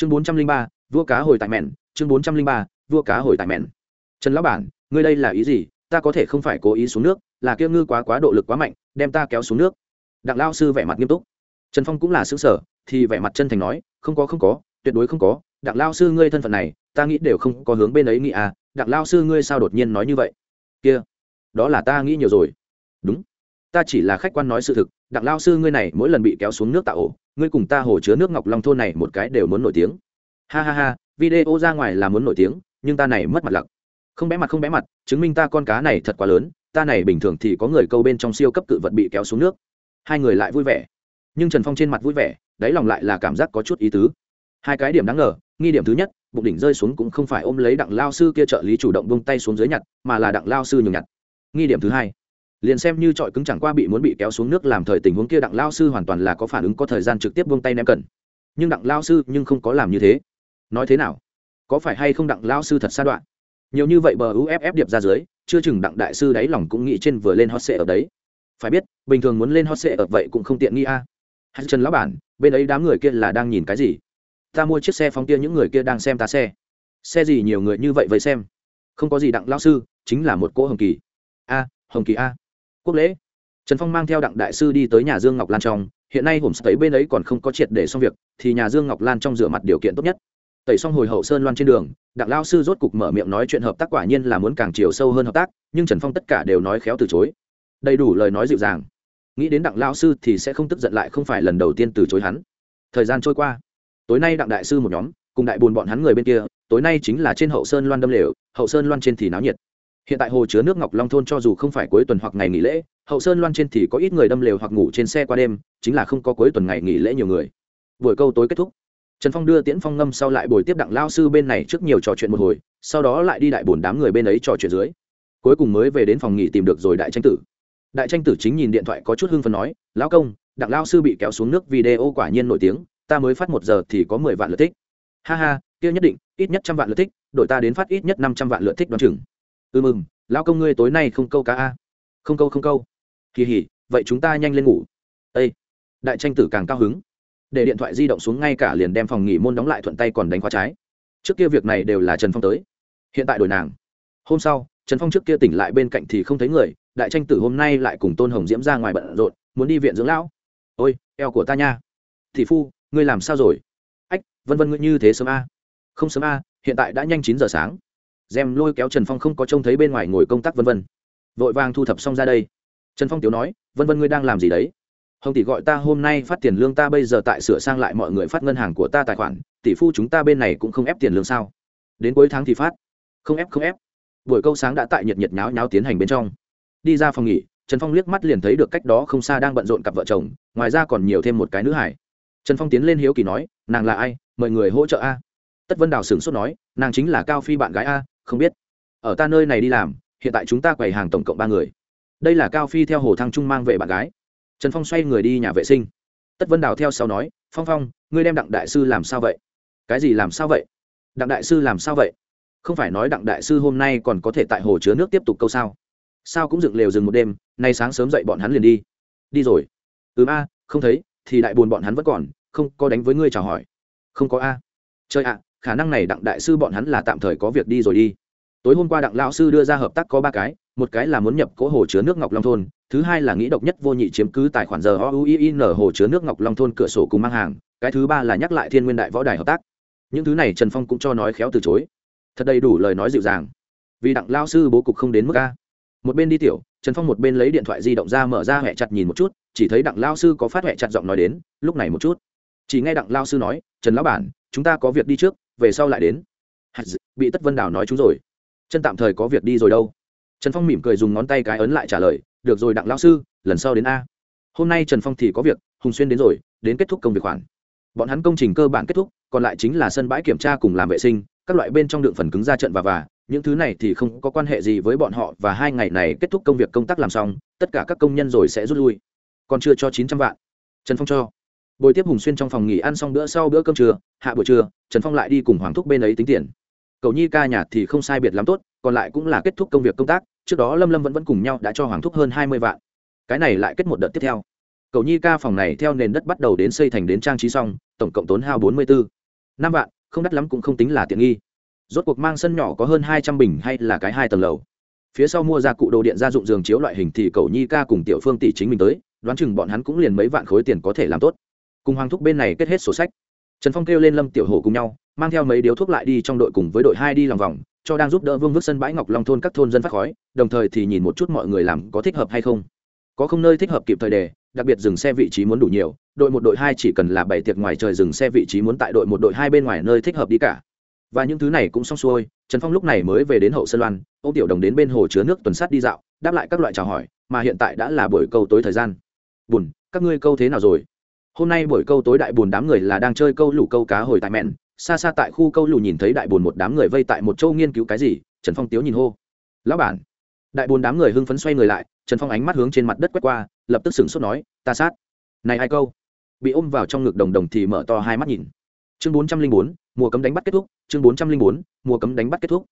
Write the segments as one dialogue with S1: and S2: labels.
S1: chương bốn trăm linh ba, vua cá hồi tại mẹn. Chương bốn trăm linh ba, vua cá hồi tại mẹn. Trần lão bản, ngươi đây là ý gì? Ta có thể không phải cố ý xuống nước, là kia ngư quá quá độ lực quá mạnh, đem ta kéo xuống nước. Đặng lao sư vẻ mặt nghiêm túc. Trần phong cũng là xứ sở thì vẻ mặt chân thành nói, không có không có, tuyệt đối không có. Đặng lao sư ngươi thân phận này, ta nghĩ đều không có hướng bên ấy nghĩ à. Đặng lao sư ngươi sao đột nhiên nói như vậy? Kia, đó là ta nghĩ nhiều rồi. Đúng, ta chỉ là khách quan nói sự thực. Đặng lao sư ngươi này mỗi lần bị kéo xuống nước tạo ổ ngươi cùng ta hồ chứa nước ngọc long thôn này một cái đều muốn nổi tiếng. Ha ha ha, video ra ngoài là muốn nổi tiếng, nhưng ta này mất mặt lặc. Không bé mặt, không bé mặt, chứng minh ta con cá này thật quá lớn, ta này bình thường thì có người câu bên trong siêu cấp cự vật bị kéo xuống nước. Hai người lại vui vẻ. Nhưng trần phong trên mặt vui vẻ, đáy lòng lại là cảm giác có chút ý tứ. Hai cái điểm đáng ngờ, nghi điểm thứ nhất, bụng đỉnh rơi xuống cũng không phải ôm lấy đặng lao sư kia trợ lý chủ động bông tay xuống dưới nhặt, mà là đặng lao sư nhường nhặt. Nghi điểm thứ hai liền xem như trọi cứng chẳng qua bị muốn bị kéo xuống nước làm thời tình huống kia đặng lao sư hoàn toàn là có phản ứng, có thời gian trực tiếp buông tay ném cần. Nhưng đặng lao sư nhưng không có làm như thế. Nói thế nào? Có phải hay không đặng lao sư thật xa đoạn? Nhiều như vậy bờ uff điệp ra dưới, chưa chừng đặng đại sư đáy lòng cũng nghĩ trên vừa lên hot sệ ở đấy. Phải biết, bình thường muốn lên hot sệ ở vậy cũng không tiện nghi a. Hay trần lão bản, bên ấy đám người kia là đang nhìn cái gì? Ta mua chiếc xe phóng kia, những người kia đang xem ta xe. Xe gì nhiều người như vậy vậy xem? Không có gì đặng lao sư, chính là một cỗ hồng kỳ. A, hồng kỳ a quốc lễ. Trần phong mang theo đặng đại sư đi tới nhà dương ngọc lan trong. Hiện nay hổm tẩy bên ấy còn không có triệt để xong việc, thì nhà dương ngọc lan trong rửa mặt điều kiện tốt nhất. Tẩy xong hồi hậu sơn loan trên đường, đặng lao sư rốt cục mở miệng nói chuyện hợp tác quả nhiên là muốn càng chiều sâu hơn hợp tác, nhưng trần phong tất cả đều nói khéo từ chối. Đầy đủ lời nói dịu dàng. Nghĩ đến đặng lao sư thì sẽ không tức giận lại không phải lần đầu tiên từ chối hắn. Thời gian trôi qua. Tối nay đặng đại sư một nhóm, cùng đại bùn bọn hắn người bên kia, tối nay chính là trên hậu sơn loan đâm lều, hậu sơn loan trên thì náo nhiệt hiện tại hồ chứa nước ngọc long thôn cho dù không phải cuối tuần hoặc ngày nghỉ lễ, hậu sơn loan trên thì có ít người đâm lều hoặc ngủ trên xe qua đêm, chính là không có cuối tuần ngày nghỉ lễ nhiều người. Buổi câu tối kết thúc. Trần phong đưa tiễn phong ngâm sau lại buổi tiếp đặng lao sư bên này trước nhiều trò chuyện một hồi, sau đó lại đi đại bồn đám người bên ấy trò chuyện dưới. Cuối cùng mới về đến phòng nghỉ tìm được rồi đại tranh tử. Đại tranh tử chính nhìn điện thoại có chút hưng phần nói, lão công, đặng lao sư bị kéo xuống nước video quả nhiên nổi tiếng, ta mới phát một giờ thì có mười vạn lượt thích. Ha ha, kia nhất định, ít nhất trăm vạn lượt thích, đội ta đến phát ít nhất năm trăm vạn lượt thích đoán chừng ừ mừng, lão công ngươi tối nay không câu cá a? Không câu không câu. Kỳ hỉ, vậy chúng ta nhanh lên ngủ. Â đại tranh tử càng cao hứng. Để điện thoại di động xuống ngay cả liền đem phòng nghỉ môn đóng lại thuận tay còn đánh khóa trái. Trước kia việc này đều là trần phong tới. Hiện tại đổi nàng. Hôm sau, trần phong trước kia tỉnh lại bên cạnh thì không thấy người, đại tranh tử hôm nay lại cùng tôn hồng diễm ra ngoài bận rộn, muốn đi viện dưỡng lão. Ôi, eo của ta nha. Thị phu, ngươi làm sao rồi? Ách, vân vân ngươi như thế sớm a? Không sớm a, hiện tại đã nhanh chín giờ sáng gem lôi kéo trần phong không có trông thấy bên ngoài ngồi công tác vân vân. Vội vàng thu thập xong ra đây. Trần phong tiếu nói, vân vân ngươi đang làm gì đấy? Hồng tỷ gọi ta hôm nay phát tiền lương ta bây giờ tại sửa sang lại mọi người phát ngân hàng của ta tài khoản, tỷ phu chúng ta bên này cũng không ép tiền lương sao? Đến cuối tháng thì phát. Không ép không ép. Buổi câu sáng đã tại nhiệt nhiệt nháo nháo tiến hành bên trong. Đi ra phòng nghỉ, trần phong liếc mắt liền thấy được cách đó không xa đang bận rộn cặp vợ chồng, ngoài ra còn nhiều thêm một cái nữ hải. Trần phong tiến lên hiếu kỳ nói, nàng là ai? Mời người hỗ trợ a. Tất vân đào sửng sốt nói, nàng chính là cao phi bạn gái a không biết. Ở ta nơi này đi làm, hiện tại chúng ta quầy hàng tổng cộng ba người. Đây là cao phi theo hồ thăng trung mang về bạn gái. Trần phong xoay người đi nhà vệ sinh. Tất vân đào theo sau nói, phong phong, ngươi đem đặng đại sư làm sao vậy? Cái gì làm sao vậy? Đặng đại sư làm sao vậy? Không phải nói đặng đại sư hôm nay còn có thể tại hồ chứa nước tiếp tục câu sao? Sao cũng dựng lều dừng một đêm, nay sáng sớm dậy bọn hắn liền đi. Đi rồi. Ừ a, không thấy, thì đại buồn bọn hắn vẫn còn, không có đánh với ngươi chào hỏi. Không có a. Chơi ạ khả năng này đặng đại sư bọn hắn là tạm thời có việc đi rồi đi. Tối hôm qua đặng lão sư đưa ra hợp tác có ba cái, một cái là muốn nhập cỗ hồ chứa nước ngọc long thôn, thứ hai là nghĩ độc nhất vô nhị chiếm cứ tài khoản giờ o u i n hồ chứa nước ngọc long thôn cửa sổ cùng mang hàng, cái thứ ba là nhắc lại thiên nguyên đại võ đài hợp tác. Những thứ này trần phong cũng cho nói khéo từ chối. Thật đầy đủ lời nói dịu dàng. Vì đặng lao sư bố cục không đến mức a. Một bên đi tiểu, trần phong một bên lấy điện thoại di động ra mở ra h ẹ chặt nhìn một chút, chỉ thấy đặng lao sư có phát h ẹ chặt giọng nói đến, lúc này một chút. Chỉ nghe đặng lao sư nói, trần lão bản, chúng ta có việc đi trước về sau lại đến. Bị tất vân đào nói chúng rồi. Chân tạm thời có việc đi rồi đâu. Trần phong mỉm cười dùng ngón tay cái ấn lại trả lời, được rồi đặng lao sư, lần sau đến a. Hôm nay trần phong thì có việc, hùng xuyên đến rồi, đến kết thúc công việc khoản. Bọn hắn công trình cơ bản kết thúc, còn lại chính là sân bãi kiểm tra cùng làm vệ sinh, các loại bên trong đựng phần cứng ra trận và và, những thứ này thì không có quan hệ gì với bọn họ và hai ngày này kết thúc công việc công tác làm xong, tất cả các công nhân rồi sẽ rút lui. Còn chưa cho chín trăm vạn. Trần phong cho bồi tiếp hùng xuyên trong phòng nghỉ ăn xong bữa sau bữa cơm trưa, hạ buổi trưa, trần phong lại đi cùng hoàng thúc bên ấy tính tiền. Cậu nhi ca nhà thì không sai biệt lắm tốt, còn lại cũng là kết thúc công việc công tác, trước đó lâm lâm vẫn vẫn cùng nhau đã cho hoàng thúc hơn hai mươi vạn. Cái này lại kết một đợt tiếp theo. Cậu nhi ca phòng này theo nền đất bắt đầu đến xây thành đến trang trí xong, tổng cộng tốn hao bốn mươi b ố năm vạn, không đắt lắm cũng không tính là tiện nghi. Rốt cuộc mang sân nhỏ có hơn hai trăm bình hay là cái hai tầng lầu? Phía sau mua ra cụ đồ điện gia dụng giường chiếu loại hình thì cầu nhi ca cùng tiểu phương tỷ chính mình tới, đoán chừng bọn hắn cũng liền mấy vạn khối tiền có thể làm tốt cùng hoàng thúc bên này kết hết sổ sách. Trần phong kêu lên lâm tiểu hổ cùng nhau, mang theo mấy điếu thuốc lại đi trong đội cùng với đội hai đi lòng vòng, cho đang giúp đỡ vương vước sân bãi ngọc long thôn các thôn dân phát khói, đồng thời thì nhìn một chút mọi người làm có thích hợp hay không. Có không nơi thích hợp kịp thời đề, đặc biệt dừng xe vị trí muốn đủ nhiều, đội một, đội hai chỉ cần là bảy tiệc ngoài trời dừng xe vị trí muốn tại đội một, đội hai bên ngoài nơi thích hợp đi cả. Và những thứ này cũng xong xuôi, trần phong lúc này mới về đến hậu sân loan ô tiểu đồng đến bên hồ chứa nước tuần sát đi dạo, đáp lại các loại chào hỏi, mà hiện tại đã là buổi câu tối thời gian. Bùn, các ngươi câu thế nào rồi? Hôm nay buổi câu tối đại bùn đám người là đang chơi câu lủ câu cá hồi tại mẹn, xa xa tại khu câu lủ nhìn thấy đại bùn một đám người vây tại một châu nghiên cứu cái gì, trần phong tiếu nhìn hô. Lão bản. Đại bùn đám người hưng phấn xoay người lại, trần phong ánh mắt hướng trên mặt đất quét qua, lập tức sửng sốt nói, ta sát. Này hai câu? Bị ôm vào trong ngực đồng đồng thì mở to hai mắt nhìn. Chương bốn trăm linh bốn, mùa cấm đánh bắt kết thúc, chương bốn trăm linh bốn, mùa cấm đánh bắt kết thúc.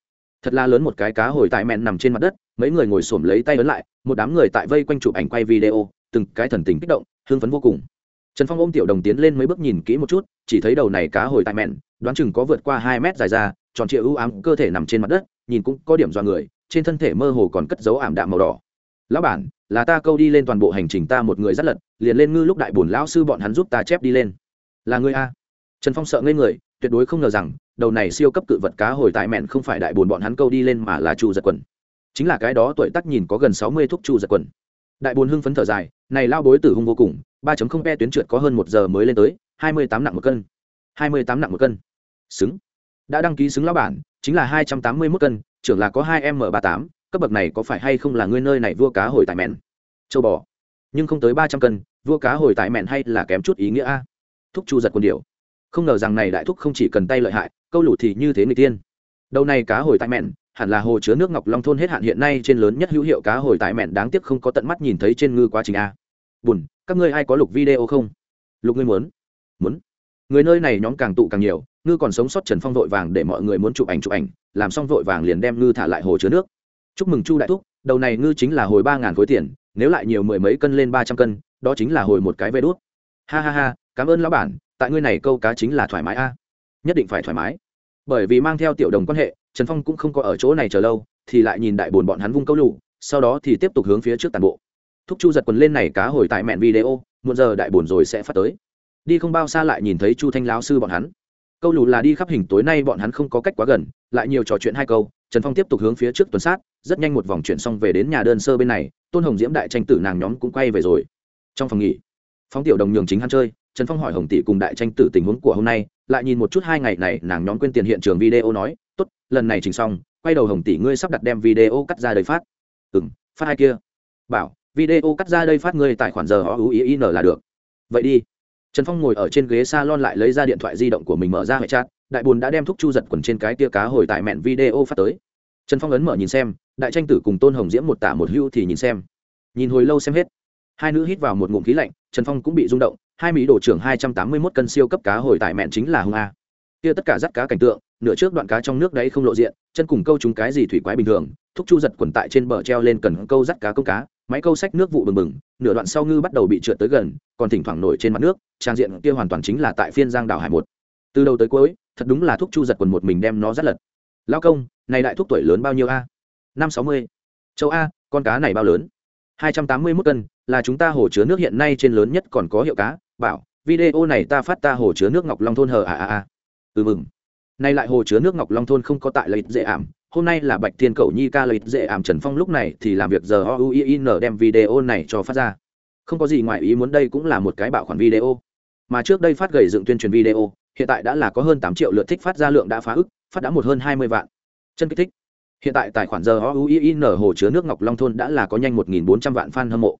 S1: Thật là lớn một cái cá hồi tại mẹn nằm trên mặt đất, mấy người ngồi xổm lấy tay lớn lại, một đám người tại vây quanh chụp ảnh quay video, từng cái thần tình kích động, hưng phấn vô cùng trần phong ôm tiểu đồng tiến lên mấy bước nhìn kỹ một chút, chỉ thấy đầu này cá hồi tại mẹn, đoán chừng có vượt qua hai mét dài ra, tròn trịa ưu ám cơ thể nằm trên mặt đất, nhìn cũng có điểm dọa người, trên thân thể mơ hồ còn cất dấu ảm đạm màu đỏ. Lão bản, là ta câu đi lên toàn bộ hành trình ta một người rất lật, liền lên ngư lúc đại bổn lão sư bọn hắn giúp ta chép đi lên. Là người a? Trần phong sợ ngây người, tuyệt đối không ngờ rằng, đầu này siêu cấp cự vật cá hồi tại mẹn không phải đại bồn bọn hắn câu đi lên mà là chu giật quần. Chính là cái đó tuổi tác nhìn có gần sáu mươi thuốc chu giật quần. Đại bồn hưng phấn thở dài này lao bối tử hung vô cùng, ba không e tuyến trượt có hơn một giờ mới lên tới, hai mươi tám nặng một cân. hai mươi tám nặng một cân. Xứng. Đã đăng ký xứng lao bản, chính là hai trăm tám mươi mốt cân, trưởng là có hai m ba tám, cấp bậc này có phải hay không là ngươi nơi này vua cá hồi tại mẹn? Châu bò. Nhưng không tới ba trăm cân, vua cá hồi tại mẹn hay là kém chút ý nghĩa a? Thúc chu giật quần điều không ngờ rằng này đại thúc không chỉ cần tay lợi hại, câu lụt thì như thế người tiên. Đầu này cá hồi tại mẹn hẳn là hồ chứa nước ngọc long thôn hết hạn hiện nay trên lớn nhất hữu hiệu cá hồi tại mẹn đáng tiếc không có tận mắt nhìn thấy trên ngư quá trình a. Buồn các ngươi ai có lục video không? Lục ngươi muốn? Muốn. Người nơi này nhóm càng tụ càng nhiều, ngư còn sống sót trần phong vội vàng để mọi người muốn chụp ảnh chụp ảnh, làm xong vội vàng liền đem ngư thả lại hồ chứa nước. Chúc mừng chu đại thúc, đầu này ngư chính là hồi ba ngàn khối tiền, nếu lại nhiều mười mấy cân lên ba trăm cân, đó chính là hồi một cái vê đốt ha ha ha, cảm ơn lão bản, tại ngươi này câu cá chính là thoải mái a. Nhất định phải thoải mái bởi vì mang theo tiểu đồng quan hệ, trần phong cũng không có ở chỗ này chờ lâu, thì lại nhìn đại bồn bọn hắn vung câu lụ sau đó thì tiếp tục hướng phía trước tàn bộ. Thúc chu giật quần lên này cá hồi tại mẹn video, muộn giờ đại bồn rồi sẽ phát tới. Đi không bao xa lại nhìn thấy chu thanh lão sư bọn hắn. Câu lù là đi khắp hình tối nay bọn hắn không có cách quá gần, lại nhiều trò chuyện hai câu, trần phong tiếp tục hướng phía trước tuần sát, rất nhanh một vòng chuyển xong về đến nhà đơn sơ bên này, tôn hồng diễm đại tranh tử nàng nhóm cũng quay về rồi. Trong phòng nghỉ, phóng tiểu đồng nhường chính hắn chơi trần phong hỏi hồng tỷ cùng đại tranh tử tình huống của hôm nay, lại nhìn một chút hai ngày này nàng nhóm quên tiền hiện trường video nói, tốt, lần này chỉnh xong, quay đầu hồng tỷ ngươi sắp đặt đem video cắt ra đây phát. Ừ m phát hai kia? Bảo, video cắt ra đây phát ngươi tài khoản giờ họ ưu ý in là được. Vậy đi. Trần phong ngồi ở trên ghế s a lon lại lấy ra điện thoại di động của mình mở ra hệ chat, đại bùn đã đem thúc chu giật quần trên cái tia cá hồi tại mẹn video phát tới. Trần phong ấn mở nhìn xem, đại tranh tử cùng tôn hồng diễm một tả một hưu thì nhìn xem. Nhìn hồi lâu xem hết. Hai nữ hít vào một ngụm khí lạnh, trần phong cũng bị rung động hai mỹ đồ trưởng hai trăm tám mươi mốt cân siêu cấp cá hồi tại mẹn chính là hung a. Kia tất cả dắt cá cảnh tượng, nửa trước đoạn cá trong nước đấy không lộ diện, chân cùng câu chúng cái gì thủy quái bình thường, thúc chu giật quần tại trên bờ treo lên cần câu dắt cá câu cá, máy câu sách nước vụ bừng bừng, nửa đoạn sau ngư bắt đầu bị trượt tới gần, còn thỉnh thoảng nổi trên mặt nước, trang diện kia hoàn toàn chính là tại phiên giang đảo hải một. Từ đầu tới cuối, thật đúng là thúc chu giật quần một mình đem nó rất lật. Lao công, này đại thúc tuổi lớn bao nhiêu a? năm sáu mươi. Châu a, con cá này bao lớn? hai trăm tám mươi mốt cân, là chúng ta hồ chứa nước hiện nay trên lớn nhất còn có hiệu cá bảo, video này ta phát ta hồ chứa nước ngọc long thôn hờ à à à. Ừ mừng. Nay lại hồ chứa nước ngọc long thôn không có tại lợi dễ ảm. Hôm nay là bạch thiên cầu nhi ca lợi dễ ảm trần phong lúc này thì làm việc giờ o u i n đem video này cho phát ra. Không có gì ngoài ý muốn đây cũng là một cái bảo khoản video. Mà trước đây phát gầy dựng tuyên truyền video, hiện tại đã là có hơn tám triệu lượt thích phát ra lượng đã phá ức, phát đã một hơn hai mươi vạn. Chân kích thích. Hiện tại tài khoản giờ o u i n hồ chứa nước ngọc long thôn đã là có nhanh một bốn trăm vạn fan hâm mộ.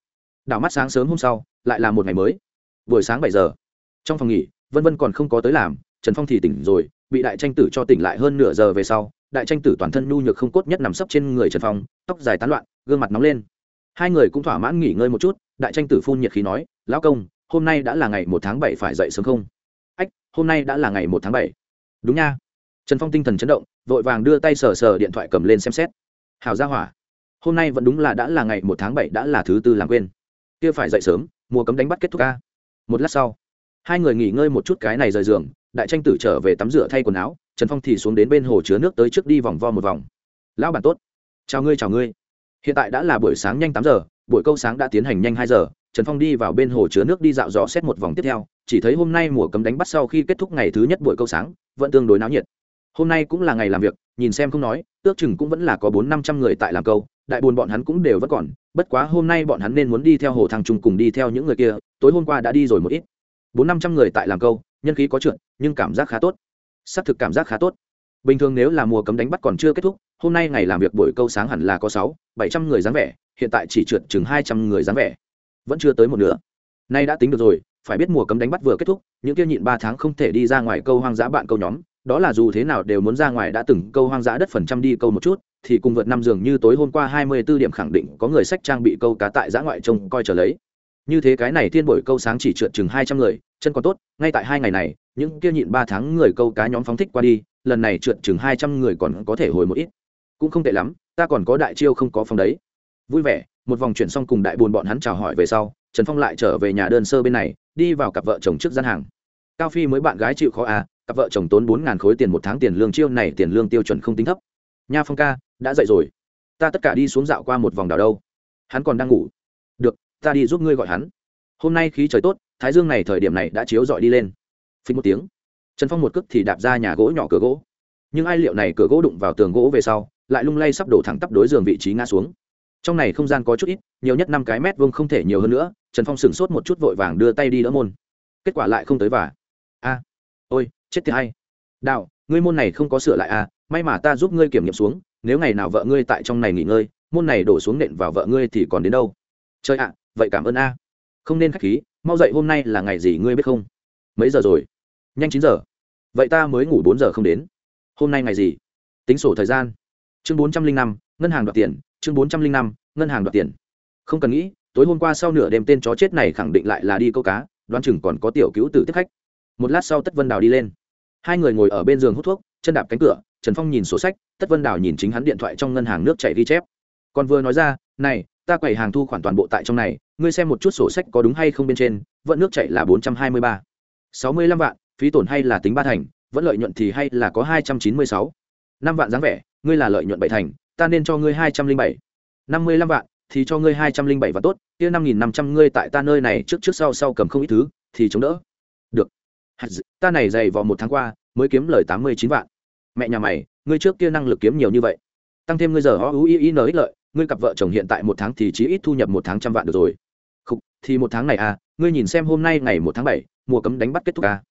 S1: Đảo mắt sáng sớm hôm sau, lại là một ngày mới buổi sáng bảy giờ. Trong phòng nghỉ, vân vân còn không có tới làm, trần phong thì tỉnh rồi, bị đại tranh tử cho tỉnh lại hơn nửa giờ về sau, đại tranh tử toàn thân nhu nhược không cốt nhất nằm sấp trên người trần phong, tóc dài tán loạn, gương mặt nóng lên. Hai người cũng thỏa mãn nghỉ ngơi một chút, đại tranh tử phun nhiệt khí nói, lão công, hôm nay đã là ngày một tháng bảy phải dậy sớm không? Ách, hôm nay đã là ngày một tháng bảy. Đúng nha. Trần phong tinh thần chấn động, vội vàng đưa tay sờ sờ điện thoại cầm lên xem xét. Hào ra hỏa, hôm nay vẫn đúng là đã là ngày một tháng bảy đã là thứ tư làm quên. Kia phải dậy sớm, mùa cấm đánh bắt kết thúc ca một lát sau, hai người nghỉ ngơi một chút cái này rời giường, đại tranh tử trở về tắm rửa thay quần áo, trần phong thì xuống đến bên hồ chứa nước tới trước đi vòng vo một vòng. Lão bản tốt, chào ngươi chào ngươi. Hiện tại đã là buổi sáng nhanh tám giờ, buổi câu sáng đã tiến hành nhanh hai giờ, trần phong đi vào bên hồ chứa nước đi dạo dò xét một vòng tiếp theo, chỉ thấy hôm nay mùa cấm đánh bắt sau khi kết thúc ngày thứ nhất buổi câu sáng, vẫn tương đối náo nhiệt. Hôm nay cũng là ngày làm việc, nhìn xem không nói, ước chừng cũng vẫn là có bốn năm trăm người tại làm câu đại buồn bọn hắn cũng đều vẫn còn, bất quá hôm nay bọn hắn nên muốn đi theo hồ thăng trung cùng đi theo những người kia, tối hôm qua đã đi rồi một ít. Bốn năm trăm người tại làm câu, nhân khí có trượt, nhưng cảm giác khá tốt. Xác thực cảm giác khá tốt. Bình thường nếu là mùa cấm đánh bắt còn chưa kết thúc, hôm nay ngày làm việc buổi câu sáng hẳn là có sáu, bảy trăm người dáng vẻ, hiện tại chỉ trượt chừng hai trăm người dáng vẻ. Vẫn chưa tới một nửa. Nay đã tính được rồi, phải biết mùa cấm đánh bắt vừa kết thúc, những kia nhịn ba tháng không thể đi ra ngoài câu hoang dã bạn câu nhóm đó là dù thế nào đều muốn ra ngoài đã từng câu hoang dã đất phần trăm đi câu một chút, thì cùng vượt năm dường như tối hôm qua hai mươi 24 điểm khẳng định có người sách trang bị câu cá tại giã ngoại trông coi trở lấy. Như thế cái này thiên buổi câu sáng chỉ trượt chừng hai trăm người, chân còn tốt, ngay tại hai ngày này, những kia nhịn ba tháng người câu cá nhóm phóng thích qua đi, lần này trượt chừng hai trăm người còn có thể hồi một ít. Cũng không tệ lắm, ta còn có đại chiêu không có phòng đấy. Vui vẻ, một vòng chuyển xong cùng đại buồn bọn hắn chào hỏi về sau, trần phong lại trở về nhà đơn sơ bên này, đi vào cặp vợ chồng trước gian hàng. Cao phi mới bạn gái chịu khó à cặp vợ chồng tốn bốn ngàn khối tiền một tháng tiền lương chiêu này tiền lương tiêu chuẩn không tính thấp. Nha phong ca, đã dậy rồi. Ta tất cả đi xuống dạo qua một vòng đảo đâu. Hắn còn đang ngủ. Được, ta đi giúp ngươi gọi hắn. Hôm nay khí trời tốt, thái dương này thời điểm này đã chiếu dọi đi lên. Phí một tiếng. Trần phong một cước thì đạp ra nhà gỗ nhỏ cửa gỗ. Nhưng ai liệu này cửa gỗ đụng vào tường gỗ về sau, lại lung lay sắp đổ thẳng tắp đối giường vị trí ngã xuống. Trong này không gian có chút ít, nhiều nhất năm cái mét vuông không thể nhiều hơn nữa, trần phong sửng sốt một chút vội vàng đưa tay đi đỡ môn. Kết quả lại không tới và. A ôi, chết tiệt hay. Đạo ngươi môn này không có sửa lại à may mà ta giúp ngươi kiểm nghiệm xuống, nếu ngày nào vợ ngươi tại trong này nghỉ ngơi, môn này đổ xuống nện vào vợ ngươi thì còn đến đâu? Chơi ạ, vậy cảm ơn a. Không nên k h á c h khí, mau dậy hôm nay là ngày gì ngươi biết không? Mấy giờ rồi? Nhanh chín giờ. Vậy ta mới ngủ bốn giờ không đến. Hôm nay ngày gì? Tính sổ thời gian. Chương bốn trăm linh năm, ngân hàng đoạt tiền, chương bốn trăm linh năm, ngân hàng đoạt tiền. Không cần nghĩ, tối hôm qua sau nửa đêm tên chó chết này khẳng định lại là đi câu cá, đoán chừng còn có tiểu cứu tử tiếp khách một lát sau tất vân đào đi lên. Hai người ngồi ở bên giường hút thuốc, chân đạp cánh cửa, trần phong nhìn sổ sách, tất vân đào nhìn chính hắn điện thoại trong ngân hàng nước chảy ghi chép. Còn vừa nói ra, này, ta quầy hàng thu khoản toàn bộ tại trong này, ngươi xem một chút sổ sách có đúng hay không bên trên vẫn nước chảy là bốn trăm hai mươi ba. Sáu mươi lăm vạn, phí tổn hay là tính ba thành, vẫn lợi nhuận thì hay là có hai trăm chín mươi sáu. Năm vạn dáng vẻ, ngươi là lợi nhuận bảy thành, ta nên cho ngươi hai trăm linh bảy. Năm mươi lăm vạn, thì cho ngươi hai trăm linh bảy và tốt, kia năm nghìn năm trăm ngươi tại ta nơi này trước trước sau sau cầm không ít thứ, thì chống đỡ. Được ta này dày vào một tháng qua, mới kiếm lời tám mươi chín vạn. Mẹ nhà mày, ngươi trước kia năng lực kiếm nhiều như vậy. Tăng thêm ngươi giờ o u i n ích lợi, ngươi cặp vợ chồng hiện tại một tháng thì chỉ ít thu nhập một tháng trăm vạn được rồi. Không thì một tháng này à ngươi nhìn xem hôm nay ngày một tháng bảy, mùa cấm đánh bắt kết thúc à.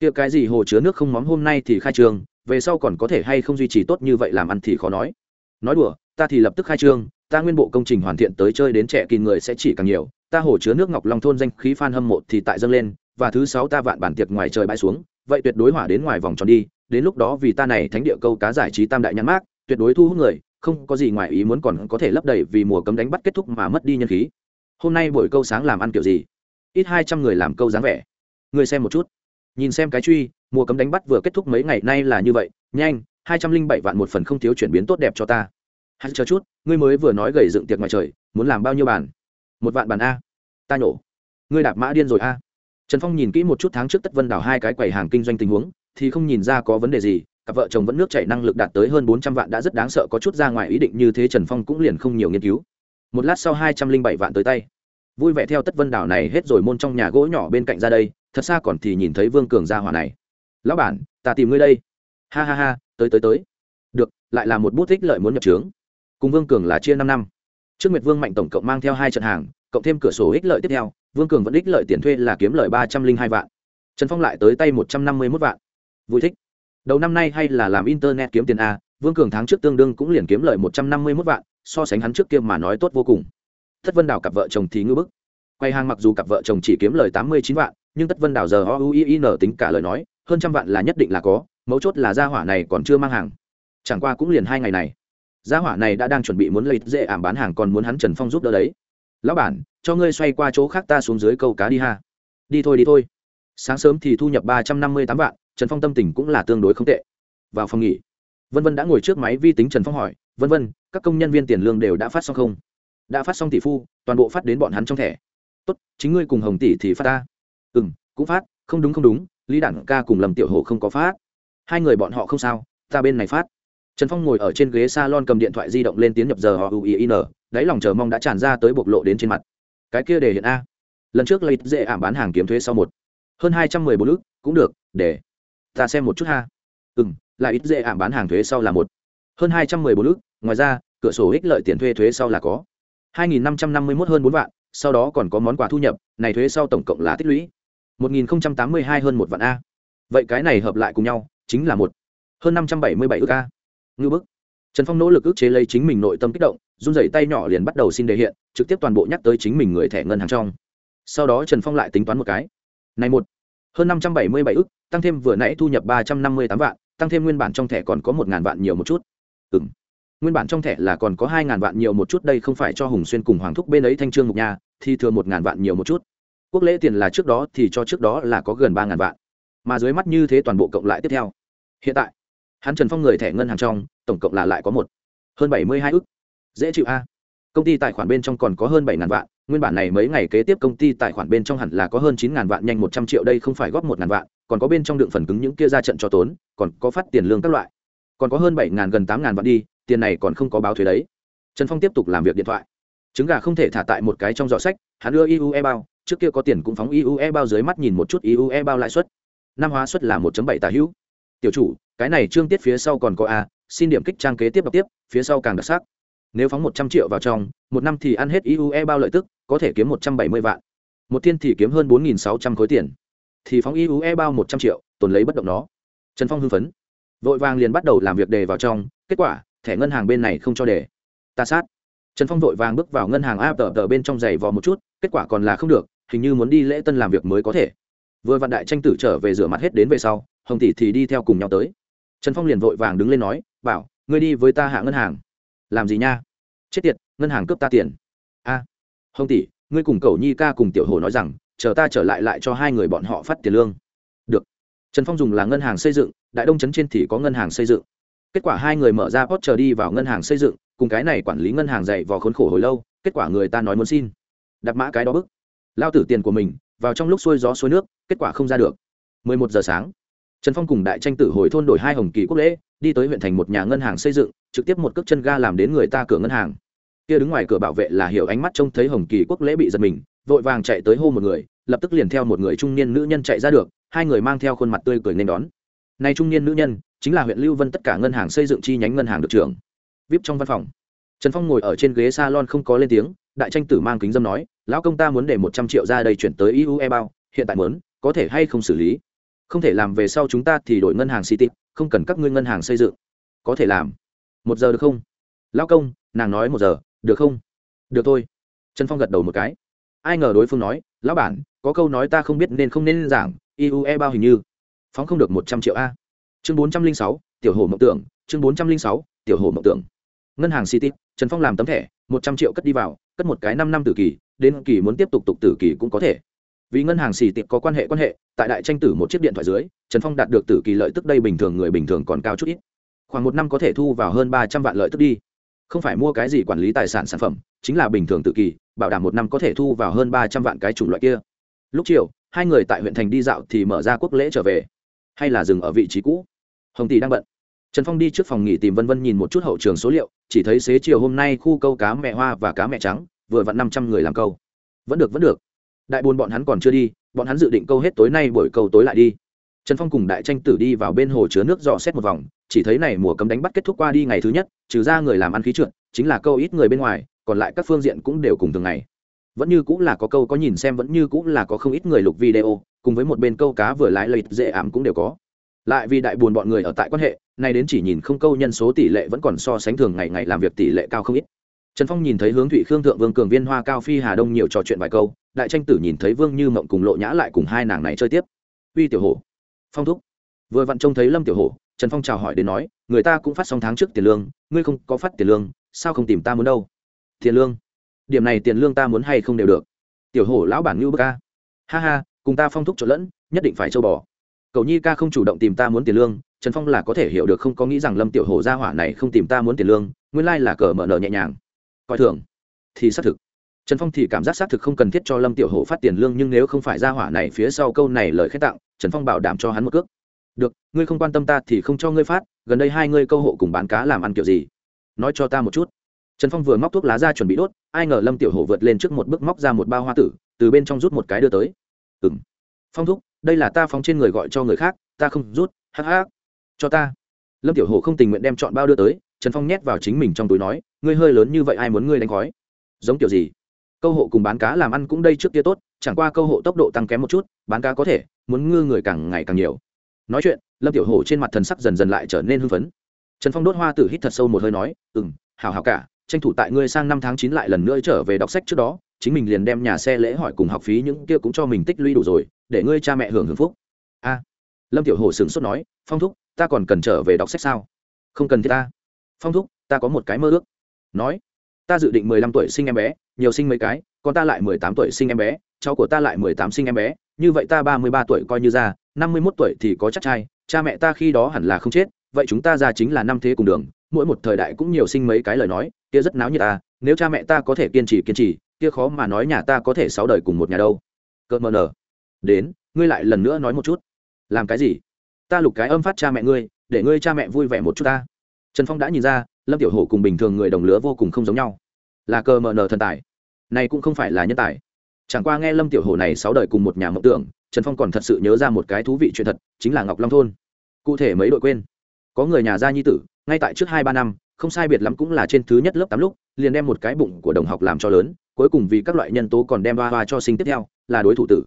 S1: Kia cái gì hồ chứa nước không móm hôm nay thì khai trương, về sau còn có thể hay không duy trì tốt như vậy làm ăn thì khó nói. Nói đùa, ta thì lập tức khai trương, ta nguyên bộ công trình hoàn thiện tới chơi đến trẻ kỳ người sẽ chỉ càng nhiều, ta hồ chứa nước ngọc long thôn danh khí phan hâm mộ thì tại dâng lên và thứ sáu ta vạn bản tiệc ngoài trời bãi xuống, vậy tuyệt đối hỏa đến ngoài vòng tròn đi, đến lúc đó vì ta này thánh địa câu cá giải trí tam đại nhãn mát tuyệt đối thu hút người, không có gì ngoài ý muốn còn có thể lấp đầy vì mùa cấm đánh bắt kết thúc mà mất đi nhân khí. Hôm nay buổi câu sáng làm ăn kiểu gì? Ít hai trăm người làm câu dáng vẻ. Người xem một chút. Nhìn xem cái truy, mùa cấm đánh bắt vừa kết thúc mấy ngày nay là như vậy, nhanh, hai trăm linh bảy vạn một phần không thiếu chuyển biến tốt đẹp cho ta. Hãy chờ chút, ngươi mới vừa nói gầy dựng tiệc ngoài trời, muốn làm bao nhiêu bàn? Một vạn bàn a. Ta nhổ. Ngươi đạp mã điên rồi a trần phong nhìn kỹ một chút tháng trước tất vân đảo hai cái quầy hàng kinh doanh tình huống, thì không nhìn ra có vấn đề gì, cặp vợ chồng vẫn nước chảy năng lực đạt tới hơn bốn trăm vạn đã rất đáng sợ, có chút ra ngoài ý định như thế trần phong cũng liền không nhiều nghiên cứu. Một lát sau hai trăm linh bảy vạn tới tay. Vui vẻ theo tất vân đảo này hết rồi môn trong nhà gỗ nhỏ bên cạnh ra đây, thật xa còn thì nhìn thấy vương cường ra hỏa này. Lão bản, ta tìm ngươi đây. Ha ha ha, tới tới tới. Được, lại là một bút tích lợi muốn nhập trướng. Cùng vương cường là chia năm năm. Trước nguyệt vương mạnh tổng cộng mang theo hai trận hàng, cộng thêm cửa sổ ích lợi tiếp theo vương cường vẫn ích lợi tiền thuê là kiếm lợi ba trăm linh hai vạn. Trần phong lại tới tay một trăm năm mươi mốt vạn. Vui thích. Đầu năm nay hay là làm internet kiếm tiền a, vương cường tháng trước tương đương cũng liền kiếm lợi một trăm năm mươi mốt vạn, so sánh hắn trước kia mà nói tốt vô cùng. Thất vân đào cặp vợ chồng thì ngư bức. Quay hàng mặc dù cặp vợ chồng chỉ kiếm lời tám mươi chín vạn, nhưng tất vân đào giờ o u i n tính cả lời nói, hơn trăm vạn là nhất định là có, mấu chốt là gia hỏa này còn chưa mang hàng. Chẳng qua cũng liền hai ngày này. Gia hỏa này đã đang chuẩn bị muốn lấy dễ ảm bán hàng còn muốn hắn trần phong giúp đỡ đấy lão bản, cho ngươi xoay qua chỗ khác ta xuống dưới câu cá đi ha. Đi thôi đi thôi. Sáng sớm thì thu nhập ba trăm năm mươi tám vạn, trần phong tâm tình cũng là tương đối không tệ. Vào phòng nghỉ, vân vân đã ngồi trước máy vi tính trần phong hỏi, vân vân, các công nhân viên tiền lương đều đã phát xong không? Đã phát xong tỷ phu, toàn bộ phát đến bọn hắn trong thẻ. Tốt, chính ngươi cùng hồng tỷ thì phát ta. Ừ m cũng phát, không đúng không đúng, lý đản ca cùng lâm tiểu hồ không có phát. Hai người bọn họ không sao, ta bên này phát. Trần phong ngồi ở trên ghế s a lon cầm điện thoại di động lên tiến nhập giờ họ uin đáy lòng chờ mong đã tràn ra tới bộc lộ đến trên mặt. Cái kia để hiện a. Lần trước lấy dễ ảm bán hàng kiếm thuế sau một. Hơn hai trăm mười bốn ước cũng được, để ta xem một chút ha. Ừ m là ít dễ ảm bán hàng thuế sau là một. Hơn hai trăm mười bốn ước ngoài ra, cửa sổ ích lợi tiền thuê thuế sau là có. hai nghìn năm trăm năm mươi mốt hơn bốn vạn, sau đó còn có món quà thu nhập, này thuế sau tổng cộng là tích lũy một nghìn tám mươi hai hơn một vạn a. Vậy cái này hợp lại cùng nhau, chính là một. Hơn năm trăm bảy mươi bảy ước a. Ngư bức trần phong nỗ lực ức chế lấy chính mình nội tâm kích động, run rẩy tay nhỏ liền bắt đầu xin đề hiện, trực tiếp toàn bộ nhắc tới chính mình người thẻ ngân hàng trong. Sau đó trần phong lại tính toán một cái. Này một, hơn năm trăm bảy mươi bảy ức, tăng thêm vừa nãy thu nhập ba trăm năm mươi tám vạn, tăng thêm nguyên bản trong thẻ còn có một ngàn vạn nhiều một chút. Ừ m nguyên bản trong thẻ là còn có hai ngàn vạn nhiều một chút, đây không phải cho hùng xuyên cùng hoàng thúc bên ấy thanh trương mục nhà thì thừa một ngàn vạn nhiều một chút. Quốc lễ tiền là trước đó, thì cho trước đó là có gần ba ngàn vạn. Mà dưới mắt như thế toàn bộ cộng lại tiếp theo. Hiện tại hắn trần phong người thẻ ngân hàng trong, tổng cộng là lại có một, hơn bảy mươi hai ức. Dễ chịu a. Công ty tài khoản bên trong còn có hơn bảy ngàn vạn, nguyên bản này mấy ngày kế tiếp công ty tài khoản bên trong hẳn là có hơn chín ngàn vạn nhanh một trăm triệu, đây không phải góp một ngàn vạn, còn có bên trong đựng phần cứng những kia ra trận cho tốn, còn có phát tiền lương các loại. Còn có hơn bảy ngàn, gần tám ngàn vạn đi, tiền này còn không có báo thuế đấy. Trần phong tiếp tục làm việc điện thoại. Trứng gà không thể thả tại một cái trong giỏ sách, hắn đưa iue bao, trước kia có tiền cũng phóng iue bao dưới mắt nhìn một chút iue bao lãi suất. Năm hóa suất là một bảy tà hữu tiểu chủ, cái này trương tiết phía sau còn có a, xin điểm kích trang kế tiếp đọc tiếp, phía sau càng đặc sắc. Nếu phóng một trăm triệu vào trong, một năm thì ăn hết iue bao lợi tức, có thể kiếm một trăm bảy mươi vạn. Một thiên thì kiếm hơn bốn nghìn sáu trăm khối tiền. Thì phóng iue bao một trăm triệu, tồn lấy bất động nó. Trần phong hưng phấn. Vội vàng liền bắt đầu làm việc đề vào trong, kết quả, thẻ ngân hàng bên này không cho đề. Ta sát. Trần phong vội vàng bước vào ngân hàng a tờ tờ bên trong giày vò một chút, kết quả còn là không được, hình như muốn đi lễ tân làm việc mới có thể vừa vạn đại tranh tử trở về rửa mặt hết đến về sau, hồng tỷ thì đi theo cùng nhau tới. Trần phong liền vội vàng đứng lên nói, bảo, ngươi đi với ta hạ ngân hàng. Làm gì nha? Chết tiệt, ngân hàng cướp ta tiền. A, hồng tỷ, ngươi cùng cầu nhi ca cùng tiểu hồ nói rằng, chờ ta trở lại lại cho hai người bọn họ phát tiền lương. Được. Trần phong dùng là ngân hàng xây dựng, đại đông trấn trên thì có ngân hàng xây dựng. Kết quả hai người mở ra post chờ đi vào ngân hàng xây dựng, cùng cái này quản lý ngân hàng dạy vò khốn khổ hồi lâu, kết quả người ta nói muốn xin. Đặt mã cái đó bức. Lao tử tiền của mình vào trong lúc xuôi gió xuôi nước, kết quả không ra được. 11 giờ sáng, trần phong cùng đại tranh tử hồi thôn đổi hai hồng kỳ quốc lễ, đi tới huyện thành một nhà ngân hàng xây dựng, trực tiếp một cước chân ga làm đến người ta cửa ngân hàng. Kia đứng ngoài cửa bảo vệ là hiểu ánh mắt trông thấy hồng kỳ quốc lễ bị giật mình, vội vàng chạy tới hô một người, lập tức liền theo một người trung niên nữ nhân chạy ra được, hai người mang theo khuôn mặt tươi cười nên đón. Nay trung niên nữ nhân, chính là huyện lưu vân tất cả ngân hàng xây dựng chi nhánh ngân hàng được trưởng vip trong văn phòng. Trần phong ngồi ở trên ghế salon không có lên tiếng đại tranh tử mang kính dâm nói, lão công ta muốn để một trăm triệu ra đây chuyển tới iue bao, hiện tại muốn, có thể hay không xử lý? Không thể làm về sau chúng ta thì đổi ngân hàng city không cần các ngươi ngân hàng xây dựng. Có thể làm. Một giờ được không? Lão công, nàng nói một giờ, được không? Được thôi. Trần phong gật đầu một cái. Ai ngờ đối phương nói, lão bản, có câu nói ta không biết nên không nên giảng iue bao hình như phóng không được một trăm triệu a. Chương bốn trăm linh sáu, tiểu hồ mộng tưởng, chương bốn trăm linh sáu, tiểu hồ mộng tưởng ngân hàng city, trần phong làm tấm thẻ, một trăm triệu cất đi vào, cất một cái năm năm tử kỳ, đến kỳ muốn tiếp tục tục tử kỳ cũng có thể. Vì ngân hàng xì tiệp có quan hệ quan hệ, tại đại tranh tử một chiếc điện thoại dưới, trần phong đạt được tử kỳ lợi tức đây bình thường người bình thường còn cao chút ít. Khoảng một năm có thể thu vào hơn ba trăm vạn lợi tức đi. Không phải mua cái gì quản lý tài sản sản phẩm, chính là bình thường tự kỳ, bảo đảm một năm có thể thu vào hơn ba trăm vạn cái chủng loại kia. Lúc chiều, hai người tại huyện thành đi dạo thì mở ra quốc lễ trở về. Hay là dừng ở vị trí cũ? Hồng tỷ đang bận trần phong đi trước phòng nghỉ tìm vân vân nhìn một chút hậu trường số liệu, chỉ thấy xế chiều hôm nay khu câu cá mẹ hoa và cá mẹ trắng, vừa vặn năm trăm người làm câu. Vẫn được vẫn được. Đại buồn bọn hắn còn chưa đi, bọn hắn dự định câu hết tối nay buổi câu tối lại đi. Trần phong cùng đại tranh tử đi vào bên hồ chứa nước dò xét một vòng, chỉ thấy này mùa cấm đánh bắt kết thúc qua đi ngày thứ nhất, trừ ra người làm ăn khí trượt, chính là câu ít người bên ngoài, còn lại các phương diện cũng đều cùng thường ngày. Vẫn như cũng là có câu có nhìn xem, vẫn như cũng là có không ít người lục video, cùng với một bên câu cá vừa lái lợi dễ ảm cũng đều có lại vì đại buồn bọn người ở tại quan hệ, nay đến chỉ nhìn không câu nhân số tỷ lệ vẫn còn so sánh thường ngày ngày làm việc tỷ lệ cao không ít. Trần phong nhìn thấy hướng thụy khương thượng vương cường viên hoa cao phi hà đông nhiều trò chuyện vài câu, đại tranh tử nhìn thấy vương như mộng cùng lộ nhã lại cùng hai nàng này chơi tiếp. Uy tiểu hổ, phong thúc. Vừa vặn trông thấy lâm tiểu hổ, trần phong chào hỏi đến nói, người ta cũng phát xong tháng trước tiền lương, ngươi không có phát tiền lương, sao không tìm ta muốn đâu? Tiền lương? Điểm này tiền lương ta muốn hay không đều được. Tiểu hổ lão bản ngưu bơ ca ha ha, cùng ta phong thúc trộn lẫn, nhất định phải châu bò cậu nhi ca không chủ động tìm ta muốn tiền lương, trần phong là có thể hiểu được không có nghĩ rằng lâm tiểu hổ gia hỏa này không tìm ta muốn tiền lương, nguyên lai là cờ mở nở nhẹ nhàng. Coi thường. Thì xác thực. Trần phong thì cảm giác xác thực không cần thiết cho lâm tiểu hổ phát tiền lương nhưng nếu không phải gia hỏa này phía sau câu này lời khen tặng, trần phong bảo đảm cho hắn một cước. Được, ngươi không quan tâm ta thì không cho ngươi phát, gần đây hai ngươi câu hộ cùng bán cá làm ăn kiểu gì? Nói cho ta một chút. Trần phong vừa móc thuốc lá ra chuẩn bị đốt, ai ngờ lâm tiểu hổ vượt lên trước một bước móc ra một bao hoa tử, từ bên trong rút một cái đưa tới. Ừ m phong thúc đây là ta phóng trên người gọi cho người khác, ta không rút, hắc hắc. Cho ta. Lâm tiểu hổ không tình nguyện đem chọn bao đưa tới, trần phong nhét vào chính mình trong túi nói, ngươi hơi lớn như vậy ai muốn ngươi đánh khói? Giống kiểu gì? Câu hộ cùng bán cá làm ăn cũng đây trước kia tốt, chẳng qua câu hộ tốc độ tăng kém một chút, bán cá có thể, muốn ngư người càng ngày càng nhiều. Nói chuyện, lâm tiểu hổ trên mặt thần sắc dần dần lại trở nên hưng phấn. Trần phong đốt hoa tử hít thật sâu một hơi nói ừ m hào hào cả, tranh thủ tại ngươi sang năm tháng chín lại lần nữa trở về đọc sách trước đó, chính mình liền đem nhà xe lễ hỏi cùng học phí những kia cũng cho mình tích lũy đủ rồi để ngươi cha mẹ hưởng hưởng phúc. A. Lâm tiểu hồ sửng sốt nói, phong thúc, ta còn cần trở về đọc sách sao? Không cần thiết ta. Phong thúc, ta có một cái mơ ước. Nói, ta dự định mười lăm tuổi sinh em bé, nhiều sinh mấy cái còn ta lại mười tám tuổi sinh em bé, cháu của ta lại mười tám sinh em bé, như vậy ta ba mươi ba tuổi coi như ra, năm mươi mốt tuổi thì có chắc trai, cha mẹ ta khi đó hẳn là không chết, vậy chúng ta ra chính là năm thế cùng đường, mỗi một thời đại cũng nhiều sinh mấy cái lời nói, kia rất náo như ta, nếu cha mẹ ta có thể kiên trì kiên trì, kia khó mà nói nhà ta có thể sáu đời cùng một nhà đâu. Cợt mờ nở đến, ngươi lại lần nữa nói một chút. Làm cái gì? Ta lục cái âm phát cha mẹ ngươi, để ngươi cha mẹ vui vẻ một chút ta. Trần phong đã nhìn ra, lâm tiểu hổ cùng bình thường người đồng lứa vô cùng không giống nhau. Là cờ mờ nờ thần tài, này cũng không phải là nhân tài. Chẳng qua nghe lâm tiểu hổ này sáu đời cùng một nhà mộng tưởng, trần phong còn thật sự nhớ ra một cái thú vị chuyện thật, chính là ngọc long thôn. Cụ thể mấy đội quên. Có người nhà gia nhi tử, ngay tại trước hai ba năm, không sai biệt lắm cũng là trên thứ nhất lớp tám lúc, liền đem một cái bụng của đồng học làm cho lớn, cuối cùng vì các loại nhân tố còn đem ba hoa cho sinh tiếp theo, là đối thủ tử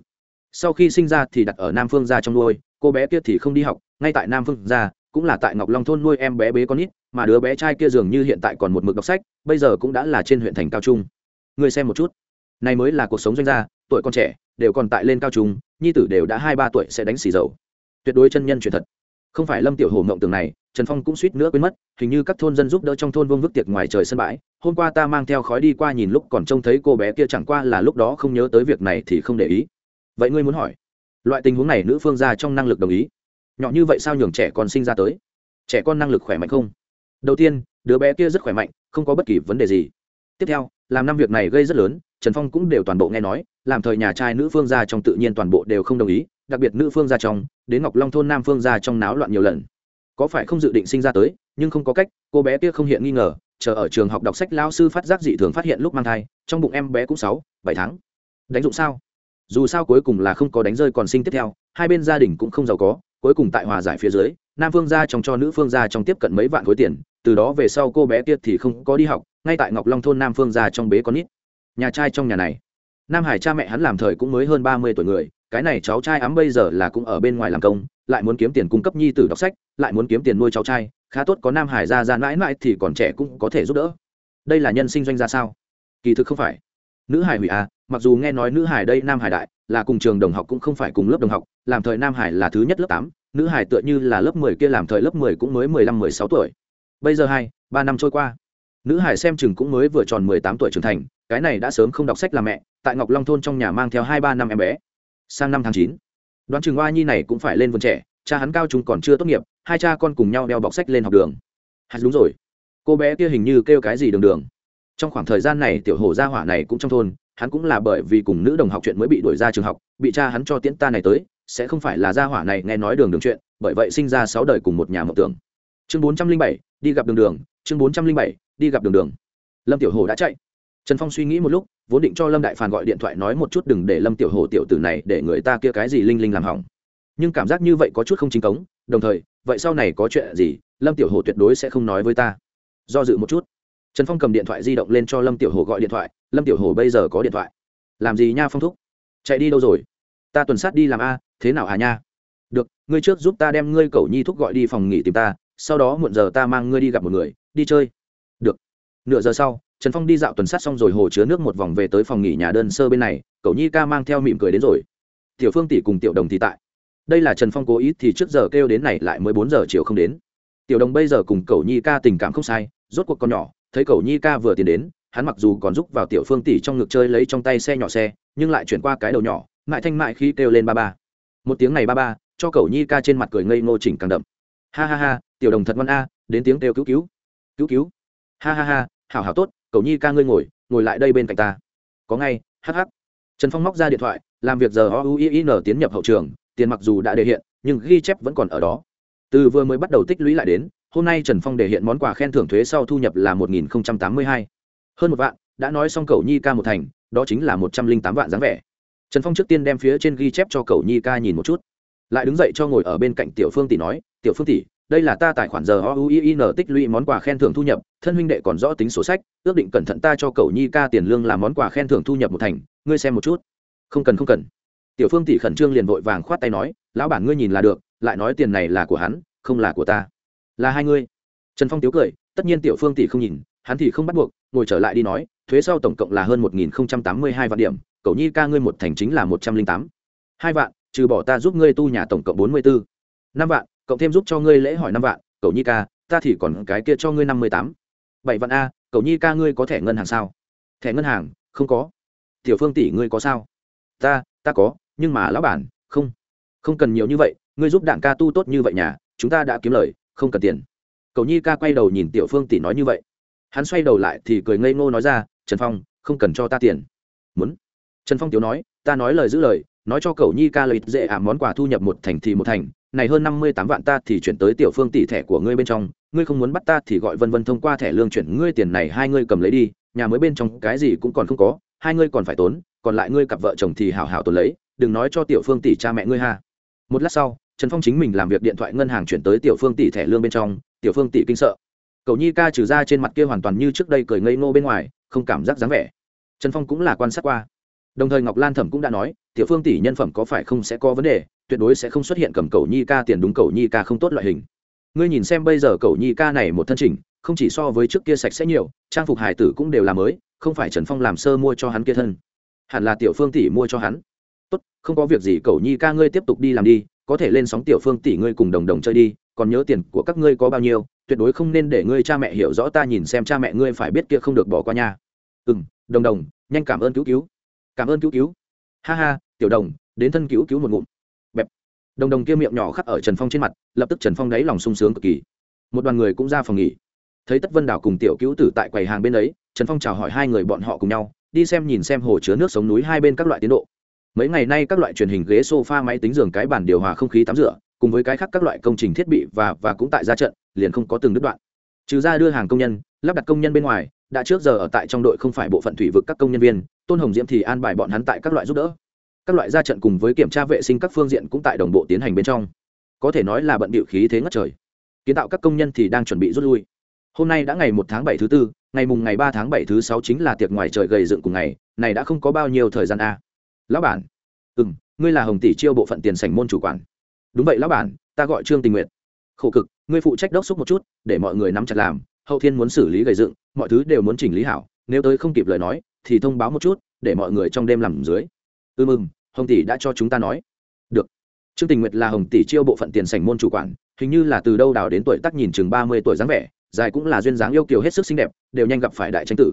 S1: sau khi sinh ra thì đặt ở nam phương gia trong nuôi, cô bé kia thì không đi học, ngay tại nam phương gia, cũng là tại ngọc long thôn nuôi em bé bế con ít, mà đứa bé trai kia dường như hiện tại còn một mực đọc sách, bây giờ cũng đã là trên huyện thành cao trung. Người xem một chút. Này mới là cuộc sống doanh gia, tuổi con trẻ, đều còn tại lên cao trung, nhi tử đều đã hai ba tuổi sẽ đánh xì dầu. Tuyệt đối chân nhân chuyện thật. Không phải lâm tiểu hồ mộng tưởng này, trần phong cũng suýt nữa quên mất, hình như các thôn dân giúp đỡ trong thôn vương vức tiệc ngoài trời sân bãi, hôm qua ta mang theo khói đi qua nhìn lúc còn trông thấy cô bé kia chẳng qua là lúc đó không nhớ tới việc này thì không để ý vậy ngươi muốn hỏi, loại tình huống này nữ phương ra trong năng lực đồng ý, nhỏ như vậy sao nhường trẻ con sinh ra tới? Trẻ con năng lực khỏe mạnh không? Đầu tiên, đứa bé kia rất khỏe mạnh, không có bất kỳ vấn đề gì. Tiếp theo, làm năm việc này gây rất lớn, trần phong cũng đều toàn bộ nghe nói, làm thời nhà trai nữ phương gia trong tự nhiên toàn bộ đều không đồng ý, đặc biệt nữ phương gia trong, đến ngọc long thôn nam phương gia trong náo loạn nhiều lần. Có phải không dự định sinh ra tới, nhưng không có cách, cô bé kia không hiện nghi ngờ, chờ ở trường học đọc sách lao sư phát giác dị thường phát hiện lúc mang thai, trong bụng em bé cũng sáu, bảy tháng. Đánh dụng sao? Dù sao cuối cùng là không có đánh rơi còn sinh tiếp theo, hai bên gia đình cũng không giàu có, cuối cùng tại hòa giải phía dưới, nam phương gia trong cho nữ phương gia trong tiếp cận mấy vạn khối tiền, từ đó về sau cô bé kia thì không có đi học, ngay tại ngọc long thôn nam phương gia trong bế con ít nhà trai trong nhà này. Nam hải cha mẹ hắn làm thời cũng mới hơn ba mươi tuổi người, cái này cháu trai ấm bây giờ là cũng ở bên ngoài làm công, lại muốn kiếm tiền cung cấp nhi tử đọc sách, lại muốn kiếm tiền nuôi cháu trai, khá tốt có nam hải ra ra mãi mãi thì còn trẻ cũng có thể giúp đỡ. Đây là nhân sinh doanh ra sao? Kỳ thực không phải. Nữ hải hủy à mặc dù nghe nói nữ hải đây nam hải đại, là cùng trường đồng học cũng không phải cùng lớp đồng học, làm thời nam hải là thứ nhất lớp tám, nữ hải tựa như là lớp mười kia làm thời lớp mười cũng mới mười lăm, mười sáu tuổi. Bây giờ hai, ba năm trôi qua. Nữ hải xem chừng cũng mới vừa tròn mười tám tuổi trưởng thành, cái này đã sớm không đọc sách làm mẹ, tại ngọc long thôn trong nhà mang theo hai ba năm em bé. Sang năm tháng chín, đoán chừng oa nhi này cũng phải lên vườn trẻ, cha hắn cao chúng còn chưa tốt nghiệp, hai cha con cùng nhau đeo bọc sách lên học đường. Hạt đúng rồi. Cô bé kia hình như kêu cái gì đường đường. Trong khoảng thời gian này tiểu hồ gia hỏa này cũng trong thôn hắn cũng là bởi vì cùng nữ đồng học chuyện mới bị đuổi ra trường học, bị cha hắn cho tiễn ta này tới, sẽ không phải là gia hỏa này nghe nói đường đường chuyện, bởi vậy sinh ra sáu đời cùng một nhà mộng tưởng. Chương bốn trăm linh bảy, đi gặp đường đường, chương bốn trăm linh bảy, đi gặp đường đường. Lâm tiểu hồ đã chạy. Trần phong suy nghĩ một lúc, vốn định cho lâm đại phàn gọi điện thoại nói một chút đừng để lâm tiểu hồ tiểu tử này để người ta kia cái gì linh linh làm hỏng. Nhưng cảm giác như vậy có chút không chính cống, đồng thời, vậy sau này có chuyện gì, lâm tiểu hồ tuyệt đối sẽ không nói với ta. Do dự một chút trần phong cầm điện thoại di động lên cho lâm tiểu hồ gọi điện thoại, lâm tiểu hồ bây giờ có điện thoại. Làm gì nha, phong thúc? Chạy đi đâu rồi? Ta tuần sát đi làm a, thế nào hà nha? Được, ngươi trước giúp ta đem ngươi cầu nhi thúc gọi đi phòng nghỉ tìm ta, sau đó muộn giờ ta mang ngươi đi gặp một người, đi chơi. Được. Nửa giờ sau, trần phong đi dạo tuần sát xong rồi hồ chứa nước một vòng về tới phòng nghỉ nhà đơn sơ bên này, cậu nhi ca mang theo mỉm cười đến rồi. Tiểu phương tỷ cùng tiểu đồng thì tại. Đây là trần phong cố ý thì trước giờ kêu đến này lại mới bốn giờ chiều không đến. Tiểu đồng bây giờ cùng cậu nhi ca tình cảm không sai, rốt cuộc con nhỏ thấy cầu nhi ca vừa tiến đến, hắn mặc dù còn giúp vào tiểu phương tỷ trong ngực chơi lấy trong tay xe nhỏ xe, nhưng lại chuyển qua cái đầu nhỏ, mại thanh mại khi kêu lên ba ba. Một tiếng này ba ba, cho cầu nhi ca trên mặt cười ngây ngô chỉnh càng đậm. Ha ha ha, tiểu đồng thật ngoan a, đến tiếng kêu cứu cứu. Cứu cứu. Ha ha ha, hảo hảo tốt cầu nhi ca ngươi ngồi ngồi lại đây bên cạnh ta. Có ngay hh trần phong móc ra điện thoại, làm việc giờ o u i n tiến nhập hậu trường, tiền mặc dù đã đề hiện, nhưng ghi chép vẫn còn ở đó. Từ vừa mới bắt đầu tích lũy lại đến hôm nay trần phong để hiện món quà khen thưởng thuế sau thu nhập là một nghìn tám mươi hai. Hơn một vạn, đã nói xong cầu nhi ca một thành, đó chính là một trăm linh tám vạn dáng vẻ. Trần phong trước tiên đem phía trên ghi chép cho cầu nhi ca nhìn một chút. Lại đứng dậy cho ngồi ở bên cạnh tiểu phương tỷ nói, tiểu phương tỷ, đây là ta tài khoản giờ o u i n tích lũy món quà khen thưởng thu nhập, thân huynh đệ còn rõ tính sổ sách, ước định cẩn thận ta cho cầu nhi ca tiền lương làm món quà khen thưởng thu nhập một thành, ngươi xem một chút. Không cần không cần. Tiểu phương tỷ khẩn trương liền vội vàng khoát tay nói, lão bản ngươi nhìn là được, lại nói tiền này là của hắn, không là của ta là hai ngươi. Trần phong tiếu cười, tất nhiên tiểu phương tỷ không nhìn, hắn thì không bắt buộc, ngồi trở lại đi nói, thuế sau tổng cộng là hơn một nghìn tám mươi hai vạn điểm, cậu nhi ca ngươi một thành chính là một trăm linh tám. Hai vạn, trừ bỏ ta giúp ngươi tu nhà tổng cộng bốn mươi bốn năm vạn cộng thêm giúp cho ngươi lễ hỏi năm vạn, cậu nhi ca, ta thì còn cái kia cho ngươi năm mươi tám. Bảy vạn a, cậu nhi ca ngươi có thẻ ngân hàng sao? Thẻ ngân hàng, không có. Tiểu phương tỷ ngươi có sao? Ta ta có, nhưng mà lão bản, không. Không cần nhiều như vậy, ngươi giúp đảng ca tu tốt như vậy nhà, chúng ta đã kiếm lời không cần tiền. Cầu nhi ca quay đầu nhìn tiểu phương tỷ nói như vậy. Hắn xoay đầu lại thì cười ngây ngô nói ra, trần phong, không cần cho ta tiền. Muốn. Trần phong tiểu nói, ta nói lời giữ lời, nói cho Cầu nhi ca lợi dễ ảm món quà thu nhập một thành thì một thành, này hơn năm mươi tám vạn ta thì chuyển tới tiểu phương tỷ thẻ của ngươi bên trong, ngươi không muốn bắt ta thì gọi vân vân thông qua thẻ lương chuyển ngươi tiền này hai ngươi cầm lấy đi, nhà mới bên trong cái gì cũng còn không có, hai ngươi còn phải tốn, còn lại ngươi cặp vợ chồng thì hảo hảo tốn lấy, đừng nói cho tiểu phương tỷ cha mẹ ngươi ha. Một lát sau trần phong chính mình làm việc điện thoại ngân hàng chuyển tới tiểu phương tỷ thẻ lương bên trong, tiểu phương tỷ kinh sợ. Cậu nhi ca trừ ra trên mặt kia hoàn toàn như trước đây cười ngây ngô bên ngoài, không cảm giác dáng vẻ. Trần phong cũng là quan sát qua. Đồng thời ngọc lan thẩm cũng đã nói, tiểu phương tỷ nhân phẩm có phải không sẽ có vấn đề, tuyệt đối sẽ không xuất hiện cầm cầu nhi ca tiền đúng cầu nhi ca không tốt loại hình. Ngươi nhìn xem bây giờ cầu nhi ca này một thân trình không chỉ so với trước kia sạch sẽ nhiều, trang phục hải tử cũng đều là mới, không phải trần phong làm sơ mua cho hắn kia thân. Hẳn là tiểu phương tỷ mua cho hắn. Tốt, không có việc gì cầu nhi ca ngươi tiếp tục đi làm đi có thể lên sóng tiểu phương tỷ ngươi cùng đồng đồng chơi đi, còn nhớ tiền của các ngươi có bao nhiêu, tuyệt đối không nên để ngươi cha mẹ hiểu rõ ta nhìn xem cha mẹ ngươi phải biết kia không được bỏ qua nha. Ừ m đồng đồng, nhanh cảm ơn cứu cứu. Cảm ơn cứu cứu. Ha ha, tiểu đồng, đến thân cứu cứu một ngụm. Bẹp. Đồng đồng kia miệng nhỏ khắc ở trần phong trên mặt, lập tức trần phong đáy lòng sung sướng cực kỳ. Một đoàn người cũng ra phòng nghỉ. Thấy tất vân đảo cùng tiểu cứu tử tại quầy hàng bên ấy, trần phong chào hỏi hai người bọn họ cùng nhau, đi xem nhìn xem hồ chứa nước sống núi hai bên các loại tiến độ mấy ngày nay các loại truyền hình ghế sofa, máy tính giường, cái bàn điều hòa không khí tắm rửa, cùng với cái khác các loại công trình thiết bị và và cũng tại ra trận, liền không có từng đứt đoạn. Trừ ra đưa hàng công nhân, lắp đặt công nhân bên ngoài, đã trước giờ ở tại trong đội không phải bộ phận thủy vực các công nhân viên, tôn hồng diễm thì an bài bọn hắn tại các loại giúp đỡ. Các loại ra trận cùng với kiểm tra vệ sinh các phương diện cũng tại đồng bộ tiến hành bên trong. Có thể nói là bận bịu khí thế ngất trời. Kiến tạo các công nhân thì đang chuẩn bị rút lui. Hôm nay đã ngày một tháng bảy thứ tư, ngày mùng ngày ba tháng bảy thứ sáu chính là tiệc ngoài trời gầy dựng cùng ngày, này đã không có bao nhiêu thời gian a lão bản. Ừ m ngươi là hồng tỷ chiêu bộ phận tiền sảnh môn chủ quản. Đúng vậy, lão bản, ta gọi trương tình nguyện khổ cực, ngươi phụ trách đốc xúc một chút, để mọi người nắm chặt làm, hậu thiên muốn xử lý gầy dựng, mọi thứ đều muốn chỉnh lý hảo, nếu tới không kịp lời nói, thì thông báo một chút, để mọi người trong đêm làm dưới. Ư mừng hồng tỷ đã cho chúng ta nói. Được. Trương tình nguyệt là hồng tỷ chiêu bộ phận tiền sảnh môn chủ quản, hình như là từ đâu đào đến tuổi tác nhìn chừng ba mươi tuổi dáng vẻ, dài cũng là duyên dáng yêu kiều hết sức xinh đẹp, đều nhanh gặp phải đại tranh tử.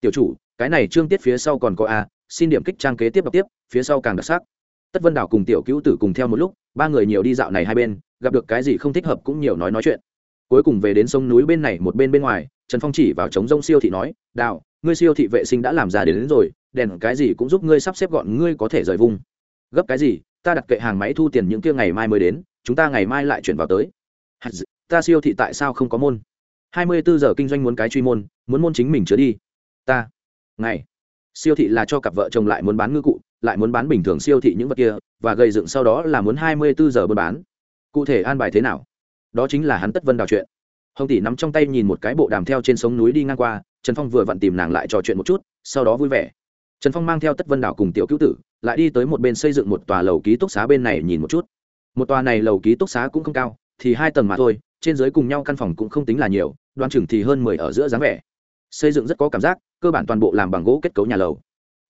S1: Tiểu chủ, cái này trương tiết phía sau còn có a xin điểm kích trang kế tiếp đọc tiếp phía sau càng đặc sắc. Tất vân đảo cùng tiểu cứu tử cùng theo một lúc ba người nhiều đi dạo này hai bên gặp được cái gì không thích hợp cũng nhiều nói nói chuyện. Cuối cùng về đến sông núi bên này một bên bên ngoài trần phong chỉ vào trống rông siêu thị nói đào ngươi siêu thị vệ sinh đã làm ra đến, đến rồi đèn cái gì cũng giúp ngươi sắp xếp gọn ngươi có thể rời vung gấp cái gì? Ta đặt kệ hàng máy thu tiền những kia ngày mai mới đến chúng ta ngày mai lại chuyển vào tới. Ta siêu thị tại sao không có môn? Hai mươi bốn giờ kinh doanh muốn cái truy môn muốn môn chính mình chứa đi. Ta ngày siêu thị là cho cặp vợ chồng lại muốn bán ngư cụ, lại muốn bán bình thường siêu thị những vật kia, và gây dựng sau đó là muốn hai mươi bốn giờ buôn bán. Cụ thể an bài thế nào? Đó chính là hắn tất vân đào chuyện. Hồng tỷ nắm trong tay nhìn một cái bộ đàm theo trên sống núi đi ngang qua, trần phong vừa vặn tìm nàng lại trò chuyện một chút, sau đó vui vẻ. Trần phong mang theo tất vân đảo cùng tiểu cứu tử, lại đi tới một bên xây dựng một tòa lầu ký túc xá bên này nhìn một chút. Một tòa này lầu ký túc xá cũng không cao, thì hai tầng mà thôi, trên dưới cùng nhau căn phòng cũng không tính là nhiều, đoan chừng thì hơn mười ở giữa dáng vẻ. Xây dựng rất có cảm giác cơ bản toàn bộ làm bằng gỗ kết cấu nhà lầu.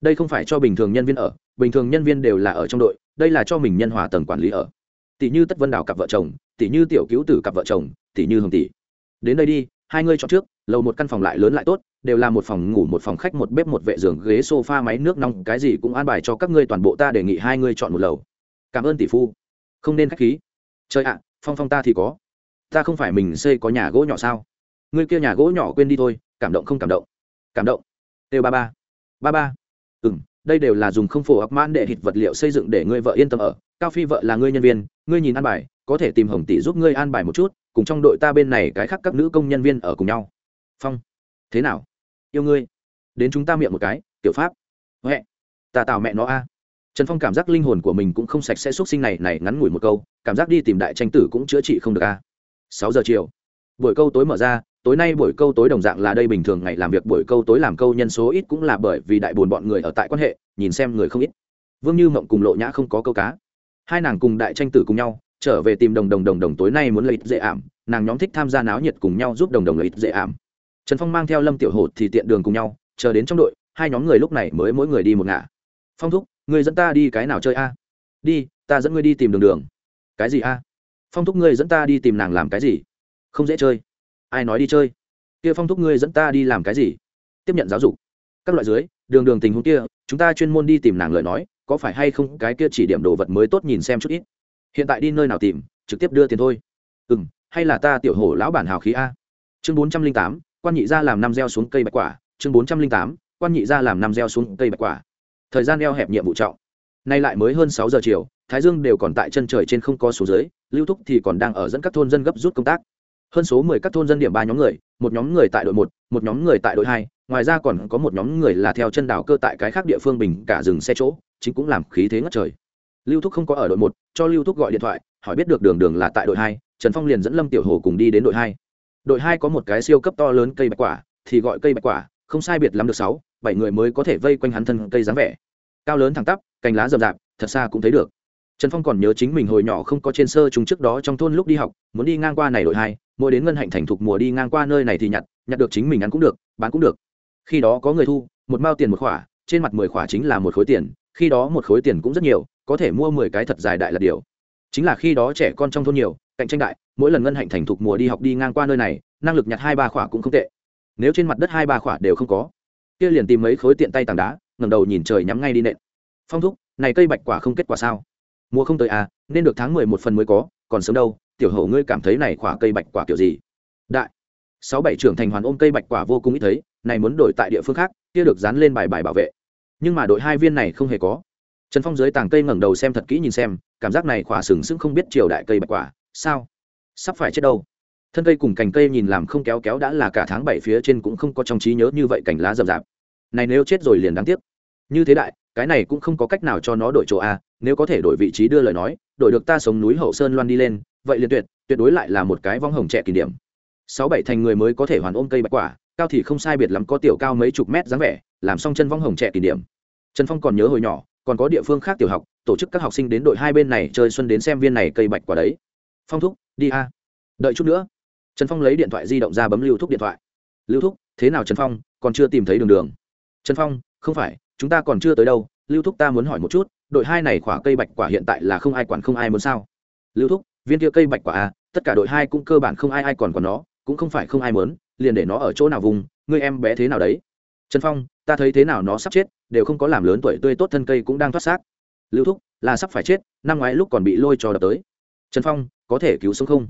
S1: Đây không phải cho bình thường nhân viên ở, bình thường nhân viên đều là ở trong đội, đây là cho mình nhân hòa tầng quản lý ở. Tỷ như tất vân đảo cặp vợ chồng, tỷ như tiểu cứu tử cặp vợ chồng, tỷ như hồng tỷ. Đến đây đi, hai ngươi chọn trước, lầu một căn phòng lại lớn lại tốt, đều là một phòng ngủ, một phòng khách, một bếp, một vệ giường, ghế, sofa, máy nước nóng, cái gì cũng an bài cho các ngươi, toàn bộ ta đề nghị hai ngươi chọn một lầu. Cảm ơn tỷ phu. Không nên khách khí. Trời ạ, phong phong ta thì có. Ta không phải mình xây có nhà gỗ nhỏ sao? Ngươi kia nhà gỗ nhỏ quên đi thôi, cảm động không cảm động cảm động. Têu ba ba. Ba ba. Ừ m đây đều là dùng không phổ ấp mãn đệ thịt vật liệu xây dựng để ngươi vợ yên tâm ở. Cao phi vợ là ngươi nhân viên, ngươi nhìn an bài, có thể tìm hồng tỷ giúp ngươi an bài một chút, cùng trong đội ta bên này cái khác các nữ công nhân viên ở cùng nhau. Phong. Thế nào? Yêu ngươi. Đến chúng ta miệng một cái, tiểu pháp. Huệ. Ta tào mẹ nó a. Trần phong cảm giác linh hồn của mình cũng không sạch sẽ x u ấ t sinh này này ngắn ngủi một câu, cảm giác đi tìm đại tranh tử cũng chữa trị không được a. Sáu giờ chiều. Buổi câu tối mở ra tối nay buổi câu tối đồng dạng là đây bình thường ngày làm việc, buổi câu tối làm câu nhân số ít cũng là bởi vì đại bồn bọn người ở tại quan hệ, nhìn xem người không ít. Vương như mộng cùng lộ nhã không có câu cá. Hai nàng cùng đại tranh tử cùng nhau, trở về tìm đồng đồng đồng đồng tối nay muốn lợi ích dễ ảm, nàng nhóm thích tham gia náo nhiệt cùng nhau giúp đồng đồng lợi ích dễ ảm. Trần phong mang theo lâm tiểu hột thì tiện đường cùng nhau, chờ đến trong đội, hai nhóm người lúc này mới mỗi người đi một ngả. Phong thúc người dẫn ta đi cái nào chơi a? Đi, ta dẫn ngươi đi tìm đường đường. Cái gì a? Phong thúc, ngươi dẫn ta đi tìm nàng làm cái gì? Không dễ chơi ai nói đi chơi? Kia phong thúc ngươi dẫn ta đi làm cái gì? Tiếp nhận giáo dục. Các loại dưới, đường đường tình huống kia, chúng ta chuyên môn đi tìm nàng lời nói, có phải hay không cái kia chỉ điểm đồ vật mới tốt nhìn xem chút ít. Hiện tại đi nơi nào tìm, trực tiếp đưa tiền thôi. Ừ m hay là ta tiểu hổ lão bản hào khí a. Chương bốn trăm linh tám, quan nhị ra làm năm gieo xuống cây bạch quả. Chương bốn trăm linh tám, quan nhị ra làm năm gieo xuống cây bạch quả. Thời gian eo hẹp nhiệm vụ trọng. Nay lại mới hơn sáu giờ chiều, thái dương đều còn tại chân trời trên không có số dưới, lưu thúc thì còn đang ở dẫn các thôn dân gấp rút công tác hơn số mười các thôn dân điểm ba nhóm người, một nhóm người tại đội một một nhóm người tại đội hai, ngoài ra còn có một nhóm người là theo chân đảo cơ tại cái khác địa phương bình cả dừng xe chỗ, chính cũng làm khí thế ngất trời. Lưu thúc không có ở đội một, cho lưu thúc gọi điện thoại, hỏi biết được đường đường là tại đội hai, trần phong liền dẫn lâm tiểu hồ cùng đi đến đội hai. Đội hai có một cái siêu cấp to lớn cây bạch quả, thì gọi cây bạch quả, không sai biệt lắm được sáu, bảy người mới có thể vây quanh hắn thân cây dáng vẻ. Cao lớn thẳng tắp, cành lá rậm rạp, thật xa cũng thấy được. Trần phong còn nhớ chính mình hồi nhỏ không có trên sơ chúng trước đó trong thôn lúc đi học, muốn đi ngang qua này đội hai mỗi đến ngân hạnh thành thục mùa đi ngang qua nơi này thì nhặt nhặt được chính mình ăn cũng được, bán cũng được. Khi đó có người thu, một mao tiền một khỏa, trên mặt mười khỏa chính là một khối tiền, khi đó một khối tiền cũng rất nhiều, có thể mua mười cái thật dài đại là điều. Chính là khi đó trẻ con trong thôn nhiều, cạnh tranh đại, mỗi lần ngân hạnh thành thục mùa đi học đi ngang qua nơi này, năng lực nhặt hai ba khỏa cũng không tệ. Nếu trên mặt đất hai ba khỏa đều không có, kia liền tìm mấy khối tiện tay tảng đá, ngẩng đầu nhìn trời nhắm ngay đi nện. Phong thúc, này cây bạch quả không kết quả sao? Mua không tới à nên được tháng mười một phần mới có, còn sớm đâu tiểu hậu ngươi cảm thấy này quả cây bạch quả kiểu gì? Đại. Sáu bảy trưởng thành hoàn ôm cây bạch quả vô cùng ít thấy, này muốn đổi tại địa phương khác, kia được dán lên bài bài bảo vệ. Nhưng mà đội hai viên này không hề có. Trần phong dưới tàng cây ngẩng đầu xem thật kỹ nhìn xem, cảm giác này quả sừng sững không biết triều đại cây bạch quả, sao? Sắp phải chết đâu? Thân cây cùng cành cây nhìn làm không kéo kéo đã là cả tháng bảy phía trên cũng không có trong trí nhớ như vậy cành lá rậm rạp. Này nếu chết rồi liền đáng tiếc. Như thế đại, cái này cũng không có cách nào cho nó đổi chỗ a, nếu có thể đổi vị trí đưa lời nói, đổi được ta sống núi hậu sơn loan đi lên vậy liền tuyệt tuyệt đối lại là một cái vong hồng trẻ kỷ điểm sáu bảy thành người mới có thể hoàn ôm cây bạch quả, cao thì không sai biệt lắm có tiểu cao mấy chục mét dáng vẻ, làm xong chân vong hồng trẻ kỷ điểm trần phong còn nhớ hồi nhỏ, còn có địa phương khác tiểu học, tổ chức các học sinh đến đội hai bên này chơi xuân đến xem viên này cây bạch quả đấy. Phong thúc, đi a. Đợi chút nữa. Trần phong lấy điện thoại di động ra bấm lưu thúc điện thoại. Lưu thúc, thế nào trần phong, còn chưa tìm thấy đường đường? Trần phong, không phải, chúng ta còn chưa tới đâu, lưu thúc ta muốn hỏi một chút, đội hai này khỏa cây bạch quả hiện tại là không ai quản không ai muốn sao? Lưu thúc viên kia cây bạch quả à tất cả đội hai cũng cơ bản không ai ai còn còn nó, cũng không phải không ai muốn, liền để nó ở chỗ nào vùng, ngươi em bé thế nào đấy? Trần phong, ta thấy thế nào nó sắp chết, đều không có làm lớn tuổi tươi tốt thân cây cũng đang thoát xác. Lưu thúc, là sắp phải chết, năm ngoái lúc còn bị lôi cho đập tới. Trần phong, có thể cứu sống không?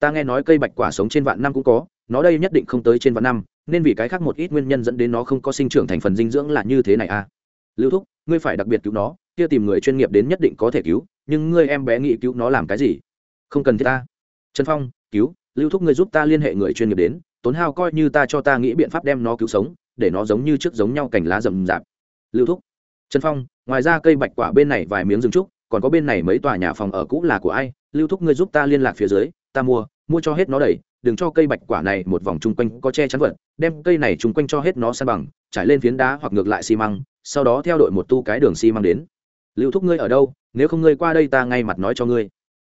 S1: Ta nghe nói cây bạch quả sống trên vạn năm cũng có, nó đây nhất định không tới trên vạn năm, nên vì cái khác một ít nguyên nhân dẫn đến nó không có sinh trưởng thành phần dinh dưỡng là như thế này à? Lưu thúc, ngươi phải đặc biệt cứu nó, kia tìm người chuyên nghiệp đến nhất định có thể cứu, nhưng ngươi em bé nghĩ cứu nó làm cái gì? Không cần thiết ta. Trần phong, cứu, lưu thúc ngươi giúp ta liên hệ người chuyên nghiệp đến, tốn hao coi như ta cho ta nghĩ biện pháp đem nó cứu sống, để nó giống như trước giống nhau cành lá rậm rạp. Lưu thúc. Trần phong, ngoài ra cây bạch quả bên này vài miếng rừng trúc, còn có bên này mấy tòa nhà phòng ở cũ là của ai? Lưu thúc ngươi giúp ta liên lạc phía dưới, ta mua mua cho hết nó đầy, đừng cho cây bạch quả này một vòng chung quanh có che chắn vật, đem cây này chung quanh cho hết nó san bằng, trải lên phiến đá hoặc ngược lại xi măng, sau đó theo đội một tu cái đường xi măng đến. Lưu thúc ngươi ở đâu? Nếu không ngươi qua đây ta ngay mặt nói cho ngươi.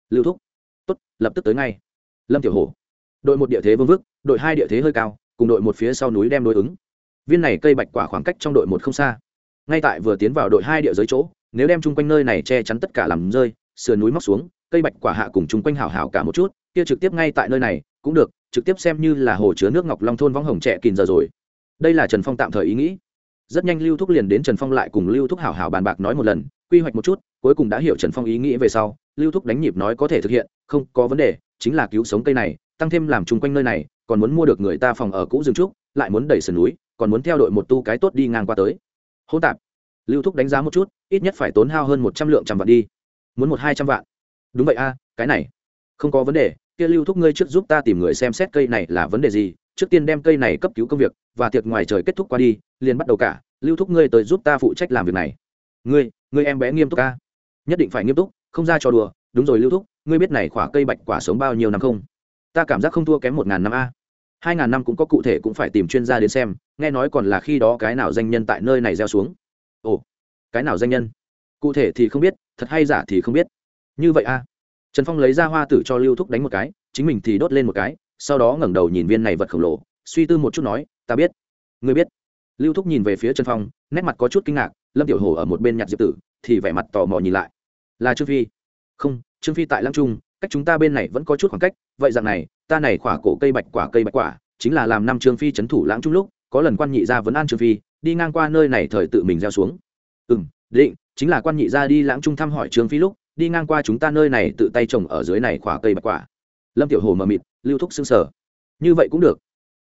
S1: Lưu thúc lập tức tới ngay. Lâm tiểu hổ. Đội một địa thế vương vức, đội hai địa thế hơi cao, cùng đội một phía sau núi đem đối ứng. Viên này cây bạch quả khoảng cách trong đội một không xa. Ngay tại vừa tiến vào đội hai địa giới chỗ, nếu đem chung quanh nơi này che chắn tất cả làm rơi, sườn núi móc xuống, cây bạch quả hạ cùng chung quanh hảo hảo cả một chút, kia trực tiếp ngay tại nơi này, cũng được, trực tiếp xem như là hồ chứa nước ngọc long thôn võng hồng trẻ kìn giờ rồi. Đây là trần phong tạm thời ý nghĩ. Rất nhanh lưu thúc liền đến trần phong lại cùng lưu thúc hảo hảo bàn bạc nói một lần, quy hoạch một chút, cuối cùng đã hiểu trần phong ý nghĩ về sau lưu thúc đánh nhịp nói có thể thực hiện, không có vấn đề, chính là cứu sống cây này, tăng thêm làm chung quanh nơi này, còn muốn mua được người ta phòng ở cũ rừng trúc, lại muốn đẩy sườn núi, còn muốn theo đội một tu cái tốt đi ngang qua tới. Hỗn tạp. Lưu thúc đánh giá một chút, ít nhất phải tốn hao hơn một trăm lượng trăm vạn đi. Muốn một hai trăm vạn. Đúng vậy a, cái này. Không có vấn đề, kia lưu thúc ngươi trước giúp ta tìm người xem xét cây này là vấn đề gì, trước tiên đem cây này cấp cứu công việc, và tiệc ngoài trời kết thúc qua đi, liền bắt đầu cả. Lưu thúc ngươi tới giúp ta phụ trách làm việc này. Ngươi ngươi em bé nghiêm túc ca nhất định phải nghiêm túc không ra cho đùa, đúng rồi lưu thúc, ngươi biết này khỏa cây bạch quả sống bao nhiêu năm không? Ta cảm giác không thua kém một ngàn năm a. Hai ngàn năm cũng có cụ thể cũng phải tìm chuyên gia đến xem, nghe nói còn là khi đó cái nào danh nhân tại nơi này gieo xuống. Ồ, cái nào danh nhân? Cụ thể thì không biết, thật hay giả thì không biết. Như vậy a. Trần phong lấy ra hoa tử cho lưu thúc đánh một cái, chính mình thì đốt lên một cái, sau đó ngẩng đầu nhìn viên này vật khổng lồ, suy tư một chút nói, ta biết. Ngươi biết? Lưu thúc nhìn về phía trần phong, nét mặt có chút kinh ngạc, lâm tiểu hồ ở một bên nhặt diệp tử, thì vẻ mặt tò mò nhìn lại là trương phi. Không, trương phi tại lăng trung, cách chúng ta bên này vẫn có chút khoảng cách, vậy rằng này, ta này khỏa cổ cây bạch quả cây bạch quả, chính là làm năm trương phi trấn thủ lãng trung lúc, có lần quan nhị gia vấn an trương phi, đi ngang qua nơi này thời tự mình gieo xuống. Ừ m định, chính là quan nhị gia đi lãng trung thăm hỏi trương phi lúc, đi ngang qua chúng ta nơi này tự tay trồng ở dưới này khỏa cây bạch quả. Lâm tiểu hồ mờ mịt, lưu thúc xương sở như vậy cũng được.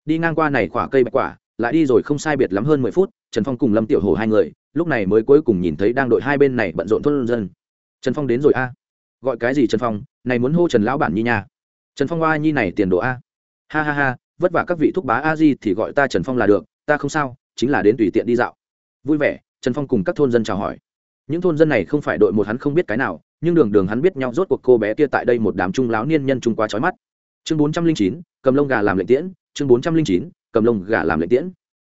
S1: Đi ngang qua này khỏa cây bạch quả, lại đi rồi không sai biệt lắm hơn mười phút, trần phong cùng lâm tiểu hồ hai người, lúc này mới cuối cùng nhìn thấy đang đội hai bên này bận rộn thôn dân trần phong đến rồi a. Gọi cái gì trần phong? Này muốn hô trần lão bản nhi nha. Trần phong oa nhi này tiền đồ a. Ha ha ha, vất vả các vị thúc bá a di thì gọi ta trần phong là được, ta không sao, chính là đến tùy tiện đi dạo. Vui vẻ, trần phong cùng các thôn dân chào hỏi. Những thôn dân này không phải đội một hắn không biết cái nào, nhưng đường đường hắn biết nhau, rốt cuộc cô bé kia tại đây một đám trung láo niên nhân trung quá trói mắt. Chương bốn trăm linh chín, cầm lông gà làm lệnh tiễn, chương bốn trăm linh chín, cầm lông gà làm lệnh tiễn.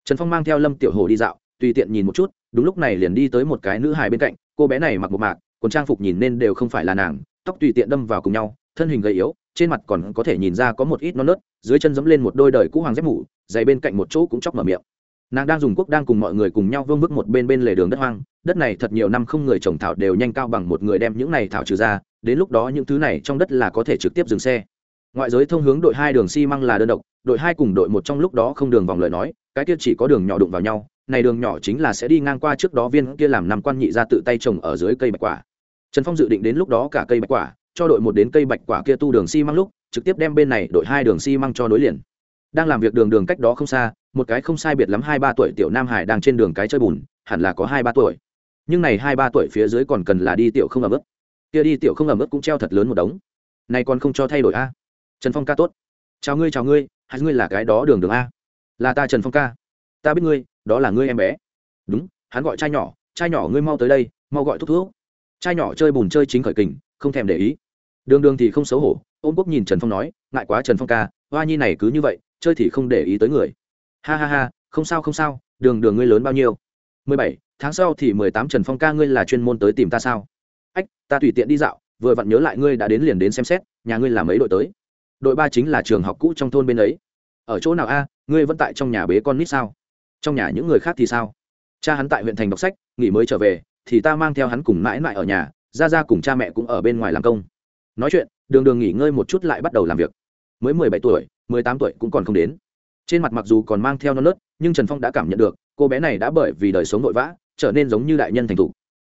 S1: Trần phong mang theo lâm tiểu hồ đi dạo, tùy tiện nhìn một chút, đúng lúc này liền đi tới một cái nữ hài bên cạnh, cô bé này mặc một mạc còn trang phục nhìn nên đều không phải là nàng, tóc tùy tiện đâm vào cùng nhau, thân hình gầy yếu, trên mặt còn có thể nhìn ra có một ít non nớt, dưới chân dẫm lên một đôi đời cũ hoàng dép mủ dày bên cạnh một chỗ cũng chóc mở miệng. Nàng đang dùng quốc đang cùng mọi người cùng nhau vương vức một bên bên lề đường đất hoang, đất này thật nhiều năm không người trồng thảo đều nhanh cao bằng một người đem những này thảo trừ ra, đến lúc đó những thứ này trong đất là có thể trực tiếp dừng xe. Ngoại giới thông hướng đội hai đường xi măng là đơn độc, đội hai cùng đội một trong lúc đó không đường vòng lời nói, cái kia chỉ có đường nhỏ đụng vào nhau, này đường nhỏ chính là sẽ đi ngang qua trước đó viên kia làm năm quan nhị ra tự tay trồng ở dưới cây bạch quả trần phong dự định đến lúc đó cả cây bạch quả, cho đội một đến cây bạch quả kia tu đường xi măng lúc, trực tiếp đem bên này đội hai đường xi măng cho nối liền. Đang làm việc đường đường cách đó không xa, một cái không sai biệt lắm hai ba tuổi tiểu nam hải đang trên đường cái chơi bùn, hẳn là có hai ba tuổi. Nhưng này hai ba tuổi phía dưới còn cần là đi tiểu không ẩm ướt. Kia đi tiểu không ẩm ướt cũng treo thật lớn một đống. Này còn không cho thay đổi a. Trần phong ca tốt. Chào ngươi chào ngươi hai ngươi là cái đó đường đường a. Là ta trần phong ca. Ta biết ngươi, đó là ngươi em bé. Đúng, hắn gọi trai nhỏ trai nhỏ ngươi mau tới đây, mau gọi thúc thúc trai nhỏ chơi bùn chơi chính khởi kình, không thèm để ý. Đường đường thì không xấu hổ, ôm quốc nhìn trần phong nói, ngại quá trần phong ca, hoa nhi này cứ như vậy, chơi thì không để ý tới người. Ha ha ha, không sao không sao, đường đường ngươi lớn bao nhiêu? Mười bảy, tháng sau thì mười tám trần phong ca ngươi là chuyên môn tới tìm ta sao? Ách, ta tùy tiện đi dạo, vừa vặn nhớ lại ngươi đã đến liền đến xem xét, nhà ngươi làm mấy đội tới? Đội ba chính là trường học cũ trong thôn bên ấy. Ở chỗ nào a, ngươi vẫn tại trong nhà bế con nít sao? Trong nhà những người khác thì sao? Cha hắn tại huyện thành đọc sách, nghỉ mới trở về thì ta mang theo hắn cùng mãi mãi ở nhà ra ra cùng cha mẹ cũng ở bên ngoài làm công. Nói chuyện, đường đường nghỉ ngơi một chút lại bắt đầu làm việc. Mới mười bảy tuổi, mười tám tuổi cũng còn không đến. Trên mặt mặc dù còn mang theo non nớt, nhưng trần phong đã cảm nhận được, cô bé này đã bởi vì đời sống vội vã, trở nên giống như đại nhân thành t h ủ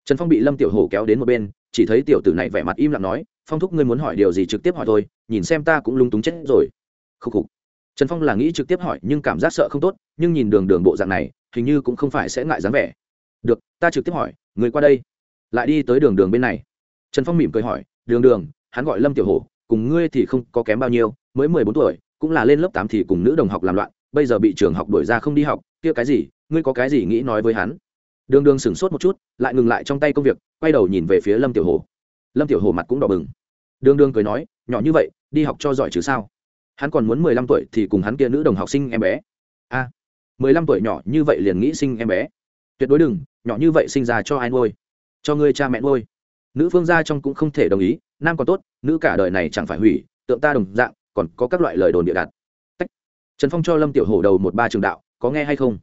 S1: trần phong bị lâm tiểu hổ kéo đến một bên, chỉ thấy tiểu tử này vẻ mặt im lặng nói, phong thúc ngươi muốn hỏi điều gì trực tiếp hỏi thôi nhìn xem ta cũng lung túng chết rồi. Khúc khục. Trần phong là nghĩ trực tiếp hỏi, nhưng cảm giác sợ không tốt, nhưng nhìn đường đường bộ dạng này, hình như cũng không phải sẽ ngại dáng vẻ. Được, ta trực tiếp hỏi người qua đây. Lại đi tới đường đường bên này. Trần phong mỉm cười hỏi, đường đường, hắn gọi lâm tiểu hổ, cùng ngươi thì không có kém bao nhiêu, mới mười bốn tuổi, cũng là lên lớp tám thì cùng nữ đồng học làm loạn, bây giờ bị trường học đuổi ra không đi học, kia cái gì, ngươi có cái gì nghĩ nói với hắn? Đường đường sửng sốt một chút, lại ngừng lại trong tay công việc, quay đầu nhìn về phía lâm tiểu hồ lâm tiểu hồ mặt cũng đỏ bừng. Đường đường cười nói, nhỏ như vậy, đi học cho giỏi chứ sao? Hắn còn muốn mười lăm tuổi thì cùng hắn kia nữ đồng học sinh em bé. A, mười lăm tuổi nhỏ như vậy liền nghĩ sinh em bé? Tuyệt đối đừng, nhỏ như vậy sinh ra cho ai nuôi? Cho ngươi cha mẹ nuôi. Nữ phương gia trong cũng không thể đồng ý, nam còn tốt, nữ cả đời này chẳng phải hủy, tượng ta đồng dạng, còn có các loại lời đồn địa đặt. Tách. trần phong cho lâm tiểu hổ đầu một ba trường đạo, có nghe hay không?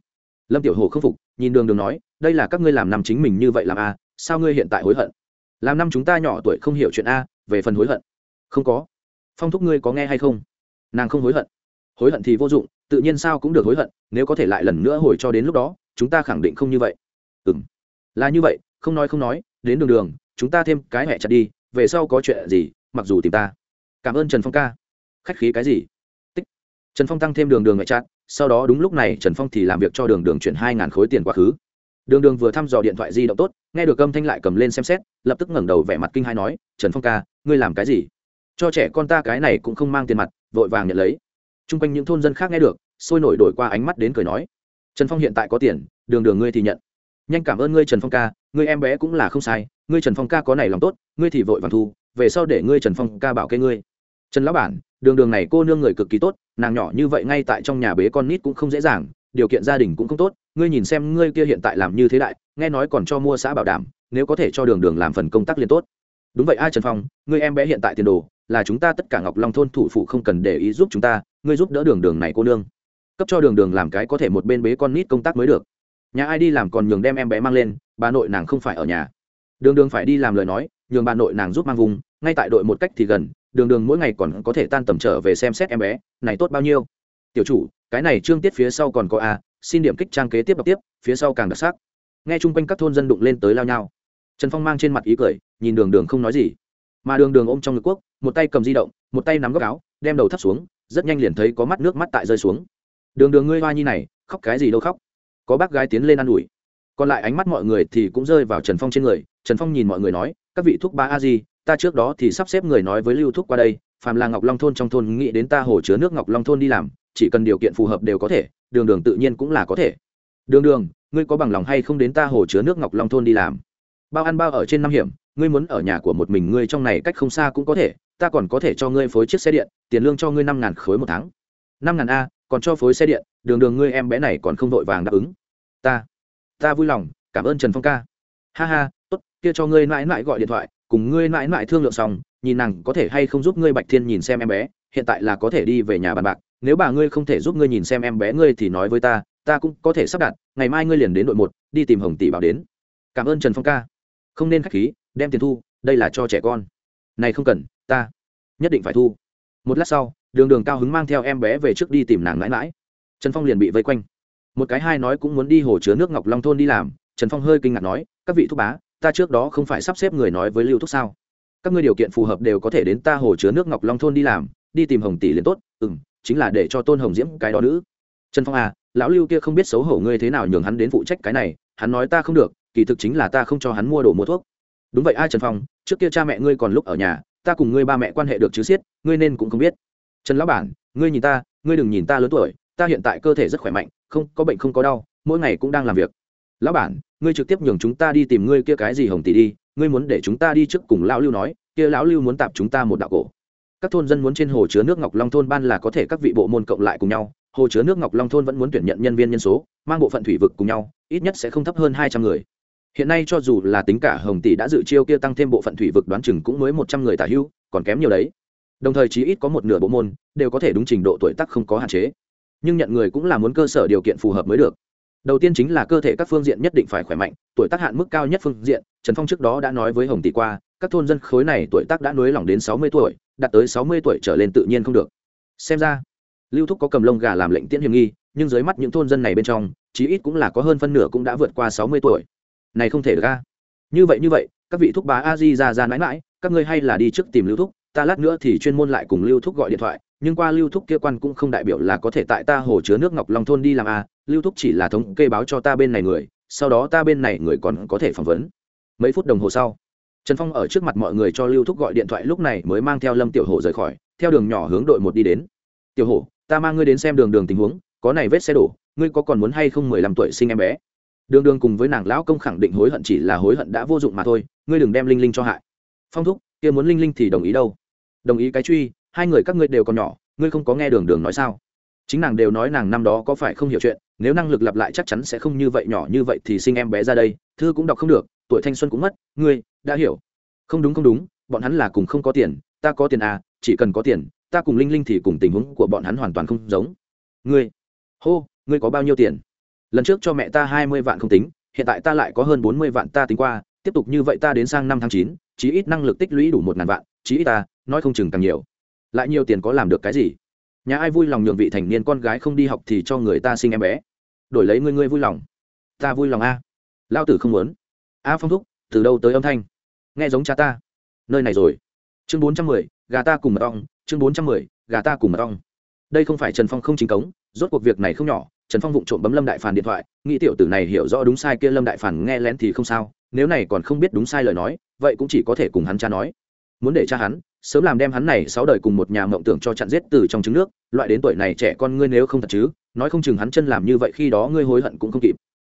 S1: Lâm tiểu hổ không phục, nhìn đường đường nói, đây là các ngươi làm năm chính mình như vậy làm a sao ngươi hiện tại hối hận? Làm năm chúng ta nhỏ tuổi không hiểu chuyện a, về phần hối hận. Không có. Phong thúc ngươi có nghe hay không? Nàng không hối hận. Hối hận thì vô dụng, tự nhiên sao cũng được hối hận, nếu có thể lại lần nữa hồi cho đến lúc đó chúng ta khẳng định không như vậy. Ừ m là như vậy, không nói không nói, đến đường đường, chúng ta thêm cái hẹ chặt đi, về sau có chuyện gì, mặc dù tìm ta. Cảm ơn trần phong ca. Khách khí cái gì? Tích. Trần phong tăng thêm đường đường hẹ chặt, sau đó đúng lúc này trần phong thì làm việc cho đường đường chuyển hai ngàn khối tiền quá khứ. Đường đường vừa thăm dò điện thoại di động tốt, nghe được âm thanh lại cầm lên xem xét, lập tức ngẩng đầu vẻ mặt kinh hai nói, trần phong ca, ngươi làm cái gì? Cho trẻ con ta cái này cũng không mang tiền mặt, vội vàng nhận lấy. T r u n g quanh những thôn dân khác nghe được, sôi nổi đổi qua ánh mắt đến cười nói trần phong hiện tại có tiền, đường đường ngươi thì nhận. Nhanh cảm ơn ngươi trần phong ca, ngươi em bé cũng là không sai, ngươi trần phong ca có này lòng tốt, ngươi thì vội vàng thu, về sau để ngươi trần phong ca bảo kê ngươi. Trần lão bản, đường đường này cô nương người cực kỳ tốt, nàng nhỏ như vậy ngay tại trong nhà bế con nít cũng không dễ dàng, điều kiện gia đình cũng không tốt, ngươi nhìn xem ngươi kia hiện tại làm như thế đại, nghe nói còn cho mua xã bảo đảm, nếu có thể cho đường đường làm phần công tác liên tốt. Đúng vậy ai trần phong, ngươi em bé hiện tại tiền đồ, là chúng ta tất cả ngọc long thôn thủ phụ không cần để ý giúp chúng ta, ngươi giúp đỡ đường đường này cô nương cấp cho đường đường làm cái có thể một bên bế con nít công tác mới được. Nhà ai đi làm còn nhường đem em bé mang lên, bà nội nàng không phải ở nhà. Đường đường phải đi làm lời nói, nhường bà nội nàng giúp mang vùng, ngay tại đội một cách thì gần, đường đường mỗi ngày còn có thể tan tầm trở về xem xét em bé, này tốt bao nhiêu. Tiểu chủ, cái này trương tiết phía sau còn có a, xin điểm kích trang kế tiếp đọc tiếp, phía sau càng đặc sắc. Nghe chung quanh các thôn dân đụng lên tới lao nhau. Trần phong mang trên mặt ý cười, nhìn đường đường không nói gì. Mà đường đường ôm trong ngực quốc, một tay cầm di động, một tay nắm góc áo, đem đầu thắt xuống, rất nhanh liền thấy có mắt nước mắt tại rơi xuống đường đường ngươi hoa nhi này, khóc cái gì đâu khóc. Có bác gái tiến lên ă n ủi. Còn lại ánh mắt mọi người thì cũng rơi vào trần phong trên người. Trần phong nhìn mọi người nói, các vị thúc ba a di, ta trước đó thì sắp xếp người nói với lưu thúc qua đây, phàm là ngọc long thôn trong thôn nghĩ đến ta hồ chứa nước ngọc long thôn đi làm, chỉ cần điều kiện phù hợp đều có thể, đường đường tự nhiên cũng là có thể. Đường đường, ngươi có bằng lòng hay không đến ta hồ chứa nước ngọc long thôn đi làm? Bao ăn bao ở trên năm hiểm, ngươi muốn ở nhà của một mình ngươi trong này cách không xa cũng có thể, ta còn có thể cho ngươi phối chiếc xe điện, tiền lương cho ngươi năm ngàn khối một tháng. Năm ngàn a còn cho phối xe điện, đường đường ngươi em bé này còn không vội vàng đáp ứng. Ta ta vui lòng, cảm ơn trần phong ca. Ha ha, tốt, kia cho ngươi mãi mãi gọi điện thoại, cùng ngươi mãi mãi thương lượng xong, nhìn nàng có thể hay không giúp ngươi bạch thiên nhìn xem em bé, hiện tại là có thể đi về nhà bàn bạc, nếu bà ngươi không thể giúp ngươi nhìn xem em bé ngươi thì nói với ta ta cũng có thể sắp đặt, ngày mai ngươi liền đến đội một, đi tìm hồng tỷ bảo đến. Cảm ơn trần phong ca. Không nên k h á c h khí, đem tiền thu, đây là cho trẻ con. Này không cần, ta nhất định phải thu. Một lát sau đường đường cao hứng mang theo em bé về trước đi tìm nàng mãi mãi. Trần phong liền bị vây quanh. Một cái hai nói cũng muốn đi hồ chứa nước ngọc long thôn đi làm, trần phong hơi kinh ngạc nói, các vị thúc bá, ta trước đó không phải sắp xếp người nói với lưu thúc sao? Các ngươi điều kiện phù hợp đều có thể đến ta hồ chứa nước ngọc long thôn đi làm, đi tìm hồng tỷ liền tốt ừ m chính là để cho tôn hồng diễm cái đó nữ. Trần phong à lão lưu kia không biết xấu hổ ngươi thế nào nhường hắn đến phụ trách cái này, hắn nói ta không được, kỳ thực chính là ta không cho hắn mua đồ mua thuốc. Đúng vậy ai trần phong, trước kia cha mẹ ngươi còn lúc ở nhà, ta cùng ngươi ba mẹ quan hệ được chứ xiết, ngươi nên cũng không biết trần lão bản, ngươi nhìn ta, ngươi đừng nhìn ta lớn tuổi, ta hiện tại cơ thể rất khỏe mạnh, không, có bệnh không có đau, mỗi ngày cũng đang làm việc. Lão bản, ngươi trực tiếp nhường chúng ta đi tìm ngươi kia cái gì hồng tỷ đi, ngươi muốn để chúng ta đi trước cùng lão lưu nói, kia lão lưu muốn tạp chúng ta một đạo cổ. Các thôn dân muốn trên hồ chứa nước ngọc long thôn ban là có thể các vị bộ môn cộng lại cùng nhau, hồ chứa nước ngọc long thôn vẫn muốn tuyển nhận nhân viên nhân số, mang bộ phận thủy vực cùng nhau, ít nhất sẽ không thấp hơn hai trăm người. Hiện nay cho dù là tính cả hồng tỷ đã dự chiêu kia tăng thêm bộ phận thủy vực đoán chừng cũng mới một trăm người tả hưu, còn kém nhiều đấy đồng thời chí ít có một nửa bộ môn đều có thể đúng trình độ tuổi tác không có hạn chế. Nhưng nhận người cũng là muốn cơ sở điều kiện phù hợp mới được. Đầu tiên chính là cơ thể các phương diện nhất định phải khỏe mạnh, tuổi tác hạn mức cao nhất phương diện, trần phong trước đó đã nói với hồng tỷ qua, các thôn dân khối này tuổi tác đã nới lỏng đến sáu mươi tuổi, đạt tới sáu mươi tuổi trở lên tự nhiên không được. Xem ra, lưu thúc có cầm lông gà làm lệnh tiễn hiểm nghi, nhưng dưới mắt những thôn dân này bên trong, chí ít cũng là có hơn phân nửa cũng đã vượt qua sáu mươi tuổi. Này không thể được ra như vậy như vậy, các vị thúc bá a di ra ra mãi mãi, các ngươi hay là đi trước tìm lưu thúc ta lát nữa thì chuyên môn lại cùng lưu thúc gọi điện thoại, nhưng qua lưu thúc kia quan cũng không đại biểu là có thể tại ta hồ chứa nước ngọc long thôn đi làm à? lưu thúc chỉ là thống kê báo cho ta bên này người, sau đó ta bên này người còn có thể phỏng vấn. Mấy phút đồng hồ sau, trần phong ở trước mặt mọi người cho lưu thúc gọi điện thoại lúc này mới mang theo lâm tiểu hổ rời khỏi, theo đường nhỏ hướng đội một đi đến. Tiểu hổ, ta mang ngươi đến xem đường đường tình huống, có này vết xe đổ, ngươi có còn muốn hay không mười lăm tuổi sinh em bé? Đường đường cùng với nàng lão công khẳng định hối hận chỉ là hối hận đã vô dụng mà thôi, ngươi đừng đem linh linh cho hại. Phong thúc, kia muốn linh linh thì đồng ý đâu? Đồng ý cái truy, hai người các ngươi đều còn nhỏ, ngươi không có nghe đường đường nói sao? Chính nàng đều nói nàng năm đó có phải không hiểu chuyện, nếu năng lực lặp lại chắc chắn sẽ không như vậy nhỏ như vậy thì sinh em bé ra đây, thư cũng đọc không được, tuổi thanh xuân cũng mất, ngươi đã hiểu. Không đúng không đúng, bọn hắn là cùng không có tiền, ta có tiền à chỉ cần có tiền, ta cùng linh linh thì cùng tình huống của bọn hắn hoàn toàn không giống. Ngươi, hô, ngươi có bao nhiêu tiền? Lần trước cho mẹ ta hai mươi vạn không tính, hiện tại ta lại có hơn bốn mươi vạn ta tính qua, tiếp tục như vậy ta đến sang năm tháng chín, chí ít năng lực tích lũy đủ một ngàn vạn, chí ít ta nói không chừng càng nhiều. Lại nhiều tiền có làm được cái gì? Nhà ai vui lòng nhường vị thành niên con gái không đi học thì cho người ta sinh em bé. Đổi lấy ngươi ngươi vui lòng. Ta vui lòng a. Lao tử không muốn. A phong thúc, từ đâu tới âm thanh? Nghe giống cha ta. Nơi này rồi. Chương bốn trăm mười, gà ta cùng mật ong. Chương bốn trăm mười, gà ta cùng mật ong. Đây không phải trần phong không chính cống, rốt cuộc việc này không nhỏ. Trần phong vụng trộm bấm lâm đại phản điện thoại, nghĩ tiểu tử này hiểu rõ đúng sai kia lâm đại phản nghe lén thì không sao. Nếu này còn không biết đúng sai lời nói, vậy cũng chỉ có thể cùng hắn cha nói. Muốn để cha hắn sớm làm đem hắn này sáu đời cùng một nhà mộng tưởng cho chặn giết từ trong trứng nước, loại đến tuổi này trẻ con ngươi nếu không thật chứ, nói không chừng hắn chân làm như vậy khi đó ngươi hối hận cũng không kịp.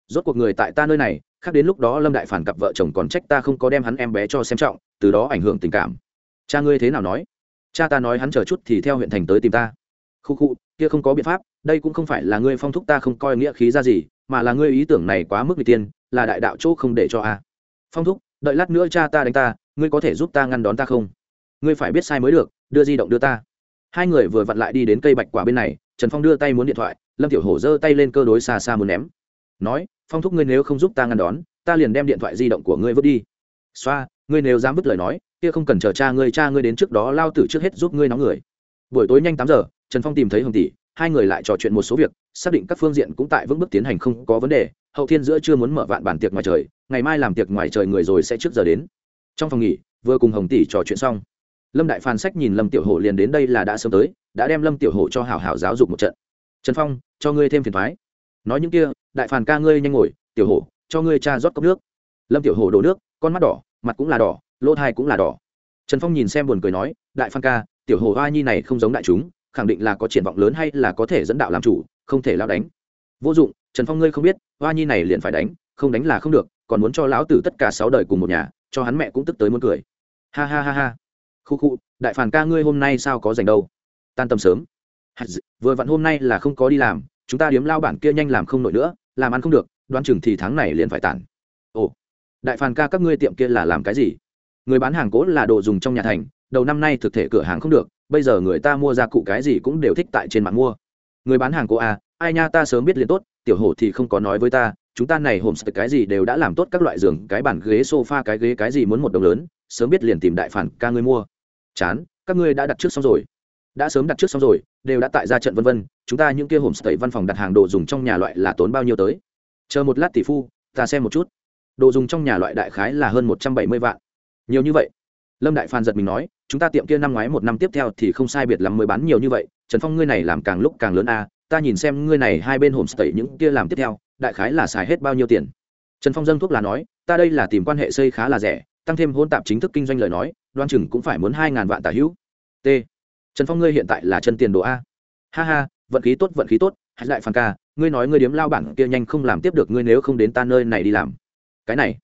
S1: Rốt cuộc người tại ta nơi này, khác đến lúc đó lâm đại phản cặp vợ chồng còn trách ta không có đem hắn em bé cho xem trọng, từ đó ảnh hưởng tình cảm. Cha ngươi thế nào nói? Cha ta nói hắn chờ chút thì theo huyện thành tới tìm ta. Khu khu, kia không có biện pháp, đây cũng không phải là ngươi phong thúc ta không coi nghĩa khí ra gì, mà là ngươi ý tưởng này quá mức n tiên, là đại đạo chỗ không để cho a. Phong thúc, đợi lát nữa cha ta đánh ta, ngươi có thể giúp ta ngăn đón ta không? Ngươi phải biết sai mới được, đưa di động đưa ta. Hai người vừa vặn lại đi đến cây bạch quả bên này, trần phong đưa tay muốn điện thoại, lâm tiểu hổ giơ tay lên cơ đối xa xa muốn ném. Nói, phong thúc ngươi nếu không giúp ta ngăn đón, ta liền đem điện thoại di động của ngươi vứt đi. Xoa, ngươi nếu dám vứt lời nói, kia không cần chờ cha ngươi cha ngươi đến trước đó lao tử trước hết giúp ngươi nóng người. Buổi tối nhanh tám giờ, trần phong tìm thấy hồng tỷ, hai người lại trò chuyện một số việc, xác định các phương diện cũng tại vững bước tiến hành không có vấn đề, hậu thiên giữa chưa muốn mở vạn bản tiệc ngoài trời, ngày mai làm tiệc ngoài trời người rồi sẽ trước giờ đến. Trong phòng nghỉ, vừa cùng hồng tỷ trò chuyện xong lâm đại phan sách nhìn lâm tiểu hổ liền đến đây là đã sớm tới, đã đem lâm tiểu hổ cho hảo hảo giáo dục một trận. Trần phong, cho ngươi thêm phiền thoái nói những kia, đại phàn ca ngươi nhanh ngồi, tiểu hổ, cho ngươi cha rót cốc nước. Lâm tiểu hổ đổ nước, con mắt đỏ, mặt cũng là đỏ, lỗ thai cũng là đỏ. Trần phong nhìn xem buồn cười nói, đại phan ca, tiểu hổ hoa nhi này không giống đại chúng, khẳng định là có triển vọng lớn hay là có thể dẫn đạo làm chủ, không thể lao đánh. Vô dụng, trần phong ngươi không biết hoa nhi này liền phải đánh, không đánh là không được, còn muốn cho lão tử tất cả sáu đời cùng một nhà, cho hắn mẹ cũng tức tới muốn cười. Ha ha ha ha khu khu, đại phản ca ngươi hôm nay sao có dành đâu? Tan tầm sớm. Vừa vặn hôm nay là không có đi làm, chúng ta điếm lao bản kia nhanh làm không nổi nữa, làm ăn không được, đoán chừng thì tháng này liền phải tản. Ồ, đại phản ca các ngươi tiệm kia là làm cái gì? Người bán hàng cố là đồ dùng trong nhà thành, đầu năm nay thực thể cửa hàng không được, bây giờ người ta mua ra cụ cái gì cũng đều thích tại trên mạng mua. Người bán hàng cố à ai nha ta sớm biết liền tốt, tiểu hổ thì không có nói với ta, chúng ta này homestay cái gì đều đã làm tốt các loại giường, cái bàn ghế sofa, cái ghế cái gì muốn một đồng lớn, sớm biết liền tìm đại phản ca ngươi mua chán, các ngươi đã đặt trước xong rồi. Đã sớm đặt trước xong rồi, đều đã tại ra trận vân vân, chúng ta những kia homestay văn phòng đặt hàng đồ dùng trong nhà loại là tốn bao nhiêu tới? Chờ một lát tỷ phu, ta xem một chút. Đồ dùng trong nhà loại đại khái là hơn một trăm bảy mươi vạn. Nhiều như vậy. Lâm đại phan giật mình nói, chúng ta tiệm kia năm ngoái một năm tiếp theo thì không sai biệt lắm mới bán nhiều như vậy, trần phong ngươi này làm càng lúc càng lớn a, ta nhìn xem ngươi này hai bên homestay những kia làm tiếp theo, đại khái là xài hết bao nhiêu tiền? Trần phong dâng thuốc là nói, ta đây là tìm quan hệ xây khá là rẻ, tăng thêm hôn tạp chính thức kinh doanh lời nói đoan chừng cũng phải muốn hai ngàn vạn tả hữu. T. Trần phong ngươi hiện tại là chân tiền đồ a. Ha ha, vận khí tốt, vận khí tốt, hãy lại phan ca, ngươi nói ngươi điếm lao bản kia nhanh không làm tiếp được, ngươi nếu không đến ta nơi này đi làm. Cái này.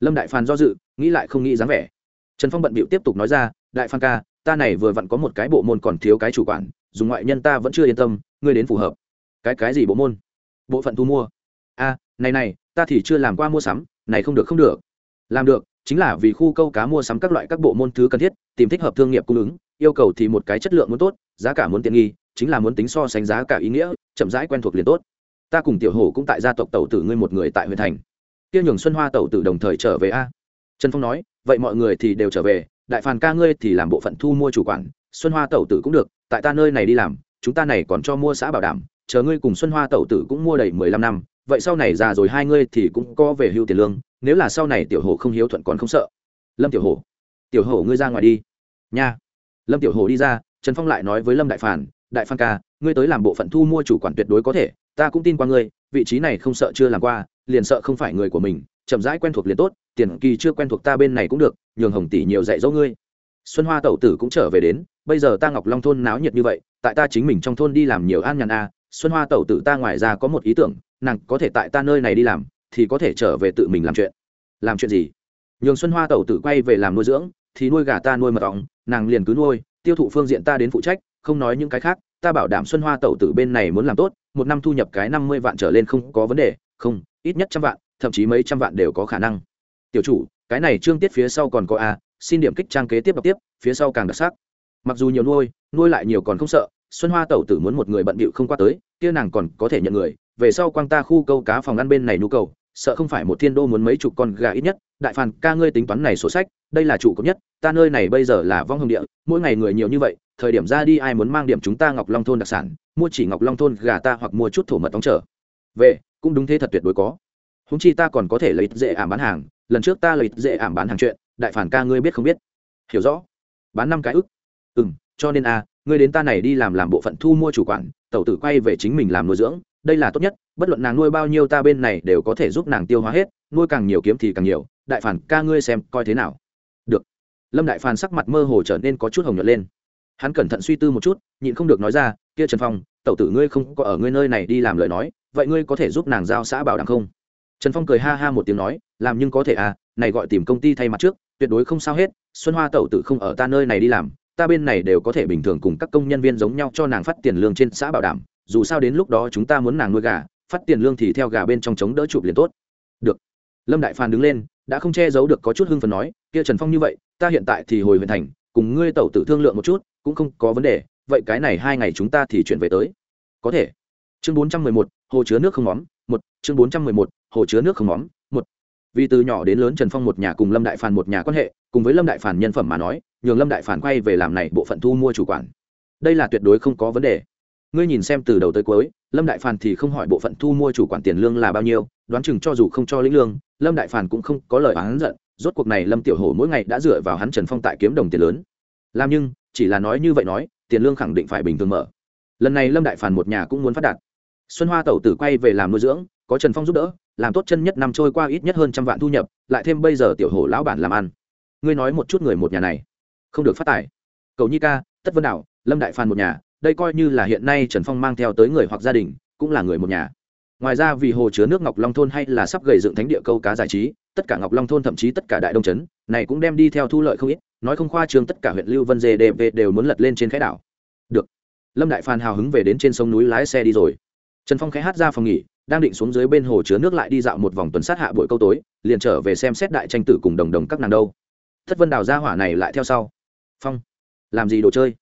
S1: Lâm đại phan do dự, nghĩ lại không nghĩ dáng vẻ. Trần phong bận bịu tiếp tục nói ra, đại phan ca, ta này vừa vặn có một cái bộ môn còn thiếu cái chủ quản, dùng ngoại nhân ta vẫn chưa yên tâm, ngươi đến phù hợp. Cái cái gì bộ môn? Bộ phận thu mua. A, này này, ta thì chưa làm qua mua sắm, này không được không được. Làm được chính là vì khu câu cá mua sắm các loại các bộ môn thứ cần thiết, tìm thích hợp thương nghiệp cung ứng, yêu cầu thì một cái chất lượng muốn tốt, giá cả muốn tiện nghi, chính là muốn tính so sánh giá cả ý nghĩa, chậm rãi quen thuộc liền tốt. Ta cùng tiểu hồ cũng tại gia tộc tẩu tử ngươi một người tại huyện thành. Tiêu nhường xuân hoa tẩu tử đồng thời trở về a. Trần phong nói, vậy mọi người thì đều trở về, đại phàn ca ngươi thì làm bộ phận thu mua chủ quản, xuân hoa tẩu tử cũng được, tại ta nơi này đi làm, chúng ta này còn cho mua xã bảo đảm, chờ ngươi cùng xuân hoa tẩu tử cũng mua đầy mười lăm năm vậy sau này già rồi hai ngươi thì cũng có về hưu tiền lương, nếu là sau này tiểu hồ không hiếu thuận còn không sợ. Lâm tiểu hồ tiểu hồ ngươi ra ngoài đi. Nha. Lâm tiểu hồ đi ra, trần phong lại nói với lâm đại phản, đại phan ca, ngươi tới làm bộ phận thu mua chủ quản tuyệt đối có thể, ta cũng tin qua ngươi, vị trí này không sợ chưa làm qua, liền sợ không phải người của mình, chậm rãi quen thuộc liền tốt, tiền kỳ chưa quen thuộc ta bên này cũng được, nhường hồng tỷ nhiều dạy dỗ ngươi. Xuân hoa tẩu tử cũng trở về đến, bây giờ ta ngọc long thôn náo nhiệt như vậy, tại ta chính mình trong thôn đi làm nhiều an nhàn a, xuân hoa tẩu tử ta ngoài ra có một ý tưởng nàng có thể tại ta nơi này đi làm, thì có thể trở về tự mình làm chuyện. Làm chuyện gì? Nhường xuân hoa tẩu tử quay về làm nuôi dưỡng, thì nuôi gà ta nuôi mật ong, nàng liền cứ nuôi, tiêu thụ phương diện ta đến phụ trách, không nói những cái khác, ta bảo đảm xuân hoa tẩu tử bên này muốn làm tốt, một năm thu nhập cái năm mươi vạn trở lên không có vấn đề, không, ít nhất trăm vạn, thậm chí mấy trăm vạn đều có khả năng. Tiểu chủ, cái này trương tiết phía sau còn có a, xin điểm kích trang kế tiếp đọc tiếp, phía sau càng đặc sắc. Mặc dù nhiều nuôi nuôi lại nhiều còn không sợ xuân hoa tẩu tử muốn một người bận bịu không qua tới, kia nàng còn có thể nhận người, về sau quang ta khu câu cá phòng ăn bên này nhu cầu, sợ không phải một thiên đô muốn mấy chục con gà ít nhất, đại phàn, ca ngươi tính toán này sổ sách, đây là chủ cấp nhất, ta nơi này bây giờ là vong hồng địa, mỗi ngày người nhiều như vậy, thời điểm ra đi ai muốn mang điểm chúng ta ngọc long thôn đặc sản, mua chỉ ngọc long thôn gà ta hoặc mua chút thổ mật đóng trở. Về, cũng đúng thế thật tuyệt đối có. Húng chi ta còn có thể lấy dễ ảm bán hàng, lần trước ta lấy dễ ảm bán hàng chuyện, đại phản ca ngươi biết không biết. Hiểu rõ. Bán năm cái ức. Ừ m cho nên a ngươi đến ta này đi làm làm bộ phận thu mua chủ quản, tẩu tử quay về chính mình làm nuôi dưỡng, đây là tốt nhất, bất luận nàng nuôi bao nhiêu ta bên này đều có thể giúp nàng tiêu hóa hết, nuôi càng nhiều kiếm thì càng nhiều, đại phản ca ngươi xem coi thế nào. Được. Lâm đại phản sắc mặt mơ hồ trở nên có chút hồng nhuận lên. Hắn cẩn thận suy tư một chút, nhịn không được nói ra, kia trần phong, tẩu tử ngươi không có ở ngươi nơi này đi làm lời nói, vậy ngươi có thể giúp nàng giao xã bảo đảm không? Trần phong cười ha ha một tiếng nói, làm nhưng có thể à này gọi tìm công ty thay mặt trước, tuyệt đối không sao hết, xuân hoa tẩu tử không ở ta nơi này đi làm ta bên này đều có thể bình thường cùng các công nhân viên giống nhau cho nàng phát tiền lương trên xã bảo đảm, dù sao đến lúc đó chúng ta muốn nàng nuôi gà, phát tiền lương thì theo gà bên trong chống đỡ chụp liền tốt. Được. Lâm đại phan đứng lên, đã không che giấu được có chút hưng phần nói, kia trần phong như vậy, ta hiện tại thì hồi huyện thành, cùng ngươi tẩu tử thương lượng một chút, cũng không có vấn đề, vậy cái này hai ngày chúng ta thì chuyển về tới. Có thể. Chương bốn trăm mười một, hồ chứa nước không móm một, chương bốn trăm mười một, hồ chứa nước không móm vì từ nhỏ đến lớn trần phong một nhà cùng lâm đại phản một nhà quan hệ cùng với lâm đại phản nhân phẩm mà nói nhường lâm đại phản quay về làm này bộ phận thu mua chủ quản đây là tuyệt đối không có vấn đề ngươi nhìn xem từ đầu tới cuối lâm đại phản thì không hỏi bộ phận thu mua chủ quản tiền lương là bao nhiêu đoán chừng cho dù không cho lĩnh lương lâm đại phản cũng không có lời oán giận rốt cuộc này lâm tiểu hổ mỗi ngày đã dựa vào hắn trần phong tại kiếm đồng tiền lớn làm nhưng chỉ là nói như vậy nói tiền lương khẳng định phải bình thường mở lần này lâm đại phản một nhà cũng muốn phát đạt xuân hoa tẩu tử quay về làm nuôi dưỡng có trần phong giúp đỡ làm tốt chân nhất năm trôi qua ít nhất hơn trăm vạn thu nhập, lại thêm bây giờ tiểu hổ lão bản làm ăn. Ngươi nói một chút người một nhà này, không được phát tài. Cầu nhi ca, tất vân đạo lâm đại phan một nhà, đây coi như là hiện nay trần phong mang theo tới người hoặc gia đình, cũng là người một nhà. Ngoài ra vì hồ chứa nước ngọc long thôn hay là sắp gầy dựng thánh địa câu cá giải trí, tất cả ngọc long thôn thậm chí tất cả đại đông trấn, này cũng đem đi theo thu lợi không ít, nói không khoa trương tất cả huyện lưu vân dê đv đều muốn lật lên trên khái đảo. Được. Lâm đại phan hào hứng về đến trên sông núi lái xe đi rồi. Trần phong khẽ hát ra phòng nghỉ đang định xuống dưới bên hồ chứa nước lại đi dạo một vòng tuần sát hạ buổi câu tối, liền trở về xem xét đại tranh tử cùng đồng đồng các nàng đâu. Thất vân đào ra hỏa này lại theo sau. Phong. Làm gì đồ chơi?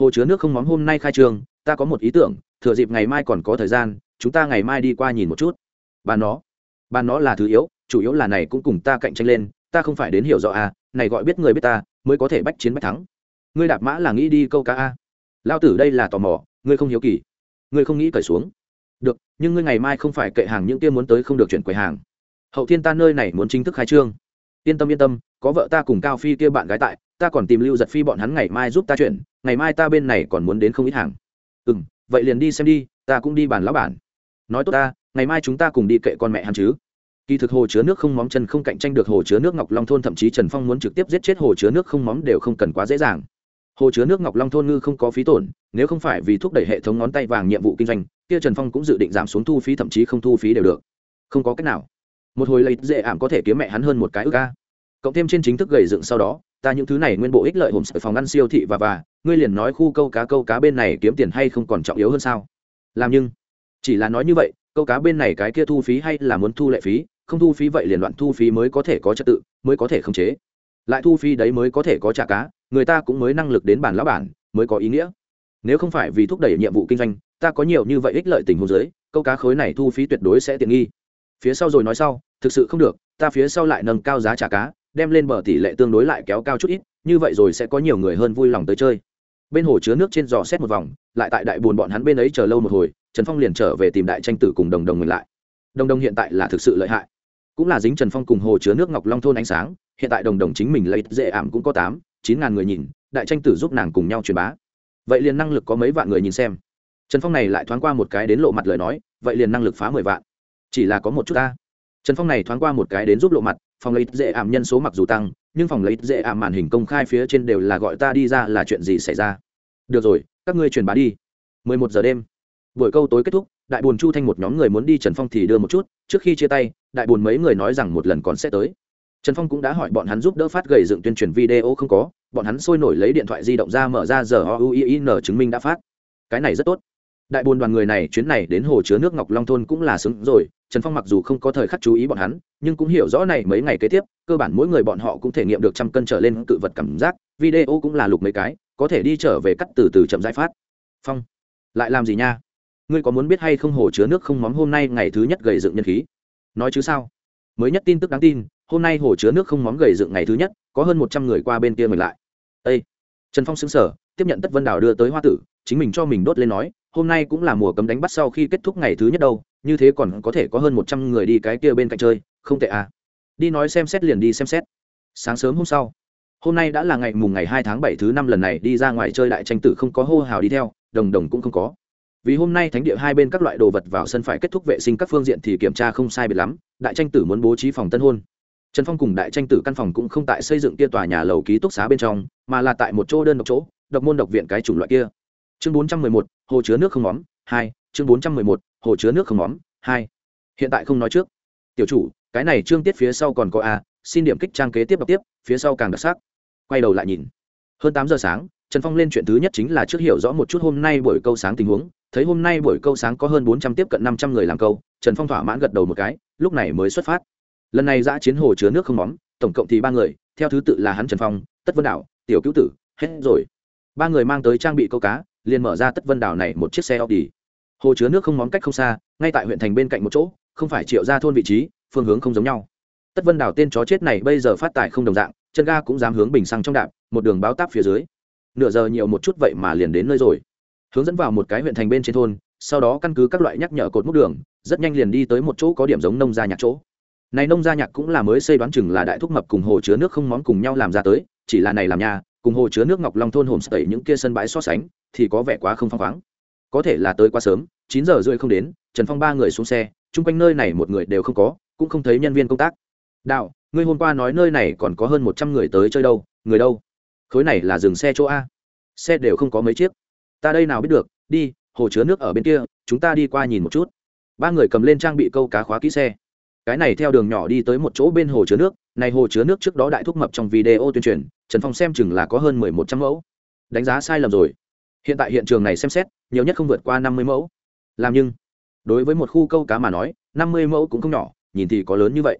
S1: Hồ chứa nước không móng hôm nay khai trường, ta có một ý tưởng, thừa dịp ngày mai còn có thời gian, chúng ta ngày mai đi qua nhìn một chút. Bàn nó. Bàn nó là thứ yếu, chủ yếu là này cũng cùng ta cạnh tranh lên, ta không phải đến hiểu rõ à này gọi biết người biết ta, mới có thể bách chiến bách thắng. Ngươi đạp mã là nghĩ đi câu cá a. Lao tử đây là tò mò, ngươi không hiếu kỳ. Ngươi không nghĩ cởi xuống được, nhưng ngươi ngày mai không phải kệ hàng những kia muốn tới không được chuyển quầy hàng. Hậu thiên ta nơi này muốn chính thức khai trương. Yên tâm yên tâm, có vợ ta cùng cao phi kia bạn gái tại, ta còn tìm lưu giật phi bọn hắn ngày mai giúp ta chuyển, ngày mai ta bên này còn muốn đến không ít hàng. Ừ m vậy liền đi xem đi, ta cũng đi bàn lão bản. Nói tốt ta, ngày mai chúng ta cùng đi kệ con mẹ hắn chứ. Kỳ thực hồ chứa nước không móng chân không cạnh tranh được hồ chứa nước ngọc long thôn, thậm chí trần phong muốn trực tiếp giết chết hồ chứa nước không móng đều không cần quá dễ dàng hồ chứa nước ngọc long thôn ngư không có phí tổn, nếu không phải vì thúc đẩy hệ thống ngón tay vàng nhiệm vụ kinh doanh, kia trần phong cũng dự định giảm xuống thu phí, thậm chí không thu phí đều được. Không có cách nào. Một hồi lấy dễ ảm có thể kiếm mẹ hắn hơn một cái ước ca. Cộng thêm trên chính thức gầy dựng sau đó, ta những thứ này nguyên bộ ích lợi hồn sở phòng ăn siêu thị và và, ngươi liền nói khu câu cá câu cá bên này kiếm tiền hay không còn trọng yếu hơn sao? Làm nhưng, chỉ là nói như vậy, câu cá bên này cái kia thu phí hay là muốn thu lệ phí, không thu phí vậy liền loạn thu phí mới có thể có trật tự, mới có thể khống chế lại thu phí đấy mới có thể có trả cá, người ta cũng mới năng lực đến bản lão bản, mới có ý nghĩa. Nếu không phải vì thúc đẩy nhiệm vụ kinh doanh, ta có nhiều như vậy ích lợi tình huống dưới, câu cá khối này thu phí tuyệt đối sẽ tiện nghi. Phía sau rồi nói sau, thực sự không được, ta phía sau lại nâng cao giá trả cá, đem lên bờ tỷ lệ tương đối lại kéo cao chút ít, như vậy rồi sẽ có nhiều người hơn vui lòng tới chơi. Bên hồ chứa nước trên giò xét một vòng, lại tại đại buồn bọn hắn bên ấy chờ lâu một hồi, trần phong liền trở về tìm đại tranh tử cùng đồng đồng ngừng lại. Đồng đồng hiện tại là thực sự lợi hại cũng là dính trần phong cùng hồ chứa nước ngọc long thôn ánh sáng, hiện tại đồng đồng chính mình lấy dễ ảm cũng có tám, chín ngàn người nhìn, đại tranh tử giúp nàng cùng nhau truyền bá. Vậy liền năng lực có mấy vạn người nhìn xem? Trần phong này lại thoáng qua một cái đến lộ mặt lời nói, vậy liền năng lực phá mười vạn. Chỉ là có một chút ta. Trần phong này thoáng qua một cái đến giúp lộ mặt, phòng lấy dễ ảm nhân số mặc dù tăng, nhưng phòng lấy dễ ảm màn hình công khai phía trên đều là gọi ta đi ra là chuyện gì xảy ra? Được rồi, các ngươi truyền bá đi. Mười một giờ đêm, buổi câu tối kết thúc đại bồn chu thanh một nhóm người muốn đi trần phong thì đưa một chút trước khi chia tay đại bồn mấy người nói rằng một lần còn sẽ tới trần phong cũng đã hỏi bọn hắn giúp đỡ phát gầy dựng tuyên truyền video không có bọn hắn sôi nổi lấy điện thoại di động ra mở ra giờ o u i n chứng minh đã phát cái này rất tốt đại bồn đoàn người này chuyến này đến hồ chứa nước ngọc long thôn cũng là xứng rồi trần phong mặc dù không có thời khắc chú ý bọn hắn nhưng cũng hiểu rõ này mấy ngày kế tiếp cơ bản mỗi người bọn họ cũng thể nghiệm được trăm cân trở lên cự vật cảm giác video cũng là lục mấy cái có thể đi trở về cắt từ từ chậm giải phát phong lại làm gì nha ngươi có muốn biết hay không hồ chứa nước không móm hôm nay ngày thứ nhất gầy dựng nhân khí? Nói chứ sao? Mới nhất tin tức đáng tin, hôm nay hồ chứa nước không móm gầy dựng ngày thứ nhất, có hơn một trăm người qua bên kia mình lại. Ây trần phong xứng sở tiếp nhận tất vân đào đưa tới hoa tử, chính mình cho mình đốt lên nói, hôm nay cũng là mùa cấm đánh bắt sau khi kết thúc ngày thứ nhất đâu, như thế còn có thể có hơn một trăm người đi cái kia bên cạnh chơi, không tệ à. Đi nói xem xét liền đi xem xét. Sáng sớm hôm sau, hôm nay đã là ngày mùng ngày hai tháng bảy thứ năm lần này đi ra ngoài chơi đại tranh tử không có hô hào đi theo, đồng đồng cũng không có vì hôm nay thánh địa hai bên các loại đồ vật vào sân phải kết thúc vệ sinh các phương diện thì kiểm tra không sai biệt lắm, đại tranh tử muốn bố trí phòng tân hôn. Trần phong cùng đại tranh tử căn phòng cũng không tại xây dựng kia tòa nhà lầu ký túc xá bên trong, mà là tại một chỗ đơn độc chỗ, độc môn độc viện cái chủng loại kia. Chương bốn trăm mười một, hồ chứa nước không móm hai, chương bốn trăm mười một, hồ chứa nước không móm hai. Hiện tại không nói trước. Tiểu chủ, cái này trương tiết phía sau còn có a, xin điểm kích trang kế tiếp đọc tiếp, phía sau càng đặc sắc. Quay đầu lại nhìn. Hơn tám giờ sáng, trần phong lên chuyện thứ nhất chính là trước hiểu rõ một chút hôm nay buổi câu sáng tình huống thấy hôm nay buổi câu sáng có hơn bốn trăm tiếp cận năm trăm người làm câu, trần phong thỏa mãn gật đầu một cái, lúc này mới xuất phát. Lần này giã chiến hồ chứa nước không móng, tổng cộng thì ba người, theo thứ tự là hắn trần phong, tất vân đảo, tiểu cứu tử, hết rồi. Ba người mang tới trang bị câu cá, liền mở ra tất vân đảo này một chiếc xe audi. Hồ chứa nước không móng cách không xa, ngay tại huyện thành bên cạnh một chỗ, không phải triệu ra thôn vị trí, phương hướng không giống nhau. Tất vân đảo tên chó chết này bây giờ phát tài không đồng dạng, chân ga cũng dám hướng bình xăng trong đạp, một đường báo táp phía dưới. Nửa giờ nhiều một chút vậy mà liền đến nơi rồi hướng dẫn vào một cái huyện thành bên trên thôn, sau đó căn cứ các loại nhắc nhở cột múc đường, rất nhanh liền đi tới một chỗ có điểm giống nông gia nhạc chỗ. Này nông gia nhạc cũng là mới xây đoán chừng là đại thúc mập cùng hồ chứa nước không món cùng nhau làm ra tới, chỉ là này làm nhà, cùng hồ chứa nước ngọc long thôn hồn sẩy những kia sân bãi so sánh, thì có vẻ quá không phăng khoáng. Có thể là tới quá sớm, chín giờ rưỡi không đến, trần phong ba người xuống xe, chung quanh nơi này một người đều không có, cũng không thấy nhân viên công tác. Đạo ngươi hôm qua nói nơi này còn có hơn một trăm người tới chơi đâu, người đâu? Khối này là dừng xe chỗ a. Xe đều không có mấy chiếc ta đây nào biết được, đi, hồ chứa nước ở bên kia, chúng ta đi qua nhìn một chút. Ba người cầm lên trang bị câu cá khóa kỹ xe. Cái này theo đường nhỏ đi tới một chỗ bên hồ chứa nước, này hồ chứa nước trước đó đại thúc mập trong video tuyên truyền, trần phong xem chừng là có hơn mười một trăm mẫu. Đánh giá sai lầm rồi. Hiện tại hiện trường này xem xét, nhiều nhất không vượt qua năm mươi mẫu. Làm nhưng, đối với một khu câu cá mà nói, năm mươi mẫu cũng không nhỏ, nhìn thì có lớn như vậy.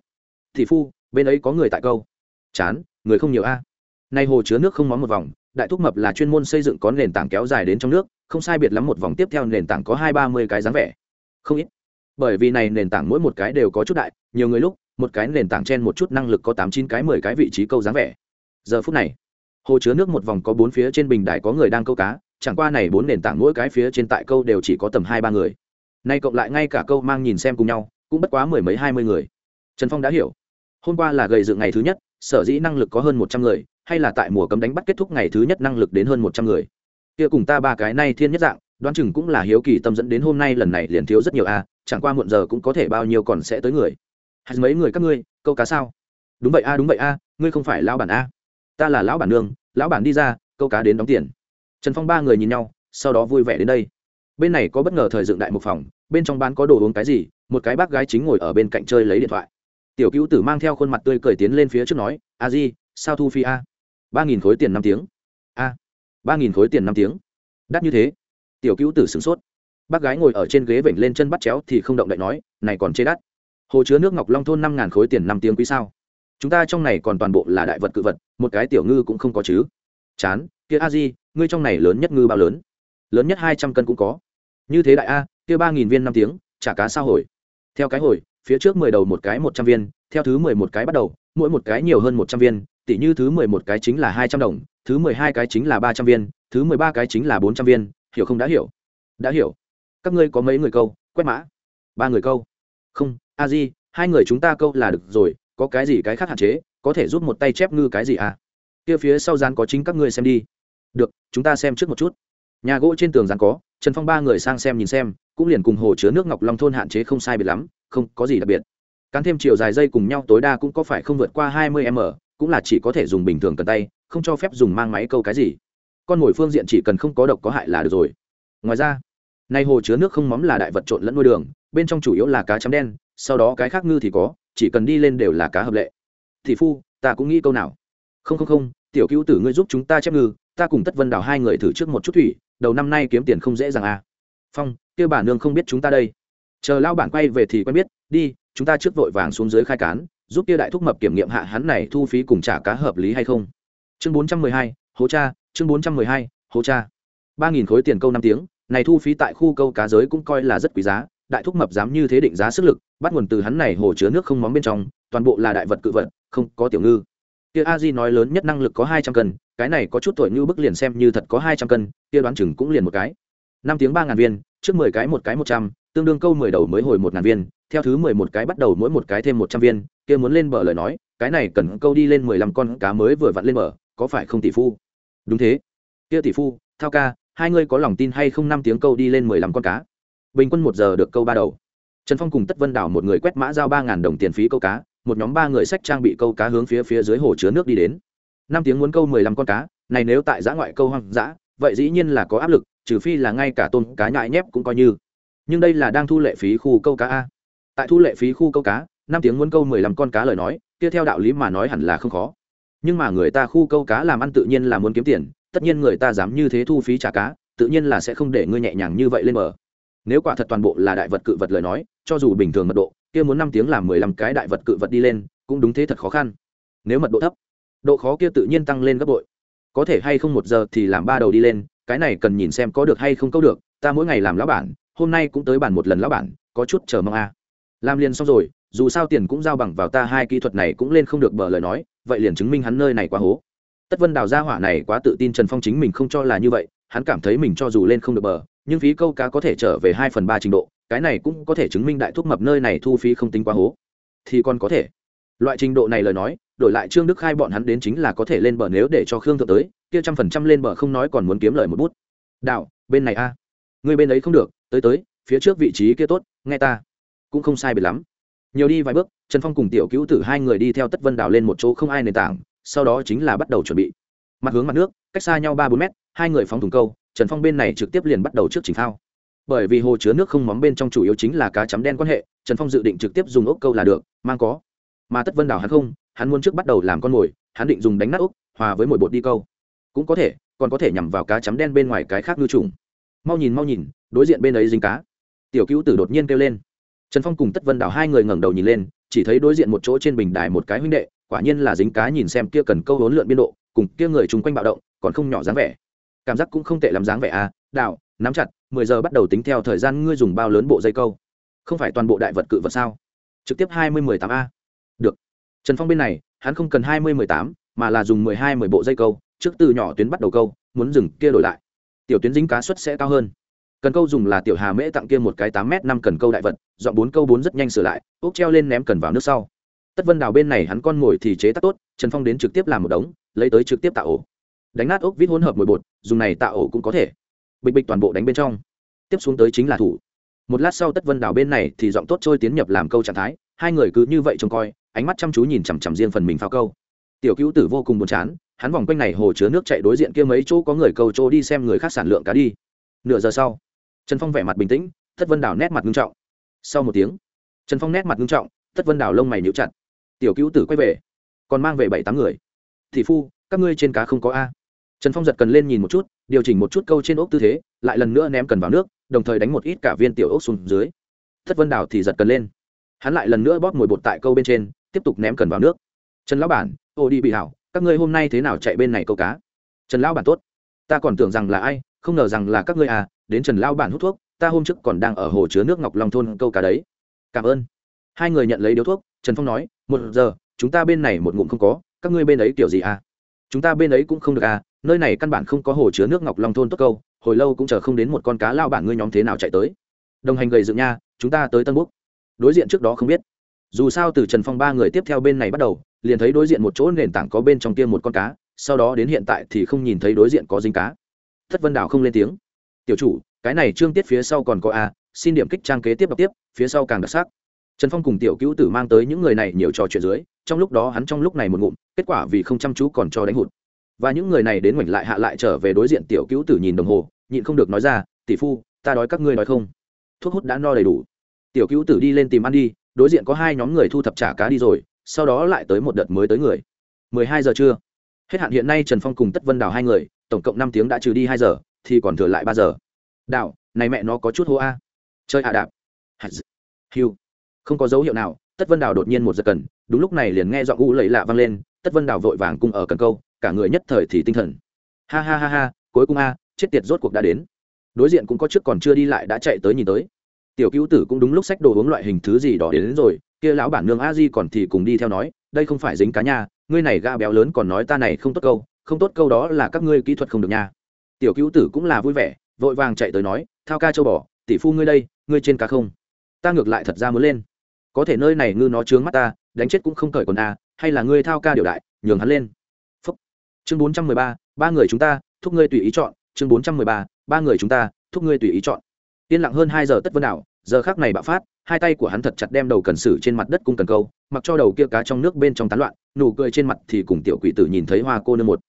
S1: Thì phu, bên ấy có người tại câu. Chán, người không nhiều a. Nay hồ chứa nước không món một vòng đại thúc mập là chuyên môn xây dựng có nền tảng kéo dài đến trong nước, không sai biệt lắm một vòng tiếp theo nền tảng có hai ba mươi cái dáng vẻ. Không ít. Bởi vì này nền tảng mỗi một cái đều có chút đại, nhiều người lúc, một cái nền tảng trên một chút năng lực có tám chín cái, mười cái vị trí câu dáng vẻ. Giờ phút này, hồ chứa nước một vòng có bốn phía trên bình đài có người đang câu cá, chẳng qua này bốn nền tảng mỗi cái phía trên tại câu đều chỉ có tầm hai ba người. Nay cộng lại ngay cả câu mang nhìn xem cùng nhau, cũng bất quá mười mấy hai mươi người. Trần phong đã hiểu. Hôm qua là gầy dựng ngày thứ nhất sở dĩ năng lực có hơn một trăm người, hay là tại mùa cấm đánh bắt kết thúc ngày thứ nhất năng lực đến hơn một trăm người. Kia cùng ta ba cái này thiên nhất dạng, đoán chừng cũng là hiếu kỳ tâm dẫn đến hôm nay lần này liền thiếu rất nhiều a chẳng qua muộn giờ cũng có thể bao nhiêu còn sẽ tới người. Hay mấy người các ngươi, câu cá sao? Đúng vậy a đúng vậy a ngươi không phải lão bản a ta là lão bản nương, lão bản đi ra, câu cá đến đóng tiền. Trần phong ba người nhìn nhau, sau đó vui vẻ đến đây. Bên này có bất ngờ thời dựng đại một phòng, bên trong bán có đồ uống cái gì, một cái bác gái chính ngồi ở bên cạnh chơi lấy điện thoại tiểu cứu tử mang theo khuôn mặt tươi cười tiến lên phía trước nói, a di, sao thu phi a? Ba nghìn khối tiền năm tiếng. A, ba nghìn khối tiền năm tiếng. Đắt như thế. Tiểu cứu tử sửng sốt. Bác gái ngồi ở trên ghế vểnh lên chân bắt chéo thì không động đậy nói, này còn chê đắt. Hồ chứa nước ngọc long thôn năm ngàn khối tiền năm tiếng quý sao? Chúng ta trong này còn toàn bộ là đại vật cự vật, một cái tiểu ngư cũng không có chứ. Chán, kia a di, ngươi trong này lớn nhất ngư bao lớn? Lớn nhất hai trăm cân cũng có. Như thế đại a, kia ba nghìn viên năm tiếng trả cá sao hồi? Theo cái hồi phía trước mười đầu một cái một trăm viên, theo thứ mười một cái bắt đầu, mỗi một cái nhiều hơn một trăm viên tỷ như thứ mười một cái chính là hai trăm đồng, thứ mười hai cái chính là ba trăm viên, thứ mười ba cái chính là bốn trăm viên, hiểu không? Đã hiểu. Đã hiểu. Các ngươi có mấy người câu? Quét mã. Ba người câu. Không, a di, hai người chúng ta câu là được rồi, có cái gì cái khác hạn chế, có thể giúp một tay chép ngư cái gì à? Kia phía sau gian có chính các ngươi xem đi. Được, chúng ta xem trước một chút. Nhà gỗ trên tường gian có, trần phong ba người sang xem nhìn xem, cũng liền cùng hồ chứa nước ngọc long thôn hạn chế không sai biệt lắm không có gì đặc biệt. Cắn thêm chiều dài dây cùng nhau tối đa cũng có phải không vượt qua hai mươi m, cũng là chỉ có thể dùng bình thường cần tay, không cho phép dùng mang máy câu cái gì. Con mồi phương diện chỉ cần không có độc có hại là được rồi. Ngoài ra, nay hồ chứa nước không mắm là đại vật trộn lẫn nuôi đường, bên trong chủ yếu là cá chấm đen, sau đó cái khác ngư thì có, chỉ cần đi lên đều là cá hợp lệ. Thì phu, ta cũng nghĩ câu nào? Không không không, tiểu cứu tử ngươi giúp chúng ta chép ngư, ta cùng tất vân đào hai người thử trước một chút thủy, đầu năm nay kiếm tiền không dễ dàng à. Phong, kia bà nương không biết chúng ta đây chờ lao bản quay về thì quen biết, đi, chúng ta trước vội vàng xuống dưới khai cán, giúp kia đại thúc mập kiểm nghiệm hạ hắn này thu phí cùng trả cá hợp lý hay không. Chương bốn trăm mười hai, hố cha, chương bốn trăm mười hai, hố cha. ba nghìn khối tiền câu năm tiếng, này thu phí tại khu câu cá giới cũng coi là rất quý giá, đại thúc mập dám như thế định giá sức lực, bắt nguồn từ hắn này hồ chứa nước không móng bên trong, toàn bộ là đại vật cự vật, không có tiểu ngư. Kia a di nói lớn nhất năng lực có hai trăm cân, cái này có chút tuổi như bức liền xem như thật có hai trăm cân, kia đoán chừng cũng liền một cái. Năm tiếng ba ngàn viên, trước mười cái một cái một trăm tương đương câu mười đầu mới hồi một ngàn viên, theo thứ mười một cái bắt đầu mỗi một cái thêm một trăm viên, kia muốn lên bờ lời nói, cái này cần câu đi lên mười lăm con cá mới vừa vặn lên bờ, có phải không tỷ phu? Đúng thế. Kia tỷ phu, thao ca, hai ngươi có lòng tin hay không năm tiếng câu đi lên mười lăm con cá? Bình quân một giờ được câu ba đầu. Trần phong cùng tất vân đảo một người quét mã giao ba ngàn đồng tiền phí câu cá, một nhóm ba người sách trang bị câu cá hướng phía phía dưới hồ chứa nước đi đến. Năm tiếng muốn câu mười lăm con cá, này nếu tại giã ngoại câu hoang dã, vậy dĩ nhiên là có áp lực, trừ phi là ngay cả tôm cá nhại nhép cũng coi như nhưng đây là đang thu lệ phí khu câu cá a. Tại thu lệ phí khu câu cá, năm tiếng muốn câu mười lăm con cá lời nói, kia theo đạo lý mà nói hẳn là không khó. Nhưng mà người ta khu câu cá làm ăn tự nhiên là muốn kiếm tiền, tất nhiên người ta dám như thế thu phí trả cá, tự nhiên là sẽ không để ngươi nhẹ nhàng như vậy lên bờ. Nếu quả thật toàn bộ là đại vật cự vật lời nói, cho dù bình thường mật độ, kia muốn năm tiếng làm mười lăm cái đại vật cự vật đi lên, cũng đúng thế thật khó khăn. Nếu mật độ thấp, độ khó kia tự nhiên tăng lên gấp bội. Có thể hay không một giờ thì làm ba đầu đi lên, cái này cần nhìn xem có được hay không câu được, ta mỗi ngày làm lão bản hôm nay cũng tới bản một lần lão bản, có chút chờ mong a. Làm liền xong rồi, dù sao tiền cũng giao bằng vào ta, hai kỹ thuật này cũng lên không được bờ lời nói, vậy liền chứng minh hắn nơi này quá hố. Tất vân đào gia hỏa này quá tự tin trần phong chính mình không cho là như vậy, hắn cảm thấy mình cho dù lên không được bờ, nhưng phí câu cá có thể trở về hai phần ba trình độ, cái này cũng có thể chứng minh đại thuốc mập nơi này thu phí không tính quá hố. Thì còn có thể. Loại trình độ này lời nói, đổi lại trương đức khai bọn hắn đến chính là có thể lên bờ nếu để cho khương thượng tới, kia trăm phần trăm lên bờ không nói còn muốn kiếm lời một bút. Đạo bên này a. Người bên ấy không được tới tới, phía trước vị trí kia tốt, nghe ta. Cũng không sai biệt lắm. Nhiều đi vài bước, trần phong cùng tiểu cứu tử hai người đi theo tất vân đào lên một chỗ không ai nền tảng, sau đó chính là bắt đầu chuẩn bị. Mặt hướng mặt nước, cách xa nhau ba bốn mét, hai người phóng thùng câu, trần phong bên này trực tiếp liền bắt đầu trước trình thao bởi vì hồ chứa nước không móng bên trong chủ yếu chính là cá chấm đen quan hệ, trần phong dự định trực tiếp dùng ốc câu là được, mang có. Mà tất vân đào hắn không, hắn muốn trước bắt đầu làm con mồi, hắn định dùng đánh nát ốc, hòa với mồi bột đi câu. Cũng có thể, còn có thể nhằm vào cá chấm đen bên ngoài cái khác ngư trùng. Mau nhìn mau nhìn đối diện bên ấy dính cá. Tiểu cứu tử đột nhiên kêu lên. Trần phong cùng tất vân đào hai người ngẩng đầu nhìn lên, chỉ thấy đối diện một chỗ trên bình đài một cái huynh đệ, quả nhiên là dính cá nhìn xem kia cần câu hốn lượn biên độ, cùng kia người chung quanh bạo động, còn không nhỏ dáng vẻ. Cảm giác cũng không tệ làm dáng vẻ à đạo nắm chặt, mười giờ bắt đầu tính theo thời gian ngươi dùng bao lớn bộ dây câu. Không phải toàn bộ đại vật cự vật sao? Trực tiếp hai mươi mười tám a. Được. Trần phong bên này, hắn không cần hai mươi mười tám, mà là dùng mười hai mười bộ dây câu, trước từ nhỏ tuyến bắt đầu câu, muốn dừng kia đổi lại. Tiểu tuyến dính cá suất sẽ cao hơn cần câu dùng là tiểu hà mễ tặng kia một cái tám m năm cần câu đại vật, dọn bốn câu bốn rất nhanh sửa lại, ốc treo lên ném cần vào nước sau. Tất vân đào bên này hắn con ngồi thì chế tác tốt, trần phong đến trực tiếp làm một đống, lấy tới trực tiếp tạo ổ. Đánh nát ốc vít hỗn hợp mồi bột, dùng này tạo ổ cũng có thể. Bịch bịch toàn bộ đánh bên trong. Tiếp xuống tới chính là thủ. Một lát sau tất vân đào bên này thì giọng tốt trôi tiến nhập làm câu trạng thái, hai người cứ như vậy trông coi, ánh mắt chăm chú nhìn chằm chằm riêng phần mình phao câu. Tiểu cứu tử vô cùng buồn chán, hắn vòng quanh này hồ chứa nước chạy đối diện kia mấy chỗ có người câu chỗ đi xem người khác sản lượng cá đi. Nửa giờ sau trần phong vẻ mặt bình tĩnh tất vân đào nét mặt nghiêm trọng. Sau một tiếng, trần phong nét mặt nghiêm trọng tất vân đào lông mày níu chặt. Tiểu cứu tử quay về, còn mang về bảy tám người. Thị phu, các ngươi trên cá không có a. Trần phong giật cần lên nhìn một chút, điều chỉnh một chút câu trên ốc tư thế, lại lần nữa ném cần vào nước, đồng thời đánh một ít cả viên tiểu ốc xuống dưới. Thất vân đào thì giật cần lên. Hắn lại lần nữa bóp mồi bột tại câu bên trên, tiếp tục ném cần vào nước. Trần lão bản, ô đi bị hảo, các ngươi hôm nay thế nào chạy bên này câu cá? Trần lão bản tốt, ta còn tưởng rằng là ai, không ngờ rằng là các ngươi à đến trần lao bản hút thuốc, ta hôm trước còn đang ở hồ chứa nước ngọc long thôn câu cá đấy. Cảm ơn. Hai người nhận lấy điếu thuốc, trần phong nói, một giờ, chúng ta bên này một ngụm không có, các ngươi bên ấy kiểu gì à? Chúng ta bên ấy cũng không được à nơi này căn bản không có hồ chứa nước ngọc long thôn tốt câu, hồi lâu cũng chờ không đến một con cá lao bản ngươi nhóm thế nào chạy tới. Đồng hành gầy dựng nha, chúng ta tới tân búc đối diện trước đó không biết. Dù sao từ trần phong ba người tiếp theo bên này bắt đầu, liền thấy đối diện một chỗ nền tảng có bên trong kia một con cá, sau đó đến hiện tại thì không nhìn thấy đối diện có dính cá. Thất vân đảo không lên tiếng tiểu chủ, cái này trương tiết phía sau còn có a, xin điểm kích trang kế tiếp đọc tiếp, phía sau càng đặc sắc. Trần phong cùng tiểu cứu tử mang tới những người này nhiều trò chuyện dưới, trong lúc đó hắn trong lúc này một ngụm, kết quả vì không chăm chú còn cho đánh hụt. Và những người này đến ngoảnh lại hạ lại trở về đối diện tiểu cứu tử nhìn đồng hồ, nhịn không được nói ra, tỷ phu, ta đói các ngươi nói không? Thuốc hút đã no đầy đủ. Tiểu cứu tử đi lên tìm ăn đi, đối diện có hai nhóm người thu thập trả cá đi rồi, sau đó lại tới một đợt mới tới người. Mười hai giờ trưa. Hết hạn hiện nay trần phong cùng tất vân đào hai người, tổng cộng năm tiếng đã trừ đi hai giờ thì còn thừa lại ba giờ. Đạo này mẹ nó có chút hô a. Chơi hạ đạp. Hiu. Không có dấu hiệu nào tất vân đào đột nhiên một giật cần đúng lúc này liền nghe dọn u lẫy lạ vang lên tất vân đào vội vàng cung ở cần câu cả người nhất thời thì tinh thần. Ha ha ha ha cuối cùng a chết tiệt rốt cuộc đã đến. Đối diện cũng có trước còn chưa đi lại đã chạy tới nhìn tới. Tiểu cứu tử cũng đúng lúc sách đồ uống loại hình thứ gì đó đến, đến rồi kia lão bản nương a di còn thì cùng đi theo nói đây không phải dính cá nha ngươi này ga béo lớn còn nói ta này không tốt câu không tốt câu đó là các ngươi kỹ thuật không được nha tiểu cứu tử cũng là vui vẻ, vội vàng chạy tới nói, thao ca châu bò, tỷ phu ngươi đây, ngươi trên cá không? Ta ngược lại thật ra muốn lên. Có thể nơi này ngư nó trướng mắt ta, đánh chết cũng không cởi còn a, hay là ngươi thao ca điều đại, nhường hắn lên. Phúc. chương bốn trăm mười ba ba người chúng ta, thúc ngươi tùy ý chọn. Chương bốn trăm mười ba ba người chúng ta, thúc ngươi tùy ý chọn. Yên lặng hơn hai giờ tất vân đảo, giờ khác này bạo phát, hai tay của hắn thật chặt đem đầu cần sử trên mặt đất cung cần câu, mặc cho đầu kia cá trong nước bên trong tán loạn, nụ cười trên mặt thì cùng tiểu quỷ tử nhìn thấy hoa cô nương một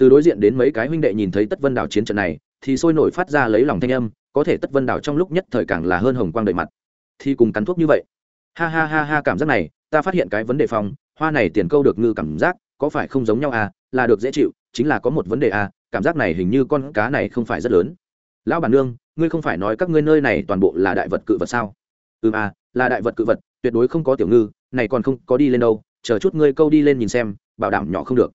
S1: từ đối diện đến mấy cái huynh đệ nhìn thấy tất vân đảo chiến trận này, thì sôi nổi phát ra lấy lòng thanh âm, có thể tất vân đảo trong lúc nhất thời càng là hơn hồng quang đầy mặt. Thì cùng cắn thuốc như vậy. Ha ha ha ha, cảm giác này, ta phát hiện cái vấn đề phòng, hoa này tiền câu được ngư cảm giác, có phải không giống nhau à là được dễ chịu, chính là có một vấn đề à cảm giác này hình như con cá này không phải rất lớn. Lão bản nương, ngươi không phải nói các ngươi nơi này toàn bộ là đại vật cự vật sao? Ừ à là đại vật cự vật, tuyệt đối không có tiểu ngư, này còn không có đi lên đâu, chờ chút ngươi câu đi lên nhìn xem, bảo đảm nhỏ không được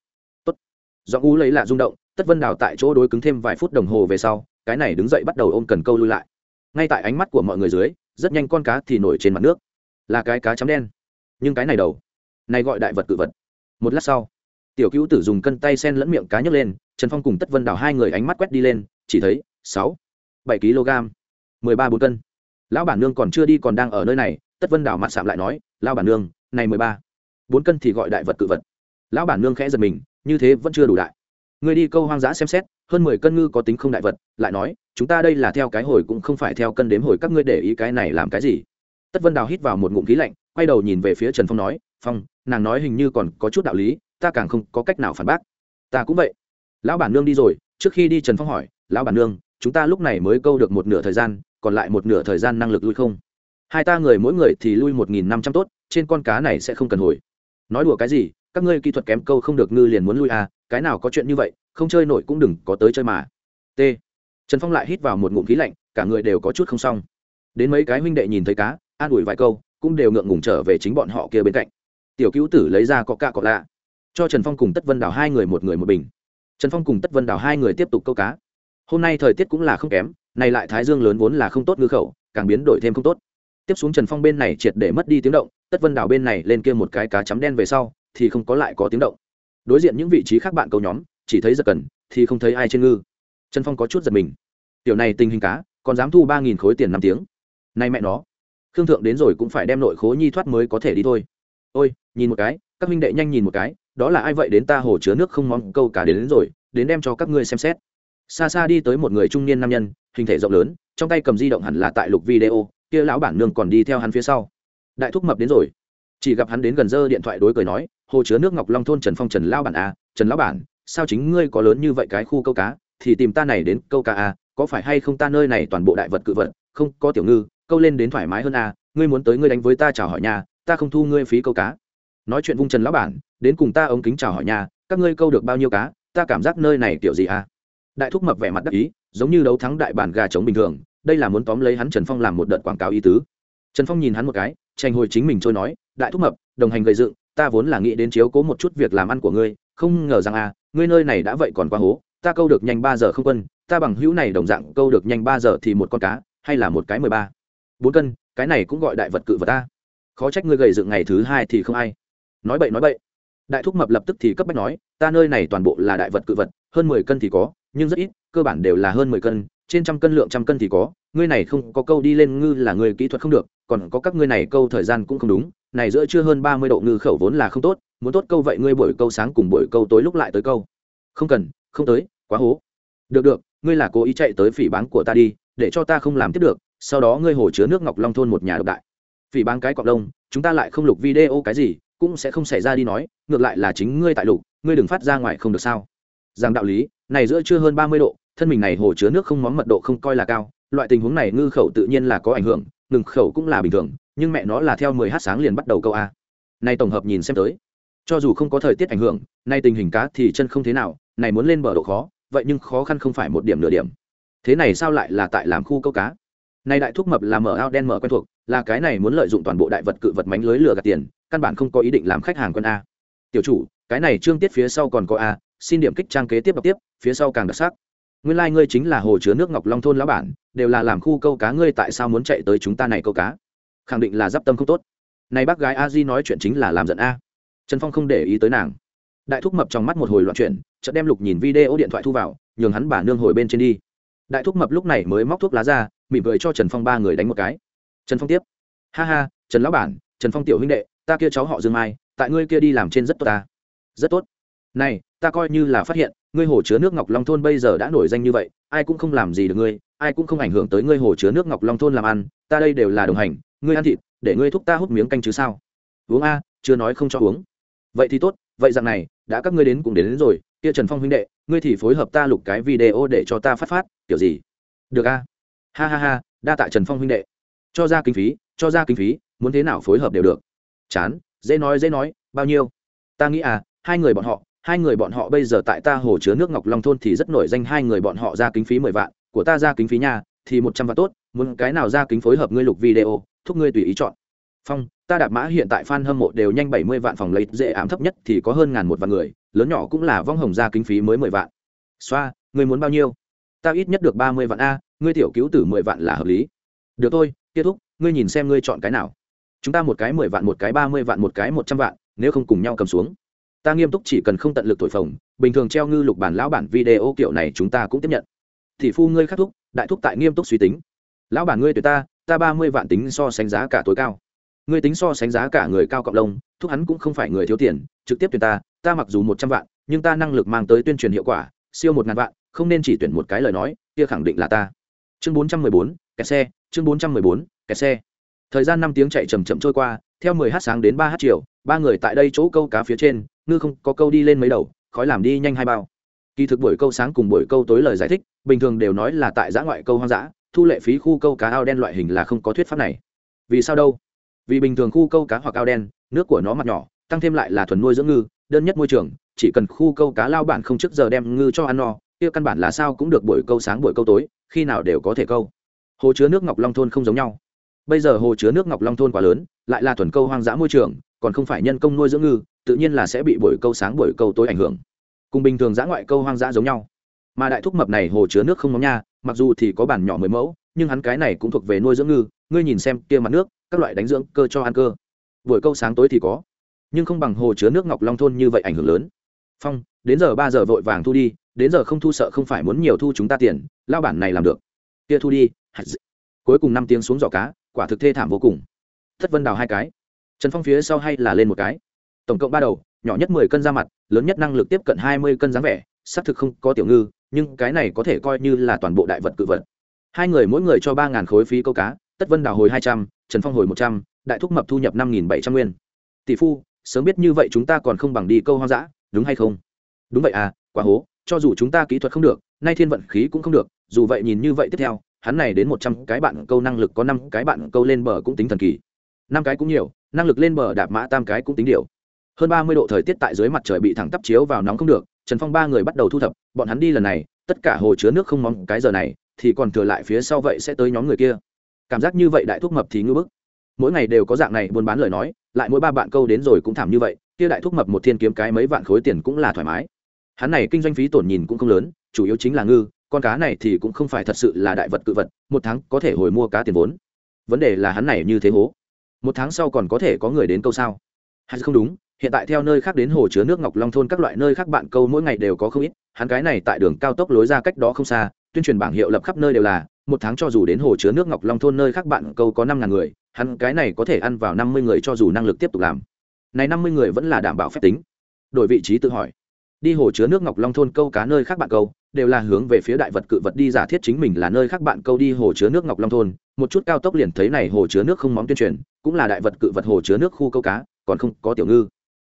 S1: do u lấy lạ rung động, tất vân đào tại chỗ đối cứng thêm vài phút đồng hồ về sau, cái này đứng dậy bắt đầu ôm cần câu lui lại. Ngay tại ánh mắt của mọi người dưới, rất nhanh con cá thì nổi trên mặt nước. Là cái cá chấm đen. Nhưng cái này đầu, này gọi đại vật cự vật. Một lát sau, tiểu cứu tử dùng cân tay sen lẫn miệng cá nhấc lên, trần phong cùng tất vân đào hai người ánh mắt quét đi lên, chỉ thấy sáu, bảy kg, mười ba bốn cân. Lão bản nương còn chưa đi còn đang ở nơi này, tất vân đào mặt sạm lại nói, lão bản nương, này mười ba, bốn cân thì gọi đại vật cự vật. Lão bản nương khẽ giật mình như thế vẫn chưa đủ đại. Người đi câu hoang dã xem xét, hơn mười cân ngư có tính không đại vật, lại nói, chúng ta đây là theo cái hồi cũng không phải theo cân đếm hồi, các ngươi để ý cái này làm cái gì? Tất vân đào hít vào một ngụm khí lạnh, quay đầu nhìn về phía trần phong nói, phong, nàng nói hình như còn có chút đạo lý, ta càng không có cách nào phản bác. Ta cũng vậy. Lão bản nương đi rồi, trước khi đi trần phong hỏi, lão bản nương, chúng ta lúc này mới câu được một nửa thời gian, còn lại một nửa thời gian năng lực lui không? Hai ta người mỗi người thì lui một nghìn năm trăm tốt, trên con cá này sẽ không cần hồi. Nói đùa cái gì các ngươi kỹ thuật kém câu không được ngư liền muốn lui à cái nào có chuyện như vậy, không chơi nổi cũng đừng có tới chơi mà. T. Trần phong lại hít vào một ngụm khí lạnh, cả người đều có chút không xong. Đến mấy cái huynh đệ nhìn thấy cá, an ủi vài câu, cũng đều ngượng ngùng trở về chính bọn họ kia bên cạnh. Tiểu cứu tử lấy ra có ca có lạ. Cho trần phong cùng tất vân đào hai người một người một bình. Trần phong cùng tất vân đào hai người tiếp tục câu cá. Hôm nay thời tiết cũng là không kém, này lại thái dương lớn vốn là không tốt ngư khẩu, càng biến đổi thêm không tốt. Tiếp xuống trần phong bên này triệt để mất đi tiếng động, tất vân đào bên này lên kia một cái cá chấm đen về sau thì không có lại có tiếng động. Đối diện những vị trí khác bạn câu nhóm chỉ thấy giật cần thì không thấy ai trên ngư. Trần phong có chút giật mình. Tiểu này tình hình cá còn dám thu ba nghìn khối tiền năm tiếng. Nay mẹ nó. Khương thượng đến rồi cũng phải đem nội khố nhi thoát mới có thể đi thôi. Ôi nhìn một cái các huynh đệ nhanh nhìn một cái đó là ai vậy đến ta hồ chứa nước không mong câu cả đến, đến rồi đến đem cho các ngươi xem xét. Xa xa đi tới một người trung niên nam nhân hình thể rộng lớn trong tay cầm di động hẳn là tại lục video kia lão bản nương còn đi theo hắn phía sau. Đại thúc mập đến rồi chỉ gặp hắn đến gần dơ điện thoại đối cười nói hồ chứa nước ngọc long thôn trần phong trần lao bản a à, trần lão bản sao chính ngươi có lớn như vậy cái khu câu cá thì tìm ta này đến câu cá a à, có phải hay không ta nơi này toàn bộ đại vật cự vật không có tiểu ngư câu lên đến thoải mái hơn a à, ngươi muốn tới ngươi đánh với ta chào hỏi nhà ta không thu ngươi phí câu cá. Nói chuyện vung trần lão bản đến cùng ta ống kính chào hỏi nhà các ngươi câu được bao nhiêu cá ta cảm giác nơi này kiểu gì a đại thúc mập vẻ mặt đắc ý giống như đấu thắng đại bản gà trống bình thường đây là muốn tóm lấy hắn trần phong làm một đợt quảng cáo ý tứ. Trần phong nhìn hắn một cái tranh hồi chính mình trôi nói, đại thúc mập, đồng hành gây dựng, ta vốn là nghĩ đến chiếu cố một chút việc làm ăn của ngươi, không ngờ rằng à ngươi nơi này đã vậy còn quá hố, ta câu được nhanh ba giờ không quân, ta bằng hữu này đồng dạng câu được nhanh ba giờ thì một con cá, hay là một cái mười ba? Bốn cân, cái này cũng gọi đại vật cự vật ta. Khó trách ngươi gầy dựng ngày thứ hai thì không ai. Nói bậy nói bậy. Đại thúc mập lập tức thì cấp bách nói, ta nơi này toàn bộ là đại vật cự vật, hơn mười cân thì có, nhưng rất ít, cơ bản đều là hơn mười cân trên trăm cân lượng trăm cân thì có, ngươi này không có câu đi lên ngư là người kỹ thuật không được, còn có các ngươi này câu thời gian cũng không đúng, này giữa chưa hơn ba mươi độ ngư khẩu vốn là không tốt, muốn tốt câu vậy ngươi buổi câu sáng cùng buổi câu tối lúc lại tới câu. Không cần, không tới, quá hố. Được được, ngươi là cố ý chạy tới phỉ bán của ta đi, để cho ta không làm tiếp được, sau đó ngươi hồ chứa nước ngọc long thôn một nhà độc đại. Phỉ bán cái cọc lông, chúng ta lại không lục video cái gì, cũng sẽ không xảy ra đi nói, ngược lại là chính ngươi tại lục, ngươi đừng phát ra ngoài không được sao. Rằng đạo lý, này giữa chưa hơn ba mươi độ thân mình này hồ chứa nước không móng mật độ không coi là cao, loại tình huống này ngư khẩu tự nhiên là có ảnh hưởng, ngừng khẩu cũng là bình thường, nhưng mẹ nó là theo mười h sáng liền bắt đầu câu a. Nay tổng hợp nhìn xem tới, cho dù không có thời tiết ảnh hưởng, nay tình hình cá thì chân không thế nào, này muốn lên bờ độ khó, vậy nhưng khó khăn không phải một điểm nửa điểm. Thế này sao lại là tại làm khu câu cá? Nay đại thúc mập là mở ao đen mở quen thuộc, là cái này muốn lợi dụng toàn bộ đại vật cự vật mánh lưới lừa gạt tiền, căn bản không có ý định làm khách hàng quân a. Tiểu chủ, cái này trương tiết phía sau còn có a, xin điểm kích trang kế tiếp đọc tiếp, phía sau càng đặc sắc nguyên lai、like、ngươi chính là hồ chứa nước ngọc long thôn lão bản, đều là làm khu câu cá ngươi tại sao muốn chạy tới chúng ta này câu cá? Khẳng định là d i p tâm không tốt. Này bác gái a di nói chuyện chính là làm giận a. Trần phong không để ý tới nàng. Đại thúc mập trong mắt một hồi loạn chuyện chợt đem lục nhìn video điện thoại thu vào, nhường hắn bà nương hồi bên trên đi. Đại thúc mập lúc này mới móc thuốc lá ra, mỉm cười cho trần phong ba người đánh một cái. Trần phong tiếp. Ha ha, trần lão bản, trần phong tiểu huynh đệ, ta kia cháu họ dương mai, tại ngươi kia đi làm trên rất tốt ta. Rất tốt này ta coi như là phát hiện ngươi hồ chứa nước ngọc long thôn bây giờ đã nổi danh như vậy ai cũng không làm gì được ngươi ai cũng không ảnh hưởng tới ngươi hồ chứa nước ngọc long thôn làm ăn ta đây đều là đồng hành ngươi ăn thịt để ngươi thúc ta hút miếng canh chứ sao? Uống a chưa nói không cho uống. Vậy thì tốt vậy rằng này đã các ngươi đến cũng đến, đến rồi kia trần phong huynh đệ ngươi thì phối hợp ta lục cái video để cho ta phát phát kiểu gì? Được a. Ha ha ha đa tạ trần phong huynh đệ. Cho ra kinh phí cho ra kinh phí muốn thế nào phối hợp đều được. Chán dễ nói dễ nói bao nhiêu? Ta nghĩ à hai người bọn họ hai người bọn họ bây giờ tại ta hồ chứa nước ngọc long thôn thì rất nổi danh hai người bọn họ ra kính phí mười vạn, của ta ra kính phí nhà thì một trăm vạn tốt, muốn cái nào ra kính phối hợp ngươi lục video, thúc ngươi tùy ý chọn. Phong, ta đạp mã hiện tại fan hâm mộ đều nhanh bảy mươi vạn phòng lấy dễ ảm thấp nhất thì có hơn ngàn một vạn người, lớn nhỏ cũng là vong hồng ra kính phí mới mười vạn. Xoa, ngươi muốn bao nhiêu? Ta ít nhất được ba mươi vạn a, ngươi tiểu cứu tử mười vạn là hợp lý. Được thôi, kết thúc, ngươi nhìn xem ngươi chọn cái nào. Chúng ta một cái mười vạn, một cái ba mươi vạn, một cái một trăm vạn, nếu không cùng nhau cầm xuống ta nghiêm túc chỉ cần không tận lực thổi phồng, bình thường treo ngư lục bản lão bản video kiểu này chúng ta cũng tiếp nhận. Thì phu ngươi khắc thúc, đại thúc tại nghiêm túc suy tính. Lão bản ngươi tuyệt ta ta ba mươi vạn tính so sánh giá cả tối cao. Ngươi tính so sánh giá cả người cao cộng lông, thúc hắn cũng không phải người thiếu tiền, trực tiếp tuyển ta ta mặc dù một trăm vạn, nhưng ta năng lực mang tới tuyên truyền hiệu quả, siêu một ngàn vạn, không nên chỉ tuyển một cái lời nói, kia khẳng định là ta. Chương bốn trăm mười bốn, kẹt xe, chương bốn trăm mười bốn, kẹt xe. Thời gian năm tiếng chạy chầm chậm trôi qua, theo mười h sáng đến ba h chiều, ba người tại đây chỗ câu cá phía trên ngư không có câu đi lên mấy đầu, khói làm đi nhanh hai bao. Kỳ thực buổi câu sáng cùng buổi câu tối lời giải thích, bình thường đều nói là tại giã ngoại câu hoang dã, thu lệ phí khu câu cá ao đen loại hình là không có thuyết pháp này. Vì sao đâu? Vì bình thường khu câu cá hoặc ao đen, nước của nó mặt nhỏ, tăng thêm lại là thuần nuôi dưỡng ngư, đơn nhất môi trường, chỉ cần khu câu cá lao bản không trước giờ đem ngư cho ăn no, kia căn bản là sao cũng được buổi câu sáng buổi câu tối, khi nào đều có thể câu. Hồ chứa nước ngọc long thôn không giống nhau. Bây giờ hồ chứa nước ngọc long thôn quá lớn, lại là thuần câu hoang dã môi trường, còn không phải nhân công nuôi dưỡng ngư tự nhiên là sẽ bị buổi câu sáng, buổi câu tối ảnh hưởng. Cùng bình thường giã ngoại câu hoang dã giống nhau. Mà đại thúc mập này hồ chứa nước không móng nha, mặc dù thì có bản nhỏ mười mẫu, nhưng hắn cái này cũng thuộc về nuôi dưỡng ngư, ngươi nhìn xem kia mặt nước, các loại đánh dưỡng cơ cho ăn cơ. Buổi câu sáng tối thì có, nhưng không bằng hồ chứa nước ngọc long thôn như vậy ảnh hưởng lớn. Phong, đến giờ ba giờ vội vàng thu đi, đến giờ không thu sợ không phải muốn nhiều thu chúng ta tiền lao bản này làm được. Kia thu đi cuối cùng năm tiếng xuống giỏ cá, quả thực thê thảm vô cùng. Thất vân đào hai cái. Trần phong phía sau hay là lên một cái tổng cộng ba đầu, nhỏ nhất mười cân ra mặt, lớn nhất năng lực tiếp cận hai mươi cân dáng vẻ, xác thực không có tiểu ngư, nhưng cái này có thể coi như là toàn bộ đại vật cự vật. Hai người mỗi người cho ba ngàn khối phí câu cá, tất vân đào hồi hai trăm, trần phong hồi một trăm, đại thúc mập thu nhập năm nghìn bảy trăm nguyên. Tỷ phu, sớm biết như vậy chúng ta còn không bằng đi câu hoang dã, đúng hay không? Đúng vậy à quả hố, cho dù chúng ta kỹ thuật không được, nay thiên vận khí cũng không được, dù vậy nhìn như vậy tiếp theo, hắn này đến một trăm cái bạn câu năng lực có năm cái bạn câu lên bờ cũng tính thần kỳ. Năm cái cũng nhiều, năng lực lên bờ đạp mã tam cái cũng tính điều hơn ba mươi độ thời tiết tại dưới mặt trời bị thẳng tắp chiếu vào nóng không được, trần phong ba người bắt đầu thu thập, bọn hắn đi lần này, tất cả hồ chứa nước không mong cái giờ này, thì còn thừa lại phía sau vậy sẽ tới nhóm người kia. Cảm giác như vậy đại thuốc mập thì ngư bức. Mỗi ngày đều có dạng này buôn bán lời nói, lại mỗi ba bạn câu đến rồi cũng thảm như vậy, kia đại thuốc mập một thiên kiếm cái mấy vạn khối tiền cũng là thoải mái. Hắn này kinh doanh phí tổn nhìn cũng không lớn, chủ yếu chính là ngư, con cá này thì cũng không phải thật sự là đại vật cự vật, một tháng có thể hồi mua cá tiền vốn. Vấn đề là hắn này như thế hố. Một tháng sau còn có thể có người đến câu sao? Hay không đúng hiện tại theo nơi khác đến hồ chứa nước ngọc long thôn các loại nơi khác bạn câu mỗi ngày đều có không ít, hắn cái này tại đường cao tốc lối ra cách đó không xa, tuyên truyền bảng hiệu lập khắp nơi đều là, một tháng cho dù đến hồ chứa nước ngọc long thôn nơi khác bạn câu có năm ngàn người, hắn cái này có thể ăn vào năm mươi người cho dù năng lực tiếp tục làm. Này năm mươi người vẫn là đảm bảo phép tính. Đổi vị trí tự hỏi, đi hồ chứa nước ngọc long thôn câu cá nơi khác bạn câu, đều là hướng về phía đại vật cự vật đi giả thiết chính mình là nơi khác bạn câu đi hồ chứa nước ngọc long thôn, một chút cao tốc liền thấy này hồ chứa nước không móng tuyên truyền, cũng là đại vật cự vật hồ chứa nước khu câu cá, còn không có tiểu ngư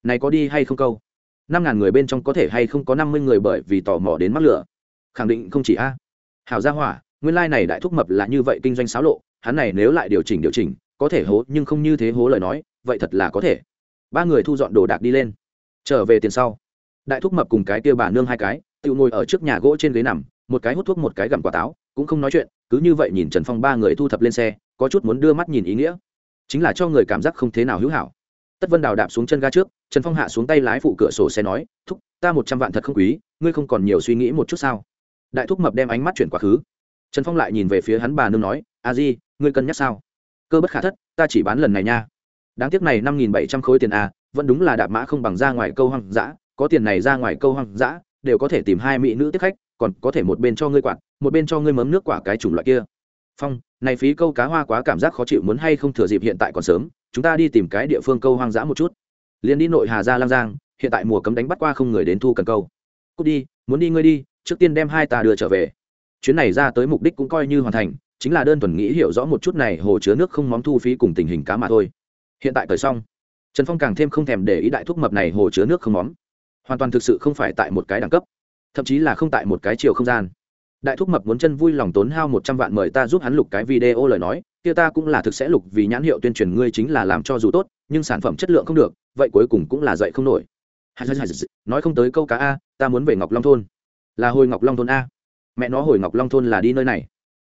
S1: này có đi hay không câu? Năm ngàn người bên trong có thể hay không có năm mươi người bởi vì tò mò đến mắc lửa? Khẳng định không chỉ a. Hảo gia hỏa, nguyên lai này đại thúc mập là như vậy kinh doanh xáo lộ, hắn này nếu lại điều chỉnh điều chỉnh, có thể hố, nhưng không như thế hố lời nói, vậy thật là có thể. Ba người thu dọn đồ đạc đi lên. Trở về tiền sau. Đại thúc mập cùng cái kia bà nương hai cái, tự ngồi ở trước nhà gỗ trên ghế nằm, một cái hút thuốc một cái gặm quả táo, cũng không nói chuyện, cứ như vậy nhìn trần phong ba người thu thập lên xe, có chút muốn đưa mắt nhìn ý nghĩa. Chính là cho người cảm giác không thế nào hữu hảo tất vân đào đạp xuống chân ga trước, trần phong hạ xuống tay lái phụ cửa sổ xe nói, thúc, ta một trăm vạn thật không quý, ngươi không còn nhiều suy nghĩ một chút sao? Đại thúc mập đem ánh mắt chuyển quá khứ trần phong lại nhìn về phía hắn bà nương nói, a di, ngươi cân nhắc sao? Cơ bất khả thất, ta chỉ bán lần này nha. Đáng tiếc này năm nghìn bảy trăm khối tiền a vẫn đúng là đạp mã không bằng ra ngoài câu hoang dã, có tiền này ra ngoài câu hoang dã, đều có thể tìm hai mỹ nữ tiếp khách, còn có thể một bên cho ngươi quạt, một bên cho ngươi mấm nước quả cái chủng loại kia. Phong, này phí câu cá hoa quá cảm giác khó chịu muốn hay không thừa dịp hiện tại còn sớm chúng ta đi tìm cái địa phương câu hoang dã một chút. Liền đi nội hà ra lang giang, hiện tại mùa cấm đánh bắt qua không người đến thu cần câu. Cút đi, muốn đi ngươi đi, trước tiên đem hai ta đưa trở về. Chuyến này ra tới mục đích cũng coi như hoàn thành, chính là đơn thuần nghĩ hiểu rõ một chút này hồ chứa nước không móng thu phí cùng tình hình cá mà thôi. Hiện tại tới xong. Trần phong càng thêm không thèm để ý đại thuốc mập này hồ chứa nước không móng. Hoàn toàn thực sự không phải tại một cái đẳng cấp, thậm chí là không tại một cái chiều không gian. Đại thúc mập muốn chân vui lòng tốn hao một trăm vạn mời ta giúp hắn lục cái video lời nói kia ta cũng là thực sẽ lục vì nhãn hiệu tuyên truyền ngươi chính là làm cho dù tốt, nhưng sản phẩm chất lượng không được, vậy cuối cùng cũng là dậy không nổi. Nói không tới câu cá a, ta muốn về ngọc long thôn. Là hồi ngọc long thôn a. Mẹ nó hồi ngọc long thôn là đi nơi này.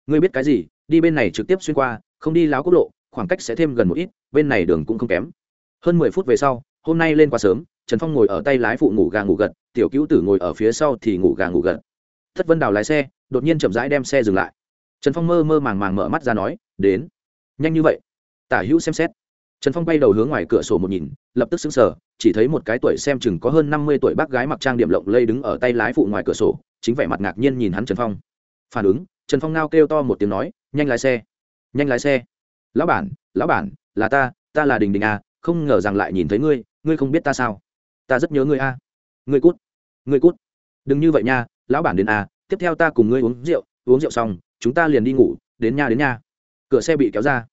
S1: Ngươi biết cái gì, đi bên này trực tiếp xuyên qua, không đi láo quốc lộ, khoảng cách sẽ thêm gần một ít, bên này đường cũng không kém. Hơn mười phút về sau, hôm nay lên quá sớm, trần phong ngồi ở tay lái phụ ngủ gà ngủ gật, tiểu cứu tử ngồi ở phía sau thì ngủ gà ngủ gật. Thất vân đào lái xe, đột nhiên chậm rãi đem xe dừng lại. Trần phong mơ mơ màng màng mở mắt ra nói đến. Nhanh như vậy? Tả hữu xem xét. Trần phong bay đầu hướng ngoài cửa sổ một nhìn, lập tức xứng sở chỉ thấy một cái tuổi xem chừng có hơn năm mươi tuổi bác gái mặc trang điểm lộng lây đứng ở tay lái phụ ngoài cửa sổ, chính vẻ mặt ngạc nhiên nhìn hắn trần phong. Phản ứng, trần phong nao kêu to một tiếng nói, nhanh lái xe. Nhanh lái xe. Lão bản lão bản, là ta ta là đình đình à không ngờ rằng lại nhìn thấy ngươi ngươi không biết ta sao. Ta rất nhớ ngươi a à. ngươi cút ngươi cút. Đừng như vậy nha, lão bản đến à tiếp theo ta cùng ngươi uống rượu uống rượu xong, chúng ta liền đi ngủ, đến nha đến nha cửa xe bị kéo ra.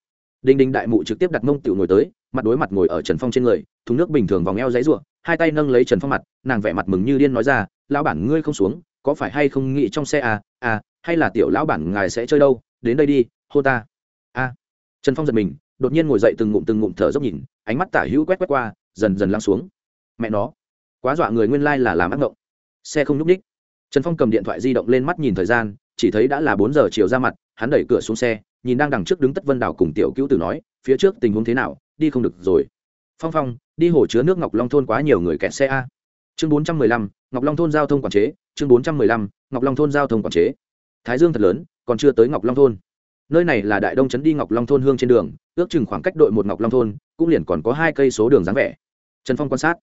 S1: Đinh đinh đại mụ trực tiếp đặt mông tiểu ngồi tới, mặt đối mặt ngồi ở trần phong trên người, thùng nước bình thường vòng eo dãy ruộng hai tay nâng lấy trần phong mặt, nàng vẻ mặt mừng như điên nói ra, lão bản ngươi không xuống, có phải hay không nghĩ trong xe à à hay là tiểu lão bản ngài sẽ chơi đâu, đến đây đi, hô ta. A. À. trần phong giật mình, đột nhiên ngồi dậy từng ngụm từng ngụm thở dốc nhìn, ánh mắt tả hữu quét quét qua, dần dần lăng xuống. Mẹ nó, quá dọa người nguyên lai là làm ác ngộng. Xe không nhúc ních trần phong cầm điện thoại di động lên mắt nhìn thời gian, chỉ thấy đã là bốn giờ chiều ra mặt, hắn đẩy cửa xuống xe nhìn đang đằng trước đứng tất vân đảo cùng tiểu cứu tử nói, phía trước tình huống thế nào? Đi không được rồi. Phong phong, đi hồ chứa nước ngọc long thôn quá nhiều người kẹt xe a. Chương bốn trăm mười lăm, ngọc long thôn giao thông quản chế. Chương bốn trăm mười lăm, ngọc long thôn giao thông quản chế. Thái dương thật lớn, còn chưa tới ngọc long thôn. Nơi này là đại đông trấn đi ngọc long thôn hương trên đường, ước chừng khoảng cách đội một ngọc long thôn, cũng liền còn có hai cây số đường dáng vẻ. Trần phong quan sát.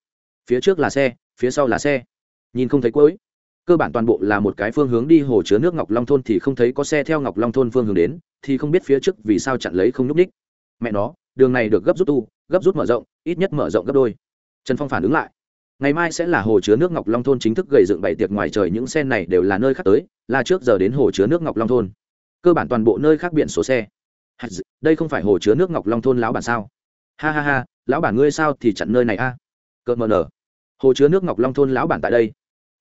S1: Phía trước là xe, phía sau là xe. Nhìn không thấy cuối cơ bản toàn bộ là một cái phương hướng đi hồ chứa nước ngọc long thôn thì không thấy có xe theo ngọc long thôn phương hướng đến, thì không biết phía trước vì sao chặn lấy không nhúc ních mẹ nó, đường này được gấp rút tu, gấp rút mở rộng, ít nhất mở rộng gấp đôi. Trần phong phản ứng lại. Ngày mai sẽ là hồ chứa nước ngọc long thôn chính thức gầy dựng bảy tiệc ngoài trời, những xe này đều là nơi khác tới, là trước giờ đến hồ chứa nước ngọc long thôn. Cơ bản toàn bộ nơi khác biển số xe. Đây không phải hồ chứa nước ngọc long thôn lão bản sao? Ha ha ha, lão bản ngươi sao thì chặn nơi này a? À? cợt mờ nở. Hồ chứa nước ngọc long thôn lão bản tại đây.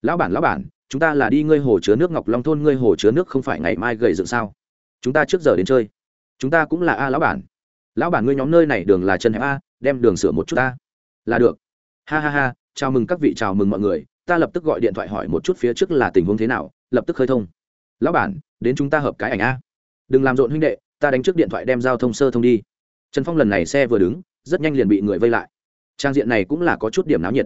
S1: Lão bản lão bản chúng ta là đi ngươi hồ chứa nước ngọc long thôn, ngươi hồ chứa nước không phải ngày mai gầy dựng sao? Chúng ta trước giờ đến chơi. Chúng ta cũng là a lão bản. Lão bản ngươi nhóm nơi này đường là chân hẹp a, đem đường sửa một chút ta. Là được. Ha ha ha, chào mừng các vị, chào mừng mọi người. Ta lập tức gọi điện thoại hỏi một chút phía trước là tình huống thế nào, lập tức khơi thông. Lão bản, đến chúng ta hợp cái ảnh a. Đừng làm rộn huynh đệ, ta đánh trước điện thoại đem giao thông sơ thông đi. Trần phong lần này xe vừa đứng, rất nhanh liền bị người vây lại. Trang diện này cũng là có chút điểm náo nhiệt.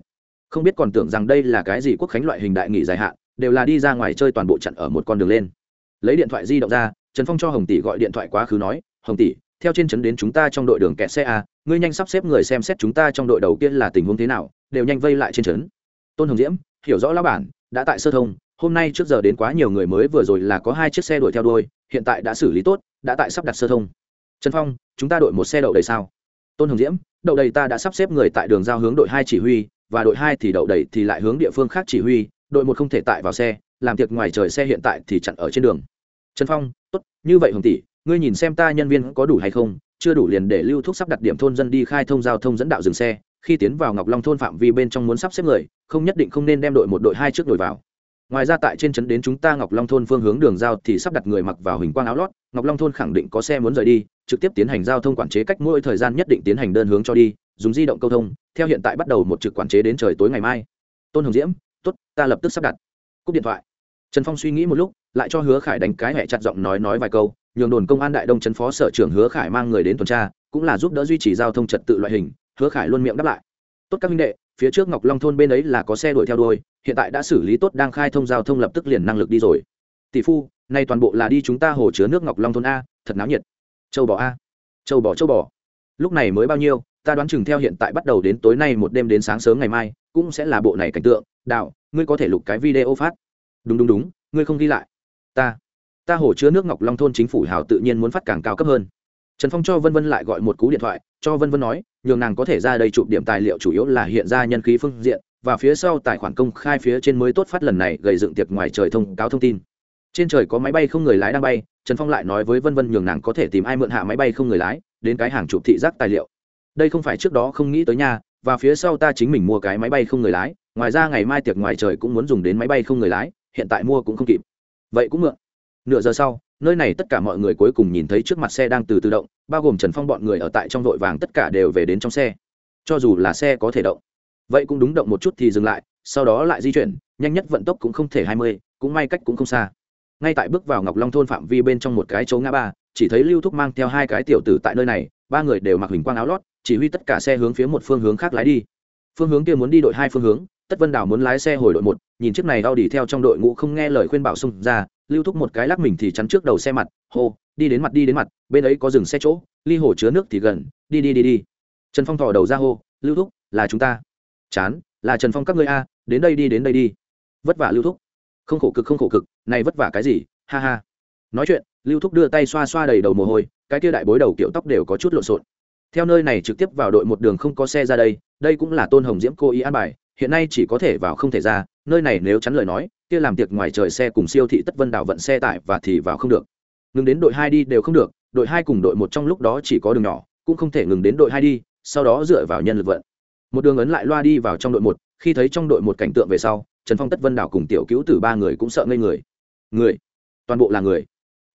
S1: Không biết còn tưởng rằng đây là cái gì quốc khánh loại hình đại nghỉ dài hạn đều là đi ra ngoài chơi toàn bộ trận ở một con đường lên. Lấy điện thoại di động ra, trần phong cho hồng tỷ gọi điện thoại quá khứ nói, hồng tỷ, theo trên trấn đến chúng ta trong đội đường kẹt xe a, ngươi nhanh sắp xếp người xem xét chúng ta trong đội đầu kia là tình huống thế nào, đều nhanh vây lại trên trấn. Tôn hồng diễm, hiểu rõ lão bản, đã tại sơ thông, hôm nay trước giờ đến quá nhiều người mới vừa rồi là có hai chiếc xe đuổi theo đuôi, hiện tại đã xử lý tốt, đã tại sắp đặt sơ thông. Trần phong, chúng ta đội một xe đậu đầy sao? Tôn hồng diễm, đậu đầy ta đã sắp xếp người tại đường giao hướng đội hai chỉ huy, và đội hai thì đậu đầy thì lại hướng địa phương khác chỉ huy đội một không thể tại vào xe, làm tiệc ngoài trời xe hiện tại thì chặn ở trên đường. Trần phong, tốt, như vậy hồng tỷ, ngươi nhìn xem ta nhân viên có đủ hay không, chưa đủ liền để lưu thuốc sắp đặt điểm thôn dân đi khai thông giao thông dẫn đạo dừng xe, khi tiến vào ngọc long thôn phạm vi bên trong muốn sắp xếp người, không nhất định không nên đem đội một đội hai trước đổi vào. Ngoài ra tại trên trấn đến chúng ta ngọc long thôn phương hướng đường giao thì sắp đặt người mặc vào hình quang áo lót, ngọc long thôn khẳng định có xe muốn rời đi, trực tiếp tiến hành giao thông quản chế cách mỗi thời gian nhất định tiến hành đơn hướng cho đi, dùng di động câu thông, theo hiện tại bắt đầu một trực quản chế đến trời tối ngày mai. Tôn hồng diễm ta lập tức sắp đặt. Cúp điện thoại. Trần phong suy nghĩ một lúc, lại cho hứa khải đánh cái hẹ chặt giọng nói nói vài câu, nhường đồn công an đại đông trấn phó sở trưởng hứa khải mang người đến tuần tra, cũng là giúp đỡ duy trì giao thông trật tự loại hình, hứa khải luôn miệng đáp lại. Tốt các minh đệ, phía trước ngọc long thôn bên ấy là có xe đuổi theo đuôi, hiện tại đã xử lý tốt đang khai thông giao thông lập tức liền năng lực đi rồi. Tỷ phu, nay toàn bộ là đi chúng ta hồ chứa nước ngọc long thôn a, thật náo nhiệt. Châu bò a. Châu bò châu bò. Lúc này mới bao nhiêu, ta đoán chừng theo hiện tại bắt đầu đến tối nay một đêm đến sáng sớm ngày mai, cũng sẽ là bộ này cảnh tượng, đạo ngươi có thể lục cái video phát. Đúng đúng đúng, ngươi không ghi lại. Ta ta hồ chứa nước ngọc long thôn chính phủ hào tự nhiên muốn phát càng cao cấp hơn. Trần phong cho vân vân lại gọi một cú điện thoại, cho vân vân nói, nhường nàng có thể ra đây chụp điểm tài liệu chủ yếu là hiện ra nhân khí phương diện, và phía sau tài khoản công khai phía trên mới tốt phát lần này gây dựng tiệc ngoài trời thông cáo thông tin. Trên trời có máy bay không người lái đang bay, trần phong lại nói với vân vân nhường nàng có thể tìm ai mượn hạ máy bay không người lái, đến cái hàng chụp thị giác tài liệu. Đây không phải trước đó không nghĩ tới nha và phía sau ta chính mình mua cái máy bay không người lái, ngoài ra ngày mai tiệc ngoài trời cũng muốn dùng đến máy bay không người lái, hiện tại mua cũng không kịp. Vậy cũng mượn. Nửa giờ sau, nơi này tất cả mọi người cuối cùng nhìn thấy trước mặt xe đang từ tự động, bao gồm trần phong bọn người ở tại trong vội vàng tất cả đều về đến trong xe. Cho dù là xe có thể động. Vậy cũng đúng động một chút thì dừng lại, sau đó lại di chuyển, nhanh nhất vận tốc cũng không thể hai mươi, cũng may cách cũng không xa. Ngay tại bước vào ngọc long thôn phạm vi bên trong một cái chỗ ngã ba, chỉ thấy lưu thúc mang theo hai cái tiểu tử tại nơi này, ba người đều mặc hình quang áo lót chỉ huy tất cả xe hướng phía một phương hướng khác lái đi. Phương hướng kia muốn đi đội hai phương hướng, tất vân đảo muốn lái xe hồi đội một, nhìn chiếc này Audi đi theo trong đội ngũ không nghe lời khuyên bảo xung ra, lưu thúc một cái lắc mình thì chắn trước đầu xe mặt, hô, đi đến mặt, đi đến mặt, bên ấy có dừng xe chỗ, ly hồ chứa nước thì gần, đi đi đi đi. Trần phong thò đầu ra hô, lưu thúc, là chúng ta. Chán, là trần phong các ngươi a, đến đây đi, đến đây đi. Vất vả, lưu thúc. Không khổ cực, không khổ cực, này vất vả cái gì, ha ha. Nói chuyện, lưu thúc đưa tay xoa xoa đầy đầu mồ hôi, cái kia đại bối đầu kiểu tóc đều có chút lộn xộn theo nơi này trực tiếp vào đội một đường không có xe ra đây đây cũng là tôn hồng diễm cô ý an bài, hiện nay chỉ có thể vào không thể ra, nơi này nếu chắn lời nói, kia làm tiệc ngoài trời xe cùng siêu thị tất vân đảo vận xe tải và thì vào không được. Ngừng đến đội hai đi đều không được, đội hai cùng đội một trong lúc đó chỉ có đường nhỏ, cũng không thể ngừng đến đội hai đi, sau đó dựa vào nhân lực vận. Một đường ấn lại loa đi vào trong đội một, khi thấy trong đội một cảnh tượng về sau, trần phong tất vân đảo cùng tiểu cứu từ ba người cũng sợ ngây người. Người, toàn bộ là người.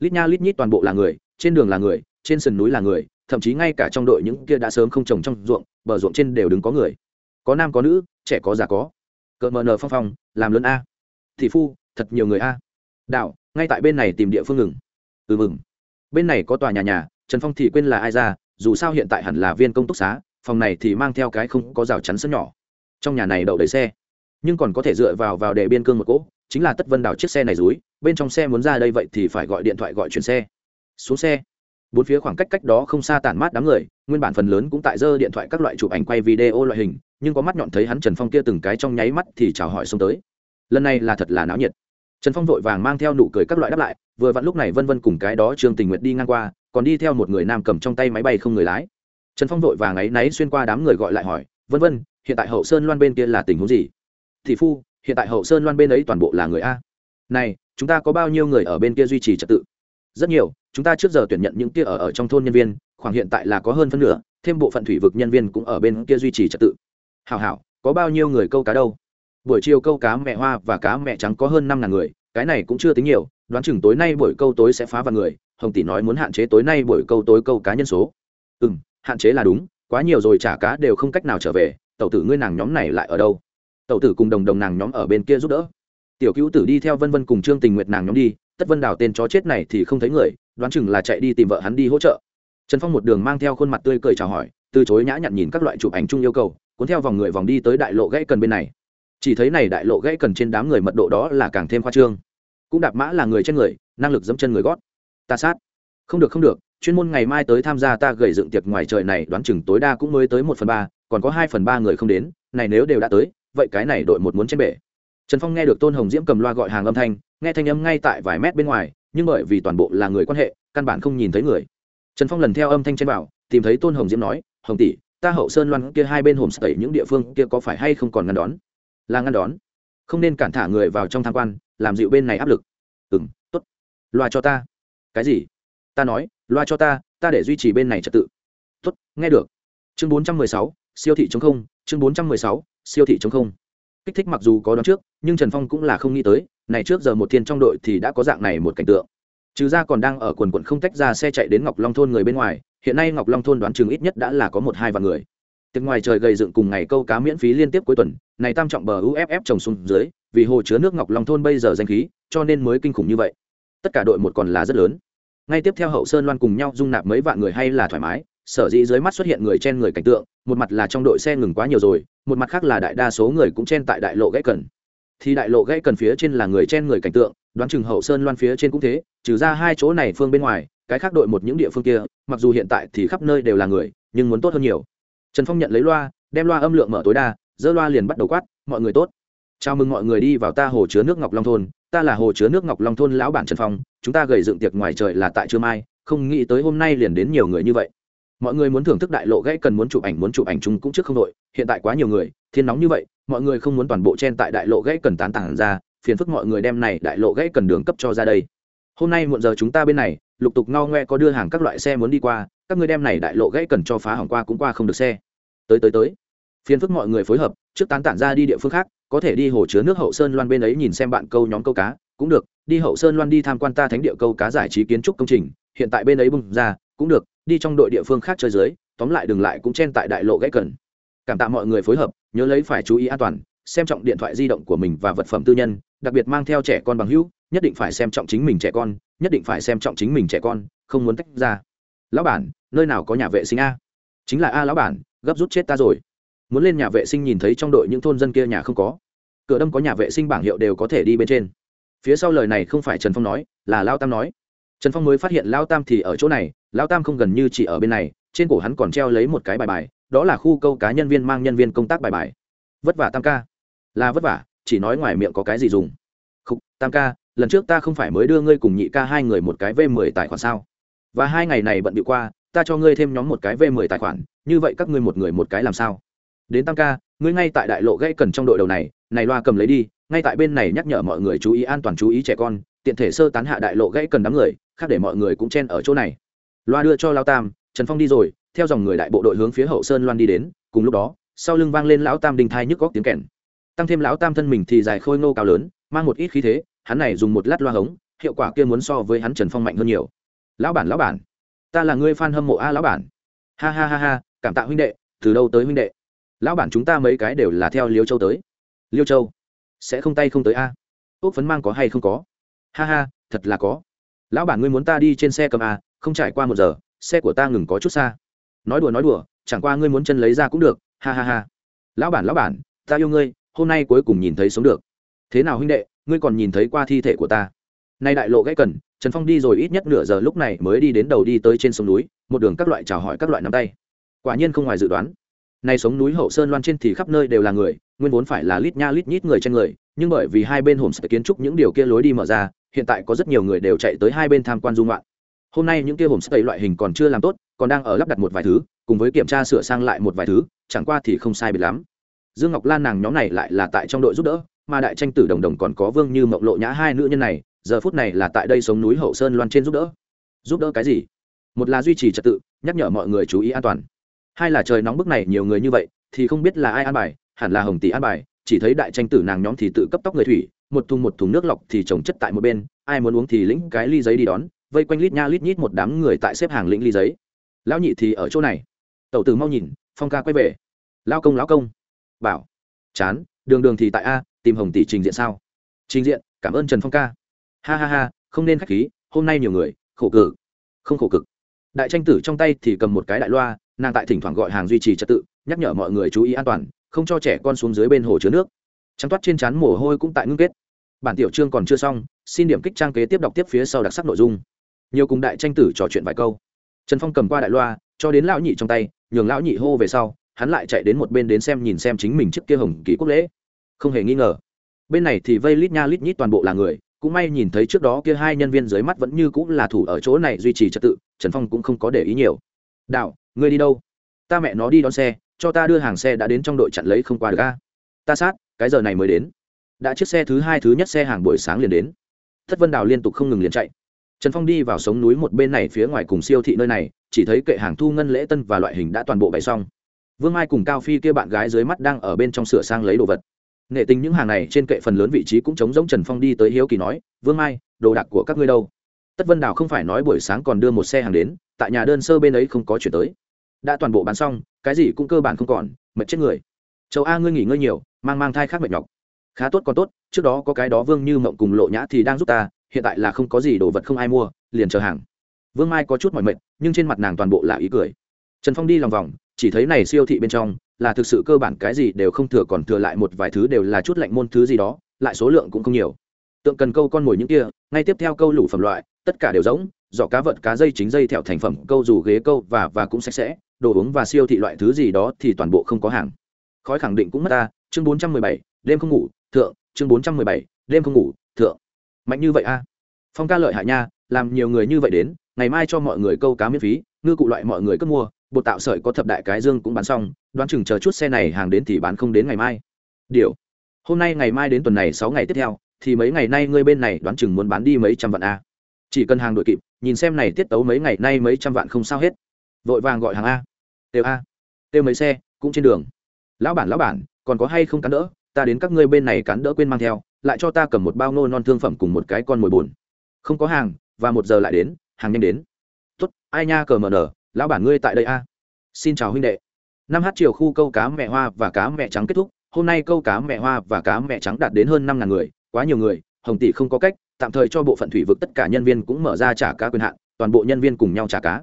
S1: Lít nha lít nhít toàn bộ là người, trên đường là người, trên sườn núi là người thậm chí ngay cả trong đội những kia đã sớm không trồng trong ruộng, bờ ruộng trên đều đứng có người. Có nam, có nữ, trẻ, có già, có. Cợt mờ nờ phong phong, làm lớn a. Thị phu, thật nhiều người a. Đạo ngay tại bên này tìm địa phương ngừng. Ừ mừng. Bên này có tòa nhà nhà, trần phong thì quên là ai ra, dù sao hiện tại hẳn là viên công túc xá, phòng này thì mang theo cái không có rào chắn sân nhỏ. Trong nhà này đậu đầy xe. Nhưng còn có thể dựa vào vào để biên cương một cỗ, chính là tất vân đảo chiếc xe này dúi bên trong xe muốn ra đây vậy thì phải gọi điện thoại gọi chuyển xe. Xuống xe bốn phía khoảng cách cách đó không xa tản mát đám người, nguyên bản phần lớn cũng tại dơ điện thoại các loại chụp ảnh quay video loại hình, nhưng có mắt nhọn thấy hắn trần phong kia từng cái trong nháy mắt thì chào hỏi xông tới. Lần này là thật là náo nhiệt. Trần phong vội vàng mang theo nụ cười các loại đáp lại, vừa vặn lúc này vân vân cùng cái đó trương tình nguyệt đi ngang qua, còn đi theo một người nam cầm trong tay máy bay không người lái. Trần phong vội vàng ấy náy xuyên qua đám người gọi lại hỏi, vân vân, hiện tại hậu sơn loan bên kia là tình huống gì? Thị phu, hiện tại hậu sơn loan bên ấy toàn bộ là người a. Này, chúng ta có bao nhiêu người ở bên kia duy trì trật tự? Rất nhiều, chúng ta trước giờ tuyển nhận những kia ở ở trong thôn nhân viên, khoảng hiện tại là có hơn phân nửa, thêm bộ phận thủy vực nhân viên cũng ở bên kia duy trì trật tự. Hào hảo, có bao nhiêu người câu cá đâu? Buổi chiều câu cá mẹ hoa và cá mẹ trắng có hơn năm ngàn người, cái này cũng chưa tính nhiều, đoán chừng tối nay buổi câu tối sẽ phá vào người, hồng tỷ nói muốn hạn chế tối nay buổi câu tối câu cá nhân số. Ừ m hạn chế là đúng, quá nhiều rồi trả cá đều không cách nào trở về, tẩu tử ngươi nàng nhóm này lại ở đâu? Tẩu tử cùng đồng đồng nàng nhóm ở bên kia giúp đỡ. Tiểu cứu tử đi theo vân vân cùng trương tình nguyệt nàng nhóm đi tất vân đào tên chó chết này thì không thấy người, đoán chừng là chạy đi tìm vợ hắn đi hỗ trợ. Trần phong một đường mang theo khuôn mặt tươi cười chào hỏi, từ chối nhã nhặn nhìn các loại chụp ảnh chung yêu cầu, cuốn theo vòng người vòng đi tới đại lộ gãy cần bên này. Chỉ thấy này đại lộ gãy cần trên đám người mật độ đó là càng thêm khoa trương. Cũng đạp mã là người trên người, năng lực dẫm chân người gót. Ta sát. Không được không được, chuyên môn ngày mai tới tham gia ta gầy dựng tiệc ngoài trời này, đoán chừng tối đa cũng mới tới một phần ba, còn có hai phần ba người không đến, này nếu đều đã tới, vậy cái này đội một muốn trên bể trần phong nghe được tôn hồng diễm cầm loa gọi hàng âm thanh, nghe thanh âm ngay tại vài mét bên ngoài, nhưng bởi vì toàn bộ là người quan hệ, căn bản không nhìn thấy người. Trần phong lần theo âm thanh trên bảo, tìm thấy tôn hồng diễm nói, hồng tỷ, ta hậu sơn loan kia hai bên hồm sẩy những địa phương kia có phải hay không còn ngăn đón? Là ngăn đón. Không nên cản thả người vào trong tham quan, làm dịu bên này áp lực. Ừ m t ố t loa cho ta. Cái gì? Ta nói, loa cho ta ta để duy trì bên này trật tự. T ố t nghe được. Chương bốn trăm mười sáu, siêu thị chống không, chương bốn trăm mười sáu, siêu thị chống không kích thích mặc dù có đón trước, nhưng trần phong cũng là không nghĩ tới, này trước giờ một thiên trong đội thì đã có dạng này một cảnh tượng. Trừ ra còn đang ở quần quận không tách ra xe chạy đến ngọc long thôn người bên ngoài, hiện nay ngọc long thôn đoán chừng ít nhất đã là có một hai vạn người. Tiệc ngoài trời gầy dựng cùng ngày câu cá miễn phí liên tiếp cuối tuần, này tam trọng bờ uff trồng xuống dưới, vì hồ chứa nước ngọc long thôn bây giờ danh khí, cho nên mới kinh khủng như vậy. Tất cả đội một còn là rất lớn. Ngay tiếp theo hậu sơn loan cùng nhau dung nạp mấy vạn người hay là thoải mái sở dĩ dưới mắt xuất hiện người chen người cảnh tượng, một mặt là trong đội xe ngừng quá nhiều rồi, một mặt khác là đại đa số người cũng chen tại đại lộ gãy cần. Thì đại lộ gãy cần phía trên là người chen người cảnh tượng, đoán chừng hậu sơn loan phía trên cũng thế, trừ ra hai chỗ này phương bên ngoài, cái khác đội một những địa phương kia, mặc dù hiện tại thì khắp nơi đều là người, nhưng muốn tốt hơn nhiều. Trần phong nhận lấy loa, đem loa âm lượng mở tối đa dơ loa liền bắt đầu quát, mọi người tốt. Chào mừng mọi người đi vào ta hồ chứa nước ngọc long thôn, ta là hồ chứa nước ngọc long thôn lão bản trần phong, chúng ta gầy dựng tiệc ngoài trời là tại trưa mai, không nghĩ tới hôm nay liền đến nhiều người như vậy mọi người muốn thưởng thức đại lộ gãy cần muốn chụp ảnh muốn chụp ảnh chúng cũng trước không đội, hiện tại quá nhiều người, thiên nóng như vậy, mọi người không muốn toàn bộ chen tại đại lộ gãy cần tán tản ra, phiền phức mọi người đem này đại lộ gãy cần đường cấp cho ra đây. Hôm nay muộn giờ chúng ta bên này, lục tục ngao ngoe có đưa hàng các loại xe muốn đi qua, các ngươi đem này đại lộ gãy cần cho phá hỏng qua cũng qua không được xe. Tới tới tới. Phiền phức mọi người phối hợp, trước tán tản ra đi địa phương khác, có thể đi hồ chứa nước hậu sơn loan bên ấy nhìn xem bạn câu nhóm câu cá, cũng được, đi hậu sơn loan đi tham quan ta thánh địa câu cá giải trí kiến trúc công trình, hiện tại bên ấy bung ra cũng được, đi trong đội địa phương khác chơi dưới, tóm lại đừng lại cũng chen tại đại lộ gãy cần. Cảm tạ mọi người phối hợp, nhớ lấy phải chú ý an toàn, xem trọng điện thoại di động của mình và vật phẩm tư nhân, đặc biệt mang theo trẻ con bằng hữu, nhất định phải xem trọng chính mình trẻ con, nhất định phải xem trọng chính mình trẻ con, không muốn tách ra. Lão bản, nơi nào có nhà vệ sinh a? Chính là a lão bản, gấp rút chết ta rồi. Muốn lên nhà vệ sinh nhìn thấy trong đội những thôn dân kia nhà không có. Cửa đâm có nhà vệ sinh bảng hiệu đều có thể đi bên trên. Phía sau lời này không phải trần phong nói, là lao tam nói. Trần phong mới phát hiện lao tam thì ở chỗ này Lão tam không gần như chỉ ở bên này, trên cổ hắn còn treo lấy một cái bài bài, đó là khu câu cá nhân viên mang nhân viên công tác bài bài. Vất vả tam ca. Là vất vả, chỉ nói ngoài miệng có cái gì dùng. Không tam ca, lần trước ta không phải mới đưa ngươi cùng nhị ca hai người một cái v mười tài khoản sao? Và hai ngày này bận bị qua, ta cho ngươi thêm nhóm một cái v mười tài khoản, như vậy các ngươi một người một cái làm sao? Đến tam ca, ngươi ngay tại đại lộ gây cần trong đội đầu này này loa cầm lấy đi, ngay tại bên này nhắc nhở mọi người chú ý an toàn chú ý trẻ con, tiện thể sơ tán hạ đại lộ gãy cần đám người, khác để mọi người cũng chen ở chỗ này loa đưa cho lao tam, trần phong đi rồi, theo dòng người đại bộ đội hướng phía hậu sơn loan đi đến, cùng lúc đó, sau lưng vang lên lão tam đình thai nhức góc tiếng kèn. Tăng thêm lão tam thân mình thì dài khôi nô cao lớn, mang một ít khí thế, hắn này dùng một lát loa hống, hiệu quả kia muốn so với hắn trần phong mạnh hơn nhiều. Lão bản lão bản, ta là người f a n hâm mộ a, lão bản. Ha ha ha ha, cảm tạ huynh đệ, từ đâu tới huynh đệ? Lão bản, chúng ta mấy cái đều là theo liêu châu tới. Liêu châu? Sẽ không tay không tới a? Ốc phấn mang có hay không có? Ha ha, thật là có. Lão bản, ngươi muốn ta đi trên xe cầm a không trải qua một giờ, xe của ta ngừng có chút xa. Nói đùa nói đùa, chẳng qua ngươi muốn chân lấy ra cũng được, ha ha ha. Lão bản lão bản, ta yêu ngươi, hôm nay cuối cùng nhìn thấy sống được. Thế nào huynh đệ, ngươi còn nhìn thấy qua thi thể của ta? Nay đại lộ gãy cần, trần phong đi rồi ít nhất nửa giờ lúc này mới đi đến đầu đi tới trên sông núi, một đường các loại chào hỏi các loại nắm tay. Quả nhiên không ngoài dự đoán. Nay sống núi hậu sơn loan trên thì khắp nơi đều là người, nguyên vốn phải là lít nha lít nhít người trên người, nhưng bởi vì hai bên hồn sẽ kiến trúc những điều kia lối đi mở ra, hiện tại có rất nhiều người đều chạy tới hai bên tham quan dung loạn hôm nay những kia hồn stay loại hình còn chưa làm tốt, còn đang ở lắp đặt một vài thứ, cùng với kiểm tra sửa sang lại một vài thứ, chẳng qua thì không sai biệt lắm. Dương ngọc lan nàng nhóm này lại là tại trong đội giúp đỡ, mà đại tranh tử đồng đồng còn có vương như mộng lộ nhã hai nữ nhân này, giờ phút này là tại đây sống núi hậu sơn loan trên giúp đỡ. Giúp đỡ cái gì? Một là duy trì trật tự, nhắc nhở mọi người chú ý an toàn. Hai là trời nóng bức này nhiều người như vậy, thì không biết là ai an bài, hẳn là hồng tỷ an bài, chỉ thấy đại tranh tử nàng nhóm thì tự cấp tóc người thủy, một thùng một thùng nước lọc thì trồng chất tại một bên, ai muốn uống thì lĩnh cái ly giấy đi đón vây quanh lít nha lít nhít một đám người tại xếp hàng lĩnh ly giấy. Lão nhị thì ở chỗ này. Tẩu tử mau nhìn, phong ca quay về. Lao công, lão công. Bảo. Chán, đường đường thì tại a, tìm hồng tỷ trình diện sao? Trình diện, cảm ơn trần phong ca. Ha ha ha, không nên k h á c h khí, hôm nay nhiều người, khổ cực. Không khổ cực. Đại tranh tử trong tay thì cầm một cái đại loa, nàng tại thỉnh thoảng gọi hàng duy trì trật tự, nhắc nhở mọi người chú ý an toàn, không cho trẻ con xuống dưới bên hồ chứa nước. Trắng toát trên trán mồ hôi cũng tại ngưng kết. Bản tiểu chương còn chưa xong, xin điểm kích trang kế tiếp đọc tiếp phía sau đặc sắc nội dung nhiều cùng đại tranh tử trò chuyện vài câu. Trần phong cầm qua đại loa, cho đến lão nhị trong tay, nhường lão nhị hô về sau, hắn lại chạy đến một bên đến xem nhìn xem chính mình trước kia hồng ký quốc lễ. Không hề nghi ngờ. Bên này thì vây lít nha lít nhít toàn bộ là người, cũng may nhìn thấy trước đó kia hai nhân viên dưới mắt vẫn như cũng là thủ ở chỗ này duy trì trật tự, trần phong cũng không có để ý nhiều. Đạo, ngươi đi đâu? Ta mẹ nó đi đón xe, cho ta đưa hàng xe đã đến trong đội chặn lấy không qua được a. Ta sát, cái giờ này mới đến. Đã chiếc xe thứ hai thứ nhất xe hàng buổi sáng liền đến. Thất vân đào liên tục không ngừng liền chạy trần phong đi vào sống núi một bên này phía ngoài cùng siêu thị nơi này, chỉ thấy kệ hàng thu ngân lễ tân và loại hình đã toàn bộ bày xong. Vương mai cùng cao phi kia bạn gái dưới mắt đang ở bên trong sửa sang lấy đồ vật. Nghệ tình những hàng này trên kệ phần lớn vị trí cũng chống giống trần phong đi tới hiếu kỳ nói, vương mai, đồ đạc của các ngươi đâu? Tất vân đào không phải nói buổi sáng còn đưa một xe hàng đến, tại nhà đơn sơ bên ấy không có chuyển tới. Đã toàn bộ bán xong, cái gì cũng cơ bản không còn, mệt chết người. Châu a, ngươi nghỉ ngơi nhiều, mang mang thai khác mệt nhọc. Khá tốt, còn tốt, trước đó có cái đó vương như mộng cùng lộ nhã thì đang giúp ta hiện tại là không có gì đồ vật không ai mua, liền chờ hàng. Vương mai có chút mỏi mệt, nhưng trên mặt nàng toàn bộ là ý cười. Trần phong đi lòng vòng, chỉ thấy này siêu thị bên trong, là thực sự cơ bản cái gì đều không thừa còn thừa lại một vài thứ đều là chút lạnh môn thứ gì đó, lại số lượng cũng không nhiều. Tượng cần câu con mồi những kia, ngay tiếp theo câu lủ phẩm loại, tất cả đều giống, giỏ cá vật cá dây chính dây thẹo thành phẩm, câu dù ghế câu và và cũng sạch sẽ, đồ uống và siêu thị loại thứ gì đó thì toàn bộ không có hàng. Khói khẳng định cũng mất ta, chương bốn trăm mười bảy, đêm không ngủ, thượng, chương bốn trăm mười bảy, đêm không ngủ, thượng mạnh như vậy a? Phong ca lợi hại nha, làm nhiều người như vậy đến, ngày mai cho mọi người câu cá miễn phí, ngư cụ loại mọi người cất mua, bột tạo sợi có thập đại cái dương cũng bán xong, đoán chừng chờ chút xe này hàng đến thì bán không đến ngày mai. Điều, hôm nay ngày mai đến tuần này sáu ngày tiếp theo, thì mấy ngày nay ngươi bên này đoán chừng muốn bán đi mấy trăm vạn a? Chỉ cần hàng đội kịp, nhìn xem này tiết tấu mấy ngày nay mấy trăm vạn không sao hết. Vội vàng gọi hàng a. Tiêu a. Tiêu mấy xe, cũng trên đường. Lão bản lão bản, còn có hay không cắn đỡ? Ta đến các ngươi bên này cắn đỡ quên mang theo lại cho ta cầm một bao nô non thương phẩm cùng một cái con mồi bùn. Không có hàng, và một giờ lại đến, hàng nhanh đến. Tốt, ai nha cờ mờ nở, lão bản ngươi tại đây a. Xin chào huynh đệ. Năm h chiều khu câu cá mẹ hoa và cá mẹ trắng kết thúc, hôm nay câu cá mẹ hoa và cá mẹ trắng đạt đến hơn năm ngàn người, quá nhiều người, hồng tỷ không có cách, tạm thời cho bộ phận thủy vực tất cả nhân viên cũng mở ra trả cá quyền hạn, toàn bộ nhân viên cùng nhau trả cá.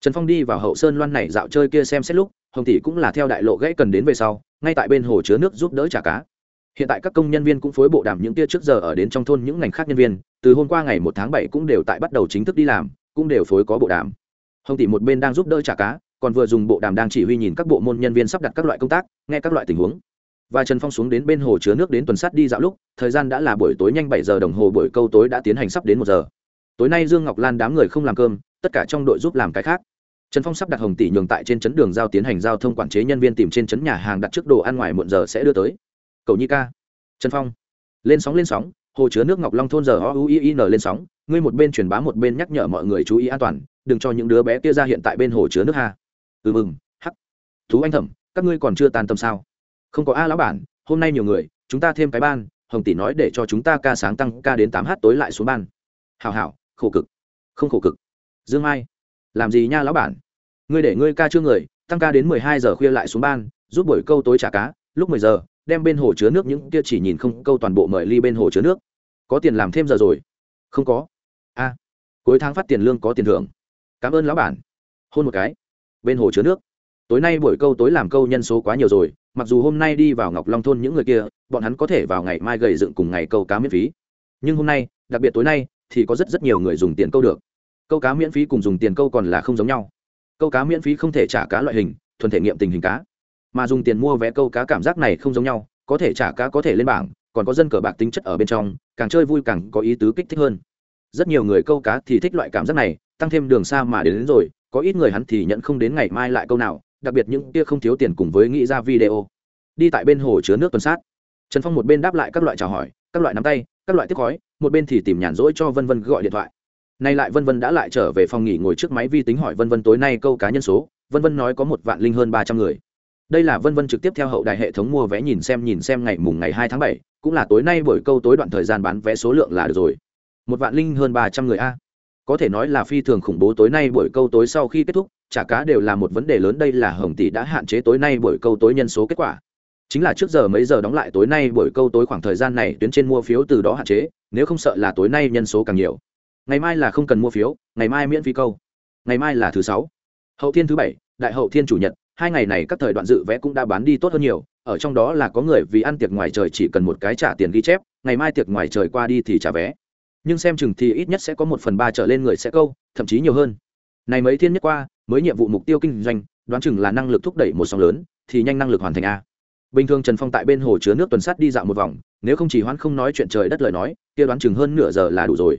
S1: Trần phong đi vào hậu sơn loan này dạo chơi kia xem xét lúc, hồng tỷ cũng là theo đại lộ gãy cần đến về sau, ngay tại bên hồ chứa nước giúp đỡ trả cá hiện tại các công nhân viên cũng phối bộ đàm những tia trước giờ ở đến trong thôn những ngành khác nhân viên, từ hôm qua ngày một tháng bảy cũng đều tại bắt đầu chính thức đi làm, cũng đều phối có bộ đàm. Hồng tỷ một bên đang giúp đỡ trả cá, còn vừa dùng bộ đàm đang chỉ huy nhìn các bộ môn nhân viên sắp đặt các loại công tác, nghe các loại tình huống. Và trần phong xuống đến bên hồ chứa nước đến tuần sát đi dạo lúc, thời gian đã là buổi tối nhanh bảy giờ đồng hồ buổi câu tối đã tiến hành sắp đến một giờ. Tối nay dương ngọc lan đám người không làm cơm, tất cả trong đội giúp làm cái khác. Trần phong sắp đặt hồng tỷ nhường tại trên chấn đường giao tiến hành giao thông quản chế nhân viên tìm trên chấn nhà hàng đặt trước đồ ăn ngoài muộn giờ sẽ đưa tới cầu nhi ca. Trần phong. Lên sóng lên sóng, hồ chứa nước ngọc long thôn giờ o u i n lên sóng. Ngươi một bên truyền bá một bên nhắc nhở mọi người chú ý an toàn, đừng cho những đứa bé kia ra hiện tại bên hồ chứa nước ha. Ừ mừng, hắc. Thú anh thẩm các ngươi còn chưa tan tâm sao? Không có a lão bản, hôm nay nhiều người, chúng ta thêm cái ban, hồng tỷ nói để cho chúng ta ca sáng tăng ca đến tám h tối lại xuống ban. Hào hảo, khổ cực. Không khổ cực. Dương mai. Làm gì nha lão bản? Ngươi để ngươi ca chưa người, tăng ca đến mười hai giờ khuya lại xuống ban, giúp buổi câu tối trả cá, lúc mười giờ đem bên hồ chứa nước những kia chỉ nhìn không câu toàn bộ mời ly bên hồ chứa nước. Có tiền làm thêm giờ rồi. Không có. A cuối tháng phát tiền lương có tiền thưởng. Cảm ơn lão bản. Hôn một cái. Bên hồ chứa nước. Tối nay buổi câu tối làm câu nhân số quá nhiều rồi, mặc dù hôm nay đi vào ngọc long thôn những người kia, bọn hắn có thể vào ngày mai gầy dựng cùng ngày câu cá miễn phí. Nhưng hôm nay, đặc biệt tối nay, thì có rất rất nhiều người dùng tiền câu được. Câu cá miễn phí cùng dùng tiền câu còn là không giống nhau. Câu cá miễn phí không thể trả cá loại hình, thuần thể nghiệm tình hình cá mà dùng tiền mua vé câu cá cảm giác này không giống nhau có thể trả cá có thể lên bảng còn có dân cờ bạc tính chất ở bên trong càng chơi vui càng có ý tứ kích thích hơn. Rất nhiều người câu cá thì thích loại cảm giác này tăng thêm đường xa mà đến, đến rồi có ít người hắn thì nhận không đến ngày mai lại câu nào đặc biệt những kia không thiếu tiền cùng với nghĩ ra video. Đi tại bên hồ chứa nước tuần sát. Trần phong một bên đáp lại các loại chào hỏi các loại nắm tay các loại tiếp khói một bên thì tìm nhàn rỗi cho vân vân gọi điện thoại. Nay lại vân vân đã lại trở về phòng nghỉ ngồi trước máy vi tính hỏi vân vân tối nay câu cá nhân số. Vân vân nói có một vạn linh hơn ba trăm người đây là vân vân trực tiếp theo hậu đài hệ thống mua vé nhìn xem nhìn xem ngày mùng ngày hai tháng bảy, cũng là tối nay buổi câu tối đoạn thời gian bán vé số lượng là được rồi. Một vạn linh hơn ba trăm người a. Có thể nói là phi thường khủng bố tối nay buổi câu tối sau khi kết thúc trả cá đều là một vấn đề lớn. Đây là hồng tỷ đã hạn chế tối nay buổi câu tối nhân số kết quả. Chính là trước giờ mấy giờ đóng lại tối nay buổi câu tối khoảng thời gian này, tuyến trên mua phiếu từ đó hạn chế, nếu không sợ là tối nay nhân số càng nhiều. Ngày mai là không cần mua phiếu, ngày mai miễn phí câu. Ngày mai là thứ sáu. Hậu thiên thứ bảy, đại hậu thiên chủ nhật hai ngày này các thời đoạn dự vẽ cũng đã bán đi tốt hơn nhiều, ở trong đó là có người vì ăn tiệc ngoài trời chỉ cần một cái trả tiền ghi chép, ngày mai tiệc ngoài trời qua đi thì trả vé. Nhưng xem chừng thì ít nhất sẽ có một phần ba trở lên người sẽ câu, thậm chí nhiều hơn. Này mấy thiên nhất qua, mới nhiệm vụ mục tiêu kinh doanh, đoán chừng là năng lực thúc đẩy một sóng lớn, thì nhanh năng lực hoàn thành a. Bình thường trần phong tại bên hồ chứa nước tuần sát đi dạo một vòng, nếu không chỉ hoãn không nói chuyện trời đất lời nói, kia đoán chừng hơn nửa giờ là đủ rồi.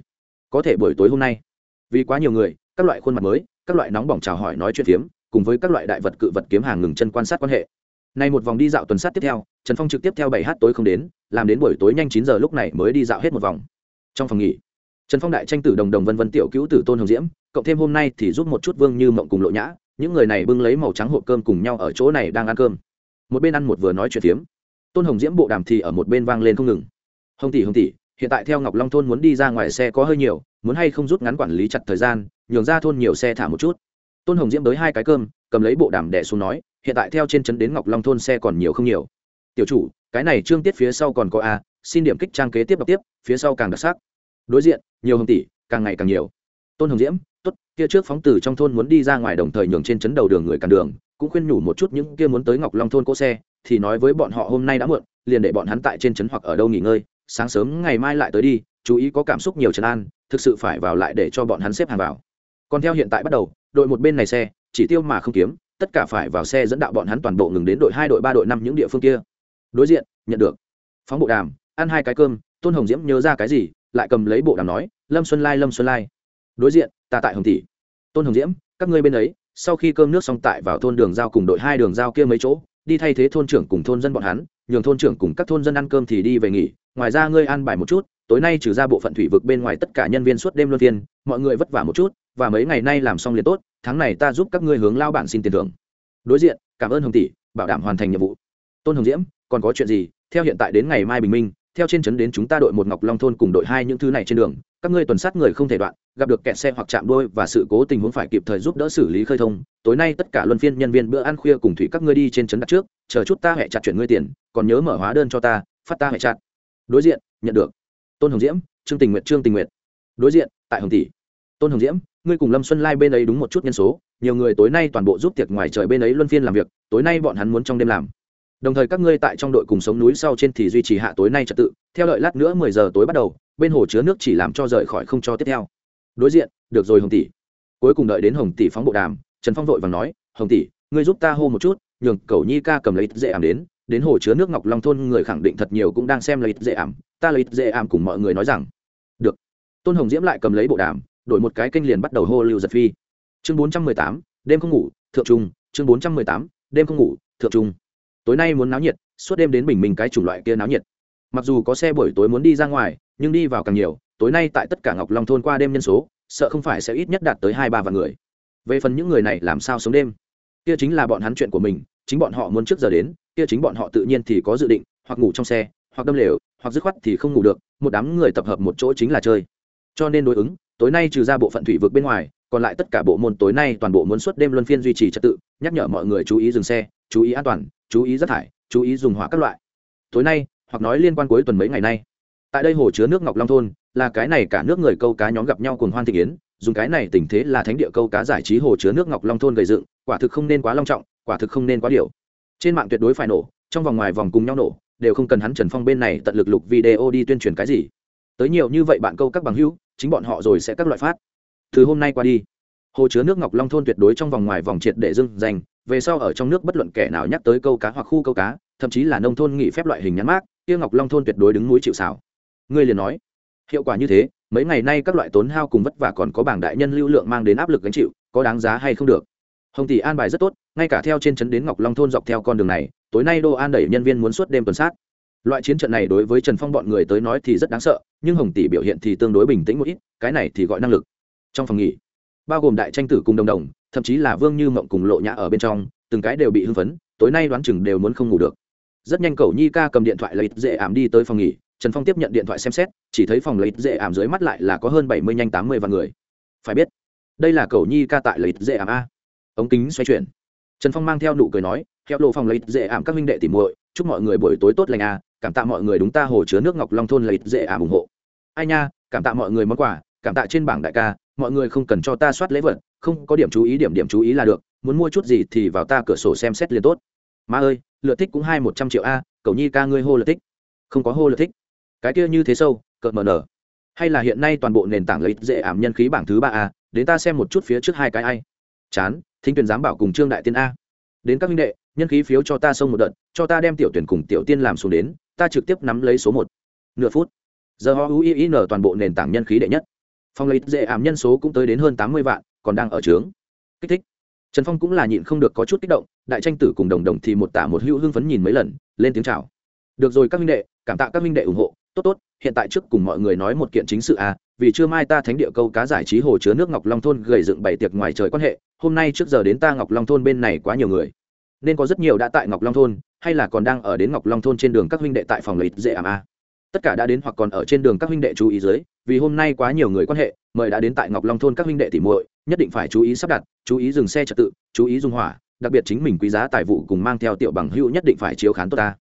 S1: Có thể buổi tối hôm nay, vì quá nhiều người, các loại khuôn mặt mới, các loại nóng bỏng chào hỏi nói chuyện phiếm cùng với các loại đại vật cự vật kiếm hàng ngừng chân quan sát quan hệ. Nay một vòng đi dạo tuần sát tiếp theo, trần phong trực tiếp theo bảy h tối không đến, làm đến buổi tối nhanh chín giờ lúc này mới đi dạo hết một vòng. Trong phòng nghỉ, trần phong đại tranh tử đồng đồng vân vân tiểu cứu tử tôn hồng diễm, cộng thêm hôm nay thì giúp một chút vương như mộng cùng lộ nhã, những người này bưng lấy màu trắng hộp cơm cùng nhau ở chỗ này đang ăn cơm. Một bên ăn một vừa nói chuyện phiếm. Tôn hồng diễm bộ đàm thì ở một bên vang lên không ngừng. Hồng tỷ hồng tỷ, hiện tại theo ngọc long thôn muốn đi ra ngoài xe có hơi nhiều, muốn hay không rút ngắn quản lý chặt thời gian, nhường ra thôn nhiều xe thả một chút tôn hồng diễm tới hai cái cơm, cầm lấy bộ đàm đẻ xuống nói, hiện tại theo trên trấn đến ngọc long thôn xe còn nhiều không nhiều. Tiểu chủ, cái này trương tiết phía sau còn có a, xin điểm kích trang kế tiếp đọc tiếp, phía sau càng đặc sắc. Đối diện, nhiều hồng tỷ, càng ngày càng nhiều. Tôn hồng diễm, tốt, kia trước phóng tử trong thôn muốn đi ra ngoài đồng thời nhường trên trấn đầu đường người cản đường, cũng khuyên nhủ một chút những kia muốn tới ngọc long thôn cỗ xe, thì nói với bọn họ hôm nay đã muộn, liền để bọn hắn tại trên trấn hoặc ở đâu nghỉ ngơi, sáng sớm ngày mai lại tới đi, chú ý có cảm xúc nhiều trấn an, thực sự phải vào lại để cho bọn hắn xếp hàng vào. Còn theo hiện tại bắt đầu đội một bên này xe, chỉ tiêu mà không kiếm, tất cả phải vào xe dẫn đạo bọn hắn toàn bộ ngừng đến đội hai, đội ba, đội năm những địa phương kia. Đối diện, nhận được. Phóng bộ đàm, ăn hai cái cơm, tôn hồng diễm nhớ ra cái gì, lại cầm lấy bộ đàm nói, lâm xuân lai, lâm xuân lai. Đối diện, ta tại hồng tỷ tôn hồng diễm, các ngươi bên ấy, sau khi cơm nước xong tại vào thôn đường giao cùng đội hai đường giao kia mấy chỗ, đi thay thế thôn trưởng cùng thôn dân bọn hắn, nhường thôn trưởng cùng các thôn dân ăn cơm thì đi về nghỉ. Ngoài ra ngươi ăn bài một chút, tối nay trừ ra bộ phận thủy vực bên ngoài tất cả nhân viên suốt đêm luân phiên, mọi người vất vả một chút và mấy ngày nay làm xong liền tốt, tháng này ta giúp các ngươi hướng lao bản xin tiền thưởng. Đối diện, cảm ơn hồng tỷ, bảo đảm hoàn thành nhiệm vụ. Tôn hồng diễm, còn có chuyện gì? Theo hiện tại đến ngày mai bình minh, theo trên trấn đến chúng ta đội một ngọc long thôn cùng đội hai những thứ này trên đường, các ngươi tuần sát người không thể đoạn, gặp được kẹt xe hoặc chạm đôi và sự cố tình huống phải kịp thời giúp đỡ xử lý khơi thông. Tối nay tất cả luân phiên nhân viên bữa ăn khuya cùng thủy các ngươi đi trên trấn đặt trước, chờ chút ta hẹ chặt chuyển ngươi tiền, còn nhớ mở hóa đơn cho ta, phát ta hẹ chặt. Đối diện, nhận được. Tôn hồng diễm, trương tình nguyện trương tình nguyện đối diện, tại hồng tỷ. Tôn hồng diễm ngươi cùng lâm xuân lai bên ấy đúng một chút nhân số, nhiều người tối nay toàn bộ giúp tiệc ngoài trời bên ấy luân phiên làm việc, tối nay bọn hắn muốn trong đêm làm. Đồng thời các ngươi tại trong đội cùng sống núi sau trên thì duy trì hạ tối nay trật tự, theo đợi lát nữa mười giờ tối bắt đầu, bên hồ chứa nước chỉ làm cho rời khỏi không cho tiếp theo. Đối diện, được rồi hồng tỷ. Cuối cùng đợi đến hồng tỷ phóng bộ đàm, trần phong vội và nói, hồng tỷ, ngươi giúp ta hô một chút, nhường cầu nhi ca cầm lấy dễ ảm đến đến hồ chứa nước ngọc long thôn người khẳng định thật nhiều cũng đang xem lấy dễ ảm, ta lấy dễ ảm cùng mọi người nói rằng, được. Tôn hồng diễm lại cầm lấy bộ đàm đổi một cái kênh liền bắt đầu hô lưu giật phi. Chương bốn trăm mười tám, đêm không ngủ, thượng trung. Chương bốn trăm mười tám, đêm không ngủ, thượng trung. Tối nay muốn náo nhiệt, suốt đêm đến bình minh cái chủng loại kia náo nhiệt. Mặc dù có xe buổi tối muốn đi ra ngoài, nhưng đi vào càng nhiều, tối nay tại tất cả ngọc long thôn qua đêm nhân số, sợ không phải sẽ ít nhất đạt tới hai ba vạn người. Về phần những người này làm sao sống đêm? Kia chính là bọn hắn chuyện của mình, chính bọn họ muốn trước giờ đến, kia chính bọn họ tự nhiên thì có dự định, hoặc ngủ trong xe, hoặc đâm lều, hoặc dứt khoát thì không ngủ được, một đám người tập hợp một chỗ chính là chơi. Cho nên đối ứng tối nay trừ ra bộ phận thủy vực bên ngoài, còn lại tất cả bộ môn tối nay toàn bộ muốn suốt đêm luân phiên duy trì trật tự, nhắc nhở mọi người chú ý dừng xe, chú ý an toàn, chú ý rác thải, chú ý dùng hỏa các loại. Tối nay, hoặc nói liên quan cuối tuần mấy ngày nay. Tại đây hồ chứa nước ngọc long thôn, là cái này cả nước người câu cá nhóm gặp nhau cùng hoan thị yến, dùng cái này tình thế là thánh địa câu cá giải trí hồ chứa nước ngọc long thôn gây dựng, quả thực không nên quá long trọng, quả thực không nên quá điều trên mạng tuyệt đối phải nổ, trong vòng ngoài vòng cùng nhau nổ, đều không cần hắn trần phong bên này tận lực lục video đi tuyên truyền cái gì tới nhiều như vậy bạn câu các bằng hữu, chính bọn họ rồi sẽ các loại phát. Từ hôm nay qua đi, hồ chứa nước ngọc long thôn tuyệt đối trong vòng ngoài vòng triệt để dưng dành, về sau ở trong nước bất luận kẻ nào nhắc tới câu cá hoặc khu câu cá, thậm chí là nông thôn nghỉ phép loại hình nhắn mát kia ngọc long thôn tuyệt đối đứng núi chịu xảo ngươi liền nói, hiệu quả như thế, mấy ngày nay các loại tốn hao cùng vất vả còn có bảng đại nhân lưu lượng mang đến áp lực gánh chịu, có đáng giá hay không được. Hồng tỷ an bài rất tốt, ngay cả theo trên trấn đến ngọc long thôn dọc theo con đường này, tối nay đô an đẩy nhân viên muốn suốt đêm tuần sát loại chiến trận này đối với trần phong bọn người tới nói thì rất đáng sợ, nhưng hồng tỷ biểu hiện thì tương đối bình tĩnh một ít, cái này thì gọi năng lực. Trong phòng nghỉ, bao gồm đại tranh tử cùng đồng đồng, thậm chí là vương như mộng cùng lộ nhã ở bên trong, từng cái đều bị hưng phấn, tối nay đoán chừng đều muốn không ngủ được. Rất nhanh cầu nhi ca cầm điện thoại lấy dễ ảm đi tới phòng nghỉ, trần phong tiếp nhận điện thoại xem xét, chỉ thấy phòng lấy dễ ảm dưới mắt lại là có hơn bảy mươi nhanh tám mươi vạn người. Phải biết, đây là cầu nhi ca tại lấy dễ ảm a. Ống kính xoay chuyển. Trần phong mang theo nụ cười nói theo lộ phòng lấy dễ ảm các minh đệ tìm muội, chúc mọi người buổi tối tốt lành a cảm tạ mọi người đúng ta hồ chứa nước ngọc long thôn lấy dễ ảm ủng hộ. Ai nha, cảm tạ mọi người món quà, cảm tạ trên bảng đại ca, mọi người không cần cho ta soát lễ vật, không có điểm chú ý điểm điểm chú ý là được, muốn mua chút gì thì vào ta cửa sổ xem xét liền tốt. Ma ơi, lượt thích cũng hai một trăm triệu a cầu nhi ca ngươi hô lượt thích. Không có hô lượt thích. Cái kia như thế sâu, cợt mờ nở. Hay là hiện nay toàn bộ nền tảng lấy dễ ảm nhân khí bảng thứ ba a, đến ta xem một chút phía trước hai cái ai. Chán, thính tuyển giám bảo cùng trương đại tiên a. Đến các minh đệ, nhân khí phiếu cho ta xông một đợt, cho ta đem tiểu tuyển cùng tiểu tiên làm xuống đến ta trực tiếp nắm lấy số một. Nửa phút. Giờ họ ui nở toàn bộ nền tảng nhân khí đệ nhất. Phong lấy dễ ảm nhân số cũng tới đến hơn tám mươi vạn, còn đang ở trướng. Kích thích. Trần phong cũng là nhịn không được có chút kích động, đại tranh tử cùng đồng đồng thì một tả một hữu hưng phấn nhìn mấy lần, lên tiếng chào. Được rồi các minh đệ, cảm tạ các minh đệ ủng hộ. Tốt tốt, hiện tại trước cùng mọi người nói một kiện chính sự à vì chưa mai ta thánh địa câu cá giải trí hồ chứa nước ngọc long thôn gầy dựng bảy tiệc ngoài trời quan hệ, hôm nay trước giờ đến ta ngọc long thôn bên này quá nhiều người. Nên có rất nhiều đã tại ngọc long thôn hay là còn đang ở đến ngọc long thôn trên đường các huynh đệ tại phòng lợi dễ ảm a? Tất cả đã đến hoặc còn ở trên đường các huynh đệ chú ý dưới, vì hôm nay quá nhiều người quan hệ, mời đã đến tại ngọc long thôn các huynh đệ tỉ muội, nhất định phải chú ý sắp đặt, chú ý dừng xe trật tự, chú ý dung hỏa, đặc biệt chính mình quý giá tài vụ cùng mang theo tiểu bằng hữu nhất định phải chiếu khán tốt ta.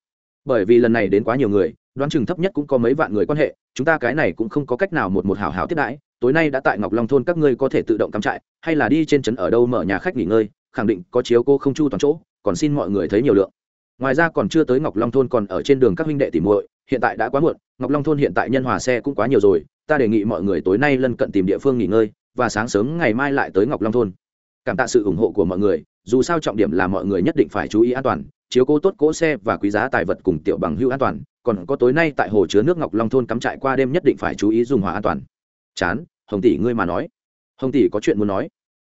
S1: Bởi vì lần này đến quá nhiều người, đoán chừng thấp nhất cũng có mấy vạn người quan hệ, chúng ta cái này cũng không có cách nào một một hào hào tiếp đãi, tối nay đã tại ngọc long thôn các ngươi có thể tự động cắm trại, hay là đi trên trấn ở đâu mở nhà khách nghỉ ngơi, khẳng định có chiếu cô không chu toàn chỗ, còn xin mọi người thấy nhiều lượng ngoài ra còn chưa tới ngọc long thôn còn ở trên đường các huynh đệ tìm muội, hiện tại đã quá muộn, ngọc long thôn hiện tại nhân hòa xe cũng quá nhiều rồi, ta đề nghị mọi người tối nay lân cận tìm địa phương nghỉ ngơi, và sáng sớm ngày mai lại tới ngọc long thôn. Cảm tạ sự ủng hộ của mọi người, dù sao trọng điểm là mọi người nhất định phải chú ý an toàn, chiếu cố tốt cỗ xe và quý giá tài vật cùng tiểu bằng hưu an toàn, còn có tối nay tại hồ chứa nước ngọc long thôn cắm trại qua đêm nhất định phải chú ý dùng hỏa an toàn. Chán, hồng tỷ ngươi mà nói. Hồng tỷ có chuyện muốn nói.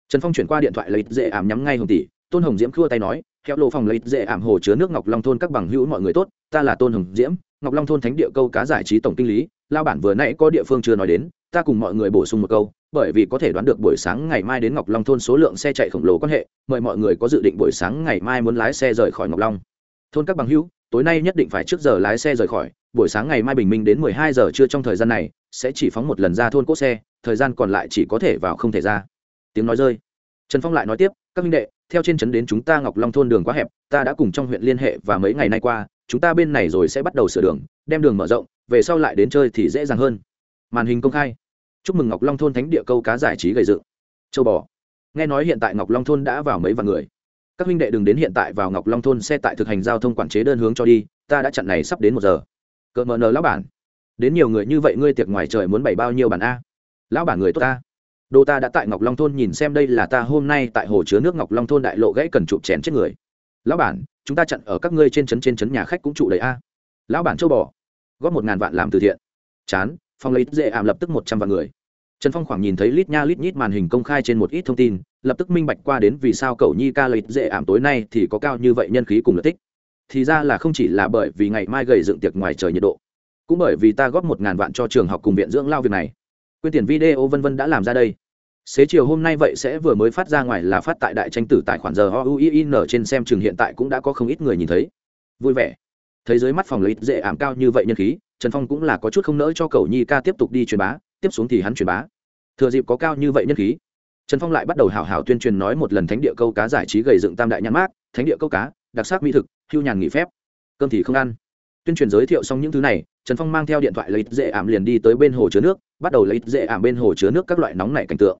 S1: Trần phong chuyển qua điện thoại lấy dễ ảm nhắm ngay hồng tỷ, tôn hồng diễm khua tay nói theo lộ phòng lấy dễ ảm hồ chứa nước ngọc long thôn các bằng hữu mọi người tốt, ta là tôn hồng diễm, ngọc long thôn thánh địa câu cá giải trí tổng kinh lý lao bản vừa nãy có địa phương chưa nói đến, ta cùng mọi người bổ sung một câu, bởi vì có thể đoán được buổi sáng ngày mai đến ngọc long thôn số lượng xe chạy khổng lồ quan hệ, mời mọi người có dự định buổi sáng ngày mai muốn lái xe rời khỏi ngọc long. Thôn các bằng hữu, tối nay nhất định phải trước giờ lái xe rời khỏi, buổi sáng ngày mai bình minh đến mười hai giờ trưa trong thời gian này, sẽ chỉ phóng một lần ra thôn cốt xe, thời gian còn lại chỉ có thể vào không thể ra. Tiếng nói rơi. Trần phong lại nói tiếp, các minh đệ theo trên trấn đến chúng ta ngọc long thôn đường quá hẹp, ta đã cùng trong huyện liên hệ và mấy ngày nay qua, chúng ta bên này rồi sẽ bắt đầu sửa đường, đem đường mở rộng, về sau lại đến chơi thì dễ dàng hơn. Màn hình công khai. Chúc mừng ngọc long thôn thánh địa câu cá giải trí gầy dựng. Châu bò. Nghe nói hiện tại ngọc long thôn đã vào mấy vạn người. Các huynh đệ đừng đến hiện tại vào ngọc long thôn xe tại thực hành giao thông quản chế đơn hướng cho đi, ta đã chặn này sắp đến một giờ. Cỡ mờ nờ lão bản. Đến nhiều người như vậy ngươi tiệc ngoài trời muốn bày bao nhiêu bản a? Lão bản người tốt ta đô ta đã tại ngọc long thôn nhìn xem đây là ta hôm nay tại hồ chứa nước ngọc long thôn đại lộ gãy cần chụp chén chết người. Lão bản, chúng ta chặn ở các ngươi trên trấn trên trấn nhà khách cũng trụ đầy a. Lão bản châu bò. Góp một ngàn vạn làm từ thiện. Chán phong lấy dễ ảm lập tức một trăm vạn người. Trần phong khoảng nhìn thấy lít nha lít nhít màn hình công khai trên một ít thông tin, lập tức minh bạch qua đến vì sao cậu nhi ca lấy dễ ảm tối nay thì có cao như vậy nhân khí cùng lợi tích thì ra là không chỉ là bởi vì ngày mai gầy dựng tiệc ngoài trời nhiệt độ, cũng bởi vì ta góp một ngàn vạn cho trường học cùng viện dưỡng lao việc này. Quyên tiền video vân vân đã làm ra đây xế chiều hôm nay vậy sẽ vừa mới phát ra ngoài là phát tại đại tranh tử tài khoản giờ oin trên xem trường hiện tại cũng đã có không ít người nhìn thấy. Vui vẻ. Thấy dưới mắt phòng lấy dễ ảm cao như vậy nhân khí, trần phong cũng là có chút không nỡ cho cầu nhi ca tiếp tục đi truyền bá, tiếp xuống thì hắn truyền bá. Thừa dịp có cao như vậy nhân khí, trần phong lại bắt đầu hào hào tuyên truyền nói một lần thánh địa câu cá giải trí gầy dựng tam đại nhãn mát thánh địa câu cá, đặc sắc mỹ thực, hưu nhàn nghỉ phép, cơm thì không ăn. Tuyên truyền giới thiệu xong những thứ này, trần phong mang theo điện thoại lấy dễ ảm liền đi tới bên hồ chứa nước, bắt đầu lấy dễ ảm bên hồ chứa nước các loại nóng này cảnh tượng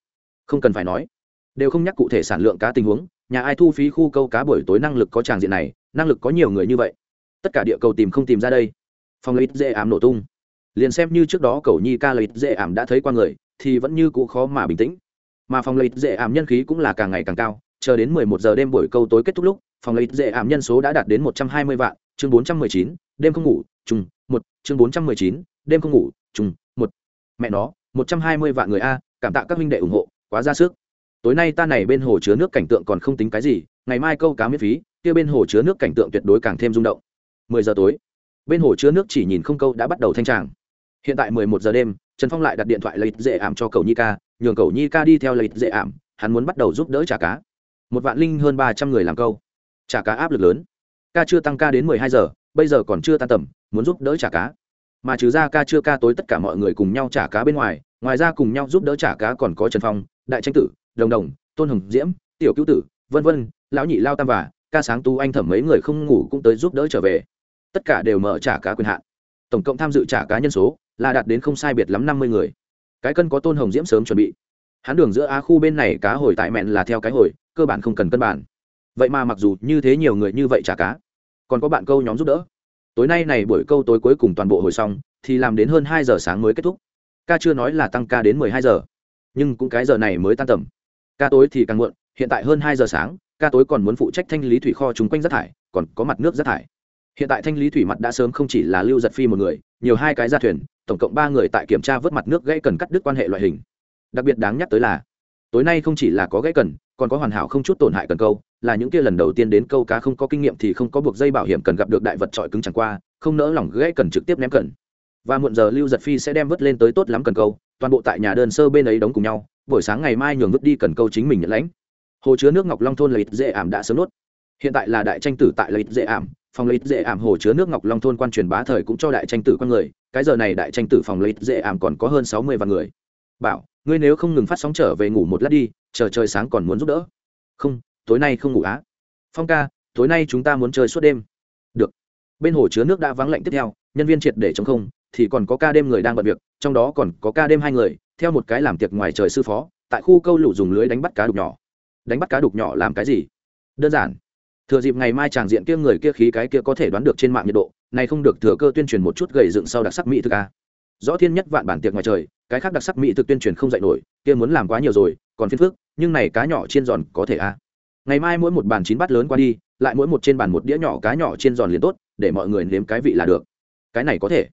S1: không cần phải nói. Đều không nhắc cụ thể sản lượng cá tình huống nhà ai thu phí khu câu cá buổi tối năng lực có tràng diện này năng lực có nhiều người như vậy. Tất cả địa cầu tìm không tìm ra đây. Phòng lấy dễ ảm nổ tung. Liền xem như trước đó cầu nhi ca lấy dễ ảm đã thấy qua người thì vẫn như cũ khó mà bình tĩnh. Mà phòng lấy dễ ảm nhân khí cũng là càng ngày càng cao chờ đến 11 giờ đêm buổi câu tối kết thúc lúc phòng lấy dễ ảm nhân số đã đạt đến 120 vạn chương 419, đêm không ngủ trùng một chương 419, đêm không ngủ trùng một. Mẹ nó 120 vạn người a cảm tạ các huynh đệ ủng hộ quá ra sức. Tối nay ta này bên hồ chứa nước cảnh tượng còn không tính cái gì, ngày mai câu cá miễn phí, kia bên hồ chứa nước cảnh tượng tuyệt đối càng thêm rung động. 10 giờ tối, bên hồ chứa nước chỉ nhìn không câu đã bắt đầu thanh tràng. Hiện tại 11 giờ đêm, trần phong lại đặt điện thoại lấy dễ ảm cho cầu nhi ca, nhường cầu nhi ca đi theo lấy dễ ảm, hắn muốn bắt đầu giúp đỡ trả cá. Một vạn linh hơn ba trăm người làm câu. Trả cá áp lực lớn. Ca chưa tăng ca đến mười hai giờ, bây giờ còn chưa tan tầm, muốn giúp đỡ trả cá. Mà trừ ra ca chưa ca tối tất cả mọi người cùng nhau trả cá bên ngoài ngoài ra cùng nhau giúp đỡ trả cá còn có trần phong đại tranh tử, đồng đồng, tôn hồng, diễm, tiểu cứu tử, vân vân, lão nhị, lao tam và, ca sáng tu anh thẩm mấy người không ngủ cũng tới giúp đỡ trở về. Tất cả đều mở trả cá quyền hạn. Tổng cộng tham dự trả cá nhân số là đạt đến không sai biệt lắm năm mươi người. Cái cân có tôn hồng, diễm sớm chuẩn bị. Hắn đường giữa á khu bên này cá hồi tại mẹn là theo cái hồi, cơ bản không cần cân bản. Vậy mà mặc dù như thế nhiều người như vậy trả cá, còn có bạn câu nhóm giúp đỡ. Tối nay này buổi câu tối cuối cùng toàn bộ hồi xong, thì làm đến hơn hai giờ sáng mới kết thúc. Ca chưa nói là tăng ca đến mười hai giờ nhưng cũng cái giờ này mới tan tầm. Ca tối thì càng muộn, hiện tại hơn hai giờ sáng, ca tối còn muốn phụ trách thanh lý thủy kho chung quanh rác thải, còn có mặt nước rác thải. Hiện tại thanh lý thủy mặt đã sớm không chỉ là lưu giật phi một người, nhiều hai cái ra thuyền, tổng cộng ba người tại kiểm tra vớt mặt nước gây cần cắt đứt quan hệ loại hình. Đặc biệt đáng nhắc tới là, tối nay không chỉ là có gãy cần, còn có hoàn hảo không chút tổn hại cần câu, là những kia lần đầu tiên đến câu cá không có kinh nghiệm thì không có buộc dây bảo hiểm cần gặp được đại vật trọi cứng chẳng qua, không nỡ lòng gãy cần trực tiếp ném cần. Và muộn giờ lưu giật phi sẽ đem vớt lên tới tốt lắm cần câu toàn bộ tại nhà đơn sơ bên ấy đóng cùng nhau, buổi sáng ngày mai nhường vứt đi cần câu chính mình nhận lãnh. Hồ chứa nước ngọc long thôn lợi dễ ảm đã sớm nốt hiện tại là đại tranh tử tại lợi dễ ảm, phòng lợi dễ ảm hồ chứa nước ngọc long thôn quan truyền bá thời cũng cho đại tranh tử con người, cái giờ này đại tranh tử phòng lợi dễ ảm còn có hơn sáu mươi vạn người. Bảo, ngươi nếu không ngừng phát sóng trở về ngủ một lát đi, chờ trời sáng còn muốn giúp đỡ. Không, tối nay không ngủ á. Phong ca, tối nay chúng ta muốn chơi suốt đêm. Được. Bên hồ chứa nước đã vắng lạnh tiếp theo, nhân viên triệt để chống không thì còn có ca đêm người đang bận việc, trong đó còn có ca đêm hai người, theo một cái làm tiệc ngoài trời sư phó, tại khu câu lũ dùng lưới đánh bắt cá đục nhỏ. Đánh bắt cá đục nhỏ làm cái gì? Đơn giản. Thừa dịp ngày mai chàng diện kia người kia khí cái kia có thể đoán được trên mạng nhiệt độ, này không được thừa cơ tuyên truyền một chút gầy dựng sau đặc sắc mỹ thực a rõ thiên nhất vạn bản tiệc ngoài trời, cái khác đặc sắc mỹ thực tuyên truyền không dạy nổi, kia muốn làm quá nhiều rồi, còn phiên phước nhưng này cá nhỏ chiên giòn có thể a ngày mai mỗi một bàn chín bát lớn qua đi, lại mỗi một trên bàn một đĩa nhỏ cá nhỏ chiên giòn liền tốt, để mọi người nếm cái vị là được. Cái này có thể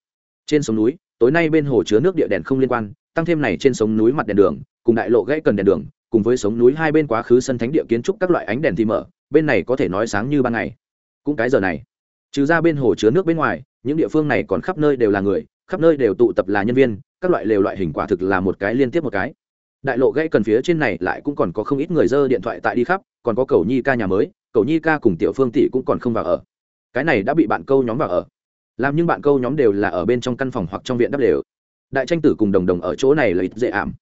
S1: trên sông núi, tối nay bên hồ chứa nước địa đèn không liên quan, tăng thêm này trên sống núi mặt đèn đường, cùng đại lộ gãy cần đèn đường, cùng với sống núi hai bên quá khứ sân thánh địa kiến trúc các loại ánh đèn thì mở, bên này có thể nói sáng như ban ngày. Cũng cái giờ này, trừ ra bên hồ chứa nước bên ngoài, những địa phương này còn khắp nơi đều là người, khắp nơi đều tụ tập là nhân viên, các loại lều loại hình quả thực là một cái liên tiếp một cái. Đại lộ gãy cần phía trên này lại cũng còn có không ít người dơ điện thoại tại đi khắp, còn có cầu nhi ca nhà mới, cầu nhi ca cùng tiểu phương tỷ cũng còn không vào ở. Cái này đã bị bạn câu nhóm vào ở làm nhưng bạn câu nhóm đều là ở bên trong căn phòng hoặc trong viện đắp đều đại tranh tử cùng đồng đồng ở chỗ này là ít dễ ảm.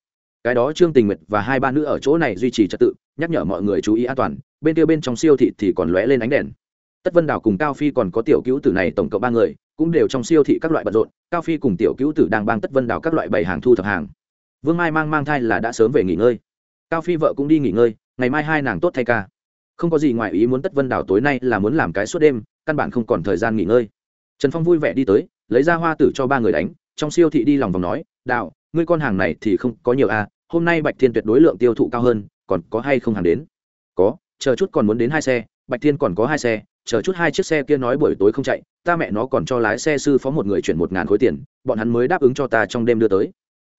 S1: Cái đó trương tình nguyệt và hai ba nữ ở chỗ này duy trì trật tự, nhắc nhở mọi người chú ý an toàn, bên kia bên trong siêu thị thì còn lóe lên ánh đèn. Tất vân đào cùng cao phi còn có tiểu cứu tử này tổng cộng ba người, cũng đều trong siêu thị các loại bận rộn, cao phi cùng tiểu cứu tử đang bang tất vân đào các loại bày hàng thu thập hàng. Vương mai mang mang thai là đã sớm về nghỉ ngơi. Cao phi vợ cũng đi nghỉ ngơi, ngày mai hai nàng tốt thay ca. Không có gì ngoài ý muốn tất vân đào tối nay là muốn làm cái suốt đêm, căn bản không còn thời gian nghỉ ngơi trần phong vui vẻ đi tới lấy ra hoa tử cho ba người đánh trong siêu thị đi lòng vòng nói đạo ngươi con hàng này thì không có nhiều a à, hôm nay bạch thiên tuyệt đối lượng tiêu thụ cao hơn còn có hay không hàng đến? Có chờ chút còn muốn đến hai xe bạch thiên còn có hai xe chờ chút hai chiếc xe kia nói buổi tối không chạy ta mẹ nó còn cho lái xe sư phó một người chuyển một ngàn khối tiền bọn hắn mới đáp ứng cho ta trong đêm đưa tới.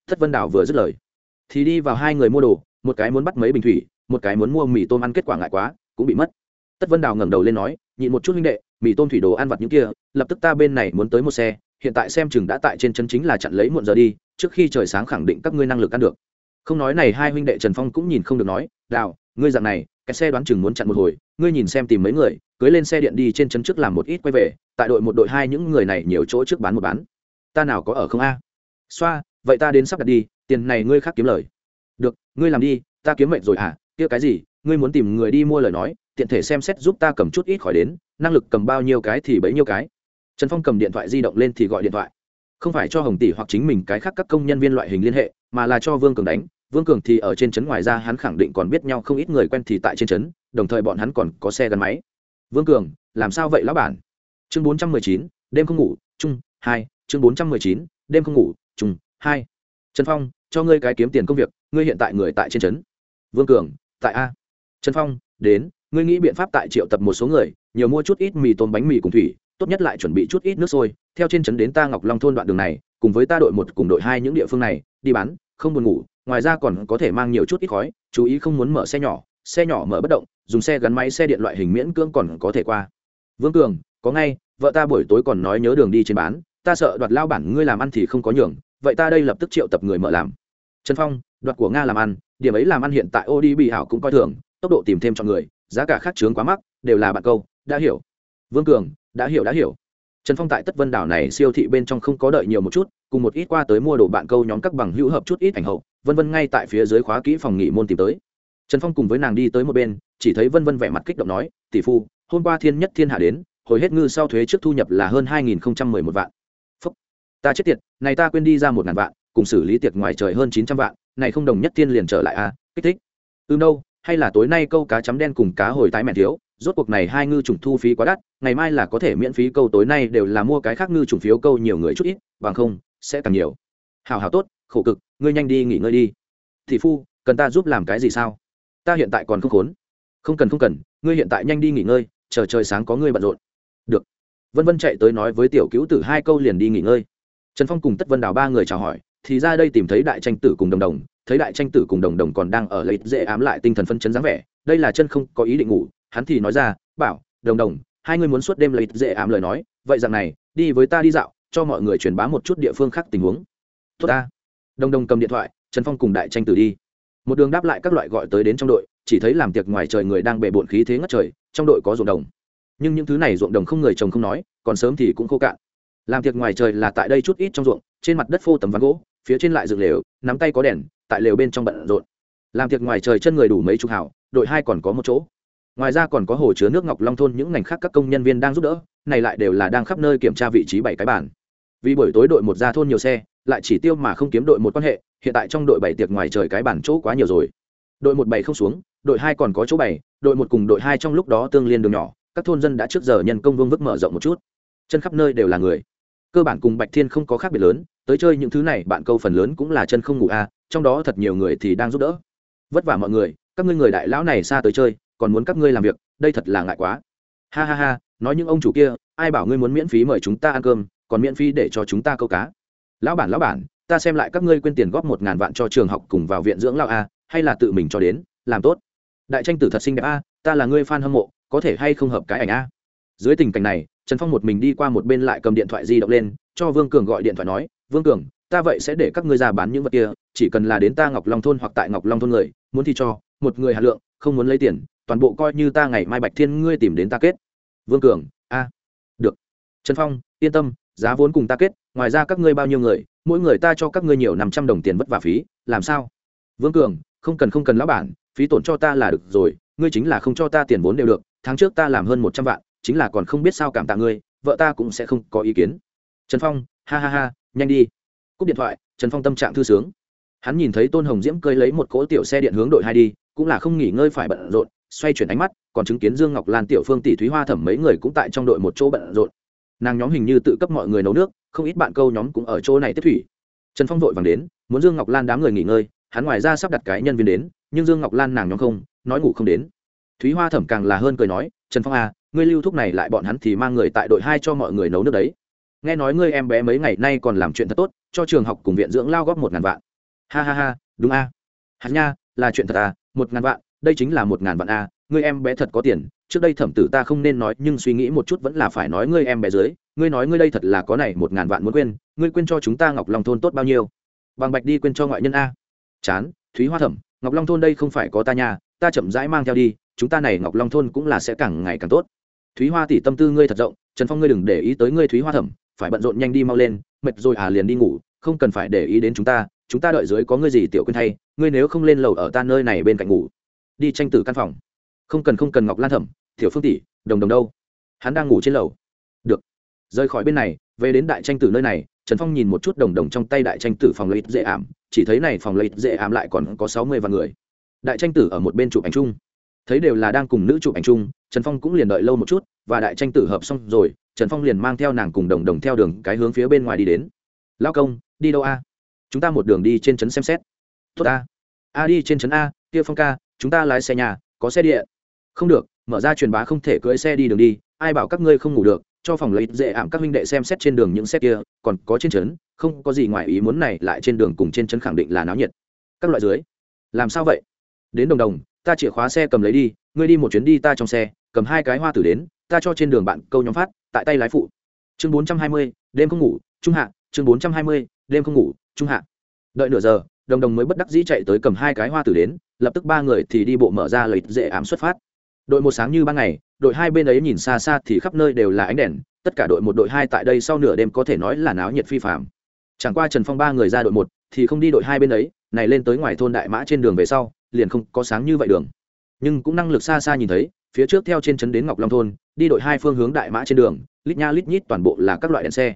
S1: Thất vân đảo vừa dứt lời thì đi vào hai người mua đồ một cái muốn bắt mấy bình thủy một cái muốn mua mì tôm ăn kết quả ngại quá cũng bị mất. Tất vân đào ngẩng đầu lên nói nhịn một chút huynh đệ mì tôm thủy đồ ăn vặt những kia, lập tức ta bên này muốn tới một xe, hiện tại xem chừng đã tại trên chân chính là chặn lấy muộn giờ đi, trước khi trời sáng khẳng định các ngươi năng lực ăn được. Không nói này, hai huynh đệ trần phong cũng nhìn không được nói, đào, ngươi dạng này, cái xe đoán chừng muốn chặn một hồi, ngươi nhìn xem tìm mấy người, cưới lên xe điện đi trên chân trước làm một ít quay về, tại đội một đội hai những người này nhiều chỗ trước bán một bán. Ta nào có ở không a? Xoa, vậy ta đến sắp đặt đi, tiền này ngươi khác kiếm lời. Được, ngươi làm đi, ta kiếm mệnh rồi à kia cái gì? Ngươi muốn tìm người đi mua lời nói, tiện thể xem xét giúp ta cầm chút ít khỏi đến năng lực cầm bao nhiêu cái thì bấy nhiêu cái. Trần phong cầm điện thoại di động lên thì gọi điện thoại. Không phải cho hồng tỷ hoặc chính mình cái khác các công nhân viên loại hình liên hệ, mà là cho vương cường đánh. Vương cường thì ở trên trấn ngoài ra hắn khẳng định còn biết nhau không ít người quen thì tại trên trấn, đồng thời bọn hắn còn có xe gắn máy. Vương cường, làm sao vậy lão bản? Chương bốn trăm mười chín, đêm không ngủ, chung, hai, chương bốn trăm mười chín, đêm không ngủ, chung, hai. Trần phong, cho ngươi cái kiếm tiền công việc, ngươi hiện tại người tại trên trấn. Vương cường, tại a. Trần phong, đến ngươi nghĩ biện pháp tại triệu tập một số người, nhiều mua chút ít mì tôm bánh mì cùng thủy, tốt nhất lại chuẩn bị chút ít nước sôi. Theo trên trấn đến ta ngọc long thôn đoạn đường này, cùng với ta đội một cùng đội hai những địa phương này, đi bán, không buồn ngủ, ngoài ra còn có thể mang nhiều chút ít khói, chú ý không muốn mở xe nhỏ xe nhỏ mở bất động, dùng xe gắn máy, xe điện loại hình miễn cưỡng còn có thể qua. Vương cường, có ngay, vợ ta buổi tối còn nói nhớ đường đi trên bán, ta sợ đoạt lao bản ngươi làm ăn thì không có nhường, vậy ta đây lập tức triệu tập người mở làm. Trần phong, đoạt của nga làm ăn, điểm ấy làm ăn hiện tại ô đi bị hảo cũng coi thường, tốc độ tìm thêm cho người giá cả khác chướng quá mắc đều là bạn câu đã hiểu. Vương cường đã hiểu đã hiểu. Trần phong tại tất vân đảo này siêu thị bên trong không có đợi nhiều một chút cùng một ít qua tới mua đồ bạn câu nhóm các bằng hữu hợp chút ít ảnh hậu vân vân ngay tại phía dưới khóa kỹ phòng nghỉ môn tìm tới. Trần phong cùng với nàng đi tới một bên chỉ thấy vân vân vẻ mặt kích động nói tỷ phu hôm qua thiên nhất thiên hạ đến hồi hết ngư sau thuế trước thu nhập là hơn hai nghìn mười một vạn. Phúc. ta chết tiệt này ta quên đi ra một ngàn vạn cùng xử lý tiệc ngoài trời hơn chín trăm vạn này không đồng nhất thiên liền trở lại a à, kích thích. Ư ừ đâu hay là tối nay câu cá chấm đen cùng cá hồi tái mẹ thiếu, rốt cuộc này hai ngư trùng thu phí quá đắt, ngày mai là có thể miễn phí câu tối nay đều là mua cái khác ngư trùng phiếu câu nhiều người chút ít, bằng không, sẽ càng nhiều. Hào hào tốt, khổ cực, ngươi nhanh đi nghỉ ngơi đi. Thị phu, cần ta giúp làm cái gì sao? Ta hiện tại còn không khốn. Không cần không cần, ngươi hiện tại nhanh đi nghỉ ngơi, chờ trời sáng có ngươi bận rộn. Được. Vân vân chạy tới nói với tiểu cứu tử hai câu liền đi nghỉ ngơi. Trần phong cùng tất vân đào ba người chào hỏi thì ra đây tìm thấy đại tranh tử cùng đồng đồng, thấy đại tranh tử cùng đồng đồng còn đang ở lấy dễ ám lại tinh thần phân chấn dáng vẻ, đây là chân không có ý định ngủ, hắn thì nói ra, bảo, đồng đồng, hai người muốn suốt đêm lấy dễ ám lời nói, vậy rằng này, đi với ta đi dạo, cho mọi người truyền bá một chút địa phương khác tình huống. Tốt ta. Đồng đồng cầm điện thoại, trần phong cùng đại tranh tử đi. Một đường đáp lại các loại gọi tới đến trong đội, chỉ thấy làm tiệc ngoài trời người đang bề bộn khí thế ngất trời, trong đội có ruộng đồng. Nhưng những thứ này ruộng đồng không người trồng không nói, còn sớm thì cũng khô cạn. Làm tiệc ngoài trời là tại đây chút ít trong ruộng, trên mặt đất phô tấm ván gỗ phía trên lại dựng lều, nắm tay có đèn, tại lều bên trong bận rộn. Làm tiệc ngoài trời chân người đủ mấy chục hảo đội hai còn có một chỗ. Ngoài ra còn có hồ chứa nước ngọc long thôn những ngành khác các công nhân viên đang giúp đỡ, này lại đều là đang khắp nơi kiểm tra vị trí bảy cái bản vì buổi tối đội một ra thôn nhiều xe, lại chỉ tiêu mà không kiếm đội một quan hệ, hiện tại trong đội bảy tiệc ngoài trời cái bản chỗ quá nhiều rồi. Đội một bảy không xuống, đội hai còn có chỗ bảy, đội một cùng đội hai trong lúc đó tương liên đường nhỏ, các thôn dân đã trước giờ nhân công vương vức mở rộng một chút. Chân khắp nơi đều là người cơ bản cùng bạch thiên không có khác biệt lớn, tới chơi những thứ này bạn câu phần lớn cũng là chân không ngủ a à, trong đó thật nhiều người thì đang giúp đỡ. Vất vả mọi người, các ngươi người đại lão này xa tới chơi, còn muốn các ngươi làm việc, đây thật là ngại quá. Ha ha ha, nói những ông chủ kia, ai bảo ngươi muốn miễn phí mời chúng ta ăn cơm, còn miễn phí để cho chúng ta câu cá. Lão bản lão bản, ta xem lại các ngươi quên tiền góp một ngàn vạn cho trường học cùng vào viện dưỡng lão a à, hay là tự mình cho đến, làm tốt. Đại tranh tử thật xinh đẹp a, ta là ngươi fan hâm mộ, có thể hay không hợp cái ảnh a? Dưới tình cảnh này trần phong một mình đi qua một bên lại cầm điện thoại di động lên, cho vương cường gọi điện thoại nói, vương cường, ta vậy sẽ để các ngươi ra bán những vật kia, chỉ cần là đến ta ngọc long thôn hoặc tại ngọc long thôn người, muốn thì cho, một người hạt lượng, không muốn lấy tiền, toàn bộ coi như ta ngày mai bạch thiên ngươi tìm đến ta kết. Vương cường, a, được. Trần phong, yên tâm, giá vốn cùng ta kết, ngoài ra các ngươi bao nhiêu người, mỗi người ta cho các ngươi nhiều năm trăm đồng tiền vất vả phí, làm sao? Vương cường, không cần không cần lão bản, phí tổn cho ta là được rồi, ngươi chính là không cho ta tiền vốn đều được, tháng trước ta làm hơn một trăm vạn chính là còn không biết sao cảm tạ ngươi, vợ ta cũng sẽ không có ý kiến. Trần phong, ha ha ha, nhanh đi. Cúp điện thoại, trần phong tâm trạng thư sướng. Hắn nhìn thấy tôn hồng diễm cơi lấy một cỗ tiểu xe điện hướng đội hai đi, cũng là không nghỉ ngơi phải bận rộn, xoay chuyển ánh mắt, còn chứng kiến dương ngọc lan, tiểu phương, tỷ thúy hoa thẩm mấy người cũng tại trong đội một chỗ bận rộn. Nàng nhóm hình như tự cấp mọi người nấu nước, không ít bạn câu nhóm cũng ở chỗ này tiếp thủy. Trần phong vội vàng đến, muốn dương ngọc lan đám người nghỉ ngơi, hắn ngoài ra sắp đặt cái nhân viên đến, nhưng dương ngọc lan nàng nhóm không, nói ngủ không đến. Thúy hoa thẩm càng là hơn cười nói, trần phong à ngươi lưu thúc này lại bọn hắn thì mang người tại đội hai cho mọi người nấu nước đấy nghe nói ngươi em bé mấy ngày nay còn làm chuyện thật tốt, cho trường học cùng viện dưỡng lao góp một ngàn vạn ha ha ha, đúng a à. hạt nha, là chuyện thật à một ngàn vạn, đây chính là một ngàn vạn a à. ngươi em bé thật có tiền, trước đây thẩm tử ta không nên nói, nhưng suy nghĩ một chút vẫn là phải nói ngươi em bé dưới, ngươi nói ngươi đây thật là có này một ngàn vạn muốn quên, ngươi quên cho chúng ta ngọc long thôn tốt bao nhiêu bằng bạch đi quên cho ngoại nhân a chán, thúy hoa thẩm, ngọc long thôn đây không phải có ta nhà ta chậm rãi mang theo đi, chúng ta này ngọc long thôn cũng là sẽ càng ngày càng tốt thúy hoa tỷ tâm tư ngươi thật rộng, trần phong ngươi đừng để ý tới ngươi thúy hoa thẩm, phải bận rộn nhanh đi mau lên, mệt rồi à liền đi ngủ, không cần phải để ý đến chúng ta chúng ta đợi dưới có ngươi gì tiểu quên thay, ngươi nếu không lên lầu ở ta nơi này bên cạnh ngủ. Đi tranh tử căn phòng. Không cần không cần ngọc lan thẩm, tiểu phương tỷ, đồng đồng đâu? Hắn đang ngủ trên lầu. Được. Rời khỏi bên này, về đến đại tranh tử nơi này, trần phong nhìn một chút đồng đồng trong tay đại tranh tử phòng lợi dễ ảm, chỉ thấy này phòng lợi dễ ảm lại còn có sáu mươi vạn người. Đại tranh tử ở một bên chụp ảnh chung thấy đều là đang cùng nữ chụp ảnh chung, trần phong cũng liền đợi lâu một chút, và đại tranh tử hợp xong rồi, trần phong liền mang theo nàng cùng đồng đồng theo đường cái hướng phía bên ngoài đi đến. Lao công, đi đâu a? Chúng ta một đường đi trên trấn xem xét. Tốt a. A đi trên trấn a, kia phong ca, chúng ta lái xe nhà, có xe địa không được, mở ra truyền bá không thể cưỡi xe đi đường đi, ai bảo các ngươi không ngủ được, cho phòng lấy dễ ảm các huynh đệ xem xét trên đường những xe kia, còn có trên trấn, không có gì ngoài ý muốn này, lại trên đường cùng trên trấn khẳng định là náo nhiệt. Các loại dưới. Làm sao vậy? Đến đồng đồng ta chìa khóa xe cầm lấy đi, ngươi đi một chuyến đi ta trong xe, cầm hai cái hoa tử đến, ta cho trên đường bạn câu nhóm phát, tại tay lái phụ. Chương bốn trăm hai mươi, đêm không ngủ, trung hạ. Chương bốn trăm hai mươi, đêm không ngủ, trung hạ. Đợi nửa giờ, đồng đồng mới bất đắc dĩ chạy tới cầm hai cái hoa tử đến, lập tức ba người thì đi bộ mở ra lợi dễ ám xuất phát. Đội một sáng như ban ngày, đội hai bên ấy nhìn xa xa thì khắp nơi đều là ánh đèn, tất cả đội một, đội hai tại đây sau nửa đêm có thể nói là náo nhiệt phi phạm chẳng qua trần phong ba người ra đội một, thì không đi đội hai bên ấy, này lên tới ngoài thôn đại mã trên đường về sau liền không có sáng như vậy đường. Nhưng cũng năng lực xa xa nhìn thấy, phía trước theo trên trấn đến ngọc long thôn, đi đội hai phương hướng đại mã trên đường, lít nha lít nhít toàn bộ là các loại đèn xe.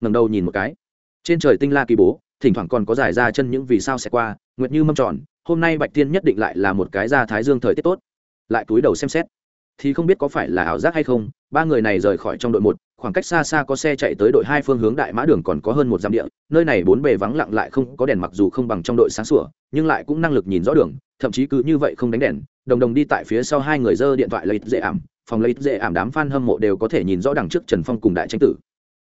S1: Ngầm đầu nhìn một cái, trên trời tinh la kỳ bố, thỉnh thoảng còn có giải ra chân những vì sao sẽ qua, nguyệt như mâm tròn, hôm nay bạch tiên nhất định lại là một cái ra thái dương thời tiết tốt. Lại túi đầu xem xét, thì không biết có phải là ảo giác hay không, ba người này rời khỏi trong đội một, khoảng cách xa xa có xe chạy tới đội hai phương hướng đại mã đường còn có hơn một dặm địa, nơi này bốn bề vắng lặng lại không có đèn mặc dù không bằng trong đội sáng sủa, nhưng lại cũng năng lực nhìn rõ đường thậm chí cứ như vậy không đánh đèn, đồng đồng đi tại phía sau hai người dơ điện thoại lấy dễ ảm, phòng lấy dễ ảm đám f a n hâm mộ đều có thể nhìn rõ đằng trước trần phong cùng đại tranh tử.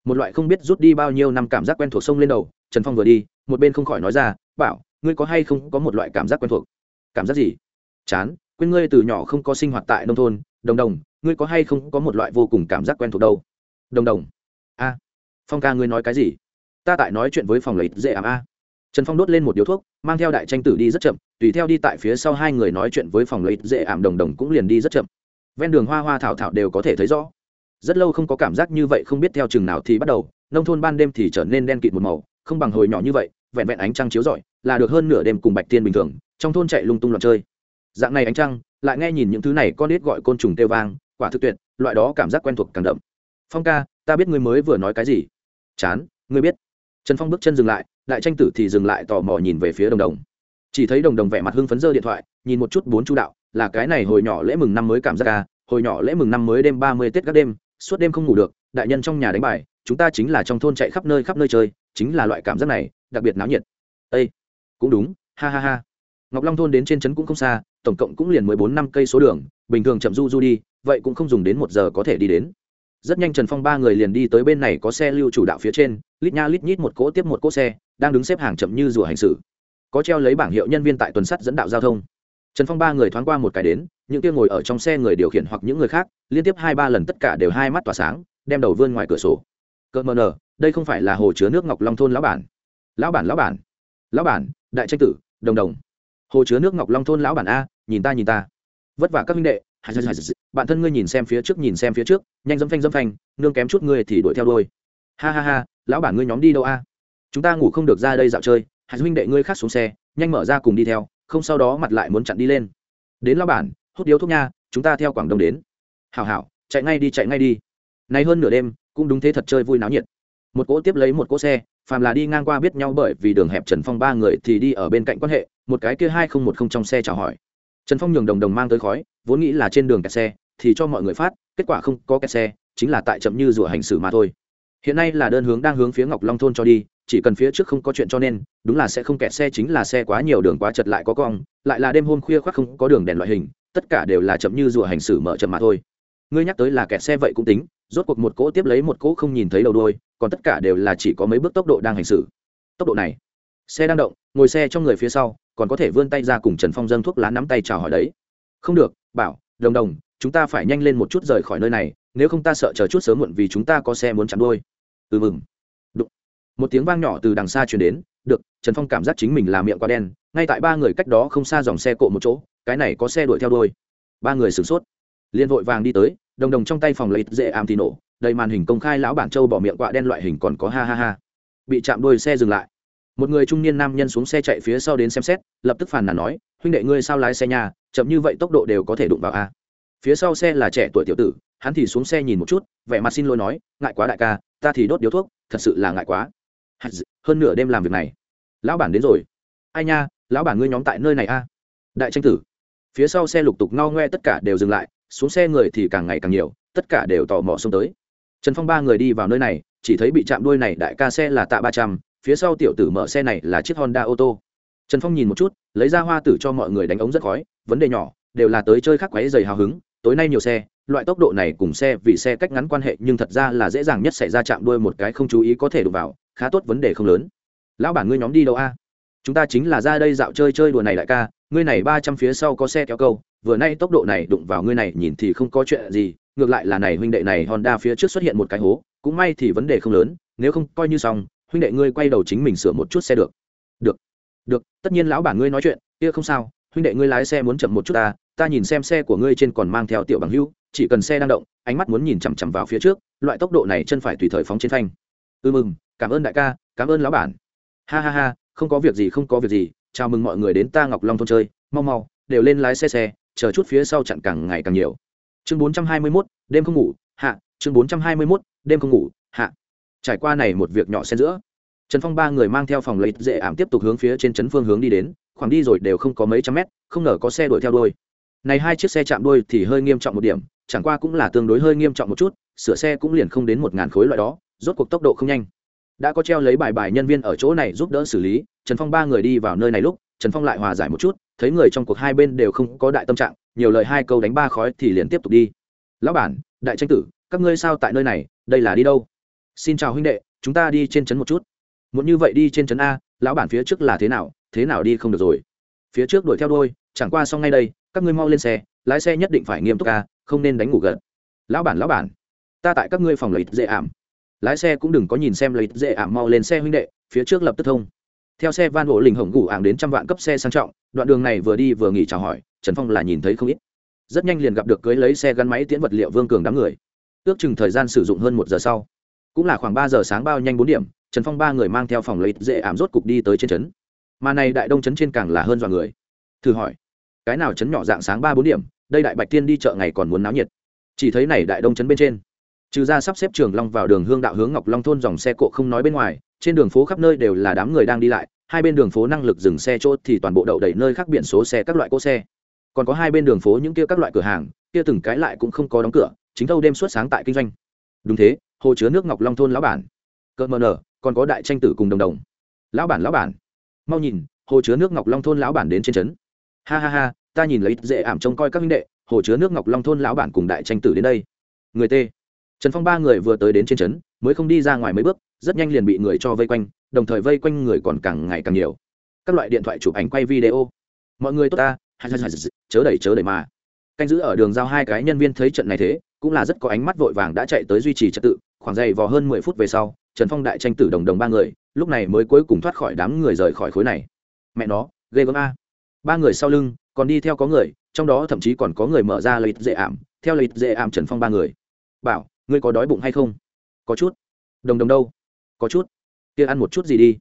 S1: Một loại không biết rút đi bao nhiêu năm cảm giác quen thuộc sông lên đầu, trần phong vừa đi, một bên không khỏi nói ra, bảo, ngươi có hay không có một loại cảm giác quen thuộc? Cảm giác gì? Chán, quên ngươi từ nhỏ không có sinh hoạt tại nông thôn, đồng đồng, ngươi có hay không có một loại vô cùng cảm giác quen thuộc đâu? Đồng đồng. A, phong ca ngươi nói cái gì? Ta tại nói chuyện với phòng lấy dễ ảm a trần phong đốt lên một điếu thuốc, mang theo đại tranh tử đi rất chậm, tùy theo đi tại phía sau hai người nói chuyện với phòng lấy dễ ảm đồng đồng cũng liền đi rất chậm. Ven đường hoa hoa thảo thảo đều có thể thấy rõ. Rất lâu không có cảm giác như vậy, không biết theo chừng nào thì bắt đầu, nông thôn ban đêm thì trở nên đen kịt một màu, không bằng hồi nhỏ như vậy, vẹn vẹn ánh trăng chiếu rọi, là được hơn nửa đêm cùng bạch tiên bình thường, trong thôn chạy lung tung loạn chơi. Dạng này ánh trăng, lại nghe nhìn những thứ này con nít gọi côn trùng têu vang, quả thực tuyệt, loại đó cảm giác quen thuộc càng đậm. Phong ca, ta biết ngươi mới vừa nói cái gì. Chán, ngươi biết. Trần phong bước chân dừng lại đại tranh tử thì dừng lại tò mò nhìn về phía đồng đồng. Chỉ thấy đồng đồng vẻ mặt hưng phấn dơ điện thoại, nhìn một chút bốn chu đạo, là cái này hồi nhỏ lễ mừng năm mới cảm giác ca hồi nhỏ lễ mừng năm mới đêm ba mươi tết các đêm, suốt đêm không ngủ được, đại nhân trong nhà đánh bài, chúng ta chính là trong thôn chạy khắp nơi khắp nơi chơi, chính là loại cảm giác này, đặc biệt náo nhiệt. Ây cũng đúng, ha ha ha. Ngọc long thôn đến trên trấn cũng không xa, tổng cộng cũng liền mười bốn năm cây số đường, bình thường chậm du du đi, vậy cũng không dùng đến một giờ có thể đi đến. Rất nhanh trần phong ba người liền đi tới bên này có xe lưu chủ đạo phía trên, lít nha lít nhít một cỗ tiếp một cỗ xe đang đứng xếp hàng chậm như rùa hành xử. Có treo lấy bảng hiệu nhân viên tại tuần sắt dẫn đạo giao thông. Trần phong ba người thoáng qua một cái đến, những kia ngồi ở trong xe người điều khiển hoặc những người khác, liên tiếp hai ba lần tất cả đều hai mắt tỏa sáng, đem đầu vươn ngoài cửa sổ. Cợt mờ nờ, đây không phải là hồ chứa nước ngọc long thôn lão bản. Lão bản lão bản. Lão bản, đại tranh tử, đồng đồng. Hồ chứa nước ngọc long thôn lão bản a, nhìn ta nhìn ta. Vất vả các minh đệ. Bạn thân ngươi nhìn xem phía trước, nhìn xem phía trước. Nhanh dâm phanh dâm phanh. Nương kém chút ngươi thì đuổi theo đôi ha ha ha. Lão bản ngươi nhóm đi đâu a? Chúng ta ngủ không được ra đây dạo chơi hai huynh đệ ngươi khác xuống xe, nhanh mở ra cùng đi theo, không sau đó mặt lại muốn chặn đi lên. Đến lão bản, hút điếu thuốc nha, chúng ta theo quảng đông đến. Hảo hảo, chạy ngay đi, chạy ngay đi. Nay hơn nửa đêm, cũng đúng thế thật chơi vui náo nhiệt. Một cỗ tiếp lấy một cỗ xe, phàm là đi ngang qua biết nhau bởi vì đường hẹp trần phong ba người thì đi ở bên cạnh quan hệ, một cái kia hai không một không trong xe chào hỏi. Trần phong nhường đồng đồng mang tới khói, vốn nghĩ là trên đường kẹt xe, thì cho mọi người phát, kết quả không có kẹt xe, chính là tại chậm như rủa hành xử mà thôi. Hiện nay là đơn hướng đang hướng phía ngọc long thôn cho đi chỉ cần phía trước không có chuyện cho nên, đúng là sẽ không kẹt xe, chính là xe quá nhiều đường quá chật lại có cong, lại là đêm hôm khuya khoác không có đường đèn loại hình, tất cả đều là chậm như rùa hành xử mở chậm mà thôi. Ngươi nhắc tới là kẹt xe vậy cũng tính, rốt cuộc một cỗ tiếp lấy một cỗ không nhìn thấy đầu đôi còn tất cả đều là chỉ có mấy bước tốc độ đang hành xử. Tốc độ này, xe đang động, ngồi xe trong người phía sau, còn có thể vươn tay ra cùng trần phong dâng thuốc lá nắm tay chào hỏi đấy. Không được, bảo, đồng đồng, chúng ta phải nhanh lên một chút rời khỏi nơi này, nếu không ta sợ chờ chút sớm muộn vì chúng ta có xe muốn chắn đôi ừ mừng một tiếng vang nhỏ từ đằng xa chuyển đến, được, trần phong cảm giác chính mình là miệng quá đen, ngay tại ba người cách đó không xa dòng xe cộ một chỗ, cái này có xe đuổi theo đôi ba người sửng sốt. Liền vội vàng đi tới, đồng đồng trong tay phòng lấy dễ ảm thì nổ, đầy màn hình công khai lão bản châu bỏ miệng quạ đen loại hình còn có ha ha ha. Bị chạm đôi xe dừng lại. Một người trung niên nam nhân xuống xe chạy phía sau đến xem xét, lập tức phàn nàn nói, huynh đệ ngươi sao lái xe nhà chậm như vậy tốc độ đều có thể đụng vào a. Phía sau xe là trẻ tuổi tiểu tử, hắn thì xuống xe nhìn một chút, vẻ mặt xin lỗi nói, ngại quá đại ca, ta thì đốt điếu thuốc, thật sự là ngại quá hơn nửa đêm làm việc này. Lão bản đến rồi. Ai nha, lão bản ngươi nhóm tại nơi này a? Đại tranh tử. Phía sau xe lục tục ngao ngoe tất cả đều dừng lại, xuống xe người thì càng ngày càng nhiều, tất cả đều tò mò xông tới. Trần phong ba người đi vào nơi này, chỉ thấy bị chạm đuôi này đại ca xe là tạ ba trăm, phía sau tiểu tử mở xe này là chiếc honda ô tô trần phong nhìn một chút, lấy ra hoa tử cho mọi người đánh ống rất khói, vấn đề nhỏ, đều là tới chơi khắc quáy dày hào hứng, tối nay nhiều xe, loại tốc độ này cùng xe vì xe cách ngắn quan hệ nhưng thật ra là dễ dàng nhất xảy ra chạm đuôi một cái không chú ý có thể đụng vào khá tốt vấn đề không lớn. Lão bản ngươi nhóm đi đâu a? Chúng ta chính là ra đây dạo chơi chơi đùa này đại ca, ngươi này ba trăm phía sau có xe kéo câu, vừa nay tốc độ này đụng vào ngươi này nhìn thì không có chuyện gì, ngược lại là này huynh đệ này honda phía trước xuất hiện một cái hố, cũng may thì vấn đề không lớn, nếu không coi như xong, huynh đệ ngươi quay đầu chính mình sửa một chút xe được. Được. Được, tất nhiên lão bản ngươi nói chuyện, kia không sao, huynh đệ ngươi lái xe muốn chậm một chút ta ta nhìn xem xe của ngươi trên còn mang theo tiểu bằng hữu, chỉ cần xe đang động, ánh mắt muốn nhìn chằm chằm vào phía trước, loại tốc độ này chân phải tùy thời phóng trên phanh. Ư ừ mừng cảm ơn đại ca cảm ơn lão bản. Ha ha ha không có việc gì không có việc gì. Chào mừng mọi người đến ta ngọc long thôn chơi. Mau mau đều lên lái xe xe chờ chút phía sau chặn càng ngày càng nhiều. Chương 421, đêm không ngủ hạ. Chương 421, đêm không ngủ hạ. Trải qua này một việc nhỏ xen giữa trần phong ba người mang theo phòng lấy dễ ảm tiếp tục hướng phía trên trấn phương hướng đi đến. Khoảng đi rồi đều không có mấy trăm mét không ngờ có xe đuổi theo đôi này hai chiếc xe chạm đôi thì hơi nghiêm trọng một điểm chẳng qua cũng là tương đối hơi nghiêm trọng một chút sửa xe cũng liền không đến một ngàn khối loại đó rốt cuộc tốc độ không nhanh đã có treo lấy bài bài nhân viên ở chỗ này giúp đỡ xử lý. Trần phong ba người đi vào nơi này lúc, trần phong lại hòa giải một chút, thấy người trong cuộc hai bên đều không có đại tâm trạng, nhiều lời hai câu đánh ba khói thì liền tiếp tục đi. Lão bản, đại tranh tử, các ngươi sao tại nơi này, đây là đi đâu? Xin chào huynh đệ, chúng ta đi trên trấn một chút. Muốn như vậy đi trên trấn a, lão bản phía trước là thế nào thế nào đi không được rồi. Phía trước đuổi theo đôi chẳng qua xong ngay đây, các ngươi mau lên xe, lái xe nhất định phải nghiêm túc a, không nên đánh ngủ gật. Lão bản lão bản, ta tại các ngươi phòng lấy dễ ảm lái xe cũng đừng có nhìn xem lấy dễ ảm mau lên xe huynh đệ, phía trước lập tức thông. Theo xe van hộ lình hồng gủ ảng đến trăm vạn cấp xe sang trọng, đoạn đường này vừa đi vừa nghỉ chào hỏi, trần phong là nhìn thấy không ít. Rất nhanh liền gặp được cưới lấy xe gắn máy tiễn vật liệu vương cường đám người. Ước chừng thời gian sử dụng hơn một giờ sau, cũng là khoảng ba giờ sáng bao nhanh bốn điểm, trần phong ba người mang theo phòng lấy dễ ảm rốt cục đi tới trên trấn. Mà này đại đông trấn trên càng là hơn dọa người. Thử hỏi, cái nào trấn nhỏ dạng sáng ba bốn điểm, đây đại bạch tiên đi chợ ngày còn muốn náo nhiệt. Chỉ thấy này đại đông trấn bên trên trừ ra sắp xếp trường long vào đường hương đạo hướng ngọc long thôn dòng xe cộ không nói bên ngoài, trên đường phố khắp nơi đều là đám người đang đi lại, hai bên đường phố năng lực dừng xe chốt thì toàn bộ đậu đầy nơi khác biển số xe các loại cỗ xe. Còn có hai bên đường phố những kia các loại cửa hàng, kia từng cái lại cũng không có đóng cửa, chính thâu đêm suốt sáng tại kinh doanh. Đúng thế, hồ chứa nước ngọc long thôn lão bản. Cợt mờ nở, còn có đại tranh tử cùng đồng đồng. Lão bản lão bản. Mau nhìn, hồ chứa nước ngọc long thôn lão bản đến trên trấn. Ha ha ha, ta nhìn lấy dễ ảm trông coi các minh đệ, hồ chứa nước ngọc long thôn lão bản cùng đại tranh tử đến đây. Người t trần phong ba người vừa tới đến trên trấn, mới không đi ra ngoài mấy bước, rất nhanh liền bị người cho vây quanh, đồng thời vây quanh người còn càng ngày càng nhiều. Các loại điện thoại chụp ảnh quay video. Mọi người tốt ta chớ đẩy chớ đẩy mà. Canh giữ ở đường giao hai cái nhân viên thấy trận này thế, cũng là rất có ánh mắt vội vàng đã chạy tới duy trì trật tự, khoảng dày vò hơn mười phút về sau, trần phong đại tranh tử đồng đồng ba người, lúc này mới cuối cùng thoát khỏi đám người rời khỏi khối này. Mẹ nó, ghê gớm a. Ba người sau lưng, còn đi theo có người, trong đó thậm chí còn có người mở ra lợi dễ ảm, theo lợi dễ ảm trần phong ba người. Bảo ngươi có đói bụng hay không? Có chút. Đồng đồng đâu? Có chút. Kia ăn một chút gì đi.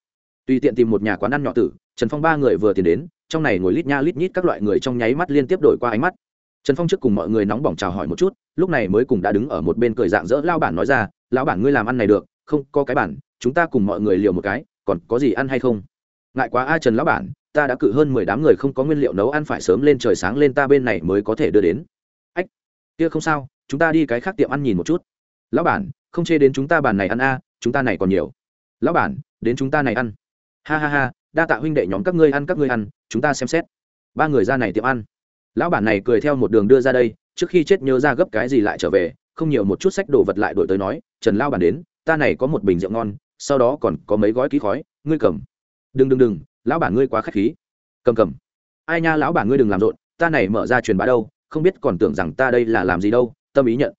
S1: Tùy tiện tìm một nhà quán ăn nhỏ tử, trần phong ba người vừa tiền đến, trong này ngồi lít nha lít nhít các loại người trong nháy mắt liên tiếp đổi qua ánh mắt. Trần phong trước cùng mọi người nóng bỏng chào hỏi một chút, lúc này mới cùng đã đứng ở một bên cười dạng dỡ lao bản nói ra, lão bản ngươi làm ăn này được, không, có cái bản, chúng ta cùng mọi người liều một cái, còn có gì ăn hay không? Ngại quá ai trần lão bản, ta đã cự hơn mười đám người không có nguyên liệu nấu ăn phải sớm lên trời sáng lên ta bên này mới có thể đưa đến. Ách, kia không sao, chúng ta đi cái khác tiệm ăn nhìn một chút lão bản, không chê đến chúng ta bàn này ăn a, chúng ta này còn nhiều. Lão bản, đến chúng ta này ăn. Ha ha ha, đa tạ huynh đệ nhóm các ngươi ăn, các ngươi ăn, chúng ta xem xét. Ba người ra này tiệm ăn. Lão bản này cười theo một đường đưa ra đây, trước khi chết nhớ ra gấp cái gì lại trở về, không nhiều một chút sách đồ vật lại đổi tới nói, trần lao bản đến, ta này có một bình rượu ngon, sau đó còn có mấy gói ký khói, ngươi cầm. Đừng đừng đừng, lão bản ngươi quá k h á c h khí. Cầm cầm. Ai nha, lão bản ngươi đừng làm rộn, ta này mở ra truyền bá đâu, không biết còn tưởng rằng ta đây là làm gì đâu, tâm ý nhận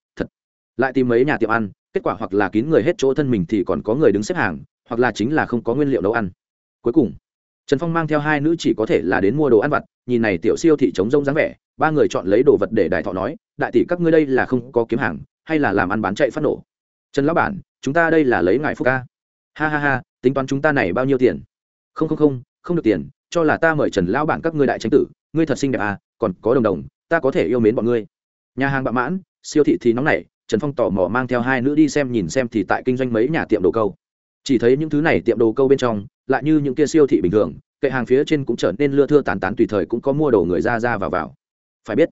S1: lại tìm mấy nhà tiệm ăn, kết quả hoặc là kín người hết chỗ thân mình thì còn có người đứng xếp hàng, hoặc là chính là không có nguyên liệu nấu ăn. Cuối cùng, trần phong mang theo hai nữ chỉ có thể là đến mua đồ ăn vặt, nhìn này tiểu siêu thị chống rông dáng vẻ, ba người chọn lấy đồ vật để đại thọ nói, đại tỷ các ngươi đây là không có kiếm hàng, hay là làm ăn bán chạy phát nổ? Trần lão bản, chúng ta đây là lấy ngài phúc ca. Ha ha ha, tính toán chúng ta này bao nhiêu tiền? Không không không không được tiền, cho là ta mời trần lão bản các ngươi đại tranh tử, ngươi thật xinh đẹp à còn có đồng đồng, ta có thể yêu mến bọn ngươi. Nhà hàng bạ mãn, siêu thị thì nóng nảy trần phong tò mò mang theo hai nữ đi xem nhìn xem thì tại kinh doanh mấy nhà tiệm đồ câu. Chỉ thấy những thứ này tiệm đồ câu bên trong, lại như những kia siêu thị bình thường, kệ hàng phía trên cũng trở nên lưa thưa tán tán tùy thời cũng có mua đồ người ra ra vào vào. Phải biết,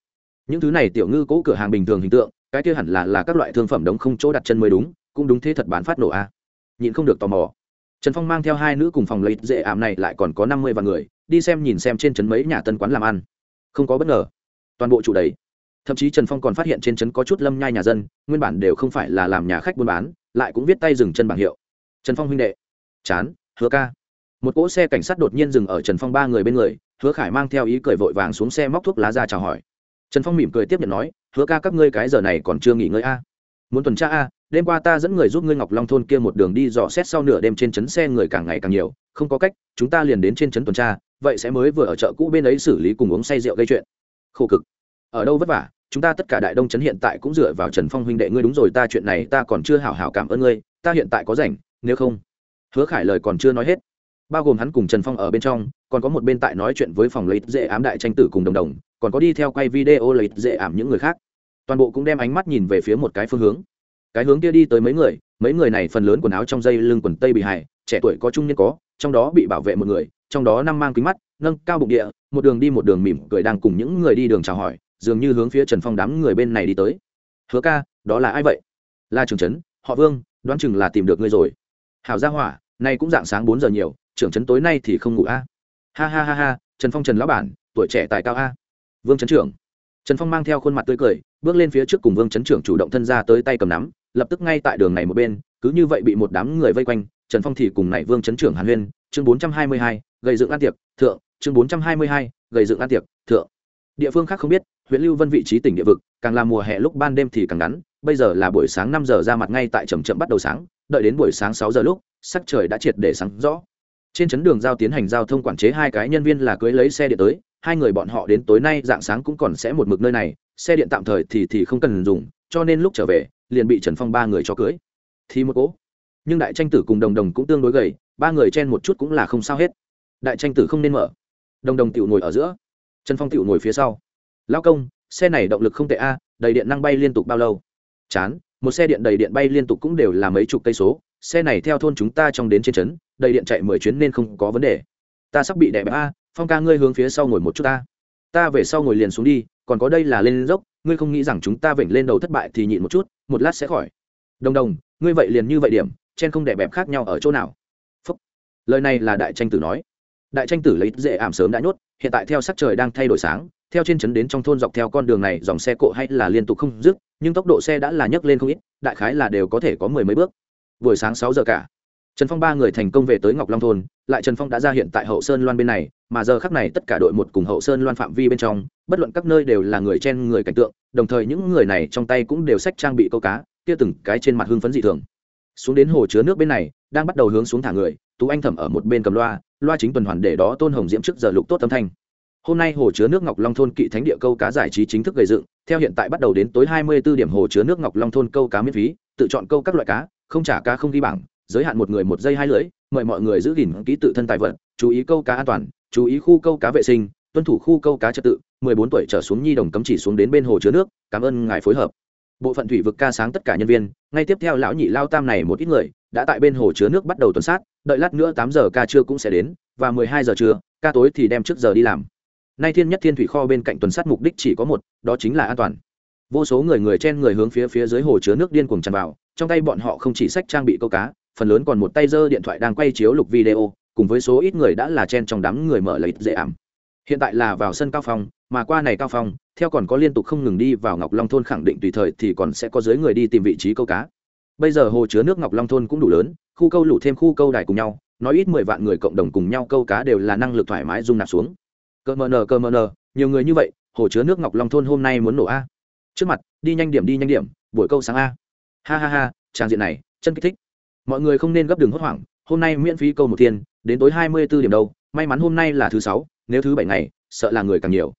S1: những thứ này tiểu ngư cỗ cửa hàng bình thường hình tượng, cái kia hẳn là là các loại thương phẩm đống không chỗ đặt chân mới đúng, cũng đúng thế thật bán phát nổ a. À. nhịn không được tò mò. Trần phong mang theo hai nữ cùng phòng lấy dễ ảm này lại còn có năm mươi vạn người, đi xem nhìn xem trên trấn mấy nhà tân quán làm ăn. Không có bất ngờ. Toàn bộ chủ đấy thậm chí trần phong còn phát hiện trên trấn có chút lâm nhai nhà dân, nguyên bản đều không phải là làm nhà khách buôn bán, lại cũng viết tay dừng chân bảng hiệu. Trần phong huynh đệ, chán, hứa ca. Một cỗ xe cảnh sát đột nhiên dừng ở trần phong ba người bên người, hứa khải mang theo ý cười vội vàng xuống xe móc thuốc lá ra chào hỏi. Trần phong mỉm cười tiếp nhận nói, hứa ca các ngươi cái giờ này còn chưa nghỉ ngơi a? Muốn tuần tra a, đêm qua ta dẫn người giúp ngươi ngọc long thôn kia một đường đi dò xét sau nửa đêm trên trấn xe người càng ngày càng nhiều, không có cách, chúng ta liền đến trên trấn tuần tra, vậy sẽ mới vừa ở chợ cũ bên ấy xử lý cùng uống say rượu gây chuyện. Khổ cực. Ở đâu vất vả? Chúng ta tất cả đại đông trấn hiện tại cũng dựa vào trần phong huynh đệ ngươi đúng rồi, ta chuyện này ta còn chưa hảo hảo cảm ơn ngươi, ta hiện tại có rảnh, nếu không. Hứa khải lời còn chưa nói hết, bao gồm hắn cùng trần phong ở bên trong, còn có một bên tại nói chuyện với phòng lấy dễ ám đại tranh tử cùng đồng đồng, còn có đi theo quay video lấy dễ ảm những người khác. Toàn bộ cũng đem ánh mắt nhìn về phía một cái phương hướng. Cái hướng kia đi tới mấy người mấy người này phần lớn quần áo trong dây lưng quần tây bị hại trẻ tuổi có trung niên có, trong đó bị bảo vệ một người, trong đó năm mang kính mắt, nâng cao bụng địa, một đường đi một đường mỉm cười đang cùng những người đi đường chào hỏi dường như hướng phía trần phong đám người bên này đi tới. Hứa ca, đó là ai vậy? La trường trấn, họ vương, đoán chừng là tìm được ngươi rồi. Hảo gia hỏa, nay cũng dạng sáng bốn giờ nhiều, trưởng trấn tối nay thì không ngủ a. Ha ha ha ha, trần phong trần lão bản, tuổi trẻ tài cao a. Vương trấn trưởng. Trần phong mang theo khuôn mặt tươi cười, bước lên phía trước cùng vương trấn trưởng chủ động thân ra tới tay cầm nắm, lập tức ngay tại đường này một bên, cứ như vậy bị một đám người vây quanh, trần phong thì cùng này vương trấn trưởng hàn huyên, chương bốn trăm hai mươi hai gầy dựng ăn tiệc, thượng, chương bốn trăm hai mươi hai gầy dựng ăn tiệc, thượng địa phương khác không biết, huyện lưu vân vị trí tỉnh địa vực, càng là mùa hè lúc ban đêm thì càng ngắn, bây giờ là buổi sáng năm giờ ra mặt ngay tại chầm chậm bắt đầu sáng, đợi đến buổi sáng sáu giờ lúc, sắc trời đã triệt để sáng rõ. Trên chấn đường giao tiến hành giao thông quản chế hai cái nhân viên là cưới lấy xe điện tới, hai người bọn họ đến tối nay dạng sáng cũng còn sẽ một mực nơi này, xe điện tạm thời thì thì không cần dùng, cho nên lúc trở về, liền bị trần phong ba người cho cưới. Thì một cỗ. Nhưng đại tranh tử cùng đồng đồng cũng tương đối gầy, ba người chen một chút cũng là không sao hết. Đại tranh tử không nên mở. Đồng đồng tiểu ngồi ở giữa trần phong tựu ngồi phía sau. Lao công, xe này động lực không tệ a, đầy điện năng bay liên tục bao lâu? Chán, một xe điện đầy điện bay liên tục cũng đều là mấy chục cây số, xe này theo thôn chúng ta trong đến trên trấn, đầy điện chạy mười chuyến nên không có vấn đề. Ta sắp bị đẻ bẹp a, phong ca ngươi hướng phía sau ngồi một chút ta. Ta về sau ngồi liền xuống đi, còn có đây là lên dốc, ngươi không nghĩ rằng chúng ta vểnh lên đầu thất bại thì nhịn một chút, một lát sẽ khỏi. Đồng đồng, ngươi vậy liền như vậy điểm, chen không đẻ bẹp khác nhau ở chỗ nào? Phúc. lời này là đại tranh tử nói đại tranh tử lấy dễ ảm sớm đã nhốt, hiện tại theo sắc trời đang thay đổi sáng, theo trên trấn đến trong thôn dọc theo con đường này, dòng xe cộ hay là liên tục không dứt, nhưng tốc độ xe đã là nhấc lên không ít, đại khái là đều có thể có mười mấy bước. Buổi sáng sáu giờ cả, trần phong ba người thành công về tới ngọc long thôn, lại trần phong đã ra hiện tại hậu sơn loan bên này, mà giờ khắc này tất cả đội một cùng hậu sơn loan phạm vi bên trong, bất luận các nơi đều là người chen người cảnh tượng, đồng thời những người này trong tay cũng đều sách trang bị câu cá, kia từng cái trên mặt hưng phấn dị thường. Xuống đến hồ chứa nước bên này, đang bắt đầu hướng xuống thả người, tú anh thẩm ở một bên cầm loa loa chính tuần hoàn để đó tôn hồng diễm trước giờ lục tốt âm thanh. Hôm nay hồ chứa nước ngọc long thôn kỵ thánh địa câu cá giải trí chính thức gây dựng, theo hiện tại bắt đầu đến tối 24 điểm hồ chứa nước ngọc long thôn câu cá miễn phí, tự chọn câu các loại cá, không trả cá không ghi bảng, giới hạn một người một giây hai lưỡi, mời mọi người giữ gìn ký tự thân tài vật, chú ý câu cá an toàn, chú ý khu câu cá vệ sinh, tuân thủ khu câu cá trật tự 14 tuổi trở xuống nhi đồng cấm chỉ xuống đến bên hồ chứa nước, cảm ơn ngài phối hợp. Bộ phận thủy vực ca sáng tất cả nhân viên, ngay tiếp theo lão nhị lao tam này một ít người đã tại bên hồ chứa nước bắt đầu tuần sát, đợi lát nữa tám giờ ca trưa cũng sẽ đến, và mười hai giờ trưa, ca tối thì đem trước giờ đi làm. Nay thiên nhất thiên thủy kho bên cạnh tuần sát mục đích chỉ có một, đó chính là an toàn. Vô số người người trên người hướng phía phía dưới hồ chứa nước điên cuồng tràn vào, trong tay bọn họ không chỉ sách trang bị câu cá, phần lớn còn một tay giơ điện thoại đang quay chiếu lục video, cùng với số ít người đã là chen trong đám người mở lấy dễ ảm. Hiện tại là vào sân cao phong mà qua này cao phong theo còn có liên tục không ngừng đi vào ngọc long thôn khẳng định tùy thời thì còn sẽ có dưới người đi tìm vị trí câu cá bây giờ hồ chứa nước ngọc long thôn cũng đủ lớn, khu câu lũ thêm khu câu đài cùng nhau, nói ít mười vạn người cộng đồng cùng nhau câu cá đều là năng lực thoải mái dung nạp xuống. Cơ mờ nờ, cơ mờ nờ, nhiều người như vậy, hồ chứa nước ngọc long thôn hôm nay muốn nổ a. Trước mặt, đi nhanh điểm, đi nhanh điểm, buổi câu sáng a. Ha ha ha trang diện này, chân kích thích. Mọi người không nên gấp đường hốt hoảng, hôm nay miễn phí câu một tiền đến tối hai mươi b ố điểm đâu, may mắn hôm nay là thứ sáu, nếu thứ bảy ngày, sợ là người càng nhiều.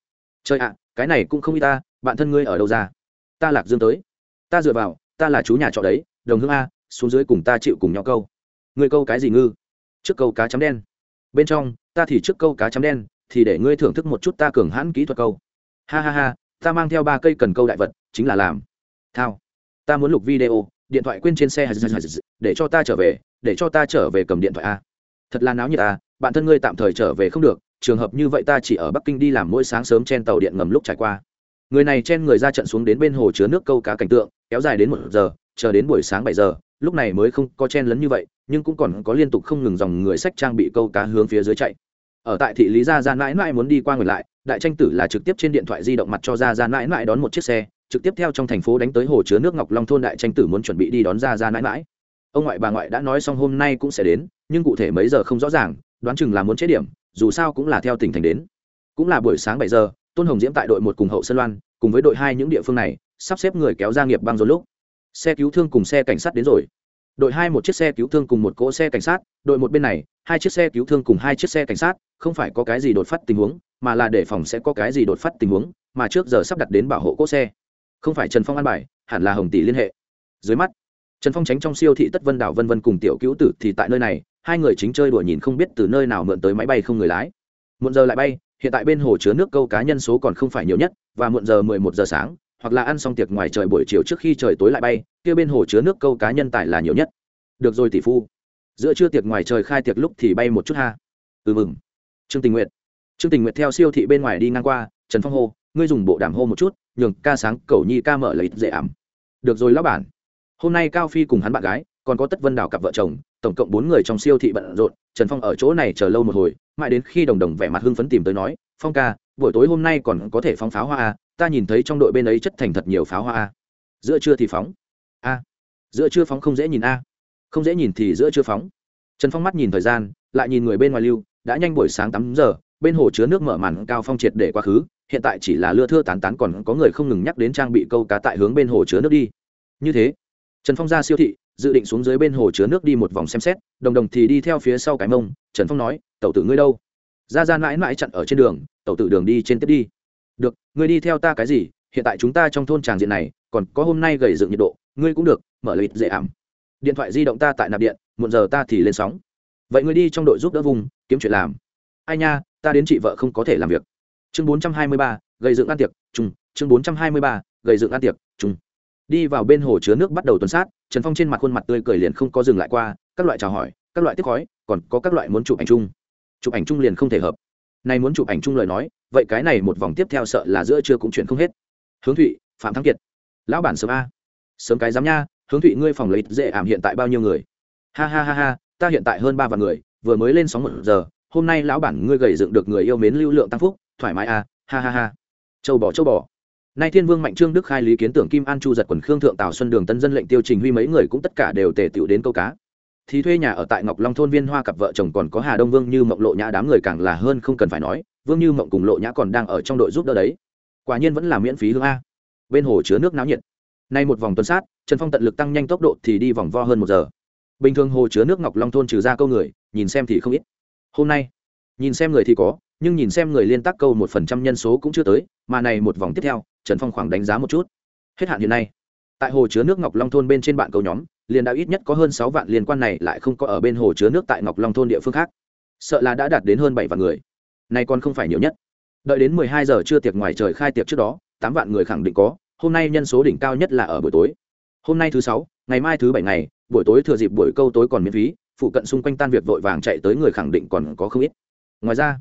S1: Chơi ạ, cái này cũng không y ta, bạn thân ngươi ở đâu ra? Ta lạc dương tới. Ta dựa vào, ta là chú nhà trọ đấy đồng hương a, xuống dưới cùng ta chịu cùng nhau câu. Ngươi câu cái gì ngư? Trước câu cá chấm đen. Bên trong, ta thì trước câu cá chấm đen, thì để ngươi thưởng thức một chút ta cường hãn kỹ thuật câu. Ha ha ha, ta mang theo ba cây cần câu đại vật, chính là làm. Thao. Ta muốn lục video, điện thoại quên trên xe để cho ta trở về, để cho ta trở về cầm điện thoại a. Thật là náo nhiệt à bạn thân ngươi tạm thời trở về không được, trường hợp như vậy ta chỉ ở bắc kinh đi làm mỗi sáng sớm trên tàu điện ngầm lúc trải qua. Người này chen người ra trận xuống đến bên hồ chứa nước câu cá cảnh tượng, kéo dài đến một giờ chờ đến buổi sáng bảy giờ, lúc này mới không có chen lấn như vậy, nhưng cũng còn có liên tục không ngừng dòng người sách trang bị câu cá hướng phía dưới chạy. Ở tại thị lý gia gia mãi mãi muốn đi qua người lại, đại tranh tử là trực tiếp trên điện thoại di động mặt cho gia gia mãi mãi đón một chiếc xe, trực tiếp theo trong thành phố đánh tới hồ chứa nước ngọc long thôn đại tranh tử muốn chuẩn bị đi đón gia gia mãi mãi. Ông ngoại bà ngoại đã nói xong hôm nay cũng sẽ đến, nhưng cụ thể mấy giờ không rõ ràng, đoán chừng là muốn chế điểm, dù sao cũng là theo tỉnh thành đến. Cũng là buổi sáng bảy giờ, tôn hồng diễm tại đội một cùng hậu sơn loan, cùng với đội hai những địa phương này, sắp xếp người kéo ra nghiệp băng rồi lúc xe cứu thương cùng xe cảnh sát đến rồi. Đội hai một chiếc xe cứu thương cùng một cỗ xe cảnh sát, đội một bên này, hai chiếc xe cứu thương cùng hai chiếc xe cảnh sát, không phải có cái gì đột phát tình huống, mà là để phòng sẽ có cái gì đột phát tình huống, mà trước giờ sắp đặt đến bảo hộ cỗ xe. Không phải trần phong an bài, hẳn là hồng tỷ liên hệ. Dưới mắt, trần phong tránh trong siêu thị tất vân đảo vân vân cùng tiểu cứu tử thì tại nơi này, hai người chính chơi đùa nhìn không biết từ nơi nào mượn tới máy bay không người lái. Muộn giờ lại bay, hiện tại bên hồ chứa nước câu cá nhân số còn không phải nhiều nhất, và muộn giờ mười một giờ sáng hoặc là ăn xong tiệc ngoài trời buổi chiều trước khi trời tối lại bay kia bên hồ chứa nước câu cá nhân tài là nhiều nhất. Được rồi tỷ phu. Giữa trưa tiệc ngoài trời khai tiệc lúc thì bay một chút ha. Ừ mừng. Trương tình nguyện trương tình nguyện theo siêu thị bên ngoài đi ngang qua trần phong hô ngươi dùng bộ đàm hô một chút nhường ca sáng cầu nhi ca mở lấy dễ ảm. Được rồi lão bản. Hôm nay cao phi cùng hắn bạn gái còn có tất vân đào cặp vợ chồng tổng cộng bốn người trong siêu thị bận rộn trần phong ở chỗ này chờ lâu một hồi mãi đến khi đồng đồng vẻ mặt hưng phấn tìm tới nói phong ca buổi tối hôm nay còn có thể phóng pháo hoa à, ta nhìn thấy trong đội bên ấy chất thành thật nhiều pháo hoa a. Giữa trưa thì phóng. A. Giữa trưa phóng không dễ nhìn a. Không dễ nhìn thì giữa trưa phóng. Trần phong mắt nhìn thời gian, lại nhìn người bên ngoài lưu, đã nhanh buổi sáng tám giờ, bên hồ chứa nước mở màn cao phong triệt để quá khứ, hiện tại chỉ là lưa thưa tán tán còn có người không ngừng nhắc đến trang bị câu cá tại hướng bên hồ chứa nước đi. Như thế, trần phong ra siêu thị, dự định xuống dưới bên hồ chứa nước đi một vòng xem xét, đồng đồng thì đi theo phía sau cái mông, trần phong nói, tẩu tử ngươi đâu? Ra ra mãi mãi chặn ở trên đường, tẩu tử đường đi trên tiếp đi được, ngươi đi theo ta cái gì? Hiện tại chúng ta trong thôn tràng diện này, còn có hôm nay gầy dựng nhiệt độ, ngươi cũng được, mở lợi dễ ảm. Điện thoại di động ta tại nạp điện, muộn giờ ta thì lên sóng. Vậy ngươi đi trong đội giúp đỡ vùng, kiếm chuyện làm. Ai nha, ta đến chị vợ không có thể làm việc. Chương bốn trăm hai mươi ba, gầy dựng ăn tiệc chung chương bốn trăm hai mươi ba, gầy dựng ăn tiệc chung đi vào bên hồ chứa nước bắt đầu tuần sát, trần phong trên mặt khuôn mặt tươi cười liền không có dừng lại qua, các loại chào hỏi, các loại tiếp khói, còn có các loại muốn chụp ảnh chung. Chụp ảnh chung liền không thể hợp nay muốn chụp ảnh chung lời nói, vậy cái này một vòng tiếp theo sợ là giữa chưa cũng chuyển không hết. Hướng thụy, phạm thắng kiệt. Lão bản sớm a. Sớm cái dám nha, hướng thụy ngươi phòng lấy dễ ảm hiện tại bao nhiêu người? Ha ha ha ha, ta hiện tại hơn ba vạn người, vừa mới lên sóng một giờ, hôm nay lão bản ngươi gầy dựng được người yêu mến lưu lượng tăng phúc, thoải mái a, ha ha ha. Châu bò châu bò. Nay thiên vương mạnh trương đức khai lý kiến tưởng kim an chu giật quần khương thượng tào xuân đường tân dân lệnh tiêu trình huy mấy người cũng tất cả đều tề tựu đến câu cá thì thuê nhà ở tại ngọc long thôn viên hoa cặp vợ chồng còn có hà đông vương như mộng lộ nhã, đám người càng là hơn không cần phải nói, vương như mộng cùng lộ nhã còn đang ở trong đội giúp đỡ đấy. Quả nhiên vẫn là miễn phí hương a. Bên hồ chứa nước náo nhiệt. Nay một vòng tuần sát, trần phong tận lực tăng nhanh tốc độ thì đi vòng vo hơn một giờ. Bình thường hồ chứa nước ngọc long thôn trừ ra câu người, nhìn xem thì không ít. Hôm nay, nhìn xem người thì có, nhưng nhìn xem người liên tác câu một phần trăm nhân số cũng chưa tới, mà này một vòng tiếp theo, trần phong khoảng đánh giá một chút. Hết hạn hiện nay, tại hồ chứa nước ngọc long thôn bên trên bạn câu nhóm liền đã ít nhất có hơn sáu vạn liên quan này lại không có ở bên hồ chứa nước tại ngọc long thôn địa phương khác. Sợ là đã đạt đến hơn bảy vạn người. Nay còn không phải nhiều nhất. Đợi đến mười hai giờ trưa tiệc ngoài trời khai tiệc trước đó, tám vạn người khẳng định có, hôm nay nhân số đỉnh cao nhất là ở buổi tối. Hôm nay thứ sáu, ngày mai thứ bảy ngày, buổi tối thừa dịp buổi câu tối còn miễn phí, phụ cận xung quanh tan việc vội vàng chạy tới người khẳng định còn có không ít. Ngoài ra,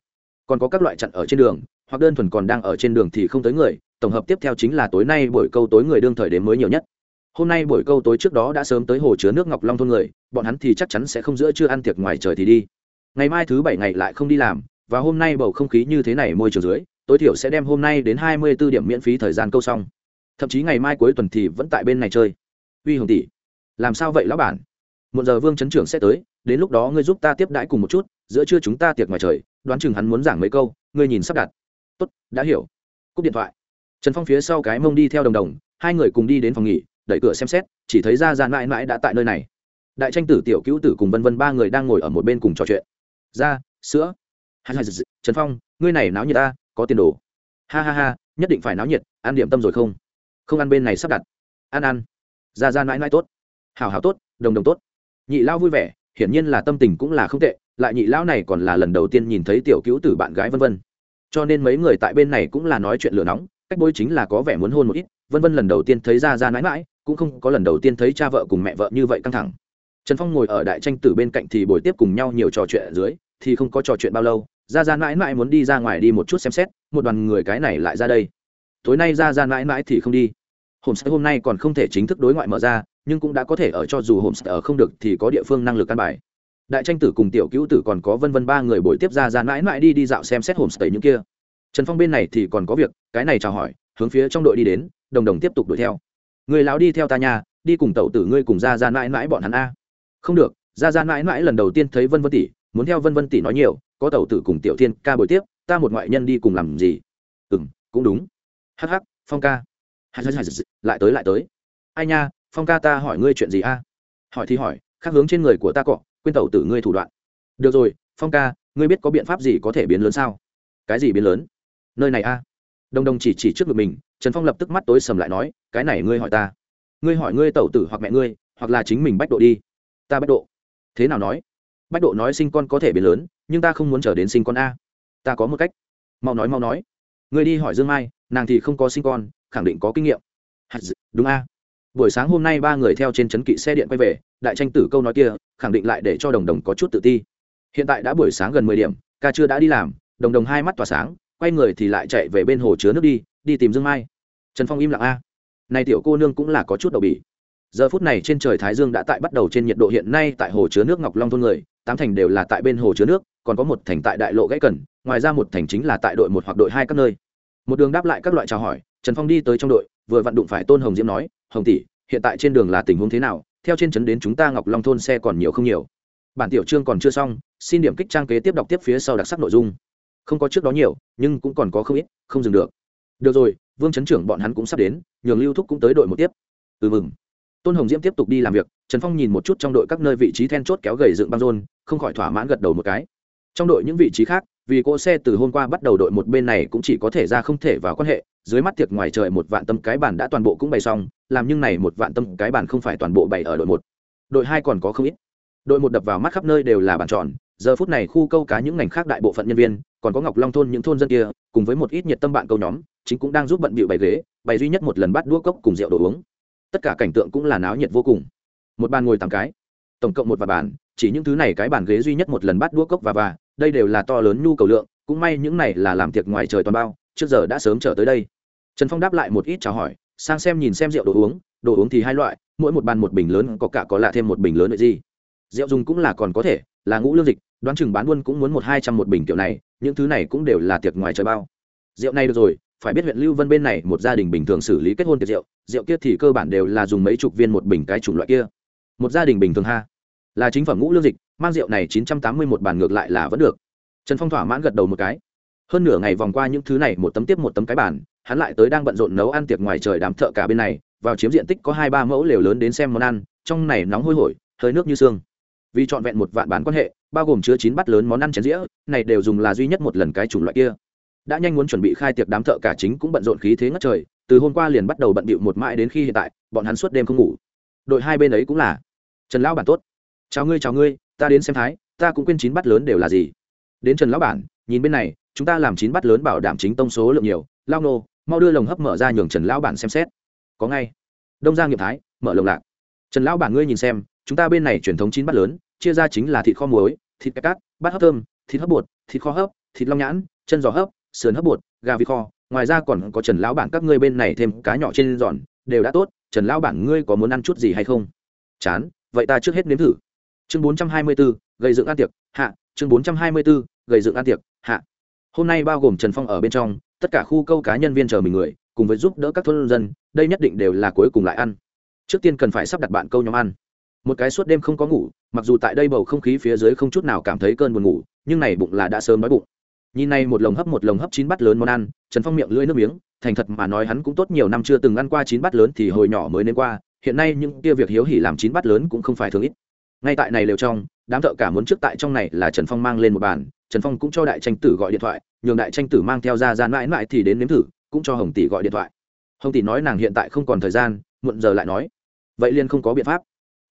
S1: còn có các loại chặn ở trên đường, hoặc đơn thuần còn đang ở trên đường thì không tới người, tổng hợp tiếp theo chính là tối nay buổi câu tối người đương thời đến mới nhiều nhất hôm nay buổi câu tối trước đó đã sớm tới hồ chứa nước ngọc long thôn người, bọn hắn thì chắc chắn sẽ không giữa chưa ăn tiệc ngoài trời thì đi. Ngày mai thứ bảy ngày lại không đi làm, và hôm nay bầu không khí như thế này môi trường dưới, tối thiểu sẽ đem hôm nay đến hai mươi 24 điểm miễn phí thời gian câu xong. Thậm chí ngày mai cuối tuần thì vẫn tại bên này chơi. Uy hồng tỷ, làm sao vậy lão bản? Một giờ vương chấn trưởng sẽ tới, đến lúc đó ngươi giúp ta tiếp đãi cùng một chút, giữa trưa chúng ta tiệc ngoài trời, đoán chừng hắn muốn giảng mấy câu, ngươi nhìn sắp đặt. Tốt, đã hiểu. Cúp điện thoại. Trần phong phía sau cái mông đi theo đồng đồng, hai người cùng đi đến phòng nghỉ đẩy cửa xem xét, chỉ thấy ra ra mãi mãi đã tại nơi này. Đại tranh tử, tiểu cứu tử cùng vân vân ba người đang ngồi ở một bên cùng trò chuyện. Ra sữa. Trần phong, ngươi này náo nhiệt ta, có tiền đồ. Ha ha ha, nhất định phải náo nhiệt, ăn điểm tâm rồi không? Không ăn bên này sắp đặt. Ăn ăn. Ra ra mãi mãi tốt. Hào hào tốt, đồng đồng tốt. Nhị lao vui vẻ, hiển nhiên là tâm tình cũng là không tệ, lại nhị lão này còn là lần đầu tiên nhìn thấy tiểu cứu tử bạn gái vân vân. Cho nên mấy người tại bên này cũng là nói chuyện lửa nóng, cách bôi chính là có vẻ muốn hôn một ít, vân vân lần đầu tiên thấy ra ra mãi mãi cũng không có lần đầu tiên thấy cha vợ cùng mẹ vợ như vậy căng thẳng. Trần phong ngồi ở đại tranh tử bên cạnh thì buổi tiếp cùng nhau nhiều trò chuyện ở dưới, thì không có trò chuyện bao lâu ra ra mãi mãi muốn đi ra ngoài đi một chút xem xét, một đoàn người cái này lại ra đây. Tối nay ra ra mãi mãi thì không đi. Hôm sẽ hôm nay còn không thể chính thức đối ngoại mở ra, nhưng cũng đã có thể ở cho dù hôm sẽ ở không được thì có địa phương năng lực căn bài. Đại tranh tử cùng tiểu cứu tử còn có vân vân ba người buổi tiếp ra ra mãi mãi đi đi dạo xem xét hồn state những kia. Trần phong bên này thì còn có việc, cái này chào hỏi, hướng phía trong đội đi đến, đồng đồng tiếp tục đuổi theo người lão đi theo ta nhà đi cùng tẩu tử ngươi cùng ra ra mãi mãi bọn hắn a. Không được ra ra mãi mãi lần đầu tiên thấy vân vân tỷ, muốn theo vân vân tỷ nói nhiều, có tẩu tử cùng tiểu thiên ca buổi tiếp, ta một ngoại nhân đi cùng làm gì? Ừ m cũng đúng. Hh phong ca. Lại tới lại tới. Ai nha, phong ca ta hỏi ngươi chuyện gì a? Hỏi thì hỏi, khác hướng trên người của ta cọ, quên tẩu tử ngươi thủ đoạn. Được rồi, phong ca, ngươi biết có biện pháp gì có thể biến lớn sao? Cái gì biến lớn? Nơi này a. Đồng đồng chỉ chỉ trước ngực mình trần phong lập tức mắt tối sầm lại nói, cái này ngươi hỏi ta. Ngươi hỏi ngươi tẩu tử hoặc mẹ ngươi, hoặc là chính mình bách độ đi. Ta bách độ. Thế nào nói? Bách độ nói sinh con có thể biến lớn, nhưng ta không muốn trở đến sinh con a. Ta có một cách. Mau nói mau nói. Ngươi đi hỏi dương mai, nàng thì không có sinh con, khẳng định có kinh nghiệm. Đúng a. Buổi sáng hôm nay ba người theo trên trấn kỵ xe điện quay về, đại tranh tử câu nói kia, khẳng định lại để cho đồng đồng có chút tự ti. Hiện tại đã buổi sáng gần mười điểm, ca chưa đã đi làm, đồng đồng hai mắt tỏa sáng, quay người thì lại chạy về bên hồ chứa nước đi đi tìm dương mai. Trần phong im lặng a. Này tiểu cô nương cũng là có chút đậu bỉ. Giờ phút này trên trời thái dương đã tại bắt đầu trên nhiệt độ hiện nay tại hồ chứa nước ngọc long thôn người, tám thành đều là tại bên hồ chứa nước, còn có một thành tại đại lộ gãy cần, ngoài ra một thành chính là tại đội một hoặc đội hai các nơi. Một đường đáp lại các loại chào hỏi, trần phong đi tới trong đội, vừa vặn đụng phải tôn hồng diễm nói, hồng tỷ, hiện tại trên đường là tình huống thế nào? Theo trên trấn đến chúng ta ngọc long thôn xe còn nhiều không nhiều? Bản tiểu chương còn chưa xong, xin điểm kích trang kế tiếp đọc tiếp phía sau đặc sắc nội dung. Không có trước đó nhiều, nhưng cũng còn có không ít, không dừng được được rồi, vương chấn trưởng bọn hắn cũng sắp đến, nhường lưu thúc cũng tới đội một tiếp. Ừ mừng. Tôn hồng diễm tiếp tục đi làm việc, trần phong nhìn một chút trong đội các nơi vị trí then chốt kéo gầy dựng băng rôn, không khỏi thỏa mãn gật đầu một cái. Trong đội những vị trí khác, vì cỗ xe từ hôm qua bắt đầu đội một bên này cũng chỉ có thể ra không thể vào quan hệ, dưới mắt tiệc ngoài trời một vạn tâm cái bàn đã toàn bộ cũng bày xong, làm nhưng này một vạn tâm cái bàn không phải toàn bộ bày ở đội một. Đội hai còn có không ít. Đội một đập vào mắt khắp nơi đều là bàn tròn, giờ phút này khu câu cá những ngành khác đại bộ phận nhân viên, còn có ngọc long thôn những thôn dân kia, cùng với một ít nhiệt tâm bạn câu nhóm chính cũng đang giúp bận bịu bày ghế, bày duy nhất một lần bắt đũa cốc cùng rượu đồ uống. Tất cả cảnh tượng cũng là náo nhiệt vô cùng. Một bàn ngồi tám cái, tổng cộng một vài bàn, chỉ những thứ này cái bàn ghế duy nhất một lần bắt đũa cốc và và, đây đều là to lớn nhu cầu lượng, cũng may những này là làm tiệc ngoài trời toàn bao, trước giờ đã sớm trở tới đây. Trần phong đáp lại một ít chào hỏi, sang xem nhìn xem rượu đồ uống đồ uống thì hai loại, mỗi một bàn một bình lớn, có cả có lạ thêm một bình lớn nữa gì. Rượu dùng cũng là còn có thể, là ngũ lương dịch, đoán chừng bán buôn cũng muốn một hai trăm một bình kiểu này, những thứ này cũng đều là tiệc ngoài trời bao. Rượu này được rồi phải biết huyện lưu vân bên này một gia đình bình thường xử lý kết hôn tiệc rượu rượu kia thì cơ bản đều là dùng mấy chục viên một bình cái chủng loại kia. Một gia đình bình thường ha. Là chính phẩm ngũ lương dịch, mang rượu này chín trăm tám mươi một bản ngược lại là vẫn được. Trần phong thỏa mãn gật đầu một cái. Hơn nửa ngày vòng qua những thứ này, một tấm tiếp một tấm cái bản hắn lại tới đang bận rộn nấu ăn tiệc ngoài trời đám thợ cả bên này, vào chiếm diện tích có hai ba mẫu lều lớn đến xem món ăn, trong này nóng hôi hổi, hơi nước như xương. Vì trọn vẹn một vạn bản quan hệ, bao gồm chứa chín bát lớn món ăn chén dĩa, này đều dùng là duy nhất một lần cái chủng loại kia đã nhanh muốn chuẩn bị khai tiệc đám thợ cả chính cũng bận rộn khí thế ngất trời, từ hôm qua liền bắt đầu bận bịu một mãi đến khi hiện tại, bọn hắn suốt đêm không ngủ. Đội hai bên ấy cũng là, trần lão bản tốt. Chào ngươi chào ngươi, ta đến xem thái, ta cũng quên chín bắt lớn đều là gì. Đến trần lão bản, nhìn bên này, chúng ta làm chín bắt lớn bảo đảm chính tông số lượng nhiều, lao nô, mau đưa lồng hấp mở ra nhường trần lão bản xem xét. Có ngay. Đông giang nghiệp thái, mở lồng lạc. Trần lão bản ngươi nhìn xem, chúng ta bên này truyền thống chín bắt lớn, chia ra chính là thịt kho muối, thịt cát, bát hấp thơm, thịt hấp bột, thịt kho hấp, thịt long nhãn, chân giò hấp sườn hấp bột gà vịt kho ngoài ra còn có trần lão bản các ngươi bên này thêm cá nhỏ trên giòn đều đã tốt trần lão bản ngươi có muốn ăn chút gì hay không? Chán vậy ta trước hết nếm thử. Chương bốn trăm hai mươi 424, gây dựng ăn tiệc hạ chương bốn trăm hai mươi 424, gây dựng ăn tiệc hạ. Hôm nay bao gồm trần phong ở bên trong tất cả khu câu cá nhân viên chờ mình người cùng với giúp đỡ các thôn dân đây nhất định đều là cuối cùng lại ăn. Trước tiên cần phải sắp đặt bạn câu nhóm ăn. Một cái suốt đêm không có ngủ mặc dù tại đây bầu không khí phía dưới không chút nào cảm thấy cơn buồn ngủ nhưng này bụng là đã sớm đói bụng nhìn này một lồng hấp một lồng hấp chín bát lớn món ăn, trần phong miệng lưỡi nước miếng, thành thật mà nói hắn cũng tốt nhiều năm chưa từng ăn qua chín bát lớn thì hồi nhỏ mới nên qua, hiện nay những kia việc hiếu hỉ làm chín bát lớn cũng không phải thường ít. Ngay tại này lều trong, đám thợ cả muốn trước tại trong này là trần phong mang lên một bàn, trần phong cũng cho đại tranh tử gọi điện thoại, nhường đại tranh tử mang theo ra gian mãi mãi thì đến nếm thử, cũng cho hồng tỷ gọi điện thoại. Hồng tỷ nói nàng hiện tại không còn thời gian, muộn giờ lại nói. Vậy liên không có biện pháp.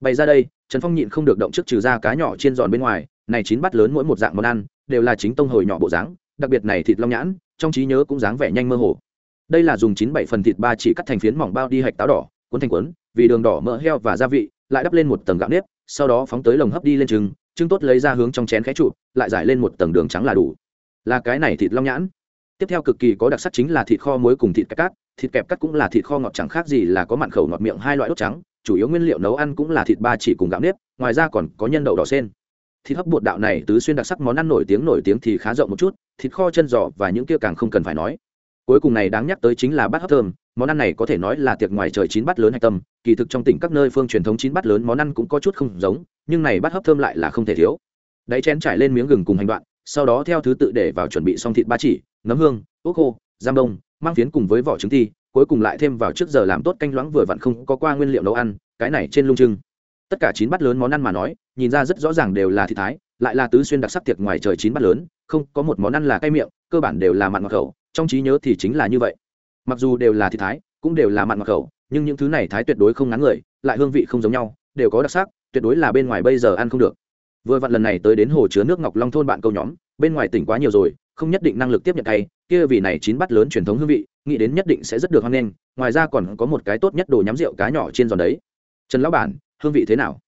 S1: Bày ra đây, trần phong nhịn không được động trước trừ ra cá nhỏ trên giòn bên ngoài, này chín bát lớn mỗi một dạng món ăn đều là chính tông hồi nhỏ bộ dáng, đặc biệt này thịt long nhãn, trong trí nhớ cũng dáng vẻ nhanh mơ hồ. Đây là dùng chín bảy phần thịt ba chỉ cắt thành phiến mỏng bao đi hạch táo đỏ, cuốn thành cuốn, vì đường đỏ mỡ heo và gia vị, lại đắp lên một tầng gạo nếp, sau đó phóng tới lồng hấp đi lên trứng trứng tốt lấy ra hướng trong chén khẽ trụ, lại giải lên một tầng đường trắng là đủ. Là cái này thịt long nhãn. Tiếp theo cực kỳ có đặc sắc chính là thịt kho muối cùng thịt kẹp cát, thịt kẹp cắt cũng là thịt kho ngọt chẳng khác gì là có mặn khẩu ngọt miệng hai loại đốt trắng, chủ yếu nguyên liệu nấu ăn cũng là thịt ba chỉ cùng gạo nếp, ngoài ra còn có nhân đậu đỏ sen thịt hấp bột đạo này tứ xuyên đặc sắc món ăn nổi tiếng nổi tiếng thì khá rộng một chút, thịt kho chân giò và những kia càng không cần phải nói. Cuối cùng này đáng nhắc tới chính là bát hấp thơm, món ăn này có thể nói là tiệc ngoài trời chín bát lớn hạch tâm, kỳ thực trong tỉnh các nơi phương truyền thống chín bát lớn món ăn cũng có chút không giống, nhưng này bát hấp thơm lại là không thể thiếu. Đáy chén trải lên miếng gừng cùng hành đoạn, sau đó theo thứ tự để vào chuẩn bị xong thịt ba chỉ, nấm hương ốc khô, giam đông, mang phiến cùng với vỏ trứng thi cuối cùng lại thêm vào trước giờ làm tốt canh loãng vừa vặn không có qua nguyên liệu nấu ăn, cái này trên lung trưng tất cả chín bát lớn món ăn mà nói nhìn ra rất rõ ràng đều là thịt thái, lại là tứ xuyên đặc sắc tiệc ngoài trời chín bát lớn, không có một món ăn là cay miệng, cơ bản đều là mặn ngọt khẩu, trong trí nhớ thì chính là như vậy. Mặc dù đều là thịt thái, cũng đều là mặn ngọt khẩu, nhưng những thứ này thái tuyệt đối không ngắn người, lại hương vị không giống nhau, đều có đặc sắc, tuyệt đối là bên ngoài bây giờ ăn không được. Vừa vặn lần này tới đến hồ chứa nước ngọc long thôn bạn câu nhóm, bên ngoài tỉnh quá nhiều rồi, không nhất định năng lực tiếp nhận tay kia vì này chín bát lớn truyền thống hương vị, nghĩ đến nhất định sẽ rất được hoan nghênh, ngoài ra còn có một cái tốt nhất đồ nhắm rượu cá nhỏ trên giòn đấy. Trần lão bản, hương vị thế nào?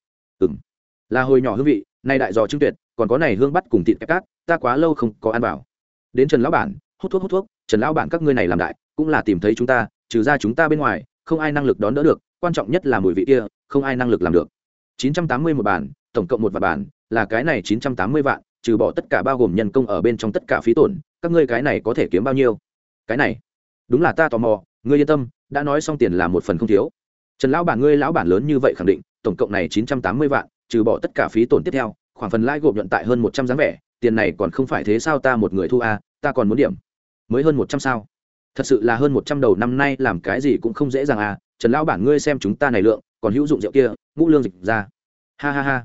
S1: Là hồi nhỏ hương vị, nay đại giò trưng tuyệt, còn có này hương bắt cùng thịt kép cát, ta quá lâu không có ăn vào. Đến trần lão bản, hút thuốc hút thuốc, trần lão bản các ngươi này làm đại, cũng là tìm thấy chúng ta, trừ ra chúng ta bên ngoài, không ai năng lực đón đỡ được, quan trọng nhất là mùi vị kia, không ai năng lực làm được. Chín trăm tám mươi một bản, tổng cộng một vạn bản, là cái này chín trăm tám mươi vạn, trừ bỏ tất cả bao gồm nhân công ở bên trong tất cả phí tổn, các ngươi cái này có thể kiếm bao nhiêu? Cái này, đúng là ta tò mò, ngươi yên tâm, đã nói xong tiền là một phần không thiếu. Trần lão bản, ngươi lão bản lớn như vậy khẳng định, tổng cộng này chín trăm tám mươi vạn trừ bỏ tất cả phí tổn tiếp theo khoảng phần lãi gộp nhuận tại hơn một trăm dáng vẻ tiền này còn không phải thế sao ta một người thu a à, ta còn muốn điểm. Mới hơn một trăm sao? Thật sự là hơn một trăm đầu năm nay làm cái gì cũng không dễ dàng à trần lão bản ngươi xem chúng ta này lượng còn hữu dụng rượu kia ngũ lương dịch ra. Ha ha ha.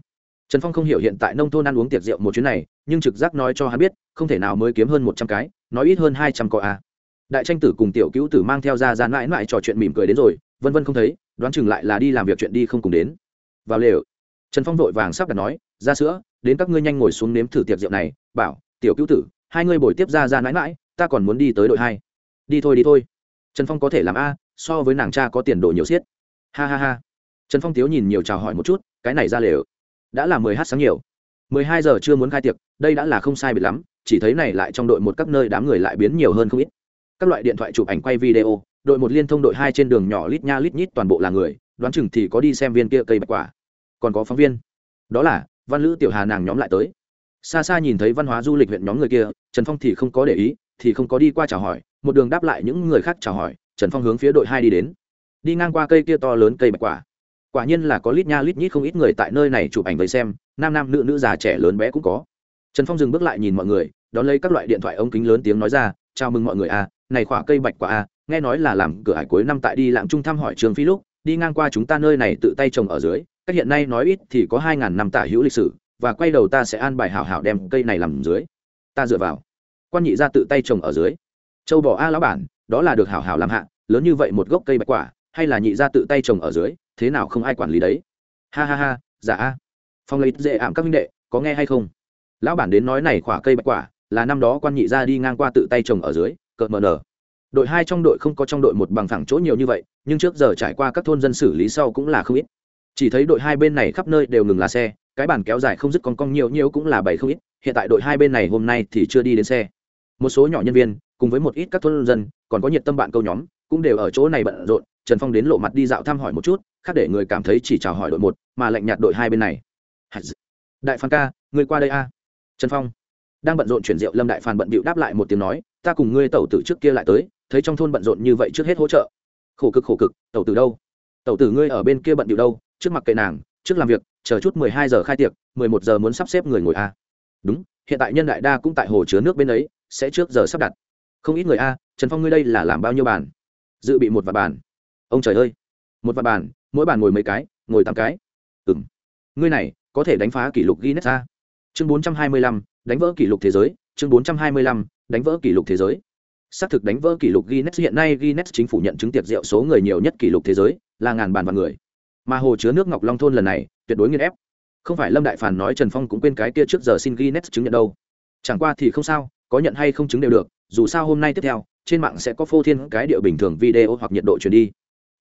S1: Trần phong không hiểu hiện tại nông thôn ăn uống tiệc rượu một chuyến này nhưng trực giác nói cho hắn biết không thể nào mới kiếm hơn một trăm cái nói ít hơn hai trăm có à. đại tranh tử cùng tiểu cứu tử mang theo ra gian mãi mãi trò chuyện mỉm cười đến rồi vân vân không thấy đoán chừng lại là đi làm việc chuyện đi không cùng đến. Vào lều trần phong vội vàng sắp đặt nói, ra sữa, đến các ngươi nhanh ngồi xuống nếm thử tiệc rượu này. Bảo, tiểu cứu tử, hai ngươi bồi tiếp ra ra mãi mãi, ta còn muốn đi tới đội hai. Đi thôi đi thôi. Trần phong có thể làm a, so với nàng cha có tiền đồ nhiều xiết. Ha ha ha. Trần phong tiếu nhìn nhiều chào hỏi một chút, cái này ra lều, đã là mười h sáng nhiều. Mười hai giờ chưa muốn khai tiệc, đây đã là không sai biệt lắm, chỉ thấy này lại trong đội một các nơi đám người lại biến nhiều hơn không ít. Các loại điện thoại chụp ảnh quay video, đội một liên thông đội hai trên đường nhỏ lít nha lít nhít toàn bộ là người, đoán chừng thì có đi xem viên kia cây bạch quả còn có phóng viên. Đó là, văn lữ tiểu hà nàng nhóm lại tới. Xa xa nhìn thấy văn hóa du lịch huyện nhóm người kia, trần phong thì không có để ý, thì không có đi qua chào hỏi, một đường đáp lại những người khác chào hỏi, trần phong hướng phía đội hai đi đến. Đi ngang qua cây kia to lớn cây bạch quả. Quả nhiên là có lít nha lít nhít không ít người tại nơi này chụp ảnh với xem, nam nam nữ nữ già trẻ lớn bé cũng có. Trần phong dừng bước lại nhìn mọi người, đón lấy các loại điện thoại ống kính lớn tiếng nói ra, chào mừng mọi người a này khỏa cây bạch quả a nghe nói là làm cửa hải cuối năm tại đi lạng trung thăm hỏi trường phi lúc, đi ngang qua chúng ta nơi này tự tay trồng ở dưới cách hiện nay nói ít thì có hai ngàn năm tả hữu lịch sử, và quay đầu ta sẽ an bài hảo hảo đem cây này làm dưới. Ta dựa vào. Quan nhị ra tự tay trồng ở dưới. Châu bò a lão bản, đó là được hảo hảo làm hạ, lớn như vậy một gốc cây bạch quả, hay là nhị ra tự tay trồng ở dưới, thế nào không ai quản lý đấy. Ha ha ha giả a. Phong lấy dễ ảm các minh đệ, có nghe hay không? Lão bản đến nói này khỏa cây bạch quả, là năm đó quan nhị ra đi ngang qua tự tay trồng ở dưới, cợt mờ nở. Đội hai trong đội không có trong đội một bằng thẳng chỗ nhiều như vậy, nhưng trước giờ trải qua các thôn dân xử lý sau cũng là không ít chỉ thấy đội hai bên này khắp nơi đều ngừng là xe, cái bàn kéo dài không dứt con cong nhiều nhiều cũng là bảy không ít, hiện tại đội hai bên này hôm nay thì chưa đi đến xe. Một số nhỏ nhân viên, cùng với một ít các thôn dân, còn có nhiệt tâm bạn câu nhóm, cũng đều ở chỗ này bận rộn, trần phong đến lộ mặt đi dạo thăm hỏi một chút, khác để người cảm thấy chỉ chào hỏi đội một, mà lạnh nhạt đội hai bên này. Đại phan ca, người qua đây a. Trần phong. Đang bận rộn chuyển rượu, lâm đại phan bận bịu đáp lại một tiếng nói, ta cùng ngươi tẩu tử trước kia lại tới, thấy trong thôn bận rộn như vậy trước hết hỗ trợ. Khổ cực khổ cực, tẩu tử đâu? Tẩu tử ngươi ở bên kia bận bịu đâu? Trước mặt kệ nàng, trước làm việc, chờ chút mười hai giờ khai tiệc, mười một giờ muốn sắp xếp người ngồi a. Đúng, hiện tại nhân đại đa cũng tại hồ chứa nước bên ấy, sẽ trước giờ sắp đặt. Không ít người a, trần phong ngươi đây là làm bao nhiêu bàn? Dự bị một vạn bàn. Ông trời ơi, một vạn bàn, mỗi bàn ngồi mấy cái, ngồi tám cái. Ừ m ngươi này, có thể đánh phá kỷ lục guinness a. Chương bốn trăm hai mươi lăm, đánh vỡ kỷ lục thế giới, chương bốn trăm hai mươi lăm, đánh vỡ kỷ lục thế giới. Xác thực đánh vỡ kỷ lục guinness, hiện nay guinness chính phủ nhận chứng tiệc rượu số người nhiều nhất kỷ lục thế giới, là ngàn bàn vạn người mà hồ chứa nước ngọc long thôn lần này, tuyệt đối nghiên ép. Không phải lâm đại phản nói trần phong cũng quên cái kia trước giờ xin guinness chứng nhận đâu. Chẳng qua thì không sao, có nhận hay không chứng đều được, dù sao hôm nay tiếp theo, trên mạng sẽ có phô thiên cái điệu bình thường video hoặc nhiệt độ truyền đi.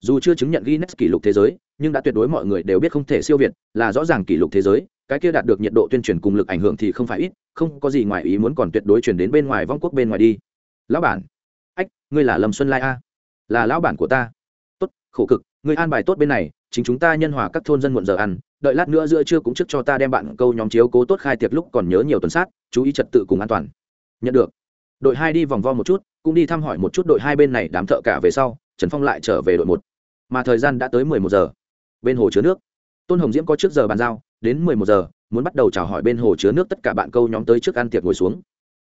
S1: Dù chưa chứng nhận guinness kỷ lục thế giới, nhưng đã tuyệt đối mọi người đều biết không thể siêu việt là rõ ràng kỷ lục thế giới, cái kia đạt được nhiệt độ tuyên truyền cùng lực ảnh hưởng thì không phải ít, không có gì ngoài ý muốn còn tuyệt đối truyền đến bên ngoài vong quốc bên ngoài đi. Lão bản. Ách, ngươi là lâm xuân lai a. Là lão bản của ta. Tốt, khổ cực, ngươi an bài tốt bên này chính chúng ta nhân hòa các thôn dân muộn giờ ăn, đợi lát nữa giữa trưa cũng trước cho ta đem bạn câu nhóm chiếu cố tốt khai tiệc lúc còn nhớ nhiều tuần sát, chú ý trật tự cùng an toàn. Nhận được. Đội hai đi vòng vo một chút, cũng đi thăm hỏi một chút đội hai bên này đám thợ cả về sau, trần phong lại trở về đội một. Mà thời gian đã tới mười một giờ. Bên hồ chứa nước. Tôn hồng diễm có trước giờ bàn giao, đến mười một giờ, muốn bắt đầu chào hỏi bên hồ chứa nước tất cả bạn câu nhóm tới trước ăn tiệc ngồi xuống.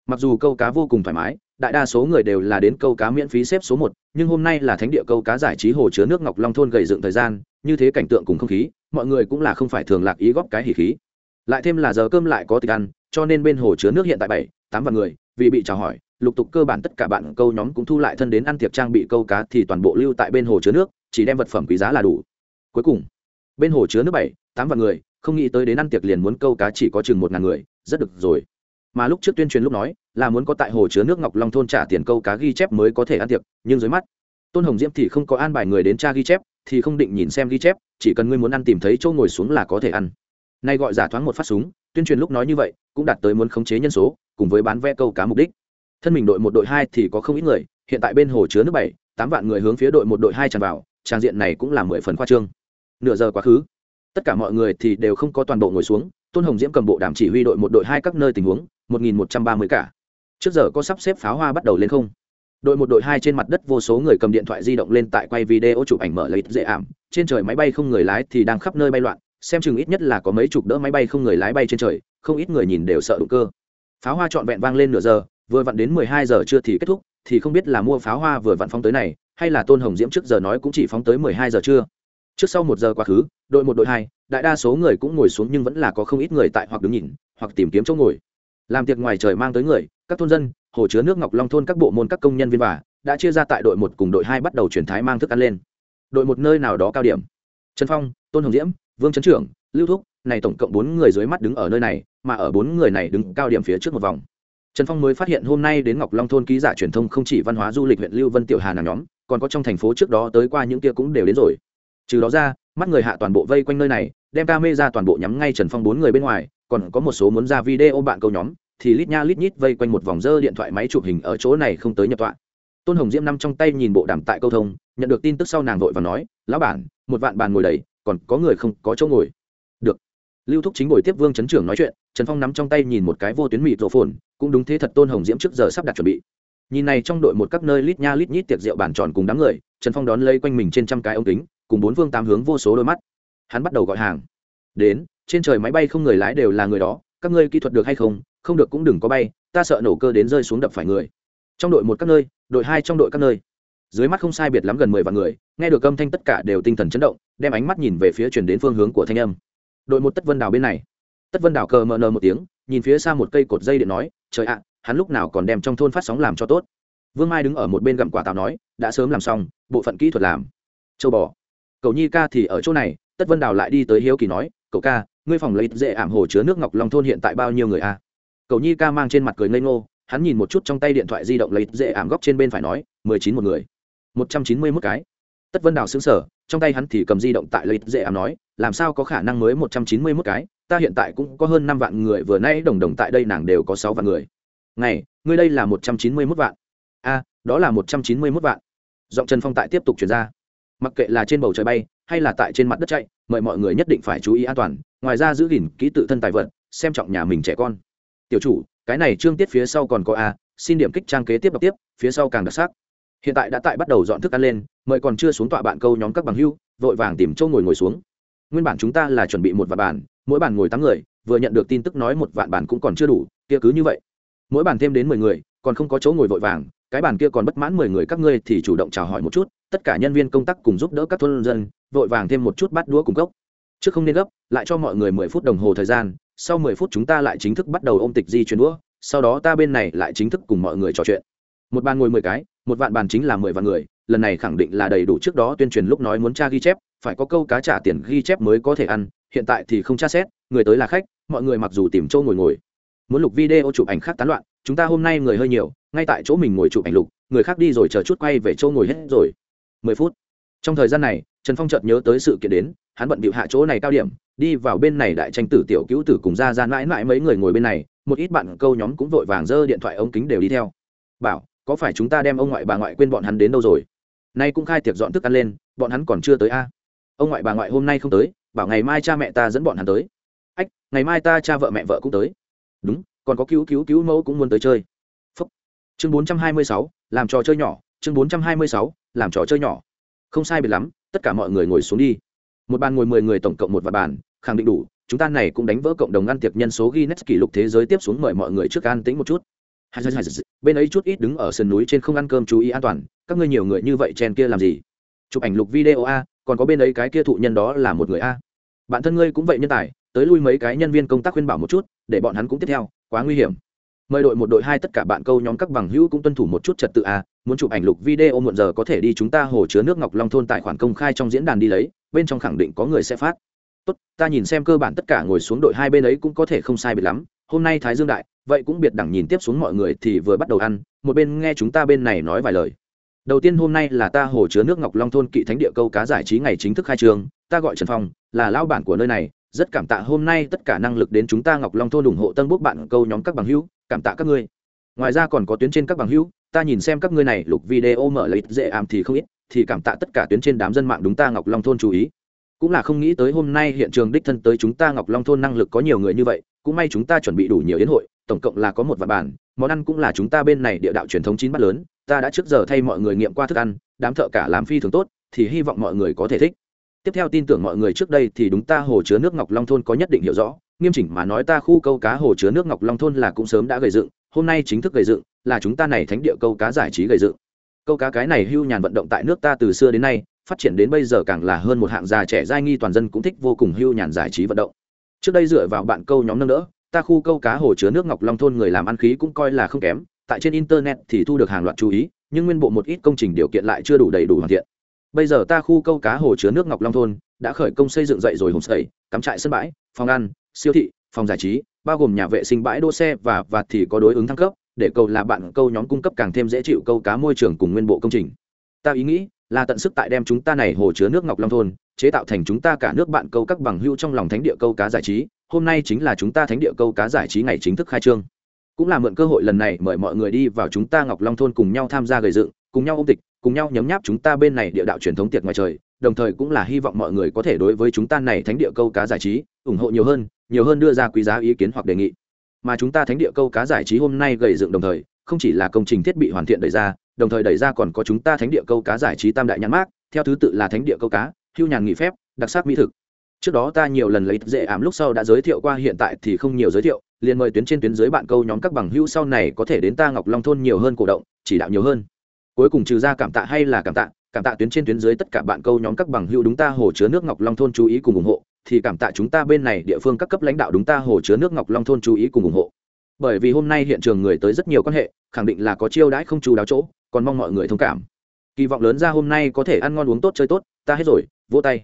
S1: Mặc dù câu cá vô cùng thoải mái, đại đa số người đều là đến câu cá miễn phí xếp số một, nhưng hôm nay là thánh địa câu cá giải trí hồ chứa nước ngọc long thôn gầy dựng thời gian như thế cảnh tượng cùng không khí, mọi người cũng là không phải thường lạc ý góp cái hỉ khí. Lại thêm là giờ cơm lại có thịt ăn, cho nên bên hồ chứa nước hiện tại bảy, tám vạn người, vì bị chào hỏi, lục tục cơ bản tất cả bạn câu nhóm cũng thu lại thân đến ăn tiệc trang bị câu cá thì toàn bộ lưu tại bên hồ chứa nước, chỉ đem vật phẩm quý giá là đủ. Cuối cùng, bên hồ chứa nước bảy, tám vạn người, không nghĩ tới đến ăn tiệc liền muốn câu cá chỉ có chừng một ngàn người, rất được rồi. Mà lúc trước tuyên truyền lúc nói, là muốn có tại hồ chứa nước ngọc long thôn trả tiền câu cá ghi chép mới có thể ăn tiệc, nhưng dưới mắt, tôn hồng diễm thì không có an bài người đến tra ghi chép thì không định nhìn xem ghi chép, chỉ cần ngươi muốn ăn tìm thấy chỗ ngồi xuống là có thể ăn. Nay gọi giả thoáng một phát súng, tuyên truyền lúc nói như vậy, cũng đạt tới muốn khống chế nhân số, cùng với bán vé câu cá mục đích. Thân mình đội một đội hai thì có không ít người, hiện tại bên hồ chứa nước bảy, tám vạn người hướng phía đội một đội hai tràn vào, trang diện này cũng là mười phần khoa trương. Nửa giờ quá khứ, tất cả mọi người thì đều không có toàn bộ ngồi xuống, tôn hồng diễm cầm bộ đảm chỉ huy đội một đội hai các nơi tình huống, một nghìn một trăm ba mươi cả. Trước giờ có sắp xếp pháo hoa bắt đầu lên không đội một đội hai trên mặt đất vô số người cầm điện thoại di động lên tại quay video chụp ảnh mở lấy dễ ảm. Trên trời máy bay không người lái thì đang khắp nơi bay loạn, xem chừng ít nhất là có mấy chục đỡ máy bay không người lái bay trên trời, không ít người nhìn đều sợ động cơ. Pháo hoa trọn vẹn vang lên nửa giờ, vừa vặn đến mười hai giờ chưa thì kết thúc, thì không biết là mua pháo hoa vừa vặn phóng tới này, hay là tôn hồng diễm trước giờ nói cũng chỉ phóng tới mười hai giờ trưa. Trước sau một giờ quá khứ, đội một đội hai, đại đa số người cũng ngồi xuống nhưng vẫn là có không ít người tại hoặc đứng nhìn, hoặc tìm kiếm chỗ ngồi. Làm tiệc ngoài trời mang tới người, các thôn dân hồ chứa nước ngọc long thôn các bộ môn các công nhân viên và, đã chia ra tại đội một cùng đội hai bắt đầu chuyển thái mang thức ăn lên. Đội một nơi nào đó cao điểm. Trần phong, tôn hồng diễm, vương trấn trưởng, lưu thúc, này tổng cộng bốn người dưới mắt đứng ở nơi này, mà ở bốn người này đứng cao điểm phía trước một vòng. Trần phong mới phát hiện hôm nay đến ngọc long thôn ký giả truyền thông không chỉ văn hóa du lịch huyện lưu vân, tiểu hà nàng nhóm, còn có trong thành phố trước đó tới qua những kia cũng đều đến rồi. Trừ đó ra, mắt người hạ toàn bộ vây quanh nơi này, đem ca mê ra toàn bộ nhắm ngay trần phong bốn người bên ngoài, còn có một số muốn ra video bạn câu nhóm thì lít nha lít nhít vây quanh một vòng dơ điện thoại máy chụp hình ở chỗ này không tới nhập tọa. Tôn hồng diễm nằm trong tay nhìn bộ đàm tại câu thông, nhận được tin tức sau nàng vội và nói, lão bản, một vạn bàn ngồi đầy, còn có người không, có chỗ ngồi. Được. Lưu thúc chính ngồi tiếp vương chấn trưởng nói chuyện, trần phong nắm trong tay nhìn một cái vô tuyến mịt rổ phồn, cũng đúng thế thật tôn hồng diễm trước giờ sắp đặt chuẩn bị. Nhìn này trong đội một các nơi lít nha lít nhít tiệc rượu bàn tròn cùng đám người, trần phong đón lấy quanh mình trên trăm cái ống kính, cùng bốn vương tám hướng vô số đôi mắt. Hắn bắt đầu gọi hàng. Đến, trên trời máy bay không người lái đều là người đó, các ngươi kỹ thuật được hay không? Không được cũng đừng có bay, ta sợ nổ cơ đến rơi xuống đập phải người. Trong đội một các nơi, đội hai trong đội các nơi. Dưới mắt không sai biệt lắm gần mười vạn người, nghe được âm thanh tất cả đều tinh thần chấn động, đem ánh mắt nhìn về phía chuyển đến phương hướng của thanh âm. Đội một tất vân đào bên này. Tất vân đào cờ mờ nờ một tiếng, nhìn phía xa một cây cột dây điện nói, trời ạ, hắn lúc nào còn đem trong thôn phát sóng làm cho tốt? Vương mai đứng ở một bên gặm quả táo nói, đã sớm làm xong, bộ phận kỹ thuật làm. Châu bò. Cậu nhi ca thì ở chỗ này, tất vân đào lại đi tới hiếu kỳ nói, cậu ca, ngươi phòng lấy dễ ảm hồ chứa nước ngọc long thôn hiện tại bao nhiêu người a cậu nhi ca mang trên mặt cười ngây ngô, hắn nhìn một chút trong tay điện thoại di động lấy dễ ảm góc trên bên phải nói, mười chín một người. Một trăm chín mươi mốt cái. Tất vân đào xứng sở trong tay hắn thì cầm di động tại lấy dễ ảm nói, làm sao có khả năng mới một trăm chín mươi mốt cái? Ta hiện tại cũng có hơn năm vạn người, vừa nay đồng đồng tại đây nàng đều có sáu vạn người. Ngày ngươi đây là một trăm chín mươi mốt vạn. A, đó là một trăm chín mươi mốt vạn. Giọng trần phong tại tiếp tục chuyển ra. Mặc kệ là trên bầu trời bay, hay là tại trên mặt đất chạy, mời mọi người nhất định phải chú ý an toàn, ngoài ra giữ gìn kỹ tự thân tài vật, xem trọng nhà mình trẻ con tiểu chủ, cái này trương tiết phía sau còn có a, xin điểm kích trang kế tiếp đọc tiếp, phía sau càng đặc sắc. Hiện tại đã tại bắt đầu dọn thức ăn lên, mời còn chưa xuống tọa bạn câu nhóm các bằng hưu, vội vàng tìm châu ngồi ngồi xuống. Nguyên bản chúng ta là chuẩn bị một vạn bàn mỗi bàn ngồi tám người, vừa nhận được tin tức nói một vạn bàn cũng còn chưa đủ, kia cứ như vậy. Mỗi bàn thêm đến mười người, còn không có chỗ ngồi vội vàng, cái bàn kia còn bất mãn mười người các ngươi thì chủ động chào hỏi một chút, tất cả nhân viên công tác cùng giúp đỡ các thôn dân, vội vàng thêm một chút bát đũa cùng cốc. Trước không nên gấp, lại cho mọi người mười phút đồng hồ thời gian sau mười phút chúng ta lại chính thức bắt đầu ôm tịch di chuyển đũa, sau đó ta bên này lại chính thức cùng mọi người trò chuyện. Một bàn ngồi mười cái, một vạn bàn chính là mười vạn người, lần này khẳng định là đầy đủ trước đó tuyên truyền lúc nói muốn tra ghi chép, phải có câu cá trả tiền ghi chép mới có thể ăn, hiện tại thì không tra xét, người tới là khách, mọi người mặc dù tìm chỗ ngồi ngồi. Muốn lục video chụp ảnh khác tán loạn, chúng ta hôm nay người hơi nhiều, ngay tại chỗ mình ngồi chụp ảnh lục, người khác đi rồi chờ chút quay về chỗ ngồi hết rồi. Mười phút. Trong thời gian này, trần phong chợt nhớ tới sự kiện đến, hắn bận bịu hạ chỗ này cao điểm đi vào bên này đại tranh tử tiểu cứu tử cùng ra ra mãi mãi mấy người ngồi bên này, một ít bạn câu nhóm cũng vội vàng giơ điện thoại ống kính đều đi theo. Bảo, có phải chúng ta đem ông ngoại bà ngoại quên bọn hắn đến đâu rồi? Nay cũng khai tiệc dọn thức ăn lên, bọn hắn còn chưa tới a? Ông ngoại bà ngoại hôm nay không tới, bảo ngày mai cha mẹ ta dẫn bọn hắn tới. Ách, ngày mai ta cha vợ mẹ vợ cũng tới. Đúng, còn có cứu cứu cứu mẫu cũng muốn tới chơi. Phúc. chương bốn trăm hai mươi sáu, làm trò chơi nhỏ, chương bốn trăm hai mươi sáu, làm trò chơi nhỏ. Không sai biệt lắm, tất cả mọi người ngồi xuống đi. Một bàn ngồi mười người tổng cộng một vài bàn khẳng định đủ, chúng ta này cũng đánh vỡ cộng đồng ăn tiệc nhân số Guinness kỷ lục thế giới tiếp xuống mời mọi người trước an tĩnh một chút. Bên ấy chút ít đứng ở sườn núi trên không ăn cơm chú ý an toàn, các ngươi nhiều người như vậy chen kia làm gì? Chụp ảnh lục video a, còn có bên ấy cái kia thụ nhân đó là một người a. Bạn thân ngươi cũng vậy nhân tài, tới lui mấy cái nhân viên công tác khuyên bảo một chút, để bọn hắn cũng tiếp theo, quá nguy hiểm. Mời đội một đội hai tất cả bạn câu nhóm các bằng hữu cũng tuân thủ một chút trật tự a, muốn chụp ảnh lục video muộn giờ có thể đi chúng ta hồ chứa nước ngọc long thôn tài khoản công khai trong diễn đàn đi lấy, bên trong khẳng định có người sẽ phát tốt, ta nhìn xem cơ bản tất cả ngồi xuống đội hai bên ấy cũng có thể không sai biệt lắm. Hôm nay thái dương đại, vậy cũng biệt đẳng nhìn tiếp xuống mọi người thì vừa bắt đầu ăn, một bên nghe chúng ta bên này nói vài lời. Đầu tiên hôm nay là ta hồ chứa nước ngọc long thôn kỵ thánh địa câu cá giải trí ngày chính thức khai trương, ta gọi trần phong, là lao bản của nơi này, rất cảm tạ hôm nay tất cả năng lực đến chúng ta ngọc long thôn ủng hộ tân bốc bạn câu nhóm các bằng hữu, cảm tạ các ngươi. Ngoài ra còn có tuyến trên các bằng hữu, ta nhìn xem các ngươi này lục video mở lấy dễ ảm thì không ít, thì cảm tạ tất cả tuyến trên đám dân mạng đúng ta ngọc long thôn chú ý cũng là không nghĩ tới hôm nay hiện trường đích thân tới chúng ta ngọc long thôn năng lực có nhiều người như vậy, cũng may chúng ta chuẩn bị đủ nhiều yến hội, tổng cộng là có một vạn bản món ăn cũng là chúng ta bên này địa đạo truyền thống chín bát lớn, ta đã trước giờ thay mọi người nghiệm qua thức ăn, đám thợ cả làm phi thường tốt, thì hy vọng mọi người có thể thích. Tiếp theo tin tưởng mọi người trước đây thì đúng ta hồ chứa nước ngọc long thôn có nhất định hiểu rõ, nghiêm chỉnh mà nói ta khu câu cá hồ chứa nước ngọc long thôn là cũng sớm đã gầy dựng, hôm nay chính thức gầy dựng, là chúng ta này thánh địa câu cá giải trí gầy dựng. Câu cá cái này hưu nhàn vận động tại nước ta từ xưa đến nay phát triển đến bây giờ càng là hơn một hạng già trẻ giai nghi toàn dân cũng thích vô cùng hưu nhàn giải trí vận động. Trước đây dựa vào bạn câu nhóm nâng đỡ, ta khu câu cá hồ chứa nước ngọc long thôn người làm ăn khí cũng coi là không kém, tại trên internet thì thu được hàng loạt chú ý, nhưng nguyên bộ một ít công trình điều kiện lại chưa đủ đầy đủ hoàn thiện. Bây giờ ta khu câu cá hồ chứa nước ngọc long thôn đã khởi công xây dựng dậy rồi hồng sầy cắm trại sân bãi, phòng ăn, siêu thị, phòng giải trí, bao gồm nhà vệ sinh bãi đỗ xe và và thì có đối ứng thăng cấp, để câu là bạn câu nhóm cung cấp càng thêm dễ chịu câu cá môi trường cùng nguyên bộ công trình. Ta ý nghĩ là tận sức tại đem chúng ta này hồ chứa nước ngọc long thôn, chế tạo thành chúng ta cả nước bạn câu các bằng hưu trong lòng thánh địa câu cá giải trí. Hôm nay chính là chúng ta thánh địa câu cá giải trí ngày chính thức khai trương. Cũng là mượn cơ hội lần này mời mọi người đi vào chúng ta ngọc long thôn cùng nhau tham gia gầy dựng, cùng nhau ôm tịch, cùng nhau nhấm nháp chúng ta bên này địa đạo truyền thống tiệc ngoài trời. Đồng thời cũng là hy vọng mọi người có thể đối với chúng ta này thánh địa câu cá giải trí, ủng hộ nhiều hơn nhiều hơn đưa ra quý giá ý kiến hoặc đề nghị. Mà chúng ta thánh địa câu cá giải trí hôm nay gầy dựng đồng thời, không chỉ là công trình thiết bị hoàn thiện đẩy ra đồng thời đẩy ra còn có chúng ta thánh địa câu cá giải trí tam đại nhãn mát theo thứ tự là thánh địa câu cá, hưu nhàn nghỉ phép, đặc sắc mỹ thực. Trước đó ta nhiều lần lấy dễ ảm lúc sau đã giới thiệu qua, hiện tại thì không nhiều giới thiệu, liền mời tuyến trên tuyến dưới bạn câu nhóm các bằng hữu sau này có thể đến ta ngọc long thôn nhiều hơn cổ động, chỉ đạo nhiều hơn. Cuối cùng trừ ra cảm tạ hay là cảm tạ cảm tạ tuyến trên tuyến dưới tất cả bạn câu nhóm các bằng hữu đúng ta hồ chứa nước ngọc long thôn chú ý cùng ủng hộ, thì cảm tạ chúng ta bên này địa phương các cấp lãnh đạo đúng ta hồ chứa nước ngọc long thôn chú ý cùng ủng hộ. Bởi vì hôm nay hiện trường người tới rất nhiều quan hệ, khẳng định là có chiêu đãi không chú đáo chỗ còn mong mọi người thông cảm. Kỳ vọng lớn ra hôm nay có thể ăn ngon uống tốt chơi tốt, ta hết rồi, vỗ tay.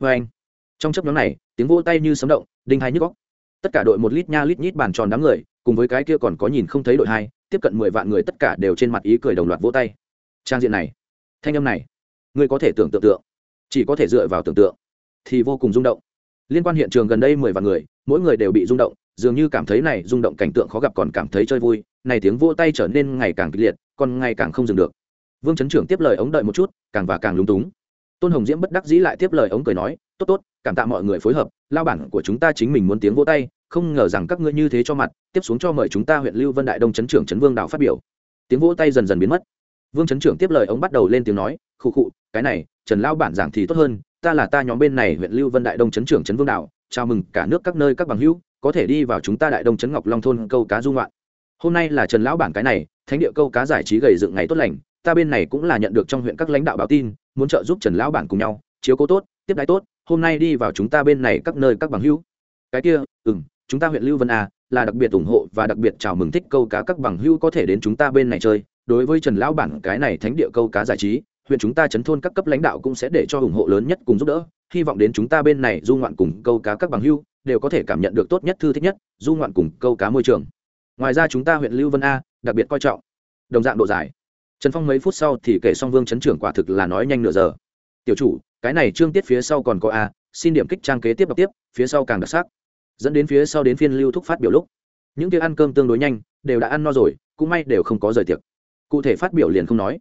S1: Vê anh. Trong chấp nhóm này, tiếng vỗ tay như sấm động, đinh hai nhức góc tất cả đội một lít nha lít nhít bàn tròn đám người, cùng với cái kia còn có nhìn không thấy đội hai, tiếp cận mười vạn người tất cả đều trên mặt ý cười đồng loạt vỗ tay. Trang diện này, thanh âm này, người có thể tưởng tượng tượng, chỉ có thể dựa vào tưởng tượng, thì vô cùng rung động. Liên quan hiện trường gần đây mười vạn người, mỗi người đều bị rung động, dường như cảm thấy này rung động cảnh tượng khó gặp còn cảm thấy chơi vui, này tiếng vỗ tay trở nên ngày càng kịch liệt còn ngày càng không dừng được. Vương chấn trưởng tiếp lời ống đợi một chút, càng và càng lúng túng. Tôn hồng diễm bất đắc dĩ lại tiếp lời ống cười nói, tốt tốt, cảm tạ mọi người phối hợp, lao bản của chúng ta chính mình muốn tiếng vỗ tay, không ngờ rằng các ngươi như thế cho mặt, tiếp xuống cho mời chúng ta huyện lưu vân đại đông chấn trưởng trấn vương đạo phát biểu. Tiếng vỗ tay dần dần biến mất. Vương chấn trưởng tiếp lời ống bắt đầu lên tiếng nói, khụ khụ, cái này, trần lao bản giảng thì tốt hơn, ta là ta nhóm bên này huyện lưu vân đại đông chấn trưởng trấn vương đạo, chào mừng cả nước các nơi các bằng hữu, có thể đi vào chúng ta đại đông trấn ngọc long thôn câu cá dung loạn hôm nay là trần lão bản cái này thánh địa câu cá giải trí gầy dựng ngày tốt lành, ta bên này cũng là nhận được trong huyện các lãnh đạo báo tin, muốn trợ giúp trần lão bản cùng nhau, chiếu cố tốt, tiếp đái tốt, hôm nay đi vào chúng ta bên này các nơi các bằng hữu. Cái kia ừ m chúng ta huyện lưu vân a, là đặc biệt ủng hộ và đặc biệt chào mừng thích câu cá các bằng hữu có thể đến chúng ta bên này chơi. Đối với trần lão bản, cái này thánh địa câu cá giải trí, huyện chúng ta chấn thôn các cấp lãnh đạo cũng sẽ để cho ủng hộ lớn nhất cùng giúp đỡ. Hy vọng đến chúng ta bên này du ngoạn cùng câu cá các bằng hưu đều có thể cảm nhận được tốt nhất, thư thích nhất, du ngoạn cùng câu cá môi trường. Ngoài ra chúng ta huyện lưu vân a đặc biệt coi trọng. Đồng dạng độ dài. Trần phong mấy phút sau thì kể xong vương chấn trưởng quả thực là nói nhanh nửa giờ. Tiểu chủ, cái này trương tiết phía sau còn có a, xin điểm kích trang kế tiếp đọc tiếp, phía sau càng đặc sắc. Dẫn đến phía sau đến phiên lưu thúc phát biểu lúc. Những tiệc ăn cơm tương đối nhanh, đều đã ăn no rồi, cũng may đều không có rời tiệc. Cụ thể phát biểu liền không nói.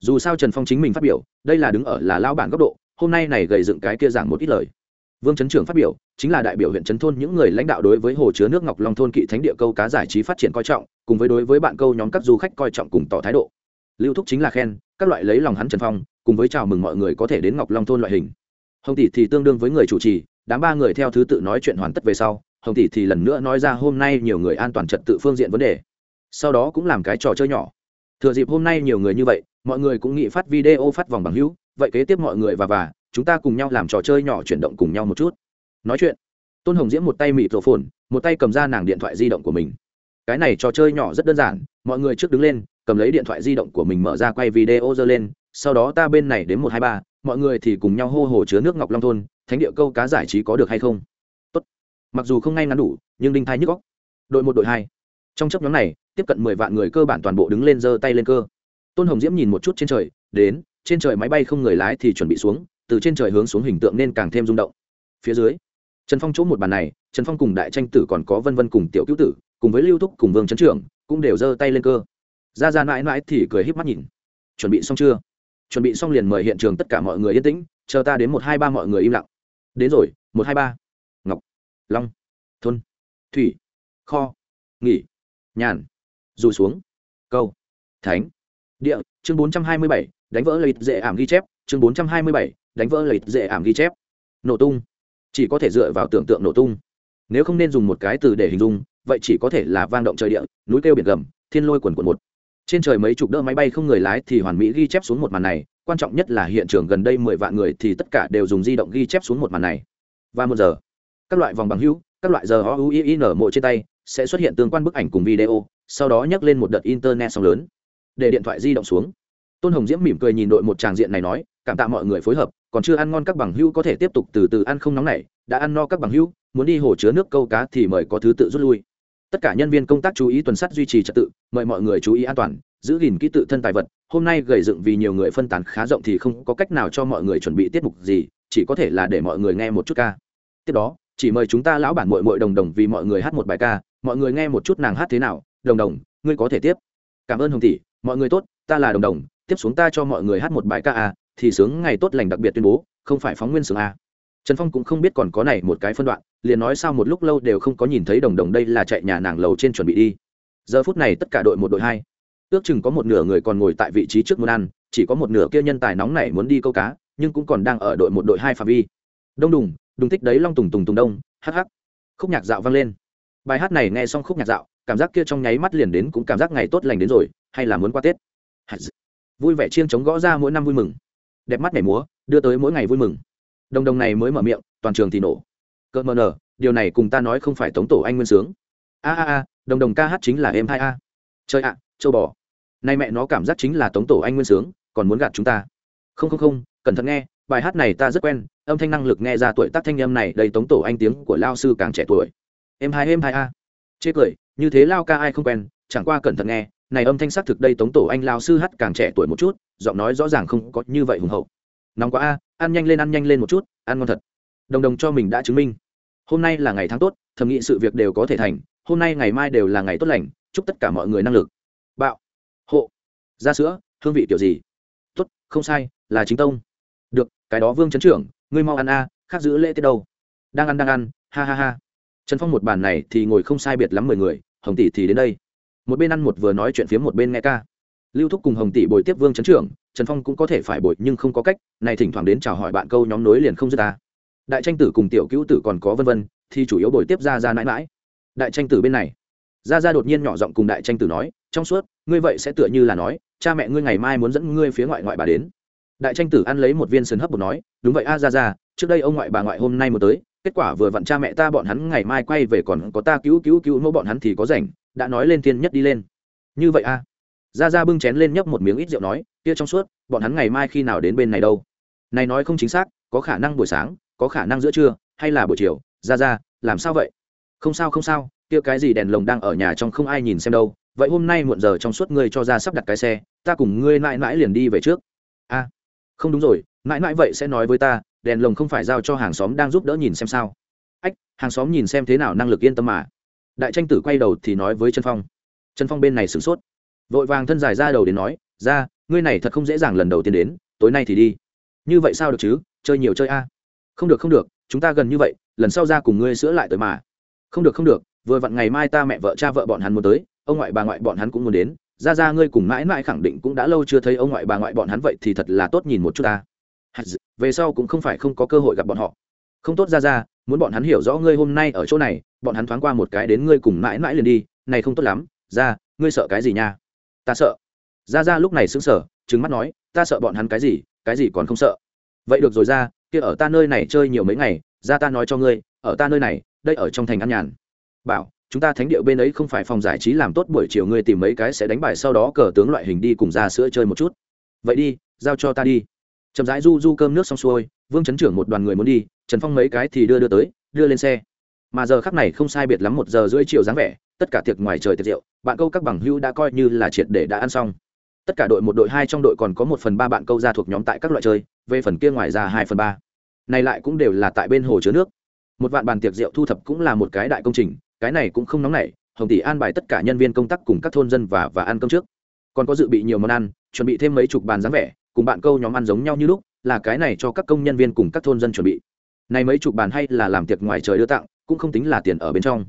S1: Dù sao trần phong chính mình phát biểu, đây là đứng ở là lao bản góc độ, hôm nay này gầy dựng cái kia giảng một ít lời vương trấn trưởng phát biểu, chính là đại biểu huyện trấn thôn những người lãnh đạo đối với hồ chứa nước ngọc long thôn kỵ thánh địa câu cá giải trí phát triển coi trọng, cùng với đối với bạn câu nhóm các du khách coi trọng cùng tỏ thái độ. Lưu thúc chính là khen, các loại lấy lòng hắn trần phong, cùng với chào mừng mọi người có thể đến ngọc long thôn loại hình. Hồng tỷ thì tương đương với người chủ trì, đám ba người theo thứ tự nói chuyện hoàn tất về sau, hồng tỷ thì lần nữa nói ra hôm nay nhiều người an toàn trật tự phương diện vấn đề. Sau đó cũng làm cái trò chơi nhỏ. Thừa dịp hôm nay nhiều người như vậy, mọi người cũng nghĩ phát video phát vòng bằng hữu, vậy kế tiếp mọi người và và chúng ta cùng nhau làm trò chơi nhỏ chuyển động cùng nhau một chút. Nói chuyện. Tôn hồng diễm một tay mịt rổ phồn một tay cầm ra nàng điện thoại di động của mình. Cái này trò chơi nhỏ rất đơn giản, mọi người trước đứng lên, cầm lấy điện thoại di động của mình mở ra quay video dơ lên, sau đó ta bên này đến một hai ba, mọi người thì cùng nhau hô hồ chứa nước ngọc long thôn, thánh địa câu cá giải trí có được hay không? Tốt. mặc dù không ngay ngắn đủ, nhưng đinh thai nhức góc đội một, đội hai. Trong chấp nhóm này, tiếp cận mười vạn người cơ bản toàn bộ đứng lên giơ tay lên cơ. Tôn hồng diễm nhìn một chút trên trời, đến, trên trời máy bay không người lái thì chuẩn bị xuống từ trên trời hướng xuống hình tượng nên càng thêm rung động. Phía dưới, trần phong chỗ một bàn này, trần phong cùng đại tranh tử còn có vân vân cùng tiểu cứu tử, cùng với lưu thúc cùng vương trấn trưởng, cũng đều giơ tay lên cơ. Ra ra mãi mãi thì cười híp mắt nhìn. Chuẩn bị xong chưa? Chuẩn bị xong liền mời hiện trường tất cả mọi người yên tĩnh, chờ ta đến một hai ba mọi người im lặng. Đến rồi, một hai ba. Ngọc, long, thôn, thủy, kho, nghỉ, nhàn rùi xuống, câu, thánh, địa, chương bốn trăm hai mươi bảy, đánh vỡ lợi dễ ảm ghi chép, chương bốn trăm hai mươi bảy đánh vỡ lợi dễ ảm ghi chép. Nổ tung. Chỉ có thể dựa vào tưởng tượng nổ tung. Nếu không nên dùng một cái từ để hình dung, vậy chỉ có thể là vang động trời địa, núi kêu biển gầm, thiên lôi quần quần một. Trên trời mấy chục đỡ máy bay không người lái thì hoàn mỹ ghi chép xuống một màn này, quan trọng nhất là hiện trường gần đây mười vạn người thì tất cả đều dùng di động ghi chép xuống một màn này. Và một giờ, các loại vòng bằng hữu, các loại giờ o u i n mộ trên tay, sẽ xuất hiện tương quan bức ảnh cùng video, sau đó nhắc lên một đợt internet sóng lớn. Để điện thoại di động xuống. Tôn hồng diễm mỉm cười nhìn đội một tràng diện này nói cảm tạ mọi người phối hợp, còn chưa ăn ngon các bằng hữu có thể tiếp tục từ từ ăn không nóng này đã ăn no các bằng hữu, muốn đi hồ chứa nước câu cá thì mời có thứ tự rút lui tất cả nhân viên công tác chú ý tuần sát duy trì trật tự, mời mọi người chú ý an toàn, giữ gìn kỹ tự thân tài vật, hôm nay gầy dựng vì nhiều người phân tán khá rộng thì không có cách nào cho mọi người chuẩn bị tiết mục gì, chỉ có thể là để mọi người nghe một chút ca tiếp đó, chỉ mời chúng ta lão bản mội mội đồng đồng vì mọi người hát một bài ca, mọi người nghe một chút nàng hát thế nào, đồng đồng, ngươi có thể tiếp cảm ơn hồng tỷ, mọi người tốt, ta là đồng đồng, tiếp xuống ta cho mọi người hát một bài ca à thì sướng ngày tốt lành đặc biệt tuyên bố, không phải phóng nguyên sướng a trần phong cũng không biết còn có này một cái phân đoạn, liền nói sao một lúc lâu đều không có nhìn thấy đồng đồng đây là chạy nhà nàng lầu trên chuẩn bị đi. Giờ phút này tất cả đội một đội hai, ước chừng có một nửa người còn ngồi tại vị trí trước muốn ăn, chỉ có một nửa kia nhân tài nóng này muốn đi câu cá, nhưng cũng còn đang ở đội một đội hai phạm vi. Đông đùng đùng tích đấy, long tùng tùng tùng đông hh khúc nhạc dạo vang lên. Bài hát này nghe xong khúc nhạc dạo, cảm giác kia trong nháy mắt liền đến cũng cảm giác ngày tốt lành đến rồi, hay là muốn qua tết? Vui vẻ chiêng chống gõ ra mỗi năm vui mừng đẹp mắt nhảy múa, đưa tới mỗi ngày vui mừng. Đồng đồng này mới mở miệng, toàn trường thì nổ. Cợt mờ nở điều này cùng ta nói không phải tống tổ anh nguyên sướng. A a a, đồng đồng ca hát chính là em hai a. Chơi ạ, châu bò. Nay mẹ nó cảm giác chính là tống tổ anh nguyên sướng, còn muốn gạt chúng ta. Không không không, cẩn thận nghe, bài hát này ta rất quen, âm thanh năng lực nghe ra tuổi tác thanh âm này đầy tống tổ anh tiếng của lao sư càng trẻ tuổi. Em hai em hai a. Chê cười, như thế lao ca ai không quen, chẳng qua cẩn thận nghe này âm thanh sắc thực đây tống tổ anh lao sư hát càng trẻ tuổi một chút, giọng nói rõ ràng không có như vậy hùng hậu. Nóng quá a, ăn nhanh lên, ăn nhanh lên một chút, ăn ngon thật. Đồng đồng cho mình đã chứng minh. Hôm nay là ngày tháng tốt, thầm nghĩ sự việc đều có thể thành, hôm nay ngày mai đều là ngày tốt lành, chúc tất cả mọi người năng lực. Bạo. Hộ. Ra sữa, hương vị kiểu gì? Tốt, không sai, là chính tông. Được, cái đó vương trấn trưởng, ngươi mau ăn a, khác giữ lễ tết đâu. Đang ăn đang ăn, ha ha ha. Trần phong một bàn này thì ngồi không sai biệt lắm mười người, hồng tỷ thì đến đây một bên ăn một vừa nói chuyện phía một bên nghe ca. Lưu thúc cùng hồng tỷ bồi tiếp vương trấn trưởng, trần phong cũng có thể phải bồi nhưng không có cách, này thỉnh thoảng đến chào hỏi bạn câu nhóm nối liền không dứt ta. Đại tranh tử cùng tiểu cứu tử còn có vân vân, thì chủ yếu bồi tiếp ra ra mãi mãi. Đại tranh tử bên này. Ra ra đột nhiên nhỏ giọng cùng đại tranh tử nói, trong suốt, ngươi vậy sẽ tựa như là nói, cha mẹ ngươi ngày mai muốn dẫn ngươi phía ngoại ngoại bà đến. Đại tranh tử ăn lấy một viên sườn hấp một nói, đúng vậy a ra ra trước đây ông ngoại bà ngoại hôm nay mới tới, kết quả vừa vặn cha mẹ ta bọn hắn ngày mai quay về còn có ta cứu cứu cứu mẫu bọn hắn thì có rảnh đã nói lên thiên nhất đi lên. Như vậy a ra ra bưng chén lên nhấp một miếng ít rượu nói, kia trong suốt, bọn hắn ngày mai khi nào đến bên này đâu? Này nói không chính xác, có khả năng buổi sáng, có khả năng giữa trưa, hay là buổi chiều? Ra ra làm sao vậy? Không sao không sao, kia cái gì đèn lồng đang ở nhà trong không ai nhìn xem đâu. Vậy hôm nay muộn giờ trong suốt ngươi cho ra sắp đặt cái xe, ta cùng ngươi mãi mãi liền đi về trước. A không đúng rồi, mãi mãi vậy sẽ nói với ta, đèn lồng không phải giao cho hàng xóm đang giúp đỡ nhìn xem sao? Ách, hàng xóm nhìn xem thế nào năng lực yên tâm mà đại tranh tử quay đầu thì nói với trần phong. Trần phong bên này sửng sốt. Vội vàng thân dài ra đầu đến nói, ra, ngươi này thật không dễ dàng lần đầu tiên đến, tối nay thì đi. Như vậy sao được chứ? Chơi nhiều chơi a. Không được không được, chúng ta gần như vậy, lần sau ra cùng ngươi sữa lại tới mà. Không được không được, vừa vặn ngày mai ta mẹ vợ cha vợ bọn hắn muốn tới, ông ngoại bà ngoại bọn hắn cũng muốn đến, ra ra ngươi cùng mãi mãi khẳng định cũng đã lâu chưa thấy ông ngoại bà ngoại bọn hắn vậy thì thật là tốt nhìn một chút ta. Về sau cũng không phải không có cơ hội gặp bọn họ. Không tốt, ra ra, muốn bọn hắn hiểu rõ ngươi hôm nay ở chỗ này bọn hắn thoáng qua một cái đến ngươi cùng mãi mãi liền đi, này không tốt lắm, ra, ngươi sợ cái gì nha? Ta sợ. Ra ra lúc này sững sờ, trừng mắt nói, ta sợ bọn hắn cái gì cái gì còn không sợ? Vậy được rồi ra, kia ở ta nơi này chơi nhiều mấy ngày, ra ta nói cho ngươi, ở ta nơi này, đây ở trong thành ăn nhàn. Bảo, chúng ta thánh địa bên ấy không phải phòng giải trí làm tốt buổi chiều ngươi tìm mấy cái sẽ đánh bài sau đó cờ tướng loại hình đi cùng ra sữa chơi một chút. Vậy đi, giao cho ta đi. Chậm rãi du du cơm nước xong xuôi, vương chấn trưởng một đoàn người muốn đi, trần phong mấy cái thì đưa đưa tới, đưa lên xe mà giờ khắc này không sai biệt lắm một giờ rưỡi chiều dáng vẻ, tất cả tiệc ngoài trời tiệc rượu, bạn câu các bằng hưu đã coi như là triệt để đã ăn xong. Tất cả đội một, đội hai trong đội còn có một phần ba bạn câu ra thuộc nhóm tại các loại chơi, về phần kia ngoài ra hai phần ba. Này lại cũng đều là tại bên hồ chứa nước. Một vạn bàn tiệc rượu thu thập cũng là một cái đại công trình, cái này cũng không nóng nảy, hồng tỷ an bài tất cả nhân viên công tác cùng các thôn dân và và ăn cơm trước. Còn có dự bị nhiều món ăn, chuẩn bị thêm mấy chục bàn dáng vẻ, cùng bạn câu nhóm ăn giống nhau như lúc, là cái này cho các công nhân viên cùng các thôn dân chuẩn bị. Này mấy chục bàn hay là làm tiệc ngoài trời đưa tặng cũng không tính là tiền ở bên trong.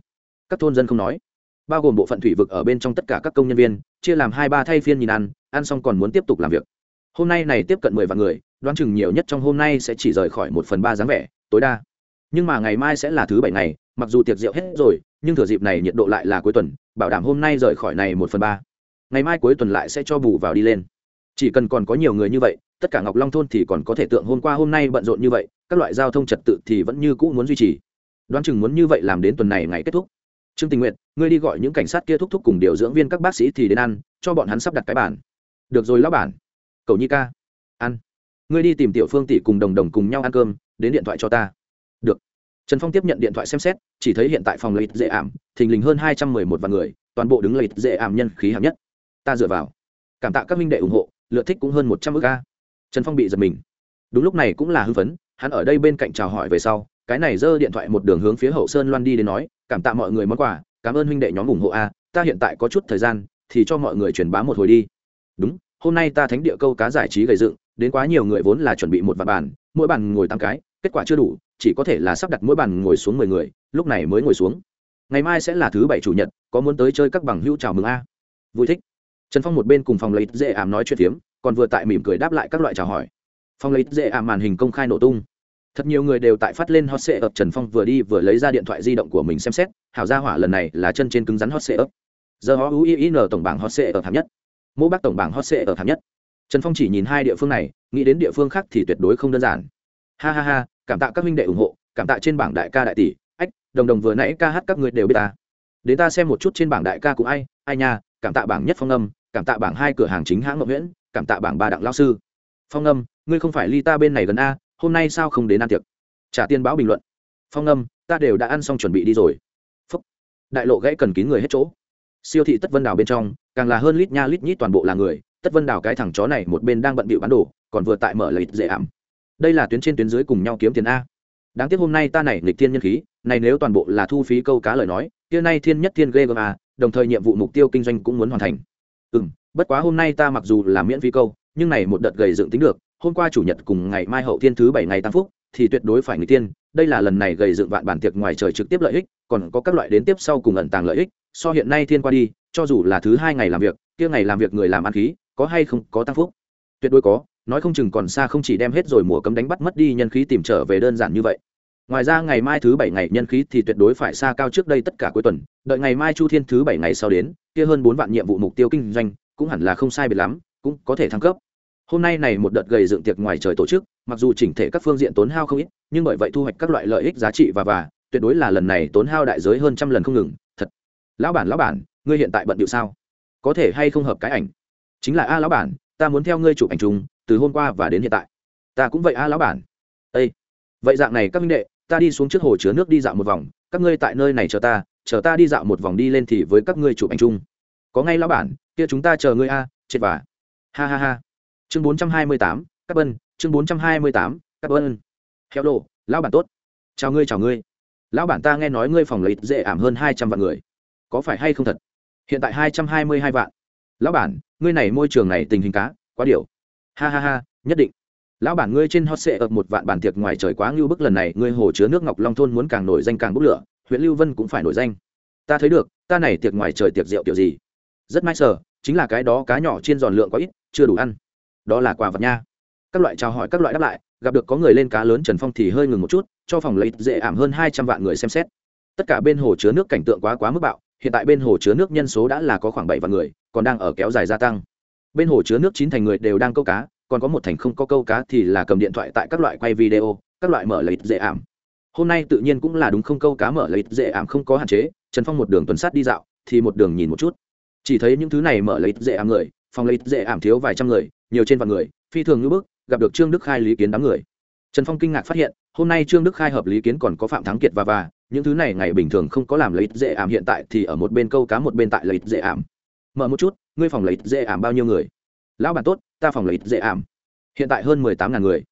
S1: Các thôn dân không nói. Bao gồm bộ phận thủy vực ở bên trong tất cả các công nhân viên, chia làm hai ba thay phiên nhìn ăn ăn xong còn muốn tiếp tục làm việc. Hôm nay này tiếp cận mười vạn người, đoán chừng nhiều nhất trong hôm nay sẽ chỉ rời khỏi một phần ba dáng vẻ, tối đa. Nhưng mà ngày mai sẽ là thứ bảy ngày, mặc dù tiệc rượu hết rồi, nhưng thừa dịp này nhiệt độ lại là cuối tuần, bảo đảm hôm nay rời khỏi này một phần ba. Ngày mai cuối tuần lại sẽ cho bù vào đi lên. Chỉ cần còn có nhiều người như vậy, tất cả ngọc long thôn thì còn có thể tượng hôm qua hôm nay bận rộn như vậy, các loại giao thông trật tự thì vẫn như cũ muốn duy trì đoán chừng muốn như vậy làm đến tuần này ngày kết thúc. Trương tình nguyện ngươi đi gọi những cảnh sát kia thúc thúc cùng điều dưỡng viên các bác sĩ thì đến ăn, cho bọn hắn sắp đặt cái bản được rồi lão bản. Cầu nhi ca. Ăn. Ngươi đi tìm tiểu phương tỷ cùng đồng đồng cùng nhau ăn cơm, đến điện thoại cho ta. Được. Trần phong tiếp nhận điện thoại xem xét, chỉ thấy hiện tại phòng lợi dễ ảm, thình lình hơn hai trăm mười một vạn người, toàn bộ đứng lợi dễ ảm nhân khí hạng nhất. Ta dựa vào. Cảm tạ các minh đệ ủng hộ lựa thích cũng hơn một trăm ước ca trần phong bị giật mình. Đúng lúc này cũng là hưng phấn, hắn ở đây bên cạnh chào hỏi về sau cái này giơ điện thoại một đường hướng phía hậu sơn loan đi đến nói, cảm tạ mọi người món quà, cảm ơn huynh đệ nhóm ủng hộ a, ta hiện tại có chút thời gian, thì cho mọi người truyền bá một hồi đi. Đúng, hôm nay ta thánh địa câu cá giải trí gầy dựng, đến quá nhiều người vốn là chuẩn bị một vạn bàn, mỗi bàn ngồi tám cái, kết quả chưa đủ, chỉ có thể là sắp đặt mỗi bàn ngồi xuống mười người, lúc này mới ngồi xuống. Ngày mai sẽ là thứ bảy chủ nhật, có muốn tới chơi các bằng hữu chào mừng a. Vui thích. Trần phong một bên cùng phòng lấy dễ ảm nói chuyện phiếm, còn vừa tại mỉm cười đáp lại các loại chào hỏi. Phòng lấy dễ ảm màn hình công khai nổ tung thật nhiều người đều tại phát lên hot sệ ấp trần phong vừa đi vừa lấy ra điện thoại di động của mình xem xét, hảo gia hỏa lần này là chân trên cứng rắn hot sệ ấp giờ họ uin tổng bảng hot sệ ở hạng nhất. Mỗ bác tổng bảng hot sệ ở hạng nhất. Trần phong chỉ nhìn hai địa phương này, nghĩ đến địa phương khác thì tuyệt đối không đơn giản. Ha ha ha, cảm tạ các huynh đệ ủng hộ, cảm tạ trên bảng đại ca đại tỷ, ách, đồng đồng vừa nãy ca hát các người đều biết ta. Đến ta xem một chút trên bảng đại ca cũng ai ai nha, cảm tạ bảng nhất phong âm, cảm tạ bảng hai cửa hàng chính hãng ngọc nguyễn, cảm tạ bảng ba đặng lao sư. Phong âm, ngươi không phải ly ta bên này gần a hôm nay sao không đến ăn tiệc? Trả tiền báo bình luận. Phong âm, ta đều đã ăn xong chuẩn bị đi rồi. Phúc. đại lộ gãy cần kín người hết chỗ. Siêu thị tất vân đào bên trong, càng là hơn lít nha lít nhít toàn bộ là người. Tất vân đào cái thằng chó này một bên đang bận bịu bán đồ, còn vừa tại mở lợi dễ ảm. Đây là tuyến trên tuyến dưới cùng nhau kiếm tiền a. Đáng tiếc hôm nay ta này nghịch thiên nhân khí, này nếu toàn bộ là thu phí câu cá lời nói, kia nay thiên nhất thiên ghê gớm a, đồng thời nhiệm vụ mục tiêu kinh doanh cũng muốn hoàn thành. Ừ bất quá hôm nay ta mặc dù là miễn phí câu, nhưng này một đợt gầy dựng tính được hôm qua chủ nhật cùng ngày mai hậu thiên thứ bảy ngày tăng phúc, thì tuyệt đối phải người tiên, đây là lần này gầy dựng vạn bản tiệc ngoài trời trực tiếp lợi ích, còn có các loại đến tiếp sau cùng ẩn tàng lợi ích, so hiện nay thiên qua đi, cho dù là thứ hai ngày làm việc, kia ngày làm việc người làm ăn khí, có hay không có tăng phúc? Tuyệt đối có, nói không chừng còn xa không chỉ đem hết rồi mùa cấm đánh bắt mất đi nhân khí tìm trở về đơn giản như vậy. Ngoài ra ngày mai thứ bảy ngày nhân khí thì tuyệt đối phải xa cao trước đây tất cả cuối tuần, đợi ngày mai chu thiên thứ bảy ngày sau đến, kia hơn bốn vạn nhiệm vụ mục tiêu kinh doanh, cũng hẳn là không sai biệt lắm, cũng có thể thăng cấp hôm nay này một đợt gầy dựng tiệc ngoài trời tổ chức, mặc dù chỉnh thể các phương diện tốn hao không ít, nhưng bởi vậy thu hoạch các loại lợi ích giá trị và và, tuyệt đối là lần này tốn hao đại giới hơn trăm lần không ngừng. Thật. Lão bản lão bản, ngươi hiện tại bận điệu sao? Có thể hay không hợp cái ảnh? Chính là, a, lão bản, ta muốn theo ngươi chụp ảnh chung, từ hôm qua và đến hiện tại. Ta cũng vậy, a, lão bản. Ê. Vậy dạng này các minh đệ, ta đi xuống trước hồ chứa nước đi dạo một vòng, các ngươi tại nơi này chờ ta chờ ta đi dạo một vòng đi lên thì với các ngươi chụp ảnh chung. Có ngay, lão bản, kia chúng ta chờ ngươi, a, chết và ha ha ha chương bốn trăm hai mươi tám các bân, chương bốn trăm hai mươi tám các bân. Heo đồ lão bản tốt. Chào ngươi chào ngươi. Lão bản ta nghe nói ngươi phòng lấy dễ ảm hơn hai trăm vạn người. Có phải hay không thật? Hiện tại hai trăm hai mươi hai vạn. Lão bản, ngươi này môi trường này tình hình cá, quá điều ha ha ha, nhất định. Lão bản ngươi trên hot sệ ập một vạn bản tiệc ngoài trời quá ngưu bức lần này, ngươi hồ chứa nước ngọc long thôn muốn càng nổi danh càng bốc lửa, huyện lưu vân cũng phải nổi danh. Ta thấy được, ta này tiệc ngoài trời tiệc rượu kiểu gì? Rất may sở chính là cái đó cá nhỏ trên giòn lượng quá ít, chưa đủ ăn đó là quà vật nha. Các loại chào hỏi các loại đáp lại, gặp được có người lên cá lớn trần phong thì hơi ngừng một chút, cho phòng lấy dễ ảm hơn hai trăm vạn người xem xét. Tất cả bên hồ chứa nước cảnh tượng quá quá mức bạo, hiện tại bên hồ chứa nước nhân số đã là có khoảng bảy vạn người, còn đang ở kéo dài gia tăng. Bên hồ chứa nước chín thành người đều đang câu cá, còn có một thành không có câu cá thì là cầm điện thoại tại các loại quay video, các loại mở lấy dễ ảm. Hôm nay tự nhiên cũng là đúng không câu cá mở lấy dễ ảm không có hạn chế, trần phong một đường tuần sát đi dạo, thì một đường nhìn một chút. Chỉ thấy những thứ này mở lấy dễ ảm người, phòng lấy dễ ảm thiếu vài trăm người nhiều trên vạn người, phi thường ngữ bước gặp được trương đức khai, lý kiến đám người. Trần phong kinh ngạc phát hiện, hôm nay trương đức khai hợp lý kiến còn có phạm thắng kiệt và và, những thứ này ngày bình thường không có làm lấy dễ ảm, hiện tại thì ở một bên câu cá một bên tại lấy dễ ảm. Mở một chút, ngươi phòng lấy dễ ảm bao nhiêu người? Lão bản tốt, ta phòng lấy dễ ảm. Hiện tại hơn mười tám ngàn người.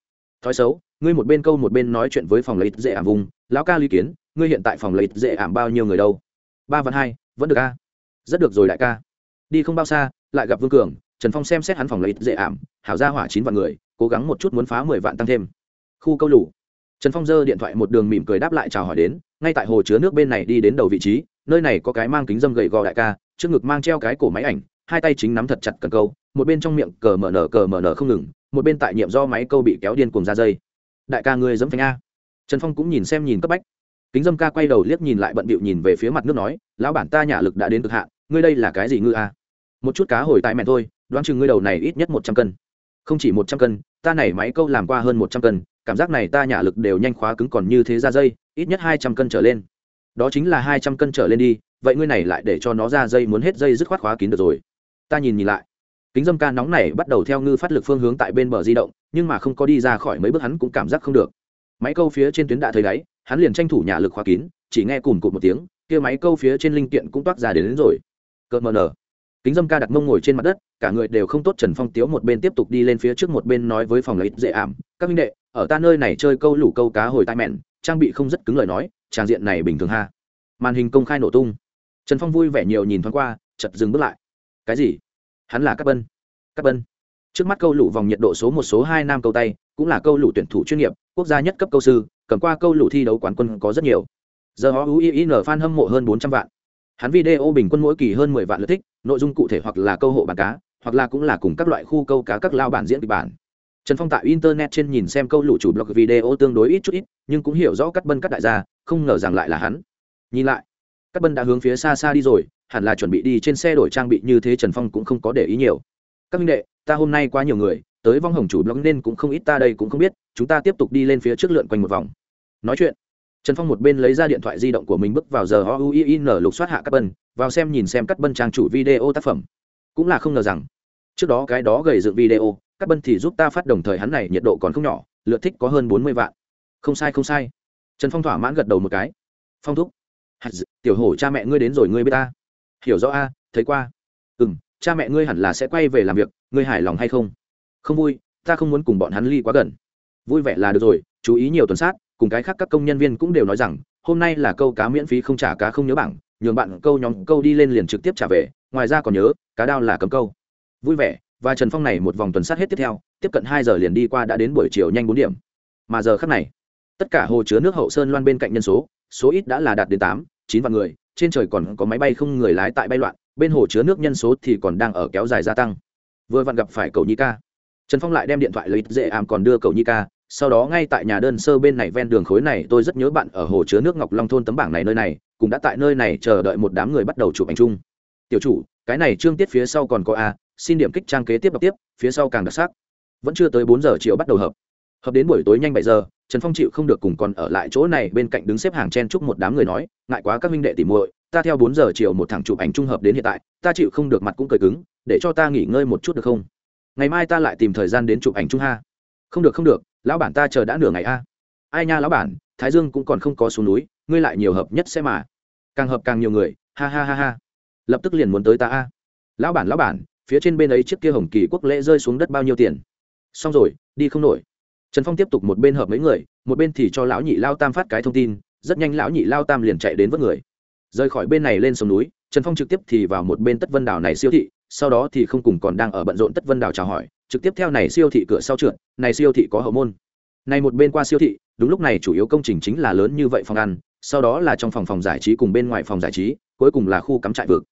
S1: Thói xấu, ngươi một bên câu một bên nói chuyện với phòng lấy dễ ảm vùng, lão ca lý kiến, ngươi hiện tại phòng lấy dễ ảm bao nhiêu người đâu? Ba vạn hai, vẫn được a. Rất được rồi đại ca. Đi không bao xa, lại gặp vương cường trần phong xem xét hắn phòng lấy dễ ảm, hảo ra hỏa chín vạn người, cố gắng một chút muốn phá mười vạn tăng thêm. Khu câu lủ trần phong giơ điện thoại một đường mỉm cười đáp lại chào hỏi đến, ngay tại hồ chứa nước bên này đi đến đầu vị trí, nơi này có cái mang kính dâm gậy gò đại ca, trước ngực mang treo cái cổ máy ảnh, hai tay chính nắm thật chặt cần câu, một bên trong miệng cờ mở nở cờ mở nở không ngừng, một bên tại nhiệm do máy câu bị kéo điên cuồng ra dây. Đại ca ngươi dẫm phanh a. Trần phong cũng nhìn xem nhìn cấp bách. Kính dâm ca quay đầu liếc nhìn lại bận bịu nhìn về phía mặt nước nói, lão bản ta nhả lực đã đến cực hạn, ngươi đây là cái gì ngư a? Một chút cá hồi tại mẹ thôi đoán chừng ngươi đầu này ít nhất một trăm cân. Không chỉ một trăm cân ta này máy câu làm qua hơn một trăm cân cảm giác này ta nhả lực đều nhanh khóa cứng còn như thế ra dây ít nhất hai trăm cân trở lên. Đó chính là hai trăm cân trở lên đi vậy ngươi này lại để cho nó ra dây muốn hết dây dứt khoát khóa kín được rồi. Ta nhìn nhìn lại. Kính dâm ca nóng này bắt đầu theo ngư phát lực phương hướng tại bên bờ di động nhưng mà không có đi ra khỏi mấy bước hắn cũng cảm giác không được. Máy câu phía trên tuyến đã thấy đáy hắn liền tranh thủ nhà lực khóa kín chỉ nghe cùng cụt một tiếng kia máy câu phía trên linh kiện cũng toát ra đến, đến rồi. Cợt mờ nở kính dâm ca đặt mông ngồi trên mặt đất, cả người đều không tốt, trần phong tiếu một bên tiếp tục đi lên phía trước, một bên nói với phòng lấy dễ ảm, các minh đệ, ở ta nơi này chơi câu lủ câu cá hồi tai mẹn, trang bị không rất cứng lời nói, trang diện này bình thường ha. Màn hình công khai nổ tung. Trần phong vui vẻ nhiều nhìn thoáng qua chật dừng bước lại. Cái gì? Hắn là các bân. Các bân. Trước mắt câu lủ vòng nhiệt độ số một, số hai nam câu tay, cũng là câu lủ tuyển thủ chuyên nghiệp, quốc gia nhất cấp câu sư, cầm qua câu lủ thi đấu quán quân có rất nhiều. Giờ họ uin fan hâm mộ hơn bốn trăm vạn. Hắn video bình quân mỗi kỳ hơn mười vạn lượt thích nội dung cụ thể hoặc là câu hộ bán cá, hoặc là cũng là cùng các loại khu câu cá các lao bản diễn kịch bản. Trần phong tại internet trên nhìn xem câu lũ chủ blog video tương đối ít chút ít, nhưng cũng hiểu rõ cắt bân cắt đại gia, không ngờ rằng lại là hắn. Nhìn lại cắt bân đã hướng phía xa xa đi rồi, hẳn là chuẩn bị đi trên xe đổi trang bị như thế trần phong cũng không có để ý nhiều. Các minh đệ, ta hôm nay quá nhiều người, tới vong hồng chủ blog nên cũng không ít, ta đây cũng không biết, chúng ta tiếp tục đi lên phía trước lượn quanh một vòng. Nói chuyện trần phong một bên lấy ra điện thoại di động của mình bước vào giờ o u i n lục soát hạ cắt bân, vào xem nhìn xem cắt bân trang chủ video tác phẩm. Cũng là không ngờ rằng, trước đó cái đó gầy dựng video, cắt bân thì giúp ta phát đồng thời hắn này nhiệt độ còn không nhỏ, lượt thích có hơn bốn mươi vạn. Không sai không sai. Trần phong thỏa mãn gật đầu một cái. Phong thúc. Tiểu hổ cha mẹ ngươi đến rồi, ngươi biết ta. Hiểu rõ a, thấy qua. Ừ m cha mẹ ngươi hẳn là sẽ quay về làm việc, ngươi hài lòng hay không? Không vui, ta không muốn cùng bọn hắn ly quá gần. Vui vẻ là được rồi, chú ý nhiều tuần sát cùng cái khác các công nhân viên cũng đều nói rằng, hôm nay là câu cá miễn phí không trả cá không nhớ bảng, nhường bạn câu nhóm câu đi lên liền trực tiếp trả về, ngoài ra còn nhớ, cá đao là cấm câu. Vui vẻ, và trần phong này một vòng tuần sát hết tiếp theo, tiếp cận hai giờ liền đi qua đã đến buổi chiều nhanh bốn điểm. Mà giờ khác này, tất cả hồ chứa nước hậu sơn loan bên cạnh nhân số số ít đã là đạt đến tám, chín vạn người, trên trời còn có máy bay không người lái tại bay loạn, bên hồ chứa nước nhân số thì còn đang ở kéo dài gia tăng. Vừa vặn gặp phải cầu nhi ca. Trần phong lại đem điện thoại lấy dễ ảm còn đưa cầu nhi ca sau đó ngay tại nhà đơn sơ bên này ven đường khối này, tôi rất nhớ bạn ở hồ chứa nước ngọc long thôn tấm bảng này nơi này, cũng đã tại nơi này chờ đợi một đám người bắt đầu chụp ảnh chung. Tiểu chủ, cái này trương tiết phía sau còn có a, xin điểm kích trang kế tiếp đọc tiếp, phía sau càng đặc sắc. Vẫn chưa tới bốn giờ chiều bắt đầu hợp. Hợp đến buổi tối nhanh bảy giờ, trần phong chịu không được cùng còn ở lại chỗ này, bên cạnh đứng xếp hàng chen chúc một đám người nói, ngại quá các minh đệ tỉ muội, ta theo bốn giờ chiều một thằng chụp ảnh trung hợp đến hiện tại, ta chịu không được mặt cũng cười cứng, để cho ta nghỉ ngơi một chút được không? Ngày mai ta lại tìm thời gian đến chụp ảnh chung ha. Không được không được lão bản ta chờ đã nửa ngày a. Ai nha lão bản, thái dương cũng còn không có xuống núi, ngươi lại nhiều hợp nhất sẽ mà. Càng hợp càng nhiều người, ha ha ha ha. Lập tức liền muốn tới ta a. Lão bản lão bản, phía trên bên ấy chiếc kia hồng kỳ quốc lễ rơi xuống đất bao nhiêu tiền? Xong rồi, đi không nổi. Trần phong tiếp tục một bên hợp mấy người, một bên thì cho lão nhị lao tam phát cái thông tin, rất nhanh lão nhị lao tam liền chạy đến vớt người. Rời khỏi bên này lên sông núi, trần phong trực tiếp thì vào một bên tất vân đảo này siêu thị, sau đó thì không cùng còn đang ở bận rộn tất vân đảo chào hỏi trực tiếp theo này siêu thị cửa sau trượt, này siêu thị có hậu môn. Này một bên qua siêu thị, đúng lúc này chủ yếu công trình chính là lớn như vậy phòng ăn, sau đó là trong phòng phòng giải trí cùng bên ngoài phòng giải trí, cuối cùng là khu cắm trại vực.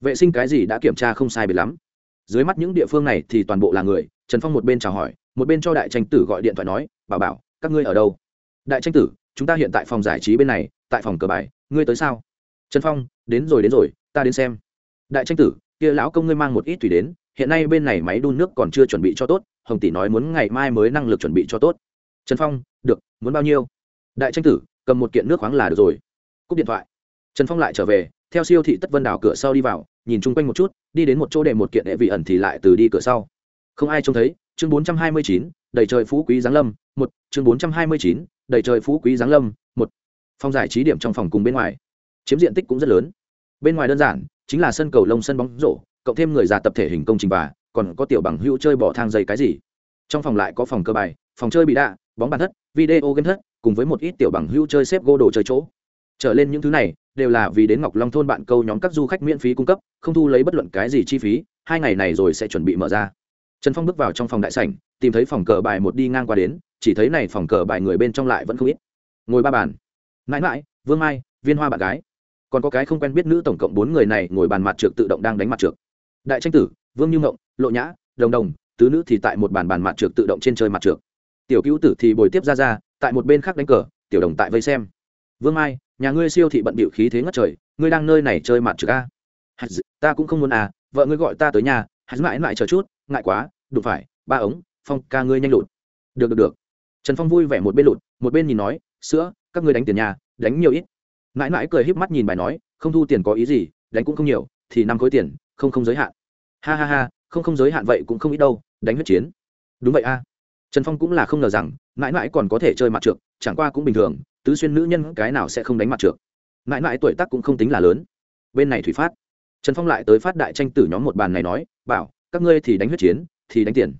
S1: Vệ sinh cái gì đã kiểm tra không sai biệt lắm. Dưới mắt những địa phương này thì toàn bộ là người, trần phong một bên chào hỏi, một bên cho đại tranh tử gọi điện thoại nói, bảo bảo, các ngươi ở đâu? Đại tranh tử, chúng ta hiện tại phòng giải trí bên này, tại phòng cờ bài, ngươi tới sao? Trần phong, đến rồi đến rồi, ta đến xem. Đại tranh tử, kia lão công ngươi mang một ít thủy đến hiện nay bên này máy đun nước còn chưa chuẩn bị cho tốt, hồng tỷ nói muốn ngày mai mới năng lực chuẩn bị cho tốt. Trần phong, được, muốn bao nhiêu? Đại tranh tử, cầm một kiện nước khoáng là được rồi. Cúp điện thoại. Trần phong lại trở về, theo siêu thị tất vân đào cửa sau đi vào, nhìn chung quanh một chút, đi đến một chỗ để một kiện hệ vị ẩn thì lại từ đi cửa sau. Không ai trông thấy, chương bốn trăm hai mươi chín, đầy trời phú quý giáng lâm, một, chương bốn trăm hai mươi chín, đầy trời phú quý giáng lâm, một. Phòng giải trí điểm trong phòng cùng bên ngoài. Chiếm diện tích cũng rất lớn. Bên ngoài đơn giản, chính là sân cầu lông sân bóng rổ cộng thêm người già tập thể hình công trình và còn có tiểu bằng hữu chơi bỏ thang dây cái gì. Trong phòng lại có phòng cơ bài, phòng chơi bị đạ, bóng bàn thất, video game thất, cùng với một ít tiểu bằng hữu chơi xếp gô đồ chơi chỗ. Trở lên những thứ này, đều là vì đến ngọc long thôn bạn câu nhóm các du khách miễn phí cung cấp, không thu lấy bất luận cái gì chi phí, hai ngày này rồi sẽ chuẩn bị mở ra. Trần phong bước vào trong phòng đại sảnh, tìm thấy phòng cờ bài một đi ngang qua đến, chỉ thấy này phòng cờ bài người bên trong lại vẫn không ít. Ngồi ba bàn. Mãi mãi, vương mai, viên hoa bạn gái. Còn có cái không quen biết nữ tổng cộng bốn người này ngồi bàn mặt trượt tự động đang đánh mặt trượt đại tranh tử, vương như ngộng lộ nhã, đồng đồng, tứ nữ thì tại một bàn bàn mặt trượt tự động trên chơi mặt trượt tiểu cứu tử thì bồi tiếp ra ra, tại một bên khác đánh cờ, tiểu đồng tại vây xem. Vương mai, nhà ngươi siêu thị bận bịu khí thế ngất trời, ngươi đang nơi này chơi mặt trượt a? Ta cũng không muốn à vợ ngươi gọi ta tới nhà hắn mãi mãi chờ chút, ngại quá, đụng phải, ba ống, phong ca ngươi nhanh lụt. Được được được. Trần phong vui vẻ một bên lụt, một bên nhìn nói, sữa, các ngươi đánh tiền nhà, đánh nhiều ít. Mãi mãi cười híp mắt nhìn bài nói, không thu tiền có ý gì, đánh cũng không nhiều, thì năm khối tiền không không giới hạn. Ha ha ha, không không giới hạn vậy cũng không ít đâu, đánh huyết chiến. Đúng vậy a. Trần phong cũng là không ngờ rằng, mãi mãi còn có thể chơi mặt trượt chẳng qua cũng bình thường, tứ xuyên nữ nhân cái nào sẽ không đánh mặt trượt mãi mãi tuổi tác cũng không tính là lớn. Bên này thủy phát. Trần phong lại tới phát đại tranh tử nhóm một bàn này nói, bảo, các ngươi thì đánh huyết chiến, thì đánh tiền.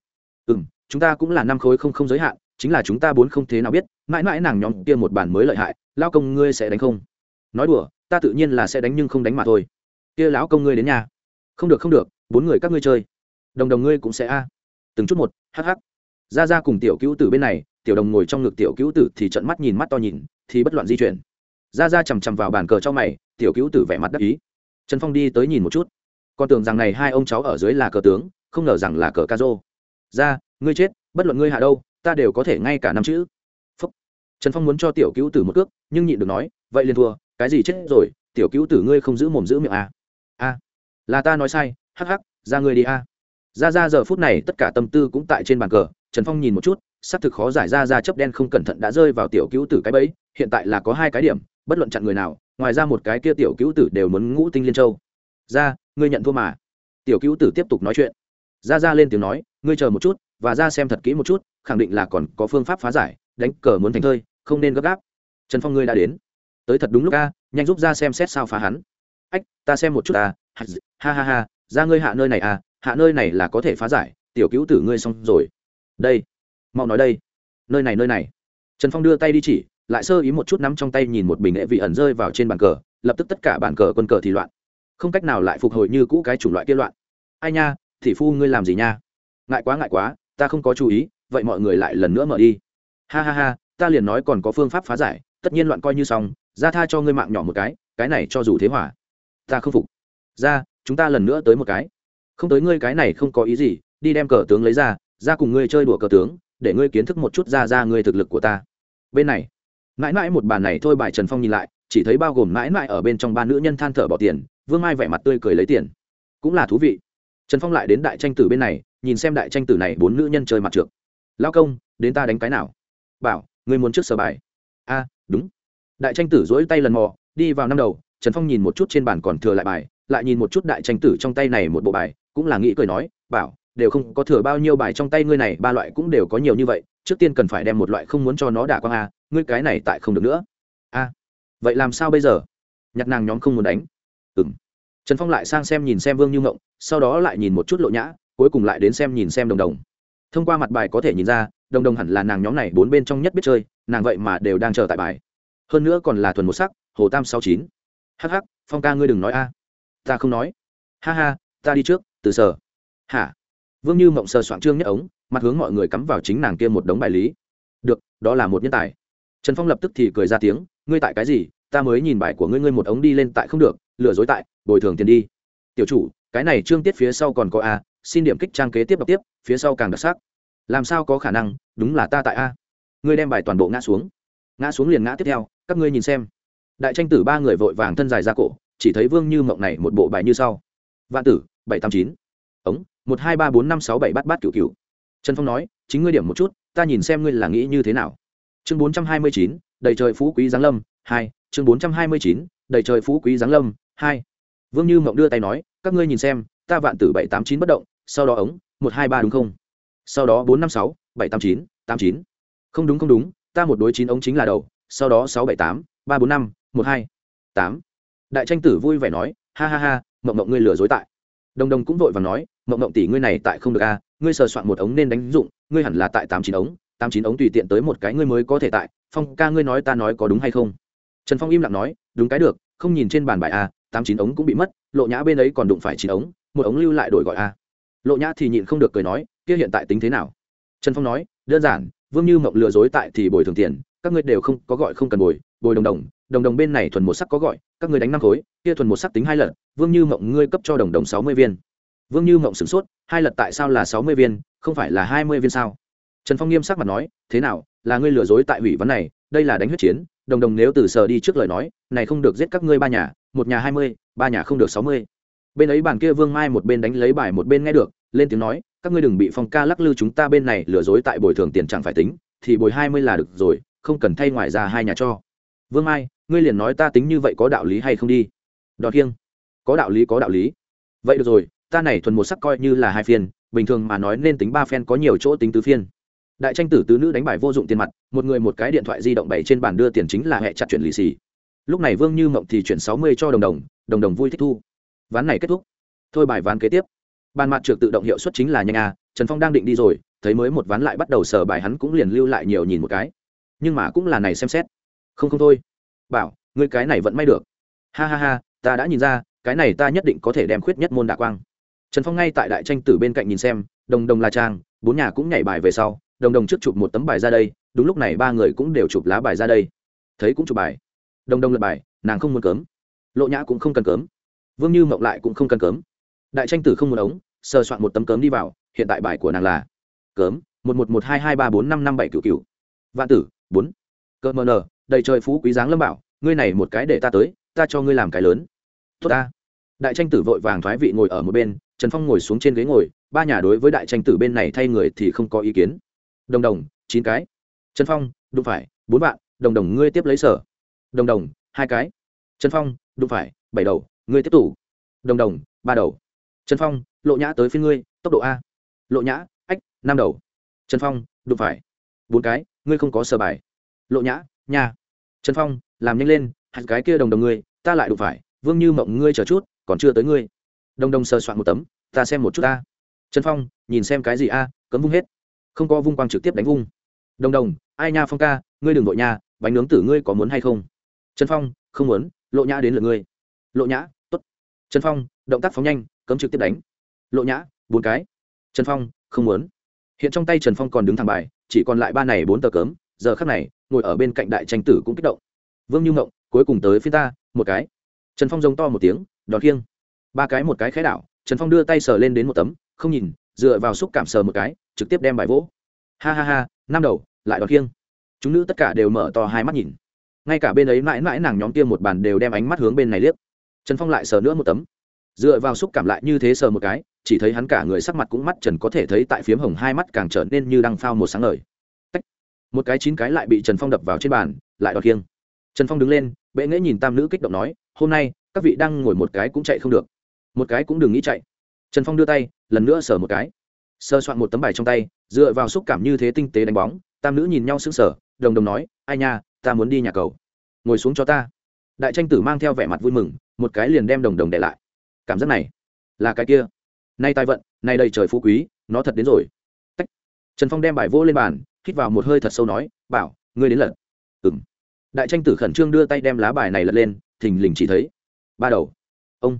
S1: Ừ m chúng ta cũng là năm khối không không giới hạn, chính là chúng ta bốn không thế nào biết, mãi mãi nàng nhóm kia một bàn mới lợi hại lao công ngươi sẽ đánh không? Nói đùa, ta tự nhiên là sẽ đánh nhưng không đánh mà thôi. Kia lão công ngươi đến nhà không được không được, bốn người các ngươi chơi. Đồng đồng ngươi cũng sẽ a. Từng chút một hh ra ra cùng tiểu cứu tử bên này, tiểu đồng ngồi trong ngực tiểu cứu tử thì trận mắt nhìn mắt to nhìn, thì bất loạn di chuyển. Ra ra chằm chằm vào bàn cờ trong mày, tiểu cứu tử vẻ mặt đắc ý. Trần phong đi tới nhìn một chút. Con tưởng rằng này hai ông cháu ở dưới là cờ tướng, không ngờ rằng là cờ ca rô. Ra, ngươi chết, bất luận ngươi hạ đâu, ta đều có thể ngay cả năm chữ. Phúc. trần phong muốn cho tiểu cứu tử một cước, nhưng nhịn được nói, vậy liền thua, cái gì chết rồi, tiểu cứu tử ngươi không giữ mồm giữ miệng à là ta nói sai, hắc hắc, ra ngươi đi a. Ra ra giờ phút này tất cả tâm tư cũng tại trên bàn cờ, trần phong nhìn một chút, xác thực khó giải ra ra chấp đen không cẩn thận đã rơi vào tiểu cứu tử cái bẫy, hiện tại là có hai cái điểm, bất luận chặn người nào, ngoài ra một cái kia tiểu cứu tử đều muốn ngũ tinh liên châu. Ra, ngươi nhận thua mà. Tiểu cứu tử tiếp tục nói chuyện. Ra ra lên tiếng nói, ngươi chờ một chút, và ra xem thật kỹ một chút, khẳng định là còn có phương pháp phá giải, đánh cờ muốn thành thơi, không nên gấp gáp. Trần phong ngươi đã đến. Tới thật đúng lúc a, nhanh giúp ra xem xét sao phá hắn. Ách, ta xem một chút à ha ha ha, ra ngươi hạ nơi này à hạ nơi này là có thể phá giải, tiểu cứu tử ngươi xong rồi. Đây, mau nói đây. Nơi này nơi này. Trần phong đưa tay đi chỉ, lại sơ ý một chút nắm trong tay nhìn một bình nghệ vị ẩn rơi vào trên bàn cờ, lập tức tất cả bàn cờ quân cờ thì loạn. Không cách nào lại phục hồi như cũ cái chủng loại kia loạn. Ai nha, thị phu ngươi làm gì nha? Ngại quá ngại quá, ta không có chú ý, vậy mọi người lại lần nữa mở đi. Ha ha ha, ta liền nói còn có phương pháp phá giải, tất nhiên loạn coi như xong, ra tha cho ngươi mạng nhỏ một cái cái này cho dù thế hỏa ta không phục ra, chúng ta lần nữa tới một cái. Không tới ngươi cái này không có ý gì, đi đem cờ tướng lấy ra ra cùng ngươi chơi đùa cờ tướng, để ngươi kiến thức một chút ra ra ngươi thực lực của ta. Bên này, mãi mãi một bàn này thôi bài trần phong nhìn lại, chỉ thấy bao gồm mãi mãi ở bên trong ba nữ nhân than thở bỏ tiền, vương mai vẻ mặt tươi cười lấy tiền. Cũng là thú vị. Trần phong lại đến đại tranh tử bên này, nhìn xem đại tranh tử này bốn nữ nhân chơi mặt trượt lao công, đến ta đánh cái nào? Bảo, ngươi muốn trước sở bài. A, đúng. Đại tranh tử dỗi tay lần mò, đi vào năm đầu, trần phong nhìn một chút trên bàn còn thừa lại bài lại nhìn một chút đại tranh tử trong tay này một bộ bài, cũng là nghĩ cười nói, bảo, đều không có thừa bao nhiêu bài trong tay ngươi này, ba loại cũng đều có nhiều như vậy, trước tiên cần phải đem một loại không muốn cho nó đả quang a ngươi cái này tại không được nữa. A, vậy làm sao bây giờ? Nhặt nàng nhóm không muốn đánh. Ừ m trần phong lại sang xem nhìn xem vương như ngộng, sau đó lại nhìn một chút lộ nhã, cuối cùng lại đến xem nhìn xem đồng đồng. Thông qua mặt bài có thể nhìn ra, đồng đồng hẳn là nàng nhóm này bốn bên trong nhất biết chơi, nàng vậy mà đều đang chờ tại bài. Hơn nữa còn là thuần một sắc, hồ tam sáu chín. Hh phong ca ngươi đừng nói a ta không nói. Ha ha, ta đi trước, từ sở hả? Vương như mộng sờ soạn trương nhất ống, mặt hướng mọi người cắm vào chính nàng kia một đống bài lý. Được, đó là một nhân tài. Trần phong lập tức thì cười ra tiếng, ngươi tại cái gì? Ta mới nhìn bài của ngươi ngươi một ống đi lên tại không được, lừa dối tại, bồi thường tiền đi. Tiểu chủ, cái này trương tiết phía sau còn có a, xin điểm kích trang kế tiếp đọc tiếp, phía sau càng đặc sắc. Làm sao có khả năng, đúng là ta tại a. Ngươi đem bài toàn bộ ngã xuống. Ngã xuống liền ngã tiếp theo, các ngươi nhìn xem. Đại tranh tử ba người vội vàng thân dài ra cổ chỉ thấy vương như mộng này một bộ bài như sau. Vạn tử, bảy tám chín. Ống, một hai ba bốn năm sáu bảy bát bát cửu cửu. Trần phong nói, chính ngươi điểm một chút, ta nhìn xem ngươi là nghĩ như thế nào. Chương bốn trăm hai mươi chín, đầy trời phú quý giáng lâm, hai. Chương bốn trăm hai mươi chín, đầy trời phú quý giáng lâm, hai. Vương như mộng đưa tay nói, các ngươi nhìn xem, ta vạn tử bảy tám chín bất động, sau đó ống, một hai ba đúng không? Sau đó bốn năm sáu, bảy tám chín tám chín. Không đúng không đúng, ta một đối chín ống chính là đầu, sau đó sáu bảy tám, ba bốn năm, một hai tám đại tranh tử vui vẻ nói, ha ha ha, mộng mộng ngươi lừa dối tại. Đồng đồng cũng vội và nói, mộng mộng tỷ ngươi này tại không được a, ngươi sờ soạn một ống nên đánh dụng, ngươi hẳn là tại tám chín ống, tám chín ống tùy tiện tới một cái ngươi mới có thể tại, phong ca ngươi nói ta nói có đúng hay không? Trần phong im lặng nói, đúng cái được, không nhìn trên bàn bài a, tám chín ống cũng bị mất, lộ nhã bên ấy còn đụng phải chín ống, một ống lưu lại đổi gọi a. Lộ nhã thì nhịn không được cười nói, kia hiện tại tính thế nào? Trần phong nói, đơn giản, vương như mộng lừa dối tại thì bồi thường tiền, các ngươi đều không có gọi không cần bồi bồi đồng đồng đồng đồng bên này thuần một sắc có gọi, các ngươi đánh năm khối, kia thuần một sắc tính hai lần, vương như mộng ngươi cấp cho đồng đồng sáu mươi viên. Vương như mộng sửng sốt, hai lần tại sao là sáu mươi viên, không phải là hai mươi viên sao? Trần phong nghiêm sắc mặt nói, thế nào, là ngươi lừa dối tại hủy vấn này, đây là đánh huyết chiến, đồng đồng nếu từ sờ đi trước lời nói, này không được giết các ngươi ba nhà, một nhà hai mươi, ba nhà không được sáu mươi. Bên ấy bàn kia vương mai một bên đánh lấy bài một bên nghe được, lên tiếng nói, các ngươi đừng bị phong ca lắc lư chúng ta bên này lừa dối tại bồi thường tiền chẳng phải tính, thì bồi hai mươi là được rồi, không cần thay ngoài ra hai nhà cho. Vương mai ngươi liền nói ta tính như vậy có đạo lý hay không đi? Đọt kiêng có đạo lý, có đạo lý. Vậy được rồi, ta này thuần một sắc coi như là hai phiên, bình thường mà nói nên tính ba phen có nhiều chỗ tính tứ phiên. Đại tranh tử tứ nữ đánh bài vô dụng tiền mặt, một người một cái điện thoại di động bày trên bàn đưa tiền chính là hệ chặt chuyển lì xì. Lúc này vương như mộng thì chuyển sáu mươi cho đồng đồng đồng đồng vui thích thu. Ván này kết thúc. Thôi bài ván kế tiếp. Bàn mặt trượt tự động hiệu suất chính là nhanh à trần phong đang định đi rồi, thấy mới một ván lại bắt đầu sở bài hắn cũng liền lưu lại nhiều nhìn một cái. Nhưng mà cũng là này xem xét. Không không thôi bảo, ngươi cái này vẫn may được. Ha ha ha, ta đã nhìn ra, cái này ta nhất định có thể đem khuyết nhất môn đạ quang. Trần phong ngay tại đại tranh tử bên cạnh nhìn xem, đồng đồng là trang, bốn nhà cũng nhảy bài về sau, đồng đồng trước chụp một tấm bài ra đây, đúng lúc này ba người cũng đều chụp lá bài ra đây. Thấy cũng chụp bài. Đồng đồng lật bài, nàng không muốn cấm. Lộ nhã cũng không cần cấm. Vương như mộng lại cũng không cần cấm. Đại tranh tử không muốn ống, sờ soạn một tấm cấm đi vào, hiện tại bài của nàng là cấm, một một một hai hai ba bốn năm năm bảy cựu cựu vạn tử, bốn. Cơ mờ nờ đầy trời phú quý dáng lâm bảo, ngươi này một cái để ta tới, ta cho ngươi làm cái lớn. Tốt ta. Đại tranh tử vội vàng thoái vị ngồi ở một bên, trần phong ngồi xuống trên ghế ngồi, ba nhà đối với đại tranh tử bên này thay người thì không có ý kiến. Đồng đồng, chín cái. Trần phong, đụng phải, bốn vạn, đồng đồng ngươi tiếp lấy sở. Đồng đồng, hai cái. Trần phong, đụng phải, bảy đầu, ngươi tiếp tủ. Đồng đồng, ba đầu. Trần phong, lộ nhã tới phía ngươi, tốc độ a. Lộ nhã, ách, năm đầu. Trần phong, đụng phải, bốn cái, ngươi không có sở bài. Lộ nhã nhà trần phong, làm nhanh lên, hạt cái kia đồng đồng ngươi, ta lại đụng phải, vương như mộng ngươi chờ chút, còn chưa tới ngươi. Đồng đồng sờ soạn một tấm, ta xem một chút ta. Trần phong, nhìn xem cái gì a, cấm vung hết. Không có vung quang trực tiếp đánh vung. Đồng đồng, ai nha phong ca, ngươi đừng vội nhà bánh nướng tử ngươi có muốn hay không? Trần phong, không muốn, lộ nhã đến lượt ngươi. Lộ nhã t ố t trần phong, động tác phóng nhanh, cấm trực tiếp đánh. Lộ nhã, bốn cái. Trần phong, không muốn. Hiện trong tay trần phong còn đứng thẳng bài, chỉ còn lại ba này bốn tờ cấm giờ khắc này, ngồi ở bên cạnh đại tranh tử cũng kích động. Vương như mộng cuối cùng tới phía ta, một cái. Trần phong giống to một tiếng, đòn khiêng. Ba cái một cái khái đạo trần phong đưa tay sờ lên đến một tấm, không nhìn, dựa vào xúc cảm sờ một cái, trực tiếp đem bài vỗ. Ha ha ha, năm đầu, lại đòn khiêng. Chúng nữ tất cả đều mở to hai mắt nhìn. Ngay cả bên ấy mãi mãi nàng nhóm tiêm một bàn đều đem ánh mắt hướng bên này liếc. Trần phong lại sờ nữa một tấm. Dựa vào xúc cảm lại như thế sờ một cái, chỉ thấy hắn cả người sắc mặt cũng mắt trần có thể thấy tại phiếm hồng hai mắt càng trở nên như đang phao một sáng ngời một cái chín cái lại bị trần phong đập vào trên bàn, lại đọt kiêng. Trần phong đứng lên, bệ nghễ nhìn tam nữ kích động nói, hôm nay, các vị đang ngồi một cái cũng chạy không được. Một cái cũng đừng nghĩ chạy. Trần phong đưa tay, lần nữa sờ một cái. Sơ soạn một tấm bài trong tay, dựa vào xúc cảm như thế tinh tế đánh bóng, tam nữ nhìn nhau sững sờ, đồng đồng nói, ai nha, ta muốn đi nhà cầu. Ngồi xuống cho ta. Đại tranh tử mang theo vẻ mặt vui mừng, một cái liền đem đồng đồng để lại. Cảm giác này, là cái kia. Nay tài vận, nay đầy trời phú quý, nó thật đến rồi. Tách. trần phong đem bài vô lên bàn hít vào một hơi thật sâu nói, bảo, ngươi đến lật. Ừng đại tranh tử khẩn trương đưa tay đem lá bài này lật lên, thình lình chỉ thấy, ba đầu. Ông.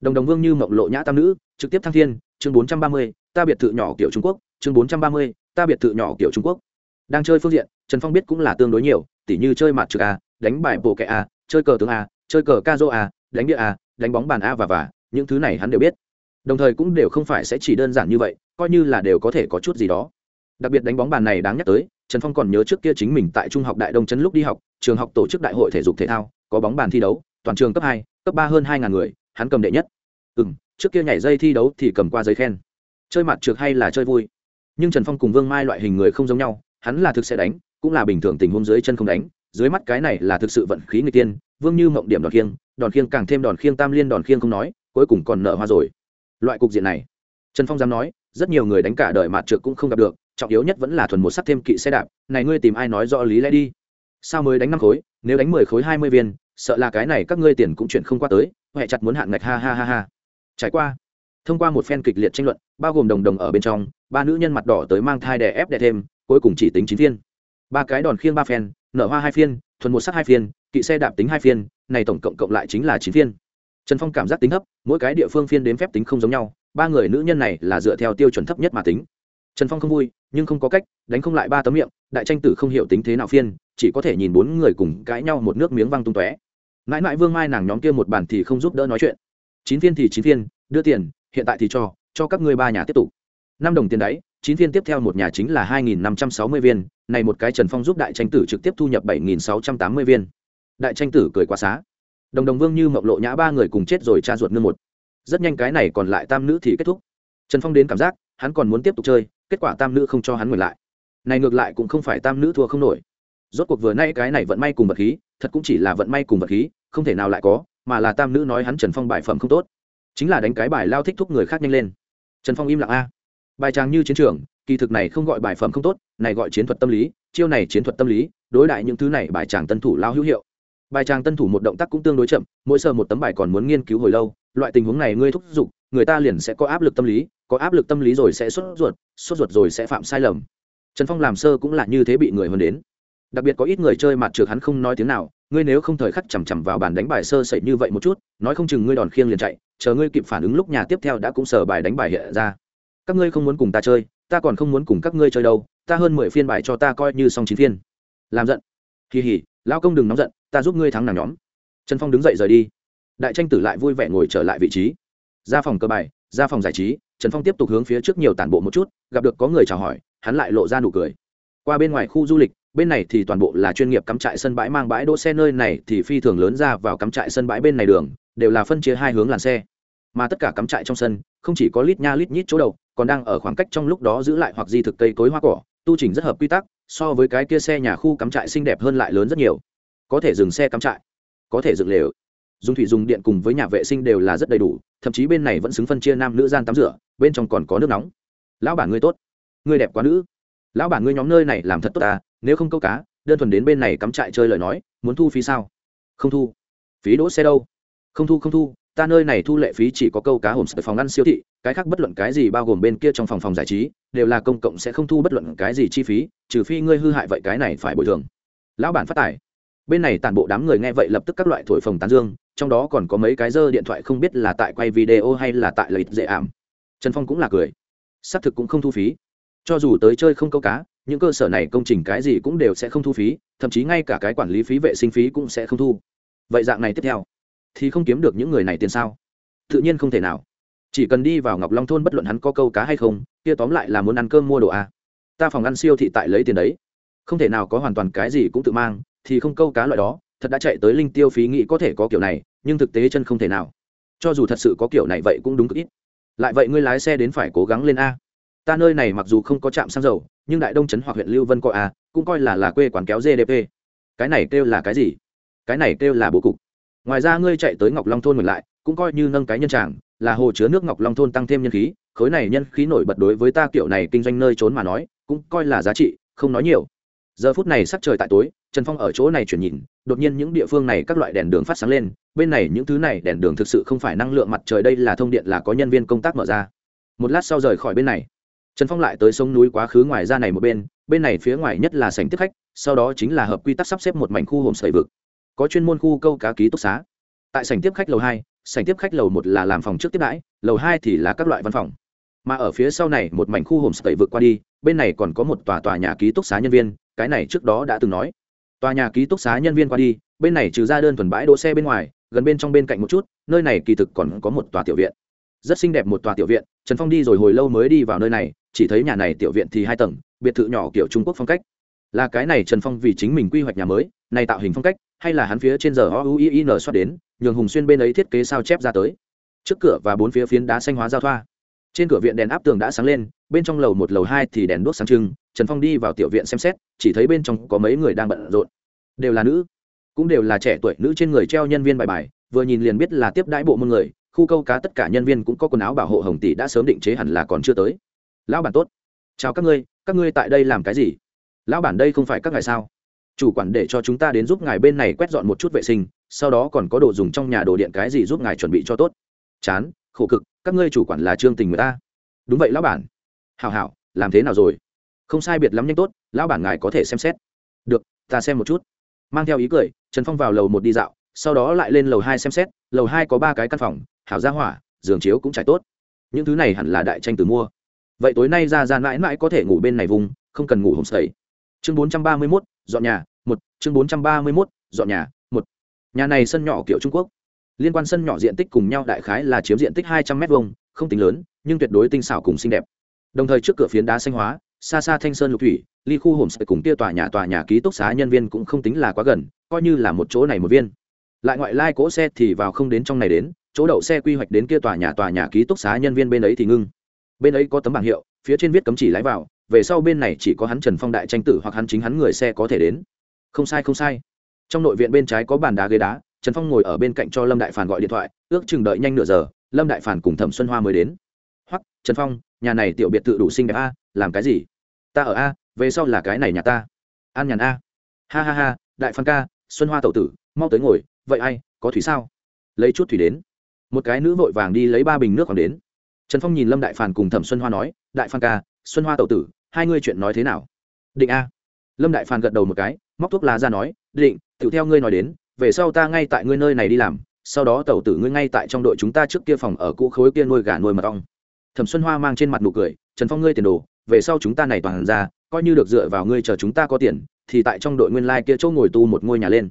S1: Đồng đồng vương như mộng lộ nhã tam nữ, trực tiếp thăng thiên, chương bốn trăm ba mươi, ta biệt thự nhỏ kiểu trung quốc, chương bốn trăm ba mươi, ta biệt thự nhỏ kiểu trung quốc. Đang chơi phương diện, trần phong biết cũng là tương đối nhiều, tỉ như chơi mặt trực a, đánh bài bộ kẹ a, chơi cờ tướng a, chơi cờ ca dô a, đánh địa a, đánh bóng bàn a và và những thứ này hắn đều biết. Đồng thời cũng đều không phải sẽ chỉ đơn giản như vậy, coi như là đều có thể có chút gì đó đặc biệt đánh bóng bàn này đáng nhắc tới, trần phong còn nhớ trước kia chính mình tại trung học đại đông trấn lúc đi học, trường học tổ chức đại hội thể dục thể thao, có bóng bàn thi đấu, toàn trường cấp hai, cấp ba hơn hai ngàn người, hắn cầm đệ nhất. Ừ m trước kia nhảy dây thi đấu thì cầm qua giấy khen. Chơi mặt trượt hay là chơi vui. Nhưng trần phong cùng vương mai loại hình người không giống nhau, hắn là thực sẽ đánh, cũng là bình thường tình huống dưới chân không đánh, dưới mắt cái này là thực sự vận khí người tiên, vương như mộng điểm đòn khiêng đòn khiêng càng thêm đòn khiêng tam liên đòn khiêng không nói, cuối cùng còn nợ hoa rồi. Loại cục diện này, trần phong dám nói, rất nhiều người đánh cả đời mặt trượt cũng không gặp được trọng yếu nhất vẫn là thuần một sắt thêm kỵ xe đạp, này ngươi tìm ai nói rõ lý lẽ đi? Sao mới đánh năm khối, nếu đánh mười khối hai mươi viên, sợ là cái này các ngươi tiền cũng chuyển không qua tới huệ chặt muốn hạn ngạch ha ha ha ha. Trải qua, thông qua một phen kịch liệt tranh luận, bao gồm đồng đồng ở bên trong, ba nữ nhân mặt đỏ tới mang thai đè ép đè thêm, cuối cùng chỉ tính chín phiên. Ba cái đòn khiêng ba phen, nở hoa hai phiên, thuần một sắc hai phiên, kỵ xe đạp tính hai phiên, này tổng cộng cộng lại chính là chín phiên. Trần phong cảm giác tính thấp, mỗi cái địa phương phiên đến phép tính không giống nhau, ba người nữ nhân này là dựa theo tiêu chuẩn thấp nhất mà tính trần phong không vui, nhưng không có cách, đánh không lại ba tấm miệng, đại tranh tử không hiểu tính thế nào phiên, chỉ có thể nhìn bốn người cùng cãi nhau một nước miếng văng tung tóe. Mãi mãi vương mai nàng nhóm kia một bàn thì không giúp đỡ nói chuyện. Chín phiên thì chín phiên, đưa tiền, hiện tại thì cho cho các ngươi ba nhà tiếp tục. Năm đồng tiền đấy, chín phiên tiếp theo một nhà chính là hai nghìn năm trăm sáu mươi viên, này một cái trần phong giúp đại tranh tử trực tiếp thu nhập bảy nghìn sáu trăm tám mươi viên. Đại tranh tử cười quá xá. Đồng đồng vương như mộng lộ nhã ba người cùng chết rồi cha ruột nương một. Rất nhanh cái này còn lại tam nữ thì kết thúc. Trần phong đến cảm giác, hắn còn muốn tiếp tục chơi kết quả tam nữ không cho hắn ngồi lại. Này ngược lại cũng không phải tam nữ thua không nổi. Rốt cuộc vừa nay cái này vận may cùng vật khí, thật cũng chỉ là vận may cùng vật khí, không thể nào lại có, mà là tam nữ nói hắn trần phong bài phẩm không tốt. Chính là đánh cái bài lao thích thúc người khác nhanh lên. Trần phong im lặng a. Bài trang như chiến trường, kỳ thực này không gọi bài phẩm không tốt, này gọi chiến thuật tâm lý, chiêu này chiến thuật tâm lý, đối đại những thứ này bài tràng tân thủ lao hữu hiệu. Bài tràng tân thủ một động tác cũng tương đối chậm, mỗi sờ một tấm bài còn muốn nghiên cứu hồi lâu, loại tình huống này ngươi thúc giục, người ta liền sẽ có áp lực tâm lý có áp lực tâm lý rồi sẽ sốt ruột sốt ruột rồi sẽ phạm sai lầm. Trần phong làm sơ cũng là như thế bị người hơn đến. Đặc biệt có ít người chơi mặt trượt hắn không nói tiếng nào, ngươi nếu không thời khắc chằm chằm vào bàn đánh bài sơ sẩy như vậy một chút, nói không chừng ngươi đòn khiêng liền chạy, chờ ngươi kịp phản ứng lúc nhà tiếp theo đã cũng sở bài đánh bài hiện ra. Các ngươi không muốn cùng ta chơi, ta còn không muốn cùng các ngươi chơi đâu, ta hơn mười phiên bài cho ta coi như xong chín phiên. Làm giận. Kỳ hỉ lao công đừng nóng giận, ta giúp ngươi thắng nàng nhóm. Trần phong đứng dậy rời đi. Đại tranh tử lại vui vẻ ngồi trở lại vị trí. Ra phòng cơ bài, ra phòng giải trí trần phong tiếp tục hướng phía trước nhiều tản bộ một chút, gặp được có người chào hỏi, hắn lại lộ ra nụ cười. Qua bên ngoài khu du lịch, bên này thì toàn bộ là chuyên nghiệp cắm trại sân bãi mang bãi đỗ xe, nơi này thì phi thường lớn ra vào cắm trại sân bãi bên này đường, đều là phân chia hai hướng làn xe. Mà tất cả cắm trại trong sân, không chỉ có lít nha lít nhít chỗ đầu còn đang ở khoảng cách trong lúc đó giữ lại hoặc di thực cây cối hoa cỏ, tu trình rất hợp quy tắc, so với cái kia xe nhà khu cắm trại xinh đẹp hơn lại lớn rất nhiều. Có thể dừng xe cắm trại, có thể dựng lều dùng thủy dùng điện cùng với nhà vệ sinh đều là rất đầy đủ, thậm chí bên này vẫn xứng phân chia nam nữ gian tắm rửa, bên trong còn có nước nóng. Lão bản ngươi tốt. Ngươi đẹp quá nữ. Lão bản ngươi nhóm nơi này làm thật tốt à nếu không câu cá, đơn thuần đến bên này cắm trại chơi lời nói, muốn thu phí sao? Không thu. Phí đỗ xe đâu? Không thu không thu, ta nơi này thu lệ phí chỉ có câu cá hồn sợi phòng ăn siêu thị, cái khác bất luận cái gì bao gồm bên kia trong phòng phòng giải trí, đều là công cộng sẽ không thu bất luận cái gì chi phí, trừ phi ngươi hư hại vậy cái này phải bồi thường. Lão bản phát tài bên này toàn bộ đám người nghe vậy lập tức các loại thổi phồng tán dương, trong đó còn có mấy cái dơ điện thoại không biết là tại quay video hay là tại lợi dễ ảm. Trần phong cũng là cười. Xác thực cũng không thu phí. Cho dù tới chơi không câu cá, những cơ sở này công trình cái gì cũng đều sẽ không thu phí, thậm chí ngay cả cái quản lý phí vệ sinh phí cũng sẽ không thu. Vậy dạng này tiếp theo, thì không kiếm được những người này tiền sao? Tự nhiên không thể nào. Chỉ cần đi vào ngọc long thôn bất luận hắn có câu cá hay không, kia tóm lại là muốn ăn cơm mua đồ à. ta phòng ăn siêu thị tại lấy tiền đấy. Không thể nào có hoàn toàn cái gì cũng tự mang thì không câu cá loại đó, thật đã chạy tới linh tiêu phí nghĩ có thể có kiểu này, nhưng thực tế chân không thể nào. Cho dù thật sự có kiểu này vậy cũng đúng cực ít. Lại vậy ngươi lái xe đến phải cố gắng lên a. Ta nơi này mặc dù không có trạm xăng dầu, nhưng đại đông trấn hoặc huyện lưu vân coi a, cũng coi là là quê quán kéo gdp cái này kêu là cái gì? Cái này kêu là bố cục. Ngoài ra ngươi chạy tới ngọc long thôn ngược lại, cũng coi như nâng cái nhân tràng, là hồ chứa nước ngọc long thôn tăng thêm nhân khí, khối này nhân khí nổi bật đối với ta kiểu này kinh doanh nơi trốn mà nói, cũng coi là giá trị, không nói nhiều giờ phút này sắc trời tại tối, trần phong ở chỗ này chuyển nhìn, đột nhiên những địa phương này các loại đèn đường phát sáng lên, bên này những thứ này đèn đường thực sự không phải năng lượng mặt trời, đây là thông điện là có nhân viên công tác mở ra. Một lát sau rời khỏi bên này, trần phong lại tới sông núi quá khứ ngoài ra này một bên bên này phía ngoài nhất là sảnh tiếp khách, sau đó chính là hợp quy tắc sắp xếp một mảnh khu hồm sầy vực. Có chuyên môn khu câu cá ký túc xá. Tại sảnh tiếp khách lầu hai, sảnh tiếp khách lầu một là làm phòng trước tiếp đãi, lầu hai thì là các loại văn phòng. Mà ở phía sau này một mảnh khu hồm sầy vực qua đi, bên này còn có một tòa tòa nhà ký túc xá nhân viên cái này trước đó đã từng nói. Tòa nhà ký túc xá nhân viên qua đi, bên này trừ ra đơn thuần bãi đỗ xe bên ngoài, gần bên trong bên cạnh một chút, nơi này kỳ thực còn có một tòa tiểu viện. Rất xinh đẹp một tòa tiểu viện, trần phong đi rồi hồi lâu mới đi vào nơi này, chỉ thấy nhà này tiểu viện thì hai tầng, biệt thự nhỏ kiểu trung quốc phong cách. Là cái này trần phong vì chính mình quy hoạch nhà mới, này tạo hình phong cách, hay là hắn phía trên giờ o u i n xoát đến, nhường hùng xuyên bên ấy thiết kế sao chép ra tới. Trước cửa và bốn phía phiến đá xanh hóa giao thoa trên cửa viện đèn áp tường đã sáng lên, bên trong lầu một, lầu hai thì đèn đốt sáng trưng, trần phong đi vào tiểu viện xem xét, chỉ thấy bên trong có mấy người đang bận rộn. Đều là nữ, cũng đều là trẻ tuổi, nữ trên người treo nhân viên bài bài, vừa nhìn liền biết là tiếp đãi bộ môn người, khu câu cá tất cả nhân viên cũng có quần áo bảo hộ hồng tỷ đã sớm định chế hẳn là còn chưa tới. Lão bản tốt. Chào các ngươi các ngươi tại đây làm cái gì? Lão bản đây không phải các ngài sao? Chủ quản để cho chúng ta đến giúp ngài bên này quét dọn một chút vệ sinh, sau đó còn có đồ dùng trong nhà đồ điện cái gì giúp ngài chuẩn bị cho tốt. Chán khổ cực, các ngươi chủ quản là trương tình người ta đúng vậy, lão bản. Hảo hảo, làm thế nào rồi? Không sai biệt lắm nhanh tốt, lão bản ngài có thể xem xét. Được, ta xem một chút. Mang theo ý cười, trần phong vào lầu một đi dạo, sau đó lại lên lầu hai xem xét, lầu hai có ba cái căn phòng, hảo gia hỏa, giường chiếu cũng trải tốt. Những thứ này hẳn là đại tranh từ mua. Vậy tối nay ra ra mãi mãi có thể ngủ bên này vùng, không cần ngủ hồng sầy chương bốn trăm ba mươi mốt, dọn nhà, một. Chương bốn trăm ba mươi mốt, dọn nhà, một. Nhà này sân nhỏ kiểu trung quốc liên quan sân nhỏ diện tích cùng nhau đại khái là chiếm diện tích hai trăm m hai không tính lớn, nhưng tuyệt đối tinh xảo cùng xinh đẹp. Đồng thời trước cửa phiến đá xanh hóa, xa xa thanh sơn lục thủy, ly khu hồn sẽ cùng kia tòa nhà tòa nhà ký túc xá nhân viên cũng không tính là quá gần, coi như là một chỗ này một viên. Lại ngoại lai cỗ xe thì vào không đến trong này đến, chỗ đậu xe quy hoạch đến kia tòa nhà tòa nhà ký túc xá nhân viên bên ấy thì ngưng. Bên ấy có tấm bảng hiệu, phía trên viết cấm chỉ lái vào, về sau bên này chỉ có hắn trần phong đại tranh tử hoặc hắn chính hắn người xe có thể đến. Không sai không sai. Trong nội viện bên trái có bàn đá ghế đá trần phong ngồi ở bên cạnh cho lâm đại phản gọi điện thoại, ước chừng đợi nhanh nửa giờ, lâm đại phản cùng thẩm xuân hoa mới đến. Hoặc trần phong, nhà này tiểu biệt thự đủ xinh đẹp a, làm cái gì? Ta ở a, về sau là cái này nhà ta. An nhàn a. Ha ha ha, đại phan ca, xuân hoa tẩu tử, mau tới ngồi, vậy ai, có thủy sao? Lấy chút thủy đến. Một cái nữ vội vàng đi lấy ba bình nước còn đến. Trần phong nhìn lâm đại phàn cùng thẩm xuân hoa nói, đại phan ca, xuân hoa tẩu tử, hai ngươi chuyện nói thế nào? Định a. Lâm đại phàn gật đầu một cái, móc thuốc lá ra nói, định tự theo ngươi nói đến về sau ta ngay tại ngươi nơi này đi làm, sau đó tẩu tử ngươi ngay tại trong đội chúng ta trước kia phòng ở cũ khối kia nuôi gà nuôi mật ong. Thẩm xuân hoa mang trên mặt nụ cười, trần phong ngươi tiền đồ, về sau chúng ta này toàn ra, coi như được dựa vào ngươi chờ chúng ta có tiền, thì tại trong đội nguyên lai kia chỗ ngồi tu một ngôi nhà lên.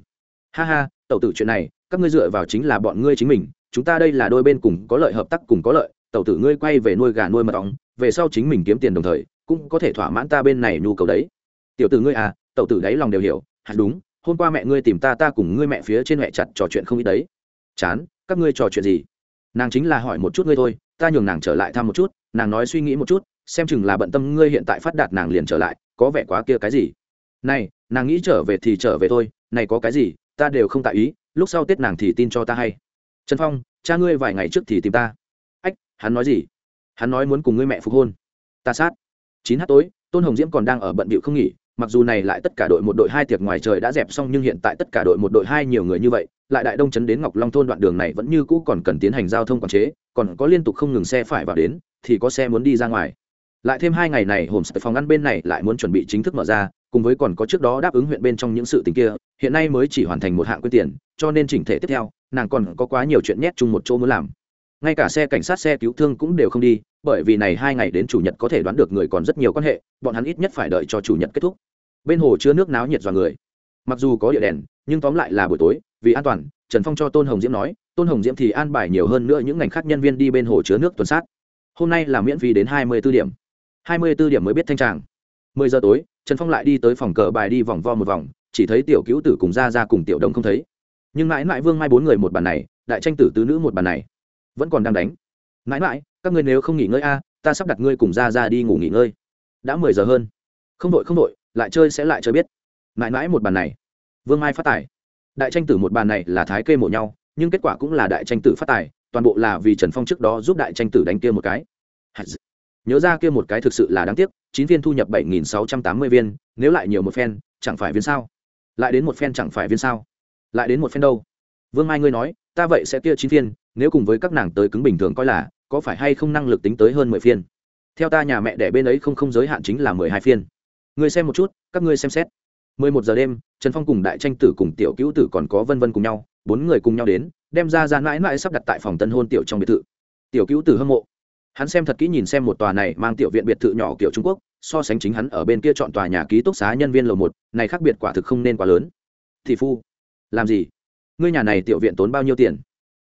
S1: Ha ha, tẩu tử chuyện này, các ngươi dựa vào chính là bọn ngươi chính mình, chúng ta đây là đôi bên cùng có lợi hợp tác cùng có lợi, tẩu tử ngươi quay về nuôi gà nuôi mật ong, về sau chính mình kiếm tiền đồng thời, cũng có thể thỏa mãn ta bên này nhu cầu đấy. Tiểu tử ngươi à tẩu tử đấy lòng đều hiểu. Hẳn đúng hôm qua mẹ ngươi tìm ta ta cùng ngươi mẹ phía trên mẹ chặt trò chuyện không ít đấy. Chán, các ngươi trò chuyện gì? Nàng chính là hỏi một chút ngươi thôi, ta nhường nàng trở lại thăm một chút, nàng nói suy nghĩ một chút, xem chừng là bận tâm ngươi hiện tại phát đạt nàng liền trở lại, có vẻ quá kia cái gì? Này, nàng nghĩ trở về thì trở về thôi, này có cái gì, ta đều không tại ý, lúc sau tết nàng thì tin cho ta hay. Trần phong, cha ngươi vài ngày trước thì tìm ta. Ách, hắn nói gì? Hắn nói muốn cùng ngươi mẹ phục hôn. Ta sát. Chín h tối, tôn hồng diễm còn đang ở bận bịu không nghỉ mặc dù này lại tất cả đội một đội hai tiệc ngoài trời đã dẹp xong nhưng hiện tại tất cả đội một đội hai nhiều người như vậy, lại đại đông chấn đến ngọc long thôn đoạn đường này vẫn như cũ còn cần tiến hành giao thông quản chế, còn có liên tục không ngừng xe phải vào đến, thì có xe muốn đi ra ngoài. Lại thêm hai ngày này hồn phòng ăn bên này lại muốn chuẩn bị chính thức mở ra, cùng với còn có trước đó đáp ứng huyện bên trong những sự tình kia, hiện nay mới chỉ hoàn thành một hạng quyên tiền, cho nên chỉnh thể tiếp theo, nàng còn có quá nhiều chuyện nhét chung một chỗ muốn làm ngay cả xe cảnh sát, xe cứu thương cũng đều không đi, bởi vì này hai ngày đến chủ nhật có thể đoán được người còn rất nhiều quan hệ, bọn hắn ít nhất phải đợi cho chủ nhật kết thúc. Bên hồ chứa nước náo nhiệt dọa người. Mặc dù có địa đèn, nhưng tóm lại là buổi tối, vì an toàn, trần phong cho tôn hồng diễm nói, tôn hồng diễm thì an bài nhiều hơn nữa những ngành khác nhân viên đi bên hồ chứa nước tuần sát. Hôm nay là miễn phí đến hai mươi b ố điểm. hai mươi b ố điểm mới biết thanh tràng. mười giờ tối, trần phong lại đi tới phòng cờ bài đi vòng vo một vòng, chỉ thấy tiểu cứu tử cùng ra ra cùng tiểu đồng không thấy. Nhưng mãi mãi vương mai bốn người một bàn này, đại tranh tử tứ nữ một bàn này vẫn còn đang đánh. Mãi mãi, các ngươi nếu không nghỉ ngơi a, ta sắp đặt ngươi cùng ra ra đi ngủ nghỉ ngơi. Đã mười giờ hơn. Không đội không đội, lại chơi sẽ lại chơi biết. Mãi mãi một bàn này. Vương mai phát tài. Đại tranh tử một bàn này là thái kê mổ nhau, nhưng kết quả cũng là đại tranh tử phát tài, toàn bộ là vì trần phong trước đó giúp đại tranh tử đánh kia một cái. Nhớ ra kia một cái thực sự là đáng tiếc, chín viên thu nhập bảy nghìn sáu trăm tám mươi viên, nếu lại nhiều một phen, chẳng phải viên sao? Lại đến một phen chẳng phải viên sao? Lại đến một phen đâu? Vương mai ngươi nói, ta vậy sẽ kia chín viên nếu cùng với các nàng tới cứng bình thường coi là, có phải hay không năng lực tính tới hơn mười phiên? Theo ta nhà mẹ đẻ bên ấy không không giới hạn chính là mười hai phiên. Ngươi xem một chút, các ngươi xem xét. Mười một giờ đêm, trần phong cùng đại tranh tử cùng tiểu cứu tử còn có vân vân cùng nhau, bốn người cùng nhau đến, đem ra ra mãi mãi sắp đặt tại phòng tân hôn tiểu trong biệt thự. Tiểu cứu tử hâm mộ. Hắn xem thật kỹ nhìn xem một tòa này mang tiểu viện biệt thự nhỏ kiểu trung quốc, so sánh chính hắn ở bên kia chọn tòa nhà ký túc xá nhân viên lầu một, này khác biệt quả thực không nên quá lớn. Thị phu, làm gì? Ngươi nhà này tiểu viện tốn bao nhiêu tiền?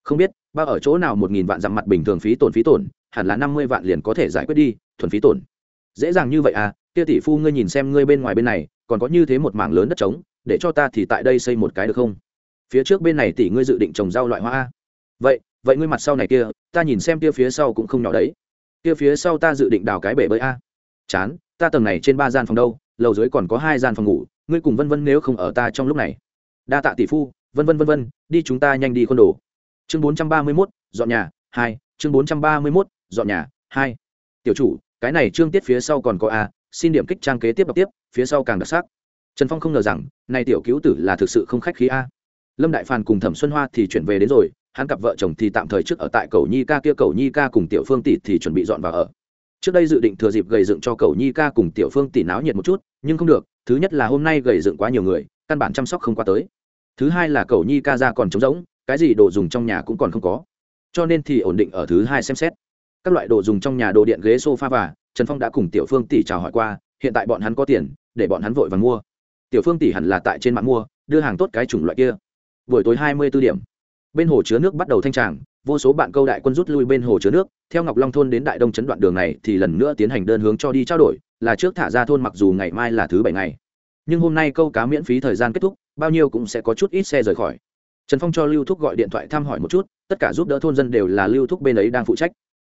S1: Không biết, bao ở chỗ nào một nghìn vạn dặm mặt bình thường phí tổn phí tổn, hẳn là năm mươi vạn liền có thể giải quyết đi, thuần phí tổn. Dễ dàng như vậy à kia tỷ phu ngươi nhìn xem ngươi bên ngoài bên này, còn có như thế một mảng lớn đất trống, để cho ta thì tại đây xây một cái được không? Phía trước bên này tỷ ngươi dự định trồng rau loại hoa a. Vậy vậy ngươi mặt sau này kia, ta nhìn xem kia phía sau cũng không nhỏ đấy. Kia phía sau ta dự định đào cái bể bơi a. Chán, ta tầng này trên ba gian phòng đâu, lầu dưới còn có hai gian phòng ngủ, ngươi cùng vân vân nếu không ở ta trong lúc này. Đa tạ tỷ phu, vân vân vân vân, đi chúng ta nhanh đi con đồ chương bốn trăm ba mươi mốt, dọn nhà, hai. Chương bốn trăm ba mươi mốt, dọn nhà, hai. Tiểu chủ, cái này chương tiết phía sau còn có a, xin điểm kích trang kế tiếp đọc tiếp, phía sau càng đặc sắc. Trần phong không ngờ rằng nay tiểu cứu tử là thực sự không khách khí a. Lâm đại phàn cùng thẩm xuân hoa thì chuyển về đến rồi, hắn cặp vợ chồng thì tạm thời trước ở tại cầu nhi ca kia, cầu nhi ca cùng tiểu phương tỷ thì chuẩn bị dọn vào ở. Trước đây dự định thừa dịp gầy dựng cho cầu nhi ca cùng tiểu phương tỷ náo nhiệt một chút, nhưng không được, thứ nhất là hôm nay gầy dựng quá nhiều người, căn bản chăm sóc không qua tới. Thứ hai là cầu nhi ca ra còn trống rỗng cái gì đồ dùng trong nhà cũng còn không có. Cho nên thì ổn định ở thứ hai xem xét. Các loại đồ dùng trong nhà đồ điện ghế sofa và, trần phong đã cùng tiểu phương tỷ chào hỏi qua, hiện tại bọn hắn có tiền, để bọn hắn vội và mua. Tiểu phương tỷ hẳn là tại trên mạng mua, đưa hàng tốt cái chủng loại kia. Buổi tối hai mươi b ố điểm, bên hồ chứa nước bắt đầu thanh tràng, vô số bạn câu đại quân rút lui bên hồ chứa nước, theo ngọc long thôn đến đại đông chấn đoạn đường này thì lần nữa tiến hành đơn hướng cho đi trao đổi, là trước thả ra thôn mặc dù ngày mai là thứ bảy ngày. Nhưng hôm nay câu cá miễn phí thời gian kết thúc, bao nhiêu cũng sẽ có chút ít xe rời khỏi trần phong cho lưu thúc gọi điện thoại thăm hỏi một chút, tất cả giúp đỡ thôn dân đều là lưu thúc bên ấy đang phụ trách.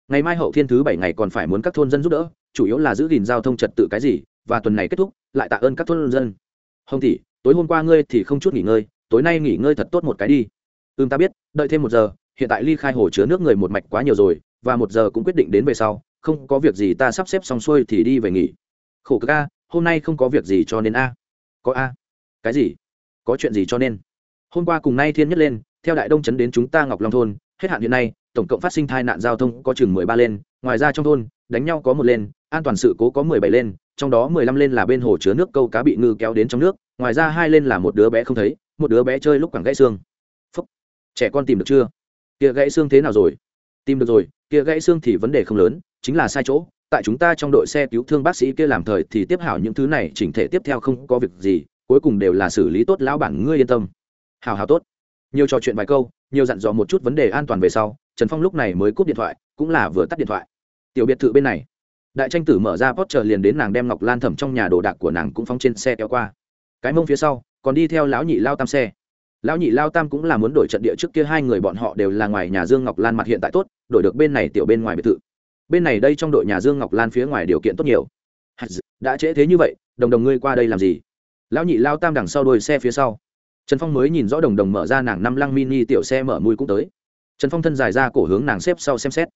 S1: Ngày mai hậu thiên thứ bảy ngày còn phải muốn các thôn dân giúp đỡ, chủ yếu là giữ gìn giao thông trật tự cái gì, và tuần này kết thúc, lại tạ ơn các thôn dân. Hồng tỷ, tối hôm qua ngươi thì không chút nghỉ ngơi, tối nay nghỉ ngơi thật tốt một cái đi. Ưm ta biết, đợi thêm một giờ, hiện tại ly khai hồ chứa nước người một mạch quá nhiều rồi, và một giờ cũng quyết định đến về sau, không có việc gì ta sắp xếp xong xuôi thì đi về nghỉ. Khổ cực a, hôm nay không có việc gì cho nên a. Có a. Cái gì? Có chuyện gì cho nên? Hôm qua cùng nay thiên nhất lên, theo đại đông chấn đến chúng ta ngọc long thôn, hết hạn hiện nay, tổng cộng phát sinh tai nạn giao thông có chừng mười ba lên, ngoài ra trong thôn, đánh nhau có một lên, an toàn sự cố có mười bảy lên, trong đó mười lăm lên là bên hồ chứa nước câu cá bị ngư kéo đến trong nước, ngoài ra hai lên là một đứa bé không thấy, một đứa bé chơi lúc quẳng gãy xương. Phúc. Trẻ con tìm được chưa? Kia gãy xương thế nào rồi? Tìm được rồi, kia gãy xương thì vấn đề không lớn, chính là sai chỗ, tại chúng ta trong đội xe cứu thương bác sĩ kia làm thời thì tiếp hảo những thứ này, chỉnh thể tiếp theo không có việc gì, cuối cùng đều là xử lý tốt, lão bản ngươi yên tâm hào hào tốt. Nhiều trò chuyện vài câu, nhiều dặn dò một chút vấn đề an toàn về sau, trần phong lúc này mới cúp điện thoại, cũng là vừa tắt điện thoại. Tiểu biệt thự bên này. Đại tranh tử mở ra pot chờ liền đến nàng đem ngọc lan thẩm trong nhà đồ đạc của nàng cũng phóng trên xe kéo qua. Cái mông phía sau, còn đi theo lão nhị lao tam xe. Lão nhị lao tam cũng là muốn đổi trận địa trước kia hai người bọn họ đều là ngoài nhà dương ngọc lan mặt hiện tại tốt, đổi được bên này tiểu bên ngoài biệt thự. Bên này đây trong đội nhà dương ngọc lan phía ngoài điều kiện tốt nhiều. Đã trễ thế như vậy, đồng đồng ngươi qua đây làm gì? Lão nhị lao tam đằng sau đôi xe phía sau trần phong mới nhìn rõ đồng đồng mở ra nàng năm lăng mini tiểu xe mở mùi cũng tới. Trần phong thân dài ra cổ hướng nàng xếp sau xem xét.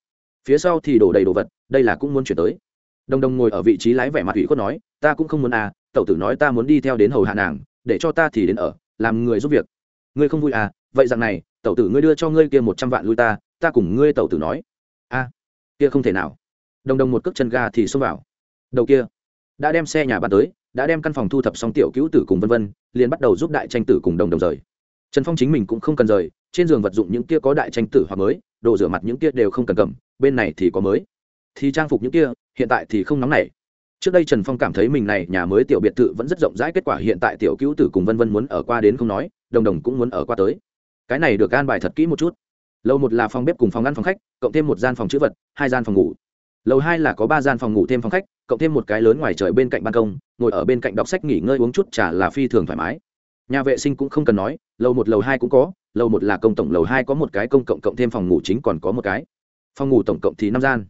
S1: Phía sau thì đổ đầy đồ vật, đây là cũng muốn chuyển tới. Đồng đồng ngồi ở vị trí lái vẻ mặt ủy khuất nói, ta cũng không muốn à tẩu tử nói ta muốn đi theo đến hầu hạ nàng, để cho ta thì đến ở, làm người giúp việc. Ngươi không vui à? Vậy rằng này, tẩu tử ngươi đưa cho ngươi kia một trăm vạn lui ta ta cùng ngươi tẩu tử nói. A, kia không thể nào. Đồng đồng một cước chân ga thì xông vào. Đầu kia, đã đem xe nhà bán tới đã đem căn phòng thu thập xong tiểu cứu tử cùng vân vân, liền bắt đầu giúp đại tranh tử cùng đồng đồng rời. Trần phong chính mình cũng không cần rời, trên giường vật dụng những kia có đại tranh tử hoặc mới, đồ rửa mặt những kia đều không cần cầm, bên này thì có mới. Thì trang phục những kia, hiện tại thì không nóng nảy. Trước đây trần phong cảm thấy mình này nhà mới tiểu biệt thự vẫn rất rộng rãi, kết quả hiện tại tiểu cứu tử cùng vân vân muốn ở qua đến không nói, đồng đồng cũng muốn ở qua tới. Cái này được an bài thật kỹ một chút. Lâu một là phòng bếp cùng phòng ăn phòng khách, cộng thêm một gian phòng chữ vật, hai gian phòng ngủ lầu hai là có ba gian phòng ngủ thêm phòng khách, cộng thêm một cái lớn ngoài trời bên cạnh ban công, ngồi ở bên cạnh đọc sách nghỉ ngơi uống chút trà là phi thường thoải mái. Nhà vệ sinh cũng không cần nói, lầu một, lầu hai cũng có, lầu một là công tổng, lầu hai có một cái công cộng cộng thêm phòng ngủ chính còn có một cái. Phòng ngủ tổng cộng thì năm gian.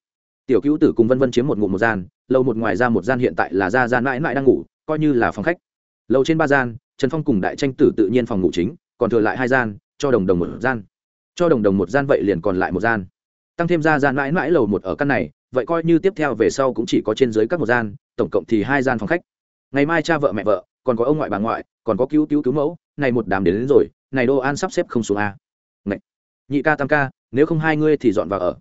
S1: Tiểu cứu tử cùng vân vân chiếm một ngủ một gian, lầu một ngoài ra một gian hiện tại là ra gian mãi mãi đang ngủ, coi như là phòng khách. Lầu trên ba gian, trần phong cùng đại tranh tử tự nhiên phòng ngủ chính, còn thừa lại hai gian, cho đồng đồng một gian. Cho đồng đồng một gian vậy liền còn lại một gian. Tăng thêm ra gian mãi mãi lầu một ở căn này vậy coi như tiếp theo về sau cũng chỉ có trên dưới các một gian tổng cộng thì hai gian phòng khách. Ngày mai cha vợ mẹ vợ còn có ông ngoại bà ngoại còn có cứu cứu cứu mẫu này một đám đến, đến rồi này đô an sắp xếp không xuống a. Ngậy. nhị ca tam ca nếu không hai ngươi thì dọn vào ở.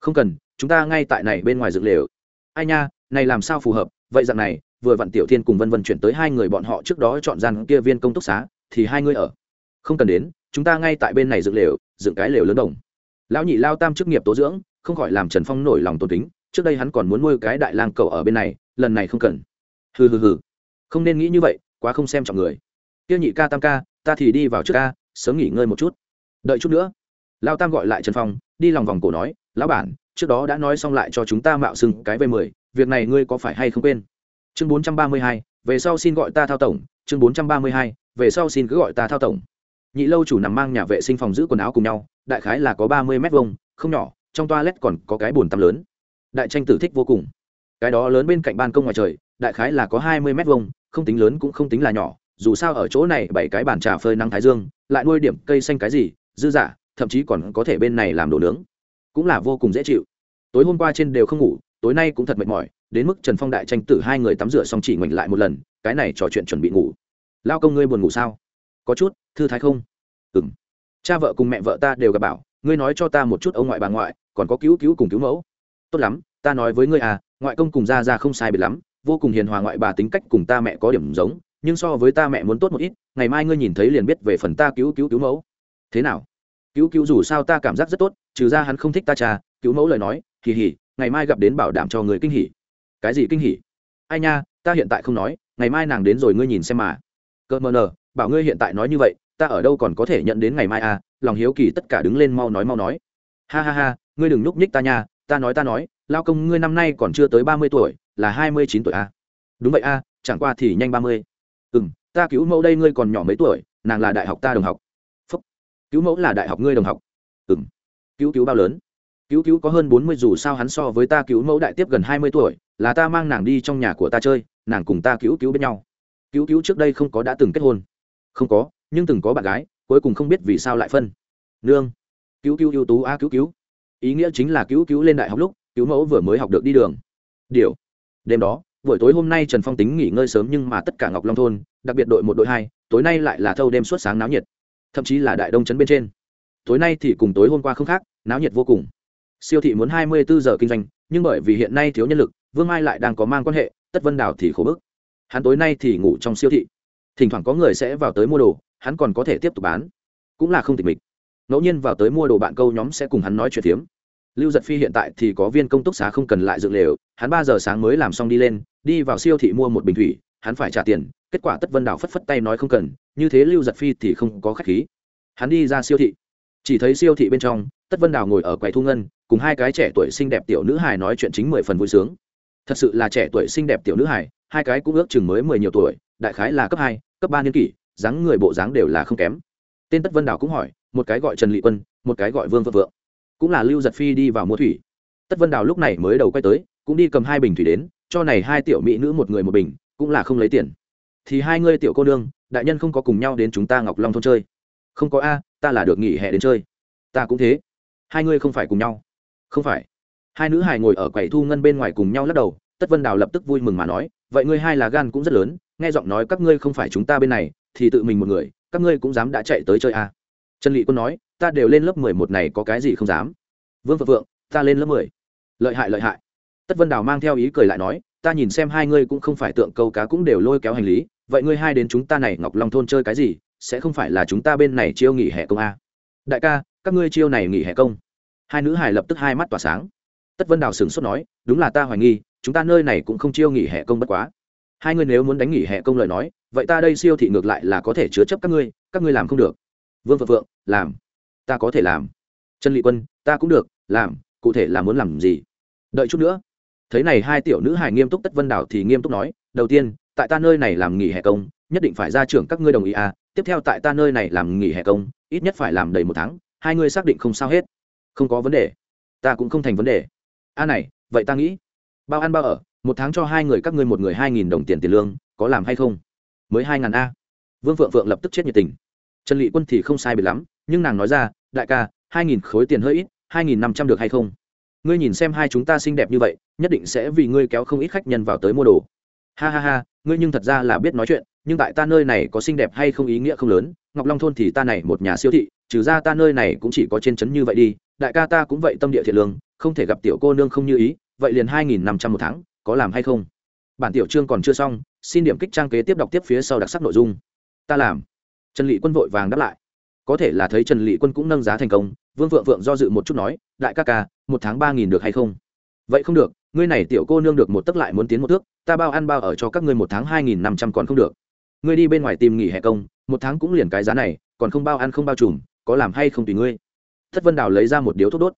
S1: Không cần chúng ta ngay tại này bên ngoài dựng lều. Ai nha này làm sao phù hợp vậy dạng này vừa vặn tiểu thiên cùng vân vân chuyển tới hai người bọn họ trước đó chọn gian kia viên công túc xá thì hai người ở. Không cần đến chúng ta ngay tại bên này dựng lều dựng cái lều lớn đồng. Lão nhị lao tam chức nghiệp tố dưỡng không khỏi làm trần phong nổi lòng tôn kính, trước đây hắn còn muốn nuôi cái đại lang cầu ở bên này, lần này không cần. Hừ hừ hừ. Không nên nghĩ như vậy, quá không xem trọng người. Tiêu nhị ca tam ca, ta thì đi vào trước ca, sớm nghỉ ngơi một chút. Đợi chút nữa. Lao tam gọi lại trần phong, đi lòng vòng cổ nói, lão bản, trước đó đã nói xong lại cho chúng ta mạo xưng cái v mười, việc này ngươi có phải hay không quên? Chương bốn trăm ba mươi hai, về sau xin gọi ta thao tổng. Chương bốn trăm ba mươi hai, về sau xin cứ gọi ta thao tổng. Nhị lâu chủ nằm mang nhà vệ sinh phòng giữ quần áo cùng nhau, đại khái là có ba mươi m hai không nhỏ trong toilet còn có cái bồn tắm lớn. Đại tranh tử thích vô cùng. Cái đó lớn bên cạnh ban công ngoài trời đại khái là có hai mươi m hai không tính lớn cũng không tính là nhỏ dù sao ở chỗ này bảy cái bàn trà phơi nắng thái dương lại nuôi điểm cây xanh cái gì dư dả, thậm chí còn có thể bên này làm đồ nướng. Cũng là vô cùng dễ chịu. Tối hôm qua trên đều không ngủ tối nay cũng thật mệt mỏi đến mức trần phong đại tranh tử hai người tắm rửa xong chỉ ngoảnh lại một lần cái này trò chuyện chuẩn bị ngủ. Lao công ngươi buồn ngủ sao? Có chút thư thái không? Ừ m cha vợ cùng mẹ vợ ta đều gặp bảo ngươi nói cho ta một chút ông ngoại bà ngoại còn có cứu cứu cùng cứu mẫu. Tốt lắm, ta nói với ngươi à ngoại công cùng ra ra không sai biệt lắm, vô cùng hiền hòa ngoại bà tính cách cùng ta mẹ có điểm giống, nhưng so với ta mẹ muốn tốt một ít, ngày mai ngươi nhìn thấy liền biết về phần ta cứu cứu cứu mẫu. Thế nào? Cứu cứu dù sao ta cảm giác rất tốt, trừ ra hắn không thích ta cha, cứu mẫu lời nói, kỳ hỉ, ngày mai gặp đến bảo đảm cho người kinh hỉ. Cái gì kinh hỉ? Ai nha, ta hiện tại không nói, ngày mai nàng đến rồi ngươi nhìn xem mà. Cơ mờ nờ, bảo ngươi hiện tại nói như vậy, ta ở đâu còn có thể nhận đến ngày mai à lòng hiếu kỳ tất cả đứng lên mau nói mau nói ha ha ha, ngươi đừng núp nhích ta nha, ta nói ta nói, lao công ngươi năm nay còn chưa tới ba mươi tuổi, là hai mươi chín tuổi à. đúng vậy à chẳng qua thì nhanh ba mươi. Ừ m ta cứu mẫu đây ngươi còn nhỏ mấy tuổi, nàng là đại học ta đồng học. Phúc. Cứu mẫu là đại học ngươi đồng học. Ừ m cứu cứu bao lớn? Cứu cứu có hơn bốn mươi dù sao hắn so với ta cứu mẫu đại tiếp gần hai mươi tuổi, là ta mang nàng đi trong nhà của ta chơi, nàng cùng ta cứu cứu bên nhau. Cứu cứu trước đây không có đã từng kết hôn. Không có, nhưng từng có bạn gái, cuối cùng không biết vì sao lại phân. Nương cứu cứu ưu tú, a, cứu cứu. Ý nghĩa chính là cứu cứu lên đại học lúc, cứu mẫu vừa mới học được đi đường. Điều. Đêm đó, buổi tối hôm nay trần phong tính nghỉ ngơi sớm nhưng mà tất cả ngọc long thôn, đặc biệt đội một, đội hai, tối nay lại là thâu đêm suốt sáng náo nhiệt. Thậm chí là đại đông trấn bên trên. Tối nay thì cùng tối hôm qua không khác, náo nhiệt vô cùng. Siêu thị muốn hai mươi bốn giờ kinh doanh, nhưng bởi vì hiện nay thiếu nhân lực, vương mai lại đang có mang quan hệ, tất vân đảo thì khổ bức. Hắn tối nay thì ngủ trong siêu thị. Thỉnh thoảng có người sẽ vào tới mua đồ, hắn còn có thể tiếp tục bán. Cũng là không tịch mịch ngẫu nhiên vào tới mua đồ bạn câu nhóm sẽ cùng hắn nói chuyện phiếm. Lưu giật phi hiện tại thì có viên công túc xá không cần lại dựng lều, hắn ba giờ sáng mới làm xong đi lên, đi vào siêu thị mua một bình thủy, hắn phải trả tiền, kết quả tất vân đảo phất phất tay nói không cần, như thế lưu giật phi thì không có khách khí. Hắn đi ra siêu thị. Chỉ thấy siêu thị bên trong, tất vân đảo ngồi ở quầy thu ngân, cùng hai cái trẻ tuổi xinh đẹp tiểu nữ hài nói chuyện chính mười phần vui sướng. Thật sự là trẻ tuổi xinh đẹp tiểu nữ hải hai cái cũng ước chừng mới mười nhiều tuổi, đại khái là cấp hai, cấp ba niên kỷ, dáng người bộ dáng đều là không kém. Tên tất vân đảo cũng hỏi một cái gọi trần lị quân, một cái gọi vương vợ vượng cũng là lưu giật phi đi vào mua thủy. Tất vân đào lúc này mới đầu quay tới, cũng đi cầm hai bình thủy đến, cho này hai tiểu mỹ nữ một người một bình, cũng là không lấy tiền. Thì hai ngươi tiểu cô nương, đại nhân không có cùng nhau đến chúng ta ngọc long thôn chơi. Không có a, ta là được nghỉ hè đến chơi. Ta cũng thế. Hai ngươi không phải cùng nhau. Không phải. Hai nữ hài ngồi ở quầy thu ngân bên ngoài cùng nhau lắc đầu, tất vân đào lập tức vui mừng mà nói, vậy ngươi hai là gan cũng rất lớn, nghe giọng nói các ngươi không phải chúng ta bên này, thì tự mình một người, các ngươi cũng dám đã chạy tới chơi a trần lị quân nói, ta đều lên lớp mười một này có cái gì không dám? Vương phượng phượng, ta lên lớp mười. Lợi hại lợi hại. Tất vân đào mang theo ý cười lại nói, ta nhìn xem hai ngươi cũng không phải tượng câu cá cũng đều lôi kéo hành lý, vậy ngươi hai đến chúng ta này ngọc long thôn chơi cái gì, sẽ không phải là chúng ta bên này chiêu nghỉ hè công a? Đại ca, các ngươi chiêu này nghỉ hè công. Hai nữ hải lập tức hai mắt tỏa sáng. Tất vân đào sửng sốt nói, đúng là ta hoài nghi, chúng ta nơi này cũng không chiêu nghỉ hè công bất quá. Hai ngươi nếu muốn đánh nghỉ hè công lời nói, vậy ta đây siêu thị ngược lại là có thể chứa chấp các ngươi các ngươi làm không được vương phượng phượng, làm. Ta có thể làm. Trần lị quân, ta cũng được, làm, cụ thể là muốn làm gì? Đợi chút nữa. Thấy này hai tiểu nữ hài nghiêm túc tất vân đảo thì nghiêm túc nói, đầu tiên, tại ta nơi này làm nghỉ hè công, nhất định phải ra trưởng các ngươi đồng ý à tiếp theo tại ta nơi này làm nghỉ hè công, ít nhất phải làm đầy một tháng, hai ngươi xác định không sao hết. Không có vấn đề. Ta cũng không thành vấn đề. A này, vậy ta nghĩ, bao ăn bao ở, một tháng cho hai người các ngươi một người hai nghìn đồng tiền tiền lương, có làm hay không? Mới hai ngàn a. Vương phượng phượng lập tức chết nhiệt tình trần lị quân thì không sai biệt lắm, nhưng nàng nói ra, đại ca, hai nghìn khối tiền hơi ít, hai nghìn năm trăm được hay không? Ngươi nhìn xem hai chúng ta xinh đẹp như vậy, nhất định sẽ vì ngươi kéo không ít khách nhân vào tới mua đồ. Ha ha ha, ngươi nhưng thật ra là biết nói chuyện, nhưng tại ta nơi này có xinh đẹp hay không ý nghĩa không lớn, ngọc long thôn thì ta này một nhà siêu thị, trừ ra ta nơi này cũng chỉ có trên trấn như vậy đi, đại ca ta cũng vậy tâm địa thiện lương, không thể gặp tiểu cô nương không như ý, vậy liền hai nghìn năm trăm một tháng, có làm hay không? Bản tiểu chương còn chưa xong, xin điểm kích trang kế tiếp đọc tiếp phía sau đặc sắc nội dung. Ta làm trần lị quân vội vàng đáp lại. Có thể là thấy trần lị quân cũng nâng giá thành công, vương Vượng Vượng do dự một chút nói, đại ca ca, một tháng ba nghìn được hay không? Vậy không được, ngươi này tiểu cô nương được một tấc lại muốn tiến một thước, ta bao ăn bao ở cho các ngươi một tháng hai nghìn năm trăm còn không được. Ngươi đi bên ngoài tìm nghỉ hè công, một tháng cũng liền cái giá này, còn không bao ăn không bao trùm, có làm hay không tùy ngươi? Thất vân đào lấy ra một điếu thuốc đốt.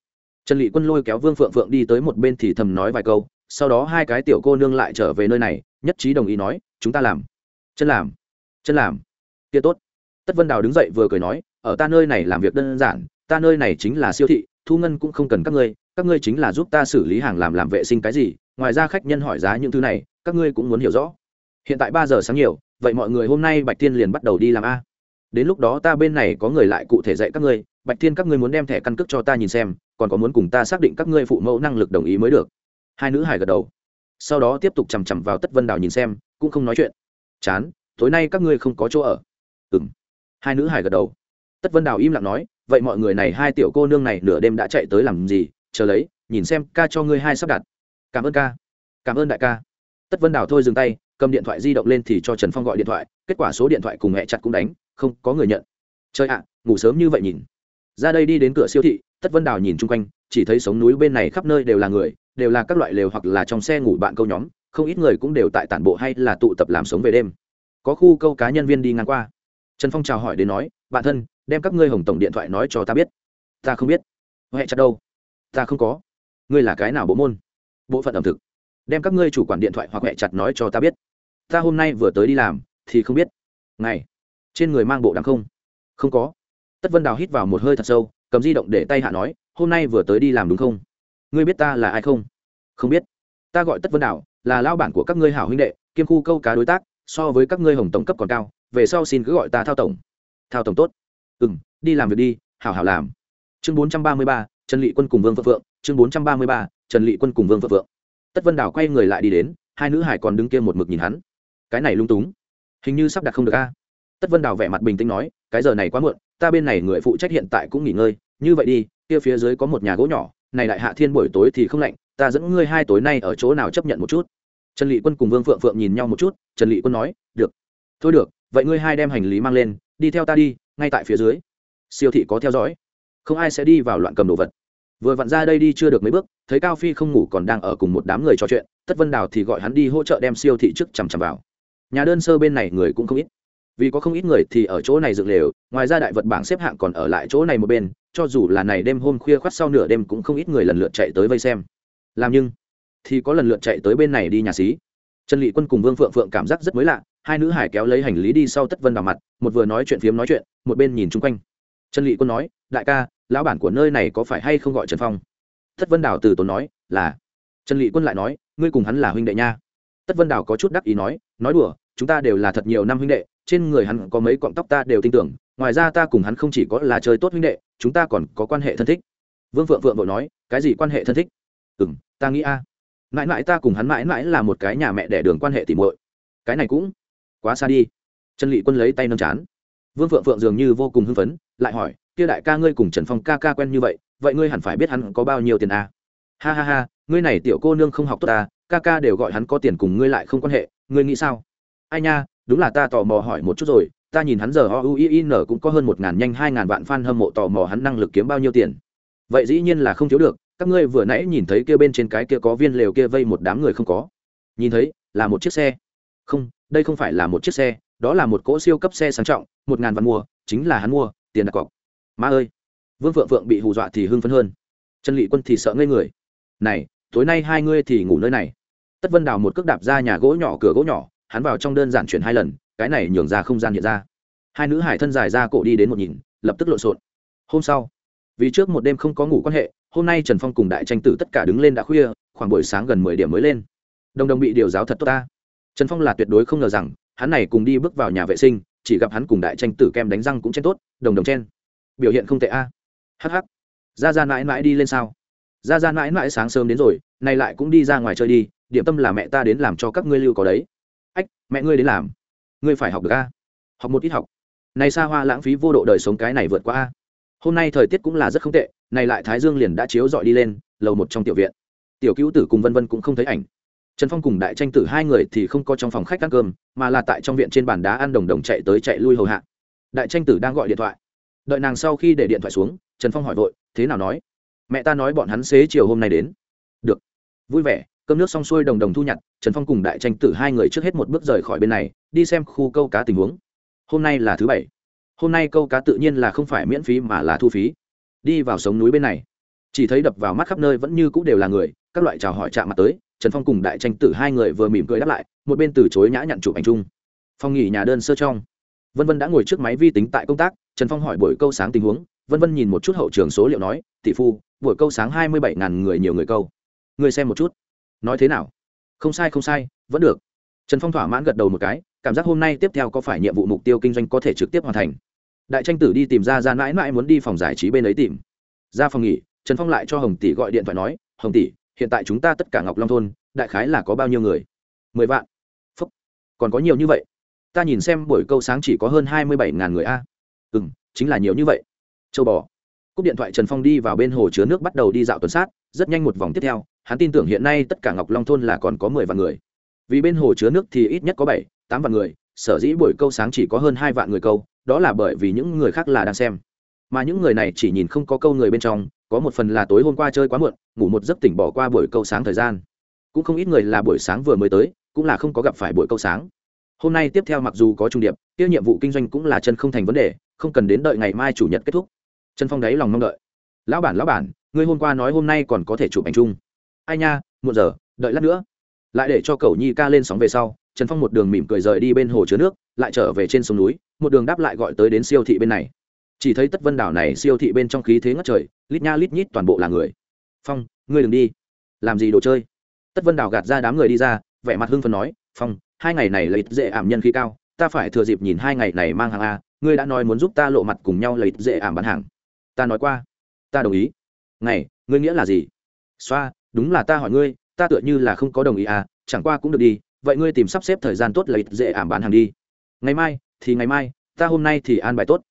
S1: Trần lị quân lôi kéo vương phượng phượng đi tới một bên thì thầm nói vài câu, sau đó hai cái tiểu cô nương lại trở về nơi này, nhất trí đồng ý nói, chúng ta làm. Chân làm chân làm. Kia tốt tất vân đào đứng dậy vừa cười nói, ở ta nơi này làm việc đơn giản, ta nơi này chính là siêu thị, thu ngân cũng không cần các ngươi các ngươi chính là giúp ta xử lý hàng làm làm vệ sinh cái gì, ngoài ra khách nhân hỏi giá những thứ này, các ngươi cũng muốn hiểu rõ. Hiện tại ba giờ sáng nhiều, vậy mọi người hôm nay bạch Thiên liền bắt đầu đi làm a. Đến lúc đó ta bên này có người lại cụ thể dạy các ngươi, bạch Thiên các ngươi muốn đem thẻ căn cước cho ta nhìn xem, còn có muốn cùng ta xác định các ngươi phụ mẫu năng lực đồng ý mới được. Hai nữ hải gật đầu. Sau đó tiếp tục chằm chằm vào tất vân đào nhìn xem, cũng không nói chuyện. Chán, tối nay các ngươi không có chỗ ở. Ừ m hai nữ hải gật đầu. Tất vân đào im lặng nói, vậy mọi người này hai tiểu cô nương này nửa đêm đã chạy tới làm gì? Chờ lấy, nhìn xem ca cho ngươi hai sắp đặt. Cảm ơn ca. Cảm ơn đại ca. Tất vân đào thôi dừng tay, cầm điện thoại di động lên thì cho trần phong gọi điện thoại, kết quả số điện thoại cùng mẹ chặt cũng đánh, không có người nhận. Chơi ạ à, ngủ sớm như vậy nhìn. Ra đây đi đến cửa siêu thị, tất vân đào nhìn chung quanh, chỉ thấy sống núi bên này khắp nơi đều là người, đều là các loại lều hoặc là trong xe ngủ bạn câu nhóm, không ít người cũng đều tại tản bộ hay là tụ tập làm sống về đêm. Có khu câu cá nhân viên đi ngang qua trần phong chào hỏi đến nói, bạn thân, đem các ngươi hồng tổng điện thoại nói cho ta biết. Ta không biết. Huệ chặt đâu? Ta không có. Ngươi là cái nào bộ môn? Bộ phận ẩm thực. Đem các ngươi chủ quản điện thoại hoặc huệ chặt nói cho ta biết. Ta hôm nay vừa tới đi làm, thì không biết. Ngày, trên người mang bộ đằng không? Không có. Tất vân đào hít vào một hơi thật sâu, cầm di động để tay hạ nói, hôm nay vừa tới đi làm đúng không? Ngươi biết ta là ai không? Không biết. Ta gọi tất vân đào, là lao bản của các ngươi hảo huynh đệ, kiêm khu câu cá đối tác, so với các ngươi hồng tổng cấp còn cao về sau xin cứ gọi ta thao tổng. Thao tổng tốt. Ừ m đi làm việc đi, hảo hảo làm. Chương bốn trăm ba mươi ba, trần lị quân cùng vương phượng phượng. Chương bốn trăm ba mươi ba, trần lị quân cùng vương phượng phượng. Tất vân đào quay người lại đi đến, hai nữ hải còn đứng kia một mực nhìn hắn. Cái này lung túng, hình như sắp đặt không được a. Tất vân đào vẻ mặt bình tĩnh nói, cái giờ này quá muộn, ta bên này người phụ trách hiện tại cũng nghỉ ngơi, như vậy đi, kia phía dưới có một nhà gỗ nhỏ, này đại hạ thiên buổi tối thì không lạnh, ta dẫn ngươi hai tối nay ở chỗ nào chấp nhận một chút? Trần lị quân cùng vương phượng phượng nhìn nhau một chút, trần lị quân nói, được. Thôi được vậy ngươi hai đem hành lý mang lên, đi theo ta đi, ngay tại phía dưới. Siêu thị có theo dõi. Không ai sẽ đi vào loạn cầm đồ vật. Vừa vặn ra đây đi chưa được mấy bước, thấy cao phi không ngủ còn đang ở cùng một đám người trò chuyện, tất vân đào thì gọi hắn đi hỗ trợ đem siêu thị trước chằm chằm vào. Nhà đơn sơ bên này người cũng không ít. Vì có không ít người thì ở chỗ này dựng lều, ngoài ra đại vật bảng xếp hạng còn ở lại chỗ này một bên, cho dù là này đêm hôm khuya khoắt sau nửa đêm cũng không ít người lần lượt chạy tới vây xem. Làm nhưng, thì có lần lượt chạy tới bên này đi nhà xí. Trần lị quân cùng vương phượng phượng cảm giác rất mới lạ hai nữ hải kéo lấy hành lý đi sau tất vân vào mặt, một vừa nói chuyện phiếm nói chuyện, một bên nhìn chung quanh. Trần lị quân nói, đại ca, lão bản của nơi này có phải hay không gọi trần phong? Tất vân đào từ tốn nói, là. Trần lị quân lại nói, ngươi cùng hắn là huynh đệ nha. Tất vân đào có chút đắc ý nói nói đùa, chúng ta đều là thật nhiều năm huynh đệ, trên người hắn có mấy cọng tóc ta đều tin tưởng, ngoài ra ta cùng hắn không chỉ có là chơi tốt huynh đệ, chúng ta còn có quan hệ thân thích. Vương phượng phượng vội nói, cái gì quan hệ thân thích? Ừ m ta nghĩ a. Mãi mãi ta cùng hắn mãi mãi là một cái nhà mẹ đẻ đường quan hệ tìm muội. Cái này cũng quá xa đi. Trần lị quân lấy tay nâng chán. Vương phượng phượng dường như vô cùng hưng phấn, lại hỏi, kia đại ca ngươi cùng trần phong ca ca quen như vậy vậy ngươi hẳn phải biết hắn có bao nhiêu tiền à? ha ha ha, ngươi này tiểu cô nương không học tốt ta ca ca đều gọi hắn có tiền cùng ngươi lại không quan hệ, ngươi nghĩ sao? Ai nha, đúng là ta tò mò hỏi một chút rồi, ta nhìn hắn giờ o u i n cũng có hơn một ngàn nhanh hai ngàn vạn fan hâm mộ tò mò hắn năng lực kiếm bao nhiêu tiền. Vậy dĩ nhiên là không thiếu được, các ngươi vừa nãy nhìn thấy kia bên trên cái kia có viên lều kia vây một đám người không có. Nhìn thấy, là một chiếc xe. Không đây không phải là một chiếc xe, đó là một cỗ siêu cấp xe sang trọng, một ngàn vạn mua, chính là hắn mua, tiền đặt cọc. Ma ơi! Vương phượng phượng bị hù dọa thì hưng phấn hơn. Trần lị quân thì sợ ngây người. Này, tối nay hai ngươi thì ngủ nơi này. Tất vân đào một cước đạp ra nhà gỗ nhỏ, cửa gỗ nhỏ, hắn vào trong đơn giản chuyển hai lần, cái này nhường ra không gian hiện ra. Hai nữ hải thân dài ra cổ đi đến một nhìn, lập tức lộn xộn. Hôm sau, vì trước một đêm không có ngủ quan hệ, hôm nay trần phong cùng đại tranh tử tất cả đứng lên đã khuya, khoảng buổi sáng gần mười điểm mới lên. Đồng đồng bị điều giáo thật tốt ta trần phong là tuyệt đối không ngờ rằng, hắn này cùng đi bước vào nhà vệ sinh, chỉ gặp hắn cùng đại tranh tử kem đánh răng cũng chen tốt, đồng đồng chen. Biểu hiện không tệ a. Hh ra ra mãi mãi đi lên sao? Ra ra mãi mãi sáng sớm đến rồi, nay lại cũng đi ra ngoài chơi đi, điểm tâm là mẹ ta đến làm cho các ngươi lưu có đấy. Ách, mẹ ngươi đến làm. Ngươi phải học được a. Học một ít học. Này xa hoa lãng phí vô độ đời sống cái này vượt qua a. Hôm nay thời tiết cũng là rất không tệ, này lại thái dương liền đã chiếu dọi đi lên, lầu một trong tiểu viện. Tiểu cứu tử cùng vân vân cũng không thấy ảnh trần phong cùng đại tranh tử hai người thì không có trong phòng khách ăn cơm, mà là tại trong viện trên bàn đá ăn đồng đồng chạy tới chạy lui hầu hạ. Đại tranh tử đang gọi điện thoại. Đợi nàng sau khi để điện thoại xuống, trần phong hỏi vội, thế nào nói? Mẹ ta nói bọn hắn xế chiều hôm nay đến. Được. Vui vẻ, cơm nước xong xuôi đồng đồng thu nhặt, trần phong cùng đại tranh tử hai người trước hết một bước rời khỏi bên này, đi xem khu câu cá tình huống. Hôm nay là thứ bảy. Hôm nay câu cá tự nhiên là không phải miễn phí mà là thu phí. Đi vào sống núi bên này. Chỉ thấy đập vào mắt khắp nơi vẫn như c ũ đều là người, các loại chào hỏi chạm mặt tới trần phong cùng đại tranh tử hai người vừa mỉm cười đáp lại, một bên từ chối nhã nhặn chụp ảnh chung. Phong nghỉ nhà đơn sơ trong. Vân vân đã ngồi trước máy vi tính tại công tác, trần phong hỏi buổi câu sáng tình huống, vân vân nhìn một chút hậu trường số liệu nói, tỷ phu, buổi câu sáng hai mươi bảy ngàn người nhiều người câu. Người xem một chút. Nói thế nào? Không sai không sai, vẫn được. Trần phong thỏa mãn gật đầu một cái, cảm giác hôm nay tiếp theo có phải nhiệm vụ mục tiêu kinh doanh có thể trực tiếp hoàn thành. Đại tranh tử đi tìm ra ra mãi mãi muốn đi phòng giải trí bên ấy tìm. Ra phòng nghỉ, trần phong lại cho hồng tỷ gọi điện thoại nói, hồng tỷ hiện tại chúng ta tất cả ngọc long thôn, đại khái là có bao nhiêu người? Mười vạn. Phúc. Còn có nhiều như vậy. Ta nhìn xem buổi câu sáng chỉ có hơn hai mươi bảy ngàn người a. Ừ m chính là nhiều như vậy. Châu bò. Cúp điện thoại trần phong đi vào bên hồ chứa nước bắt đầu đi dạo tuần sát, rất nhanh một vòng tiếp theo, hắn tin tưởng hiện nay tất cả ngọc long thôn là còn có mười vạn người. Vì bên hồ chứa nước thì ít nhất có bảy, tám vạn người, sở dĩ buổi câu sáng chỉ có hơn hai vạn người câu, đó là bởi vì những người khác là đang xem. Mà những người này chỉ nhìn không có câu người bên trong có một phần là tối hôm qua chơi quá muộn, ngủ một giấc tỉnh bỏ qua buổi câu sáng thời gian. Cũng không ít người là buổi sáng vừa mới tới, cũng là không có gặp phải buổi câu sáng. Hôm nay tiếp theo mặc dù có trung điệp tiêu nhiệm vụ kinh doanh cũng là chân không thành vấn đề, không cần đến đợi ngày mai chủ nhật kết thúc. Chân phong đáy lòng mong đợi. Lão bản lão bản ngươi hôm qua nói hôm nay còn có thể chụp ảnh chung. Ai nha một giờ, đợi lát nữa. Lại để cho cầu nhi ca lên sóng về sau, trần phong một đường mỉm cười rời đi bên hồ chứa nước, lại trở về trên sông núi, một đường đáp lại gọi tới đến siêu thị bên này chỉ thấy tất vân đảo này siêu thị bên trong khí thế ngất trời, lít nha lít nhít toàn bộ là người. Phong, ngươi đừng đi. Làm gì đồ chơi? Tất vân đảo gạt ra đám người đi ra, vẻ mặt hưng phần nói, phong, hai ngày này lấy dễ ảm nhân khí cao, ta phải thừa dịp nhìn hai ngày này mang hàng a, ngươi đã nói muốn giúp ta lộ mặt cùng nhau lấy dễ ảm bán hàng. Ta nói qua, ta đồng ý. Này ngươi nghĩa là gì? Xoa, đúng là ta hỏi ngươi, ta tựa như là không có đồng ý à chẳng qua cũng được đi, vậy ngươi tìm sắp xếp thời gian tốt lấy dễ ảm bán hàng đi. Ngày mai, thì ngày mai, ta hôm nay thì an bài tốt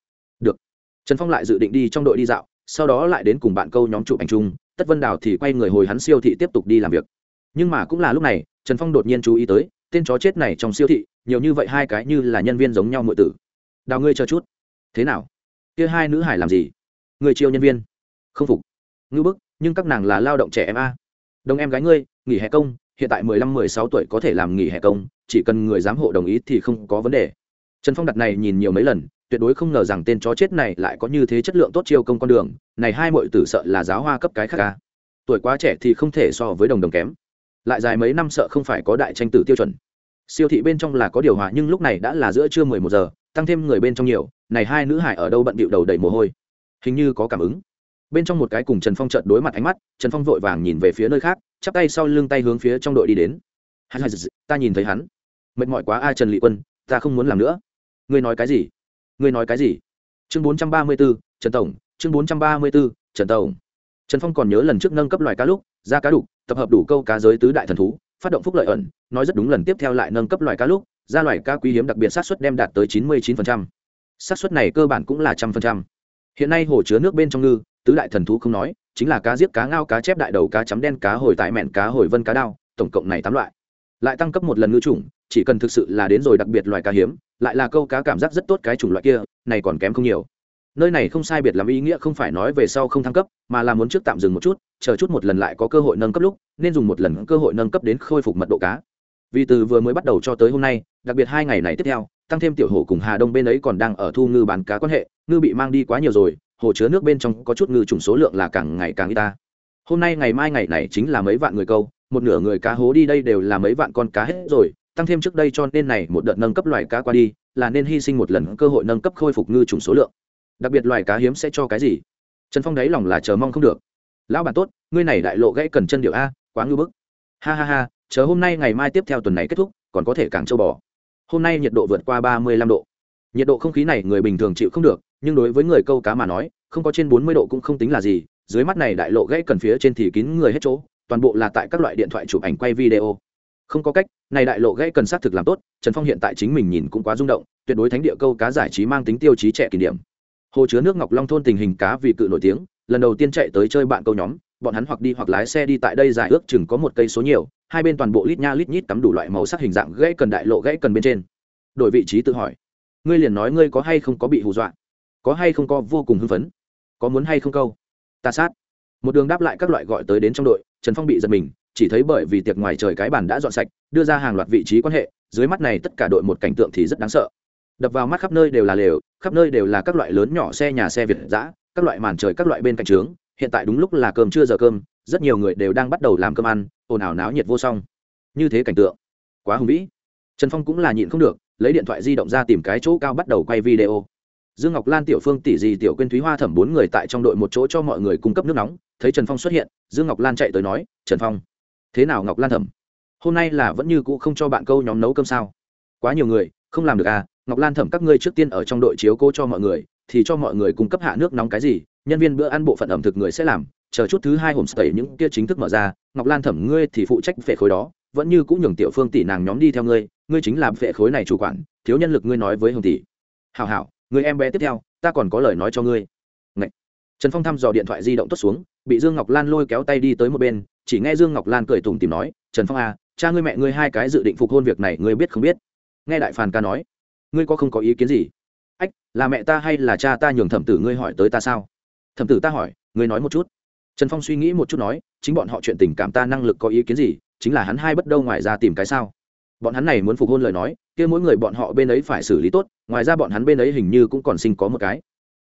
S1: trần phong lại dự định đi trong đội đi dạo, sau đó lại đến cùng bạn câu nhóm chụp ảnh chung, tất vân đào thì quay người hồi hắn siêu thị tiếp tục đi làm việc. Nhưng mà cũng là lúc này, trần phong đột nhiên chú ý tới, tên chó chết này trong siêu thị, nhiều như vậy hai cái như là nhân viên giống nhau mọi tử. Đào ngươi chờ chút. Thế nào? Kia hai nữ hải làm gì? Người chiêu nhân viên. Không phục. Ngư bức, nhưng các nàng là lao động trẻ em a. Đồng em gái ngươi, nghỉ hè công, hiện tại mười lăm, mười sáu tuổi có thể làm nghỉ hè công, chỉ cần người giám hộ đồng ý thì không có vấn đề. Trần phong đặt này nhìn nhiều mấy lần tuyệt đối không ngờ rằng tên chó chết này lại có như thế chất lượng tốt chiêu công con đường, này hai mọi tử sợ là giáo hoa cấp cái khác ca. Tuổi quá trẻ thì không thể so với đồng đồng kém. Lại dài mấy năm sợ không phải có đại tranh tử tiêu chuẩn. Siêu thị bên trong là có điều hòa, nhưng lúc này đã là giữa trưa mười một giờ, tăng thêm người bên trong nhiều, này hai nữ hải ở đâu bận bịu đầu đầy mồ hôi. Hình như có cảm ứng. Bên trong một cái cùng trần phong trợt đối mặt ánh mắt, trần phong vội vàng nhìn về phía nơi khác, chắp tay sau lưng tay hướng phía trong đội đi đến. Ta nhìn thấy hắn. Mệt mỏi quá ai trần lị quân, ta không muốn làm nữa. Ngươi nói cái gì? Ngươi nói cái gì? Chương bốn trăm ba mươi b ố trần tổng. Chương bốn trăm ba mươi b ố trần tổng. Trần phong còn nhớ lần trước nâng cấp loài cá lúc, ra cá đục, tập hợp đủ câu cá giới tứ đại thần thú, phát động phúc lợi ẩn, nói rất đúng lần tiếp theo lại nâng cấp loài cá lúc, ra loài cá quý hiếm đặc biệt sát xuất đem đạt tới chín mươi chín sát xuất này cơ bản cũng là trăm phần trăm. Hiện nay hồ chứa nước bên trong ngư, tứ đại thần thú không nói, chính là cá giết cá ngao, cá chép đại đầu, cá chấm đen, cá hồi tại mẹn, cá hồi vân, cá đao, tổng cộng này tám loại. Lại tăng cấp một lần ngư chủng chỉ cần thực sự là đến rồi đặc biệt loài cá hiếm, lại là câu cá cảm giác rất tốt cái chủng loại kia, này còn kém không nhiều. Nơi này không sai biệt làm ý nghĩa không phải nói về sau không thăng cấp, mà là muốn trước tạm dừng một chút, chờ chút một lần lại có cơ hội nâng cấp lúc, nên dùng một lần cơ hội nâng cấp đến khôi phục mật độ cá. Vì từ vừa mới bắt đầu cho tới hôm nay, đặc biệt hai ngày này tiếp theo, tăng thêm tiểu hồ cùng hà đông bên ấy còn đang ở thu ngư bán cá quan hệ, ngư bị mang đi quá nhiều rồi, hồ chứa nước bên trong có chút ngư chủng số lượng là càng ngày càng ít ta. Hôm nay ngày mai ngày này chính là mấy vạn người câu, một nửa người cá hố đi đây đều là mấy vạn con cá hết rồi tăng thêm trước đây cho nên này một đợt nâng cấp loài cá qua đi, là nên hy sinh một lần cơ hội nâng cấp khôi phục ngư chủng số lượng. Đặc biệt loài cá hiếm sẽ cho cái gì? Trần phong đáy lòng là chờ mong không được. Lão bản tốt, ngươi này đại lộ gãy cần chân điệu a, quá ngư bức. Ha ha ha, chờ hôm nay ngày mai tiếp theo tuần này kết thúc, còn có thể càng châu bò. Hôm nay nhiệt độ vượt qua ba mươi lăm độ. Nhiệt độ không khí này người bình thường chịu không được, nhưng đối với người câu cá mà nói, không có trên bốn mươi độ cũng không tính là gì, dưới mắt này đại lộ gãy cần phía trên thì kín người hết chỗ, toàn bộ là tại các loại điện thoại chụp ảnh quay video không có cách, này đại lộ gãy cần xác thực làm tốt, trần phong hiện tại chính mình nhìn cũng quá rung động, tuyệt đối thánh địa câu cá giải trí mang tính tiêu chí trẻ kỷ niệm. Hồ chứa nước ngọc long thôn tình hình cá vì cự nổi tiếng, lần đầu tiên chạy tới chơi bạn câu nhóm, bọn hắn hoặc đi hoặc lái xe đi tại đây dài ước chừng có một cây số nhiều, hai bên toàn bộ lít nha lít nhít tắm đủ loại màu sắc hình dạng gãy cần đại lộ gãy cần bên trên. Đổi vị trí tự hỏi, ngươi liền nói ngươi có hay không có bị hù dọa, có hay không có vô cùng hưng phấn, có muốn hay không câu? Ta sát. Một đường đáp lại các loại gọi tới đến trong đội, trần phong bị giật mình chỉ thấy bởi vì tiệc ngoài trời cái bàn đã dọn sạch, đưa ra hàng loạt vị trí quan hệ, dưới mắt này tất cả đội một cảnh tượng thì rất đáng sợ. Đập vào mắt khắp nơi đều là lều, khắp nơi đều là các loại lớn nhỏ xe nhà xe việt giã các loại màn trời các loại bên cạnh trướng, hiện tại đúng lúc là cơm trưa giờ cơm, rất nhiều người đều đang bắt đầu làm cơm ăn, ồn ào náo nhiệt vô song. Như thế cảnh tượng, quá hùng vĩ. Trần phong cũng là nhịn không được, lấy điện thoại di động ra tìm cái chỗ cao bắt đầu quay video. Dương ngọc lan, tiểu phương, tỷ dì, tiểu quyên, thúy hoa thẩm bốn người tại trong đội một chỗ cho mọi người cung cấp nước nóng, thấy trần phong xuất hiện, dương ngọc lan chạy tới nói, trần phong thế nào ngọc lan thẩm hôm nay là vẫn như cũ không cho bạn câu nhóm nấu cơm sao? Quá nhiều người, không làm được à? Ngọc lan thẩm các ngươi trước tiên ở trong đội chiếu cô cho mọi người, thì cho mọi người cung cấp hạ nước nóng cái gì, nhân viên bữa ăn bộ phận ẩm thực người sẽ làm, chờ chút thứ hai hồn sẩy những kia chính thức mở ra, ngọc lan thẩm ngươi thì phụ trách về khối đó, vẫn như cũng nhường tiểu phương tỷ nàng nhóm đi theo ngươi ngươi chính là vệ khối này chủ quản, thiếu nhân lực ngươi nói với hồng tỷ. Hảo hảo, người em bé tiếp theo, ta còn có lời nói cho ngươi. Ngậy. trần phong thăm dò điện thoại di động tốt xuống, bị dương ngọc lan lôi kéo tay đi tới một bên chỉ nghe dương ngọc lan cười tủm tìm nói, trần phong à cha ngươi mẹ ngươi hai cái dự định phục hôn việc này ngươi biết không biết? Nghe đại phàn ca nói, ngươi có không có ý kiến gì? Ách, là mẹ ta hay là cha ta nhường thẩm tử ngươi hỏi tới ta sao? Thẩm tử ta hỏi, ngươi nói một chút. Trần phong suy nghĩ một chút nói, chính bọn họ chuyện tình cảm ta năng lực có ý kiến gì? Chính là hắn hai bất đâu ngoài ra tìm cái sao? Bọn hắn này muốn phục hôn lời nói, kia mỗi người bọn họ bên ấy phải xử lý tốt, ngoài ra bọn hắn bên ấy hình như cũng còn sinh có một cái.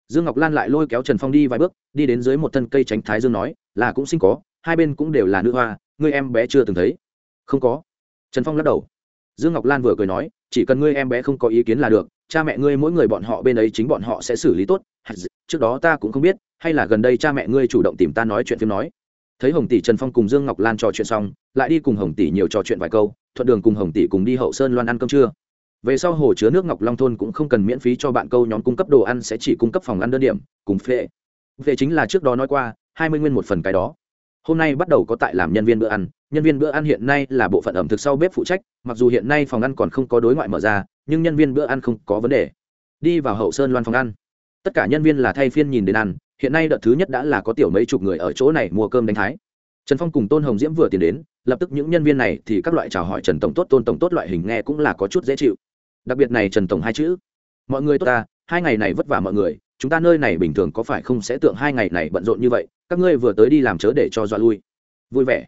S1: Dương ngọc lan lại lôi kéo trần phong đi vài bước, đi đến dưới một thân cây tránh thái dương nói, là cũng sinh có hai bên cũng đều là nữ hoa, ngươi em bé chưa từng thấy. Không có. Trần phong lắc đầu. Dương ngọc lan vừa cười nói, chỉ cần ngươi em bé không có ý kiến là được, cha mẹ ngươi mỗi người bọn họ bên ấy chính bọn họ sẽ xử lý tốt. Trước đó ta cũng không biết, hay là gần đây cha mẹ ngươi chủ động tìm ta nói chuyện phim nói. Thấy hồng tỷ trần phong cùng dương ngọc lan trò chuyện xong, lại đi cùng hồng tỷ nhiều trò chuyện vài câu, thuận đường cùng hồng tỷ cùng đi hậu sơn loan ăn cơm trưa. Về sau hồ chứa nước ngọc long thôn cũng không cần miễn phí cho bạn câu nhóm cung cấp đồ ăn, sẽ chỉ cung cấp phòng ăn đơn điểm, cùng phê. Phê chính là trước đó nói qua, hai mươi nguyên một phần cái đó hôm nay bắt đầu có tại làm nhân viên bữa ăn. Nhân viên bữa ăn hiện nay là bộ phận ẩm thực sau bếp phụ trách, mặc dù hiện nay phòng ăn còn không có đối ngoại mở ra, nhưng nhân viên bữa ăn không có vấn đề. Đi vào hậu sơn loan phòng ăn. Tất cả nhân viên là thay phiên nhìn đến ăn. Hiện nay đợt thứ nhất đã là có tiểu mấy chục người ở chỗ này mua cơm đánh thái. Trần phong cùng tôn hồng diễm vừa tiến đến, lập tức những nhân viên này thì các loại chào hỏi trần tổng tốt, tôn tổng tốt loại hình nghe cũng là có chút dễ chịu. Đặc biệt này trần tổng hai chữ. Mọi người tốt ta, hai ngày này vất vả mọi người chúng ta nơi này bình thường có phải không sẽ tượng hai ngày này bận rộn như vậy, các ngươi vừa tới đi làm chớ để cho dọa lui. Vui vẻ.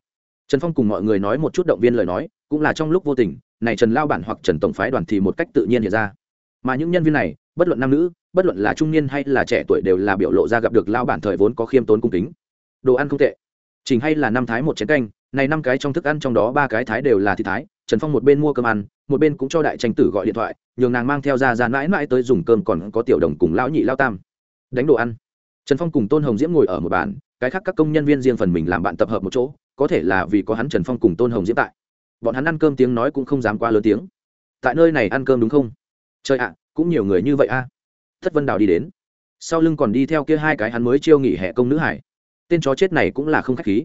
S1: Trần phong cùng mọi người nói một chút động viên lời nói, cũng là trong lúc vô tình, này trần lao bản hoặc trần tổng phái đoàn thì một cách tự nhiên hiện ra. Mà những nhân viên này, bất luận nam nữ, bất luận là trung niên hay là trẻ tuổi đều là biểu lộ ra gặp được lao bản thời vốn có khiêm tốn cung kính. Đồ ăn không tệ. Chỉnh hay là năm thái một chén canh, này năm cái trong thức ăn trong đó ba cái thái đều là thịt thái. Trần phong một bên mua cơm ăn, một bên cũng cho đại tranh tử gọi điện thoại nhường nàng mang theo ra ra mãi mãi tới dùng cơm còn có tiểu đồng cùng lão nhị lao tam. Đánh đồ ăn. Trần phong cùng tôn hồng diễm ngồi ở một bàn, cái khác các công nhân viên riêng phần mình làm bạn tập hợp một chỗ, có thể là vì có hắn trần phong cùng tôn hồng diễm tại. Bọn hắn ăn cơm tiếng nói cũng không dám quá lớn tiếng. Tại nơi này ăn cơm đúng không? Trời ạ, cũng nhiều người như vậy a. Thất vân đào đi đến. Sau lưng còn đi theo kia hai cái hắn mới chiêu nghỉ hè công nữ hải. Tên chó chết này cũng là không khách khí.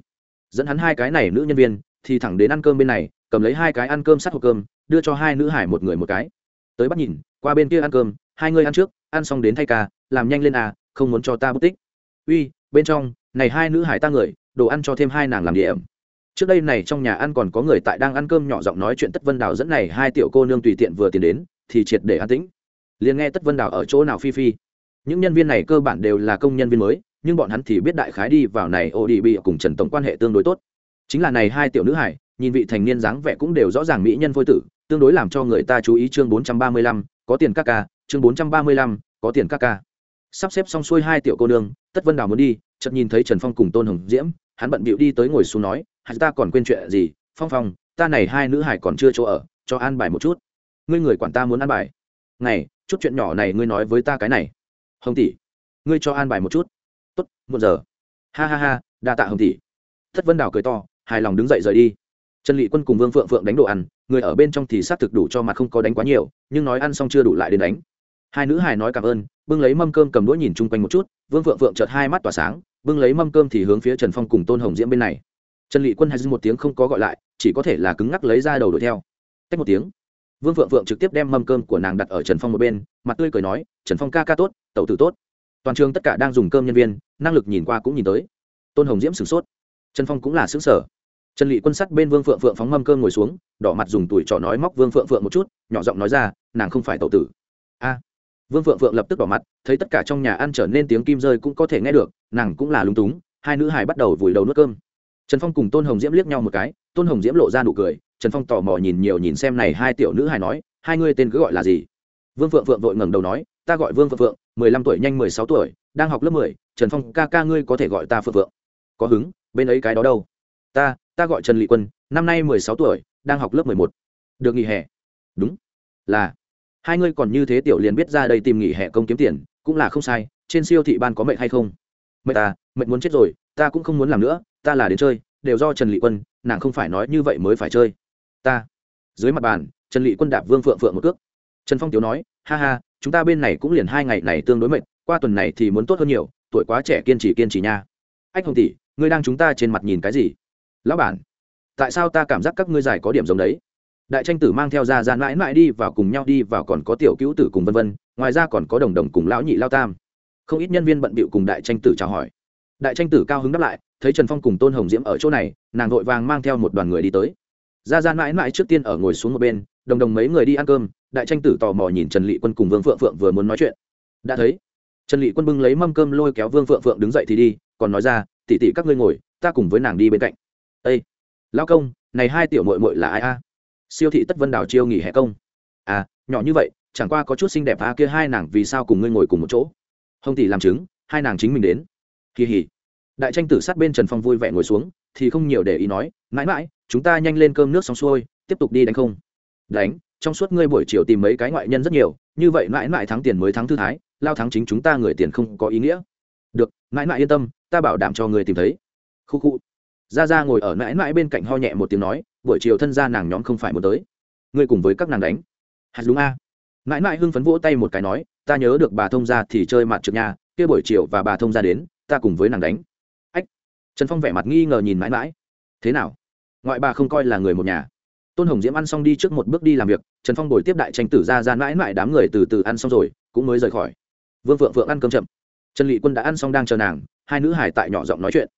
S1: Dẫn hắn hai cái này nữ nhân viên, thì thẳng đến ăn cơm bên này, cầm lấy hai cái ăn cơm sắt hộp cơm, đưa cho hai nữ hải một người một cái tới bắt nhìn, qua bên kia ăn cơm, hai người ăn trước, ăn xong đến thay ca, làm nhanh lên à không muốn cho ta bất tích. Uy, bên trong, này hai nữ hải ta người, đồ ăn cho thêm hai nàng làm điểm. Trước đây này trong nhà ăn còn có người tại đang ăn cơm nhỏ giọng nói chuyện tất vân đào dẫn này hai tiểu cô nương tùy tiện vừa tiền đến, thì triệt để an tĩnh. Liền nghe tất vân đào ở chỗ nào phi phi. Những nhân viên này cơ bản đều là công nhân viên mới, nhưng bọn hắn thì biết đại khái đi vào này ô đi bị cùng trần tổng quan hệ tương đối tốt. Chính là này hai tiểu nữ hải, nhìn vị thành niên dáng vẻ cũng đều rõ ràng mỹ nhân phôi tử tương đối làm cho người ta chú ý chương bốn trăm ba mươi lăm, có tiền các ca, chương bốn trăm ba mươi lăm, có tiền các ca. Sắp xếp xong xuôi hai tiểu cô nương, tất vân đào muốn đi, chợt nhìn thấy trần phong cùng tôn hồng diễm, hắn bận bịu đi tới ngồi xuống nói hắn ta còn quên chuyện gì? Phong phong, ta này hai nữ hải còn chưa chỗ ở, cho an bài một chút. Ngươi người quản ta muốn an bài. Này, chút chuyện nhỏ này ngươi nói với ta cái này. Hồng tỷ, ngươi cho an bài một chút. Tốt một giờ. Ha ha ha, đa tạ hồng tỷ. Thất vân đào cười to, hài lòng đứng dậy rời đi. Trần Lệ quân cùng vương phượng phượng đánh đồ ăn người ở bên trong thì xác thực đủ cho mặt không có đánh quá nhiều, nhưng nói ăn xong chưa đủ lại đến đánh. Hai nữ hài nói cảm ơn, bưng lấy mâm cơm cầm đũa nhìn chung quanh một chút, vương phượng phượng chợt hai mắt tỏa sáng, bưng lấy mâm cơm thì hướng phía trần phong cùng tôn hồng diễm bên này. Trần lị quân hay dưng một tiếng không có gọi lại, chỉ có thể là cứng ngắc lấy ra đầu đuổi theo. Tách một tiếng, vương phượng phượng trực tiếp đem mâm cơm của nàng đặt ở trần phong một bên, mặt tươi cười nói, trần phong ca ca tốt, tẩu tử tốt. Toàn trường tất cả đang dùng cơm nhân viên, năng lực nhìn qua cũng nhìn tới. Tôn hồng diễm sửng sốt. Trần phong cũng là xứng sở trần lị quân sắt bên vương phượng phượng phóng mâm cơm ngồi xuống, đỏ mặt dùng tuổi trò nói móc vương phượng phượng một chút, nhỏ giọng nói ra, nàng không phải tẩu tử. A. Vương phượng phượng lập tức đỏ mặt, thấy tất cả trong nhà ăn trở nên tiếng kim rơi cũng có thể nghe được, nàng cũng là lúng túng, hai nữ hài bắt đầu vùi đầu nuốt cơm. Trần phong cùng tôn hồng diễm liếc nhau một cái, tôn hồng diễm lộ ra nụ cười, trần phong tò mò nhìn nhiều nhìn xem này hai tiểu nữ hài nói, hai ngươi tên cứ gọi là gì? Vương phượng phượng vội ngẩng đầu nói, ta gọi vương phượng phượng, mười lăm tuổi nhanh mười sáu tuổi, đang học lớp mười, trần phong ca ca ngươi có thể gọi ta phượng phượng. Có hứng, bên ấy cái đó đâu? Ta ta gọi trần lị quân, năm nay mười sáu tuổi, đang học lớp mười một. Được nghỉ hè. Đúng. Là. Hai ngươi còn như thế tiểu liền biết ra đây tìm nghỉ hè công kiếm tiền, cũng là không sai, trên siêu thị ban có mệnh hay không? Mệnh ta mệnh muốn chết rồi, ta cũng không muốn làm nữa, ta là đến chơi, đều do trần lị quân, nàng không phải nói như vậy mới phải chơi. Ta. Dưới mặt bàn, trần lị quân đạp vương phượng phượng một cước. Trần phong tiếu nói, ha ha, chúng ta bên này cũng liền hai ngày này tương đối mệt, qua tuần này thì muốn tốt hơn nhiều, tuổi quá trẻ kiên trì kiên trì nha. Ách hồng tỷ, ngươi đang chúng ta trên mặt nhìn cái gì? Lão bản, tại sao ta cảm giác các ngươi giải có điểm giống đấy? Đại tranh tử mang theo ra ra mãi mãi đi vào cùng nhau đi vào còn có tiểu cứu tử cùng vân vân, ngoài ra còn có đồng đồng cùng lão nhị lao tam. Không ít nhân viên bận bịu cùng đại tranh tử chào hỏi. Đại tranh tử cao hứng đáp lại, thấy trần phong cùng tôn hồng diễm ở chỗ này, nàng vội vàng mang theo một đoàn người đi tới. Ra ra mãi mãi trước tiên ở ngồi xuống một bên, đồng đồng mấy người đi ăn cơm, đại tranh tử tò mò nhìn trần lị quân cùng vương phượng phượng vừa muốn nói chuyện. Đã thấy, trần lị quân bưng lấy mâm cơm lôi kéo vương phượng phượng đứng dậy thì đi, còn nói ra tỉ tỉ các ngươi ngồi, ta cùng với nàng đi bên cạnh ây lao công, này hai tiểu mội mội là ai a? Siêu thị tất vân đào chiêu nghỉ hè công. À nhỏ như vậy, chẳng qua có chút xinh đẹp a kia hai nàng vì sao cùng ngươi ngồi cùng một chỗ? Hồng tỷ làm chứng, hai nàng chính mình đến. Kỳ hỉ. Đại tranh tử sát bên trần phong vui vẻ ngồi xuống, thì không nhiều để ý nói, mãi mãi, chúng ta nhanh lên cơm nước xong xuôi, tiếp tục đi đánh không? Đánh, trong suốt ngươi buổi chiều tìm mấy cái ngoại nhân rất nhiều, như vậy mãi mãi thắng tiền mới thắng thư thái, lao thắng chính chúng ta người tiền không có ý nghĩa. Được, mãi mãi yên tâm, ta bảo đảm cho người tìm thấy. Khu khu ra ra ngồi ở mãi mãi bên cạnh ho nhẹ một tiếng nói, buổi chiều thân ra nàng nhóm không phải muốn tới. Ngươi cùng với các nàng đánh. Hạt đúng a. Mãi mãi hưng phấn vỗ tay một cái nói, ta nhớ được bà thông ra thì chơi mặt trượt nhà kia buổi chiều và bà thông ra đến, ta cùng với nàng đánh. Ách. Trần phong vẻ mặt nghi ngờ nhìn mãi mãi. Thế nào? Ngoại bà không coi là người một nhà. Tôn hồng diễm ăn xong đi trước một bước đi làm việc, trần phong đổi tiếp đại tranh tử ra ra mãi mãi đám người từ từ ăn xong rồi, cũng mới rời khỏi. Vương phượng phượng ăn cơm chậm. Trần lị quân đã ăn xong đang chờ nàng, hai nữ hải tại nhỏ giọng nói chuyện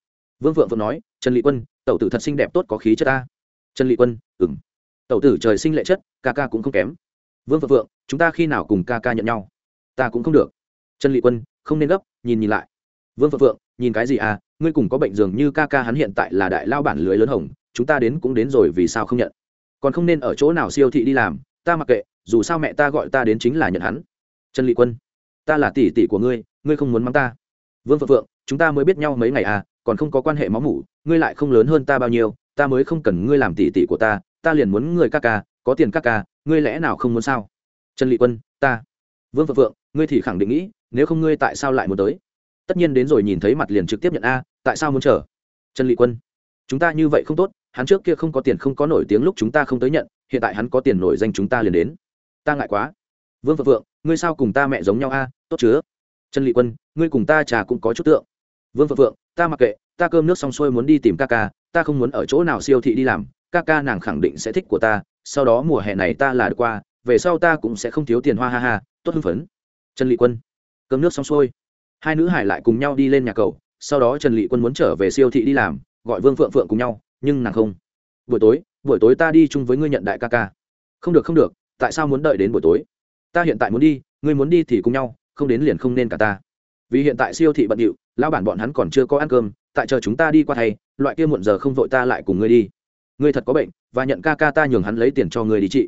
S1: vương phượng phượng nói, trần lị quân, tẩu tử thật xinh đẹp tốt có khí chất ta. Trần lị quân ừng tẩu tử trời sinh lệ chất, ca ca cũng không kém. Vương phượng phượng, chúng ta khi nào cùng ca ca nhận nhau? Ta cũng không được. Trần lị quân, không nên gấp, nhìn nhìn lại. Vương phượng phượng, nhìn cái gì à ngươi cùng có bệnh dường như ca ca hắn hiện tại là đại lao bản lưới lớn hồng, chúng ta đến cũng đến rồi vì sao không nhận? Còn không nên ở chỗ nào siêu thị đi làm, ta mặc kệ, dù sao mẹ ta gọi ta đến chính là nhận hắn. Trần lị quân, ta là tỷ tỷ của ngươi ngươi không muốn mắng ta. Vương phượng phượng, chúng ta mới biết nhau mấy ngày à còn không có quan hệ máu mủ, ngươi lại không lớn hơn ta bao nhiêu, ta mới không cần ngươi làm tỷ tỷ của ta ta liền muốn người ca ca, có tiền ca ca, ngươi lẽ nào không muốn sao? Trần lị quân, ta. Vương phượng phượng, ngươi thì khẳng định nghĩ, nếu không ngươi tại sao lại muốn tới? Tất nhiên đến rồi nhìn thấy mặt liền trực tiếp nhận a, tại sao muốn chờ? Trần lị quân, chúng ta như vậy không tốt, hắn trước kia không có tiền không có nổi tiếng lúc chúng ta không tới nhận, hiện tại hắn có tiền nổi danh chúng ta liền đến. Ta ngại quá. Vương phượng phượng, ngươi sao cùng ta mẹ giống nhau a, tốt chứa? Trần lị quân, ngươi cùng ta trà cũng có chút tượng. Vương phượng phượng ta mặc kệ, ta cơm nước xong xuôi muốn đi tìm ca ca, ta không muốn ở chỗ nào siêu thị đi làm, ca ca nàng khẳng định sẽ thích của ta, sau đó mùa hè này ta là được qua, về sau ta cũng sẽ không thiếu tiền, hoa ha ha, tốt hưng phấn. Trần lị quân, cơm nước xong xuôi. Hai nữ hải lại cùng nhau đi lên nhà cầu, sau đó trần lị quân muốn trở về siêu thị đi làm, gọi vương phượng phượng cùng nhau, nhưng nàng không. Buổi tối buổi tối ta đi chung với ngươi nhận đại ca ca. Không được không được, tại sao muốn đợi đến buổi tối? Ta hiện tại muốn đi, ngươi muốn đi thì cùng nhau, không đến liền không nên cả ta vì hiện tại siêu thị bận điệu lao bản bọn hắn còn chưa có ăn cơm, tại chờ chúng ta đi qua thay, loại kia muộn giờ không vội ta lại cùng ngươi đi. Ngươi thật có bệnh, và nhận ca ca ta nhường hắn lấy tiền cho ngươi đi trị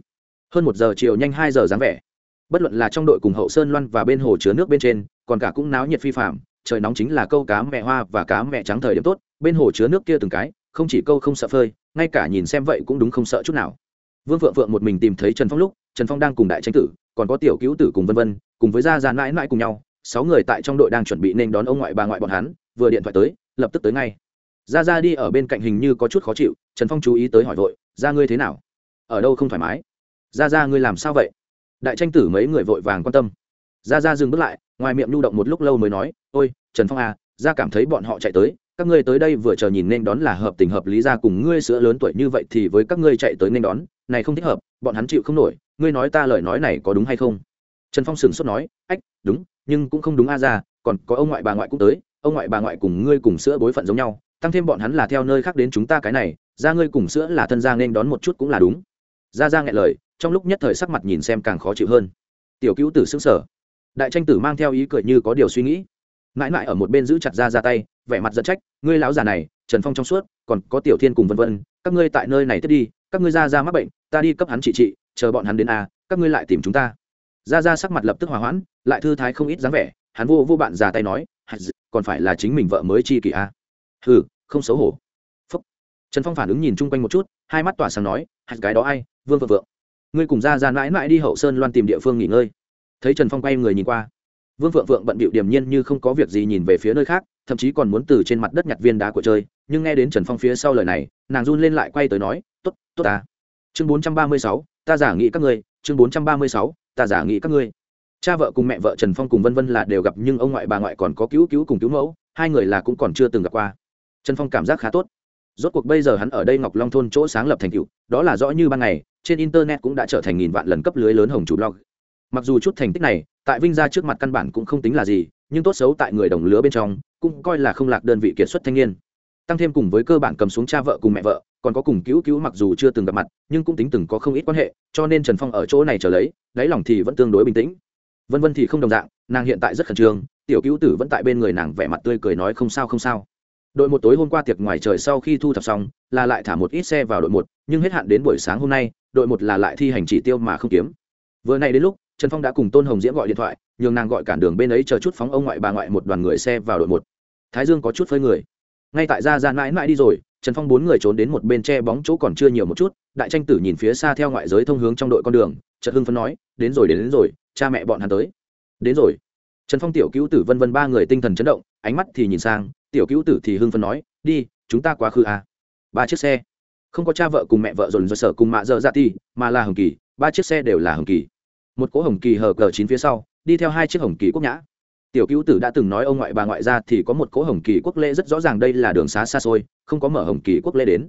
S1: hơn một giờ chiều nhanh hai giờ dáng vẻ. Bất luận là trong đội cùng hậu sơn loan và bên hồ chứa nước bên trên, còn cả cũng náo nhiệt phi phạm trời nóng chính là câu cá mẹ hoa và cá mẹ trắng thời điểm tốt, bên hồ chứa nước kia từng cái, không chỉ câu không sợ phơi, ngay cả nhìn xem vậy cũng đúng không sợ chút nào. Vương phượng phượng một mình tìm thấy trần phong lúc, trần phong đang cùng đại tranh tử, còn có tiểu cứu tử cùng vân vân, cùng với gia già mãi mãi cùng nhau sáu người tại trong đội đang chuẩn bị nên đón ông ngoại bà ngoại bọn hắn, vừa điện thoại tới, lập tức tới ngay. Ra ra đi ở bên cạnh hình như có chút khó chịu, trần phong chú ý tới hỏi vội, ra ngươi thế nào? Ở đâu không thoải mái? Ra ra, ngươi làm sao vậy? Đại tranh tử mấy người vội vàng quan tâm. Ra ra dừng bước lại, ngoài miệng nhu động một lúc lâu mới nói, ôi, trần phong à ra cảm thấy bọn họ chạy tới, các ngươi tới đây vừa chờ nhìn nên đón là hợp tình hợp lý, ra cùng ngươi sữa lớn tuổi như vậy thì với các ngươi chạy tới nên đón, này không thích hợp, bọn hắn chịu không nổi, ngươi nói ta lời nói này có đúng hay không? Trần phong sửng sốt nói, ách, đúng nhưng cũng không đúng a ra, còn có ông ngoại bà ngoại cũng tới, ông ngoại bà ngoại cùng ngươi cùng sữa bối phận giống nhau, tăng thêm bọn hắn là theo nơi khác đến chúng ta cái này, ra ngươi cùng sữa là thân gia nên đón một chút cũng là đúng. Ra ra nghẹn lời, trong lúc nhất thời sắc mặt nhìn xem càng khó chịu hơn. Tiểu cứu tử xứng sở đại tranh tử mang theo ý cười như có điều suy nghĩ. Mãi mãi ở một bên giữ chặt ra ra tay, vẻ mặt dẫn trách, ngươi lão già này, trần phong trong suốt, còn có tiểu thiên cùng vân vân, các ngươi tại nơi này tiếp đi, các ngươi ra ra mắc bệnh, ta đi cấp hắn trị trị, chờ bọn hắn đến a, các ngươi lại tìm chúng ta ra ra sắc mặt lập tức hòa hoãn, lại thư thái không ít dáng vẻ, hắn vô vô bạn già tay nói còn phải là chính mình vợ mới chi kỷ a? Hừ, không xấu hổ. Phúc. Trần phong phản ứng nhìn chung quanh một chút, hai mắt tỏa sáng nói hạt cái đó ai? Vương vợ vượng. Ngươi cùng ra ra mãi mãi đi hậu sơn loan tìm địa phương nghỉ ngơi. Thấy trần phong quay người nhìn qua, vương vượng vượng bận bịu điềm nhiên như không có việc gì nhìn về phía nơi khác, thậm chí còn muốn từ trên mặt đất nhặt viên đá của chơi, nhưng nghe đến trần phong phía sau lời này, nàng run lên lại quay tới nói t ố t tốt ta. Chương bốn trăm ba mươi sáu, ta giả nghĩ các ngươi, chương bốn trăm ba mươi sáu ta giả nghĩ các ngươi. Cha vợ cùng mẹ vợ trần phong cùng vân vân là đều gặp nhưng ông ngoại bà ngoại còn có cứu cứu cùng cứu mẫu, hai người là cũng còn chưa từng gặp qua. Trần phong cảm giác khá tốt. Rốt cuộc bây giờ hắn ở đây ngọc long thôn chỗ sáng lập thành cựu đó là rõ như ban ngày, trên internet cũng đã trở thành nghìn vạn lần cấp lưới lớn hồng chủ blog. Mặc dù chút thành tích này, tại vinh ra trước mặt căn bản cũng không tính là gì, nhưng tốt xấu tại người đồng lứa bên trong, cũng coi là không lạc đơn vị kiệt xuất thanh niên tăng thêm cùng với cơ bản cầm xuống cha vợ cùng mẹ vợ, còn có cùng cứu cứu mặc dù chưa từng gặp mặt, nhưng cũng tính từng có không ít quan hệ, cho nên trần phong ở chỗ này trở lấy, đáy lòng thì vẫn tương đối bình tĩnh. Vân vân thì không đồng dạng, nàng hiện tại rất khẩn trương, tiểu cứu tử vẫn tại bên người nàng vẻ mặt tươi cười nói không sao không sao. Đội một tối hôm qua tiệc ngoài trời sau khi thu thập xong, là lại thả một ít xe vào đội một, nhưng hết hạn đến buổi sáng hôm nay, đội một là lại thi hành chỉ tiêu mà không kiếm. Vừa nay đến lúc, trần phong đã cùng tôn hồng diễm gọi điện thoại, nhường nàng gọi cản đường bên ấy chờ chút phóng ông ngoại bà ngoại một đoàn người xe vào đội một. Thái dương có chút phơi người ngay tại ra ra mãi mãi đi rồi trần phong bốn người trốn đến một bên tre bóng chỗ còn chưa nhiều một chút đại tranh tử nhìn phía xa theo ngoại giới thông hướng trong đội con đường trật hưng phấn nói đến rồi đến, đến rồi cha mẹ bọn hắn tới. Đến rồi. Trần phong tiểu cứu tử vân vân ba người tinh thần chấn động ánh mắt thì nhìn sang tiểu cứu tử thì hưng phấn nói đi chúng ta quá khứ à. ba chiếc xe. Không có cha vợ cùng mẹ vợ dồn dồn sở cùng mạ dợ ra ti mà là hồng kỳ ba chiếc xe đều là hồng kỳ. Một cỗ hồng kỳ hờ cờ chín phía sau đi theo hai chiếc hồng kỳ quốc nhã tiểu cứu tử đã từng nói ông ngoại bà ngoại ra thì có một cỗ hồng kỳ quốc lễ rất rõ ràng đây là đường xá xa xôi, không có mở hồng kỳ quốc lễ đến.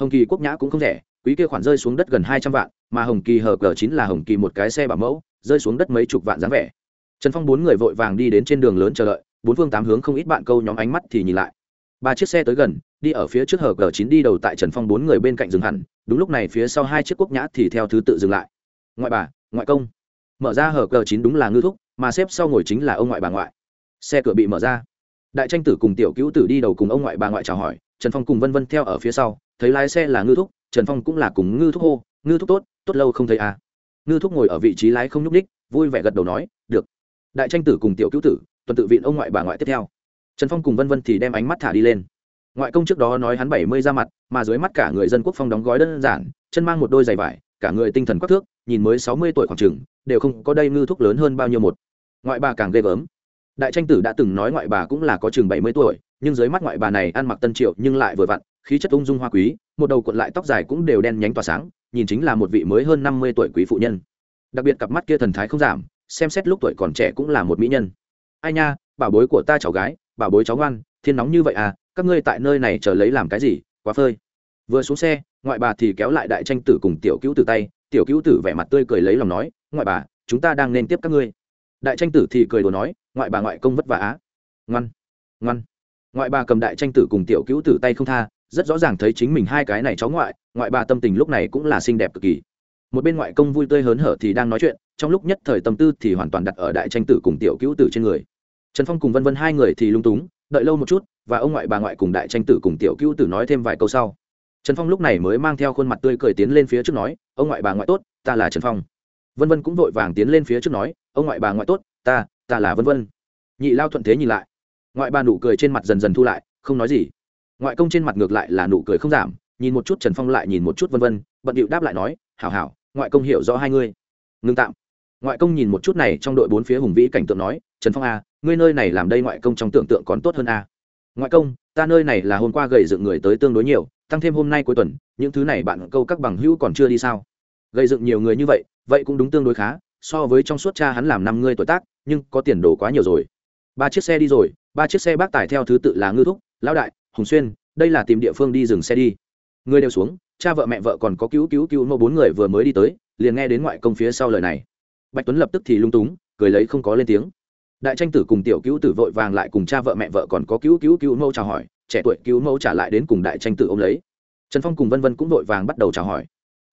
S1: Hồng kỳ quốc nhã cũng không rẻ, quý kia khoản rơi xuống đất gần hai trăm vạn, mà hồng kỳ hờ cờ chín là hồng kỳ một cái xe bảo mẫu, rơi xuống đất mấy chục vạn dáng vẻ. Trần phong bốn người vội vàng đi đến trên đường lớn chờ đợi, bốn phương tám hướng không ít bạn câu nhóm ánh mắt thì nhìn lại. Ba chiếc xe tới gần, đi ở phía trước hờ cờ chín đi đầu tại trần phong bốn người bên cạnh dừng hẳn, đúng lúc này phía sau hai chiếc quốc nhã thì theo thứ tự dừng lại. Ngoại bà, ngoại công. Mở ra hở cờ chín đúng là ngư thúc mà xếp sau ngồi chính là ông ngoại bà ngoại. Xe cửa bị mở ra. Đại tranh tử cùng tiểu cứu tử đi đầu cùng ông ngoại bà ngoại chào hỏi, trần phong cùng vân vân theo ở phía sau, thấy lái xe là ngư thúc, trần phong cũng là cùng ngư thúc hô, ngư thúc tốt tốt lâu không thấy à. ngư thúc ngồi ở vị trí lái không nhúc ních vui vẻ gật đầu nói, được. Đại tranh tử cùng tiểu cứu tử, tuần tự viện ông ngoại bà ngoại tiếp theo. Trần phong cùng vân vân thì đem ánh mắt thả đi lên. Ngoại công trước đó nói hắn bảy mươi ra mặt, mà dưới mắt cả người dân quốc phong đóng gói đơn giản, chân mang một đôi giày vải, cả người tinh thần quắc thước, nhìn mới sáu mươi tuổi khoảng chừng, đều không có đây ngư thúc lớn hơn bao nhiêu một ngoại bà càng ghê gớm. Đại tranh tử đã từng nói ngoại bà cũng là có chừng bảy mươi tuổi, nhưng dưới mắt ngoại bà này ăn mặc tân triệu nhưng lại vừa vặn, khí chất ung dung hoa quý, một đầu cuộn lại tóc dài cũng đều đen nhánh tỏa sáng, nhìn chính là một vị mới hơn năm mươi tuổi quý phụ nhân. Đặc biệt cặp mắt kia thần thái không giảm, xem xét lúc tuổi còn trẻ cũng là một mỹ nhân. Ai nha, bảo bối của ta cháu gái, bảo bối cháu ngoan, thiên nóng như vậy à các ngươi tại nơi này chờ lấy làm cái gì, quá phơi. Vừa xuống xe, ngoại bà thì kéo lại đại tranh tử cùng tiểu cứu tử tay, tiểu cứu tử vẻ mặt tươi cười lấy lòng nói, ngoại bà, chúng ta đang nên tiếp các ngươi đại tranh tử thì cười đồ nói, ngoại bà ngoại công vất vả á. Ngoan ngoan. Ngoại bà cầm đại tranh tử cùng tiểu cứu tử tay không tha, rất rõ ràng thấy chính mình hai cái này cháu ngoại ngoại bà tâm tình lúc này cũng là xinh đẹp cực kỳ. Một bên ngoại công vui tươi hớn hở thì đang nói chuyện, trong lúc nhất thời tâm tư thì hoàn toàn đặt ở đại tranh tử cùng tiểu cứu tử trên người. Trần phong cùng vân vân hai người thì lung túng, đợi lâu một chút, và ông ngoại bà ngoại cùng đại tranh tử cùng tiểu cứu tử nói thêm vài câu sau. Trần phong lúc này mới mang theo khuôn mặt tươi cười tiến lên phía trước nói, ông ngoại bà ngoại tốt, ta là trần phong vân vân cũng vội vàng tiến lên phía trước nói ông ngoại bà ngoại tốt ta ta là vân vân. Nhị lao thuận thế nhìn lại. Ngoại bà nụ cười trên mặt dần dần thu lại không nói gì. Ngoại công trên mặt ngược lại là nụ cười không giảm nhìn một chút trần phong lại nhìn một chút vân vân bận điệu đáp lại nói hảo hảo ngoại công hiểu rõ hai ngươi. Ngưng tạm. Ngoại công nhìn một chút này trong đội bốn phía hùng vĩ cảnh tượng nói trần phong a à, ngươi nơi này làm đây ngoại công trong tưởng tượng còn tốt hơn a à. ngoại công ta nơi này là hôm qua gầy dựng người tới tương đối nhiều tăng thêm hôm nay cuối tuần những thứ này bạn câu các bằng hữu còn chưa đi sao? Gây dựng nhiều người như vậy vậy cũng đúng tương đối khá, so với trong suốt cha hắn làm năm ngươi tuổi tác, nhưng có tiền đồ quá nhiều rồi. Ba chiếc xe đi rồi, ba chiếc xe bác tải theo thứ tự là ngư thúc, lão đại, hùng xuyên, đây là tìm địa phương đi dừng xe đi. Người đều xuống, cha vợ mẹ vợ còn có cứu cứu cứu mẫu bốn người vừa mới đi tới, liền nghe đến ngoại công phía sau lời này. Bạch tuấn lập tức thì lung túng, cười lấy không có lên tiếng. Đại tranh tử cùng tiểu cứu tử vội vàng lại cùng cha vợ mẹ vợ còn có cứu cứu cứu mẫu chào hỏi, trẻ tuổi cứu mẫu trả lại đến cùng đại tranh tử ôm lấy. Trần phong cùng vân vân cũng vội vàng bắt đầu chào hỏi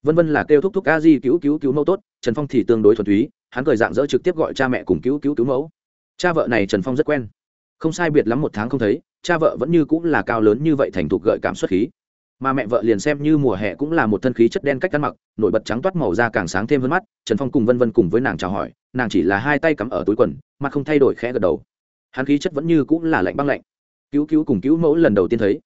S1: vân vân là kêu thúc thúc a di cứu cứu cứu mẫu tốt, trần phong thì tương đối thuần túy, hắn cười dạng dỡ trực tiếp gọi cha mẹ cùng cứu cứu cứu mẫu. Cha vợ này trần phong rất quen. Không sai biệt lắm một tháng không thấy, cha vợ vẫn như cũng là cao lớn như vậy thành thục gợi cảm xuất khí. Mà mẹ vợ liền xem như mùa hè cũng là một thân khí chất đen cách ăn mặc, nổi bật trắng toát màu da càng sáng thêm hơn mắt, trần phong cùng vân vân cùng với nàng chào hỏi, nàng chỉ là hai tay cắm ở túi quần mặt không thay đổi khẽ gật đầu. Hắn khí chất vẫn như cũng là lạnh băng lạnh. Cứu cứu cùng cứu mẫu lần đầu tiên thấy.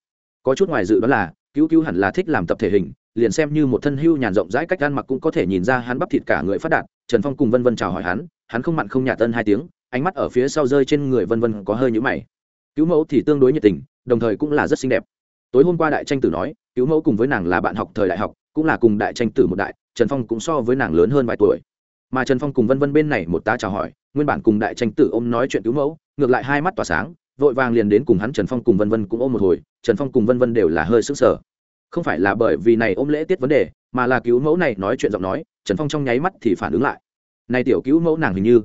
S1: Có chút ngoài dự đoán là, cứu cứu hẳn là thích làm tập thể hình liền xem như một thân hưu nhàn rộng rãi cách ăn mặc cũng có thể nhìn ra hắn bắp thịt cả người phát đạt, trần phong cùng vân vân chào hỏi hắn hắn không mặn không nhạt tân hai tiếng, ánh mắt ở phía sau rơi trên người vân vân có hơi nhũ mày. Cứu mẫu thì tương đối nhiệt tình, đồng thời cũng là rất xinh đẹp. Tối hôm qua đại tranh tử nói, cứu mẫu cùng với nàng là bạn học thời đại học, cũng là cùng đại tranh tử một đại, trần phong cũng so với nàng lớn hơn vài tuổi. Mà trần phong cùng vân vân bên này một tá chào hỏi, nguyên bản cùng đại tranh tử ôm nói chuyện cứu mẫu, ngược lại hai mắt tỏa sáng, vội vàng liền đến cùng hắn trần phong cùng vân vân cũng ôm một hồi, trần phong cùng vân vân đều là hơi sức sở không phải là bởi vì này ôm lễ tiết vấn đề, mà là cứu mẫu này nói chuyện giọng nói, trần phong trong nháy mắt thì phản ứng lại. Này tiểu cứu mẫu nàng hình như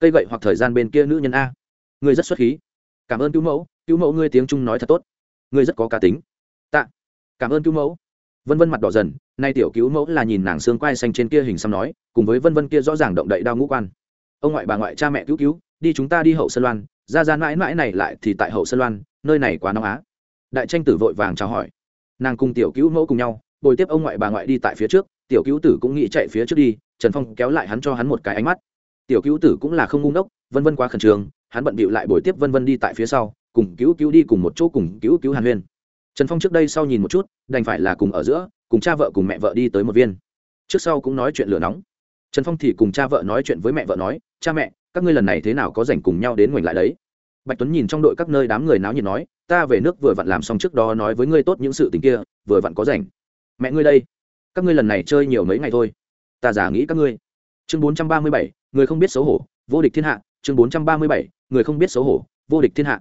S1: cây gậy hoặc thời gian bên kia nữ nhân a. Người rất xuất khí. Cảm ơn cứu mẫu cứu mẫu ngươi tiếng trung nói thật tốt. Ngươi rất có cá tính. Tạ. Cảm ơn cứu mẫu. Vân vân mặt đỏ dần nay tiểu cứu mẫu là nhìn nàng xương quai xanh trên kia hình xăm nói, cùng với vân vân kia rõ ràng động đậy đau ngũ quan. Ông ngoại bà ngoại cha mẹ cứu cứu, đi chúng ta đi hậu sơn loan, ra ra mãi mãi này lại thì tại hậu sơn loan, nơi này quá nóng á. Đại tranh tử vội vàng chào hỏi nàng cùng tiểu cứu mẫu cùng nhau bồi tiếp ông ngoại bà ngoại đi tại phía trước tiểu cứu tử cũng nghĩ chạy phía trước đi trần phong kéo lại hắn cho hắn một cái ánh mắt. Tiểu cứu tử cũng là không ngu ngốc, vân vân quá khẩn trương hắn bận bịu lại bồi tiếp vân vân đi tại phía sau cùng cứu cứu đi cùng một chỗ cùng cứu cứu hàn huyên. Trần phong trước đây sau nhìn một chút đành phải là cùng ở giữa cùng cha vợ cùng mẹ vợ đi tới một viên. Trước sau cũng nói chuyện lửa nóng. Trần phong thì cùng cha vợ nói chuyện với mẹ vợ nói cha mẹ các ngươi lần này thế nào có rảnh cùng nhau đến ngoảnh lại đấy? Bạch tuấn nhìn trong đội các nơi đám người náo nhiệt nói, ta về nước vừa vặn làm xong trước đó nói với ngươi tốt những sự tình kia, vừa vặn có rảnh. Mẹ ngươi đây, các ngươi lần này chơi nhiều mấy ngày thôi. Ta giả nghĩ các ngươi. Chương bốn trăm ba mươi bảy, người không biết xấu hổ, vô địch thiên hạ. Chương bốn trăm ba mươi bảy, người không biết xấu hổ, vô địch thiên hạ.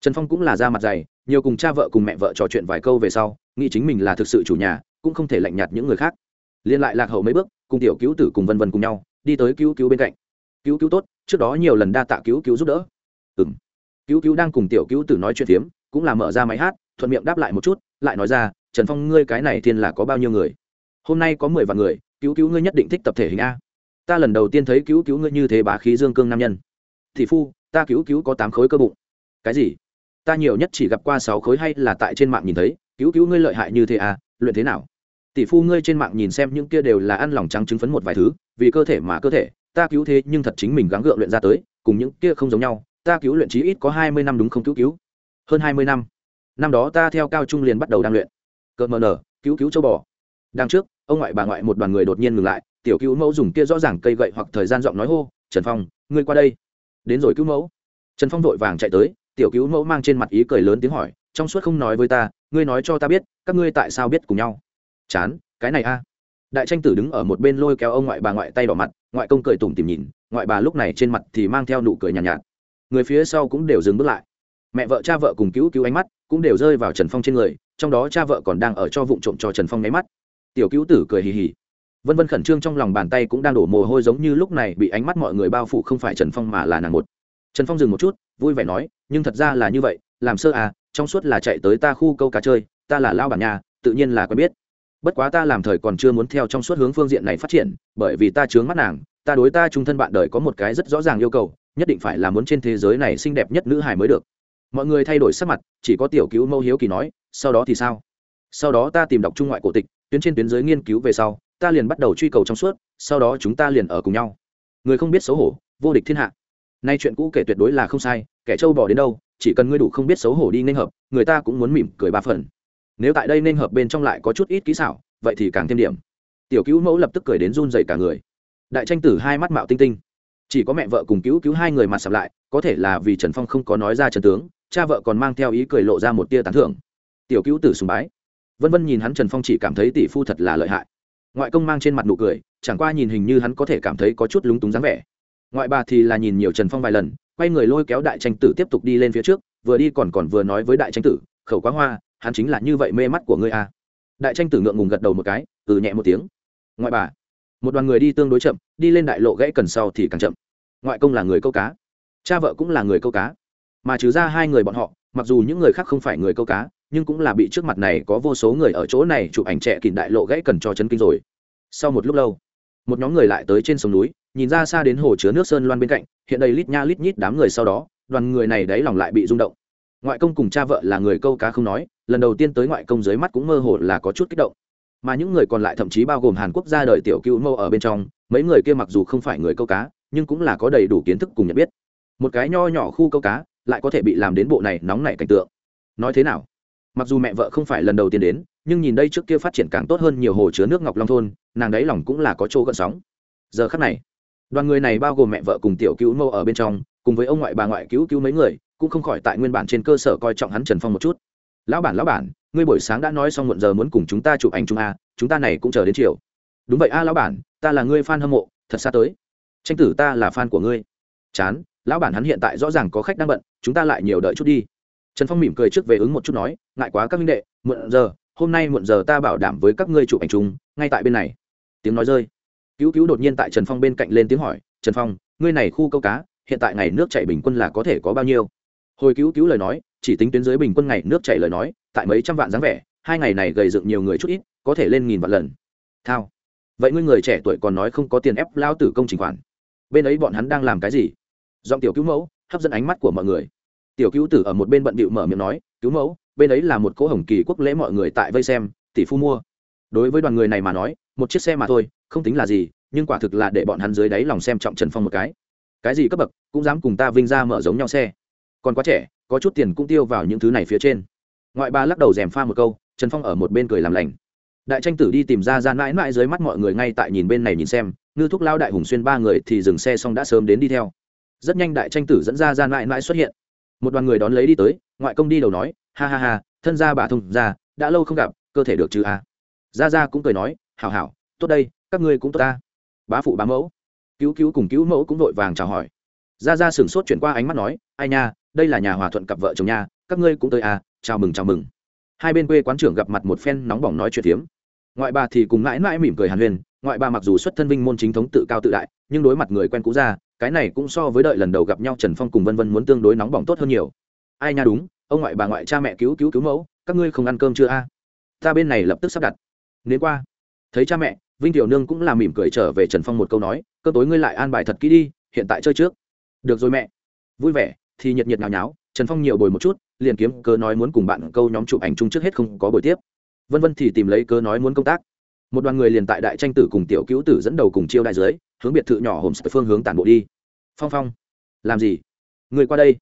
S1: Trần phong cũng là da mặt dày, nhiều cùng cha vợ cùng mẹ vợ trò chuyện vài câu về sau, nghĩ chính mình là thực sự chủ nhà, cũng không thể lạnh nhạt những người khác. Liên lại lạc hậu mấy bước, cùng tiểu cứu tử cùng vân vân cùng nhau, đi tới cứu cứu bên cạnh. Cứu cứu tốt, trước đó nhiều lần đa tạ cứu cứu giúp đỡ. Ừ cứu cứu đang cùng tiểu cứu tử nói chuyện phiếm, cũng là mở ra máy hát, thuận miệng đáp lại một chút, lại nói ra, trần phong, ngươi cái này thiên là có bao nhiêu người? Hôm nay có mười vạn người, cứu cứu ngươi nhất định thích tập thể hình a. Ta lần đầu tiên thấy cứu cứu ngươi như thế bá khí dương cương nam nhân. Thị phu, ta cứu cứu có tám khối cơ bụng. Cái gì? Ta nhiều nhất chỉ gặp qua sáu khối hay là tại trên mạng nhìn thấy, cứu cứu ngươi lợi hại như thế à luyện thế nào? Tỷ phu ngươi trên mạng nhìn xem những kia đều là ăn lòng trắng chứng phấn một vài thứ, vì cơ thể mà cơ thể, ta cứu thế nhưng thật chính mình gắng gượng luyện ra tới, cùng những kia không giống nhau ta cứu luyện chí ít có hai mươi năm đúng không cứu cứu? Hơn hai mươi năm. Năm đó ta theo cao trung liền bắt đầu đang luyện. Cợt mờ nở cứu cứu châu bò. Đang trước ông ngoại bà ngoại một đoàn người đột nhiên ngừng lại tiểu cứu mẫu dùng kia rõ ràng cây gậy hoặc thời gian giọng nói hô trần phong ngươi qua đây. Đến rồi cứu mẫu. Trần phong vội vàng chạy tới tiểu cứu mẫu mang trên mặt ý cười lớn tiếng hỏi trong suốt không nói với ta ngươi nói cho ta biết các ngươi tại sao biết cùng nhau? Chán cái này a. Đại tranh tử đứng ở một bên lôi kéo ông ngoại bà ngoại tay đỏ mặt ngoại công cười tủm tìm nhìn ngoại bà lúc này trên mặt thì mang theo nụ cười nhàn nhạt, nhạt người phía sau cũng đều dừng bước lại. Mẹ vợ, cha vợ cùng cứu cứu ánh mắt cũng đều rơi vào trần phong trên người, trong đó cha vợ còn đang ở cho vụ trộm cho trần phong nháy mắt. Tiểu cứu tử cười hì hì. Vân vân khẩn trương trong lòng bàn tay cũng đang đổ mồ hôi giống như lúc này bị ánh mắt mọi người bao phủ không phải trần phong mà là nàng một. Trần phong dừng một chút, vui vẻ nói, nhưng thật ra là như vậy, làm sơ à trong suốt là chạy tới ta khu câu cá chơi, ta là lao bản nhà, tự nhiên là quen biết. Bất quá ta làm thời còn chưa muốn theo trong suốt hướng phương diện này phát triển, bởi vì ta chướng mắt nàng, ta đối ta trung thân bạn đời có một cái rất rõ ràng yêu cầu nhất định phải là muốn trên thế giới này xinh đẹp nhất nữ hài mới được. Mọi người thay đổi sắc mặt, chỉ có tiểu cứu mẫu hiếu kỳ nói, sau đó thì sao? Sau đó ta tìm đọc trung ngoại cổ tịch, tuyến trên tuyến giới nghiên cứu về sau, ta liền bắt đầu truy cầu trong suốt, sau đó chúng ta liền ở cùng nhau. Người không biết xấu hổ, vô địch thiên hạ. Nay chuyện cũ kể tuyệt đối là không sai, kẻ trâu bỏ đến đâu, chỉ cần ngươi đủ không biết xấu hổ đi nên hợp, người ta cũng muốn mỉm cười ba phần. Nếu tại đây nên hợp bên trong lại có chút ít kỹ xảo, vậy thì càng thêm điểm. Tiểu cứu mẫu lập tức cười đến run dậy cả người. Đại tranh tử hai mắt mạo tinh tinh chỉ có mẹ vợ cùng cứu cứu hai người mặt sập lại, có thể là vì trần phong không có nói ra trần tướng, cha vợ còn mang theo ý cười lộ ra một tia tán thưởng. Tiểu cứu tử sùng bái. Vân vân nhìn hắn trần phong chỉ cảm thấy tỷ phu thật là lợi hại. Ngoại công mang trên mặt nụ cười, chẳng qua nhìn hình như hắn có thể cảm thấy có chút lúng túng dáng vẻ. Ngoại bà thì là nhìn nhiều trần phong vài lần, quay người lôi kéo đại tranh tử tiếp tục đi lên phía trước, vừa đi còn còn vừa nói với đại tranh tử, khẩu quá hoa, hắn chính là như vậy mê mắt của ngươi a à. đại tranh tử ngượng ngùng gật đầu một cái từ nhẹ một tiếng. Ngoại bà một đoàn người đi tương đối chậm, đi lên đại lộ gãy cần sau thì càng chậm. Ngoại công là người câu cá, cha vợ cũng là người câu cá, mà trừ ra hai người bọn họ, mặc dù những người khác không phải người câu cá, nhưng cũng là bị trước mặt này có vô số người ở chỗ này chụp ảnh trẻ kìm đại lộ gãy cần cho chân kinh rồi. Sau một lúc lâu, một nhóm người lại tới trên sông núi, nhìn ra xa đến hồ chứa nước sơn loan bên cạnh, hiện đây lít nha lít nhít đám người sau đó, đoàn người này đáy lòng lại bị rung động. Ngoại công cùng cha vợ là người câu cá không nói, lần đầu tiên tới ngoại công dưới mắt cũng mơ hồ là có chút kích động mà những người còn lại thậm chí bao gồm hàn quốc ra đời tiểu cựu mâu ở bên trong, mấy người kia mặc dù không phải người câu cá, nhưng cũng là có đầy đủ kiến thức cùng nhận biết. Một cái nho nhỏ khu câu cá lại có thể bị làm đến bộ này nóng nảy cảnh tượng. Nói thế nào? Mặc dù mẹ vợ không phải lần đầu tiên đến, nhưng nhìn đây trước kia phát triển càng tốt hơn nhiều hồ chứa nước ngọc long thôn, nàng đấy lòng cũng là có chỗ gợn sóng. Giờ khắc này, đoàn người này bao gồm mẹ vợ cùng tiểu cứu mâu ở bên trong, cùng với ông ngoại bà ngoại cứu cứu mấy người, cũng không khỏi tại nguyên bản trên cơ sở coi trọng hắn trần phong một chút. Lão bản lão bản ngươi buổi sáng đã nói xong muộn giờ muốn cùng chúng ta chụp ảnh chung a chúng ta này cũng chờ đến chiều. Đúng vậy a lão bản, ta là ngươi fan hâm mộ, thật xa tới. Tranh tử ta là fan của ngươi. Chán, lão bản hắn hiện tại rõ ràng có khách đang bận, chúng ta lại nhiều đợi chút đi. Trần phong mỉm cười trước về ứng một chút nói, ngại quá các minh đệ, muộn giờ, hôm nay muộn giờ ta bảo đảm với các ngươi chụp ảnh chung, ngay tại bên này. Tiếng nói rơi. Cứu cứu đột nhiên tại trần phong bên cạnh lên tiếng hỏi, trần phong, ngươi này khu câu cá, hiện tại ngày nước chảy bình quân là có thể có bao nhiêu? Hồi cứu cứu lời nói, chỉ tính tuyến dưới bình quân ngày nước chảy lời nói tại mấy trăm vạn dáng vẻ, hai ngày này gầy dựng nhiều người chút ít, có thể lên nghìn vạn lần. Thao. Vậy ngươi người trẻ tuổi còn nói không có tiền ép lao tử công trình khoản. Bên ấy bọn hắn đang làm cái gì? Giọng tiểu cứu mẫu, hấp dẫn ánh mắt của mọi người. Tiểu cứu tử ở một bên bận bịu mở miệng nói, cứu mẫu, bên ấy là một cỗ hồng kỳ quốc lễ mọi người tại vây xem, tỷ phu mua. Đối với đoàn người này mà nói, một chiếc xe mà thôi, không tính là gì, nhưng quả thực là để bọn hắn dưới đáy lòng xem trọng trần phong một cái. Cái gì cấp bậc, cũng dám cùng ta vinh ra mở giống nhau xe. Còn quá trẻ, có chút tiền cũng tiêu vào những thứ này phía trên ngoại bà lắc đầu rèm pha một câu, trần phong ở một bên cười làm lành. Đại tranh tử đi tìm ra ra mãi mãi dưới mắt mọi người ngay tại nhìn bên này nhìn xem, ngư thúc lao đại hùng xuyên ba người thì dừng xe xong đã sớm đến đi theo. Rất nhanh đại tranh tử dẫn ra ra mãi mãi xuất hiện. Một đoàn người đón lấy đi tới, ngoại công đi đầu nói, ha ha ha, thân gia bà thông ra đã lâu không gặp, cơ thể được chứ à. ra ra cũng cười nói, hảo hảo, tốt đây, các ngươi cũng tốt ta. Bá phụ bá mẫu. Cứu cứu cùng cứu mẫu cũng vội vàng chào hỏi. Ra ra sửng sốt chuyển qua ánh mắt nói, ai nha, đây là nhà hòa thuận cặp vợ chồng nha, các ngươi cũng tới à chào mừng chào mừng. Hai bên quê quán trưởng gặp mặt một phen nóng bỏng nói chuyện tiếm ngoại bà thì cùng mãi mãi mỉm cười hàn huyền ngoại bà mặc dù xuất thân vinh môn chính thống tự cao tự đại, nhưng đối mặt người quen cũ ra, cái này cũng so với đợi lần đầu gặp nhau trần phong cùng vân vân muốn tương đối nóng bỏng tốt hơn nhiều. Ai nha đúng, ông ngoại bà ngoại cha mẹ cứu cứu cứu mẫu, các ngươi không ăn cơm chưa a? Ta bên này lập tức sắp đặt. Nếu qua. Thấy cha mẹ, vinh tiểu nương cũng là mỉm cười trở về trần phong một câu nói cơ tối ngươi lại an bài thật kỹ đi, hiện tại chơi trước. Được rồi mẹ. Vui vẻ, thì nhiệt nhiệt nào nháo, trần phong nhiều bồi một chút liền kiếm cơ nói muốn cùng bạn câu nhóm chụp ảnh chung trước hết không có buổi tiếp. Vân vân thì tìm lấy cơ nói muốn công tác. Một đoàn người liền tại đại tranh tử cùng tiểu cứu tử dẫn đầu cùng chiêu đại dưới hướng biệt thự nhỏ hồn phương hướng tản bộ đi. Phong phong, làm gì? Người qua đây.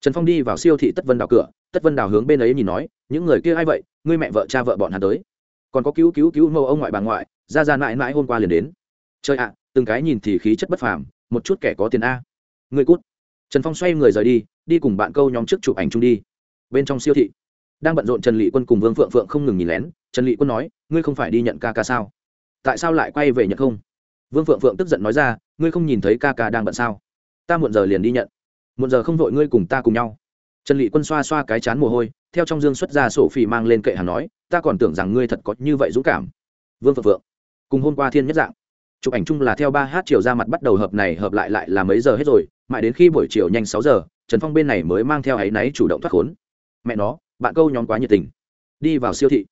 S1: Trần phong đi vào siêu thị tất vân đào cửa, tất vân đào hướng bên ấy nhìn nói, những người kia ai vậy? Ngươi mẹ vợ, cha vợ bọn hắn tới. Còn có cứu cứu cứu mẫu ông ngoại bà ngoại, ra ra mãi mãi hôm qua liền đến. Chơi ạ, từng cái nhìn thì khí chất bất phàm, một chút kẻ có tiền a. Người cút. Trần phong xoay người rời đi đi cùng bạn câu nhóm trước chụp ảnh chung đi bên trong siêu thị. Đang bận rộn trần lị quân cùng vương phượng phượng không ngừng nhìn lén, trần lị quân nói, ngươi không phải đi nhận ca ca sao? Tại sao lại quay về nhận không? Vương phượng phượng tức giận nói ra, ngươi không nhìn thấy ca ca đang bận sao? Ta muộn giờ liền đi nhận. Muộn giờ không vội ngươi cùng ta cùng nhau. Trần lị quân xoa xoa cái chán mồ hôi, theo trong dương xuất ra sổ phỉ mang lên kệ hàng nói, ta còn tưởng rằng ngươi thật có như vậy dũng cảm. Vương phượng phượng, cùng hôm qua thiên nhất dạng. Chụp ảnh chung là theo ba h chiều ra mặt bắt đầu hợp này hợp lại lại là mấy giờ hết rồi, mãi đến khi buổi chiều nhanh sáu giờ, trần phong bên này mới mang theo áy náy chủ động thoát khốn mẹ nó, bạn câu nhóm quá nhiệt tình. Đi vào siêu thị.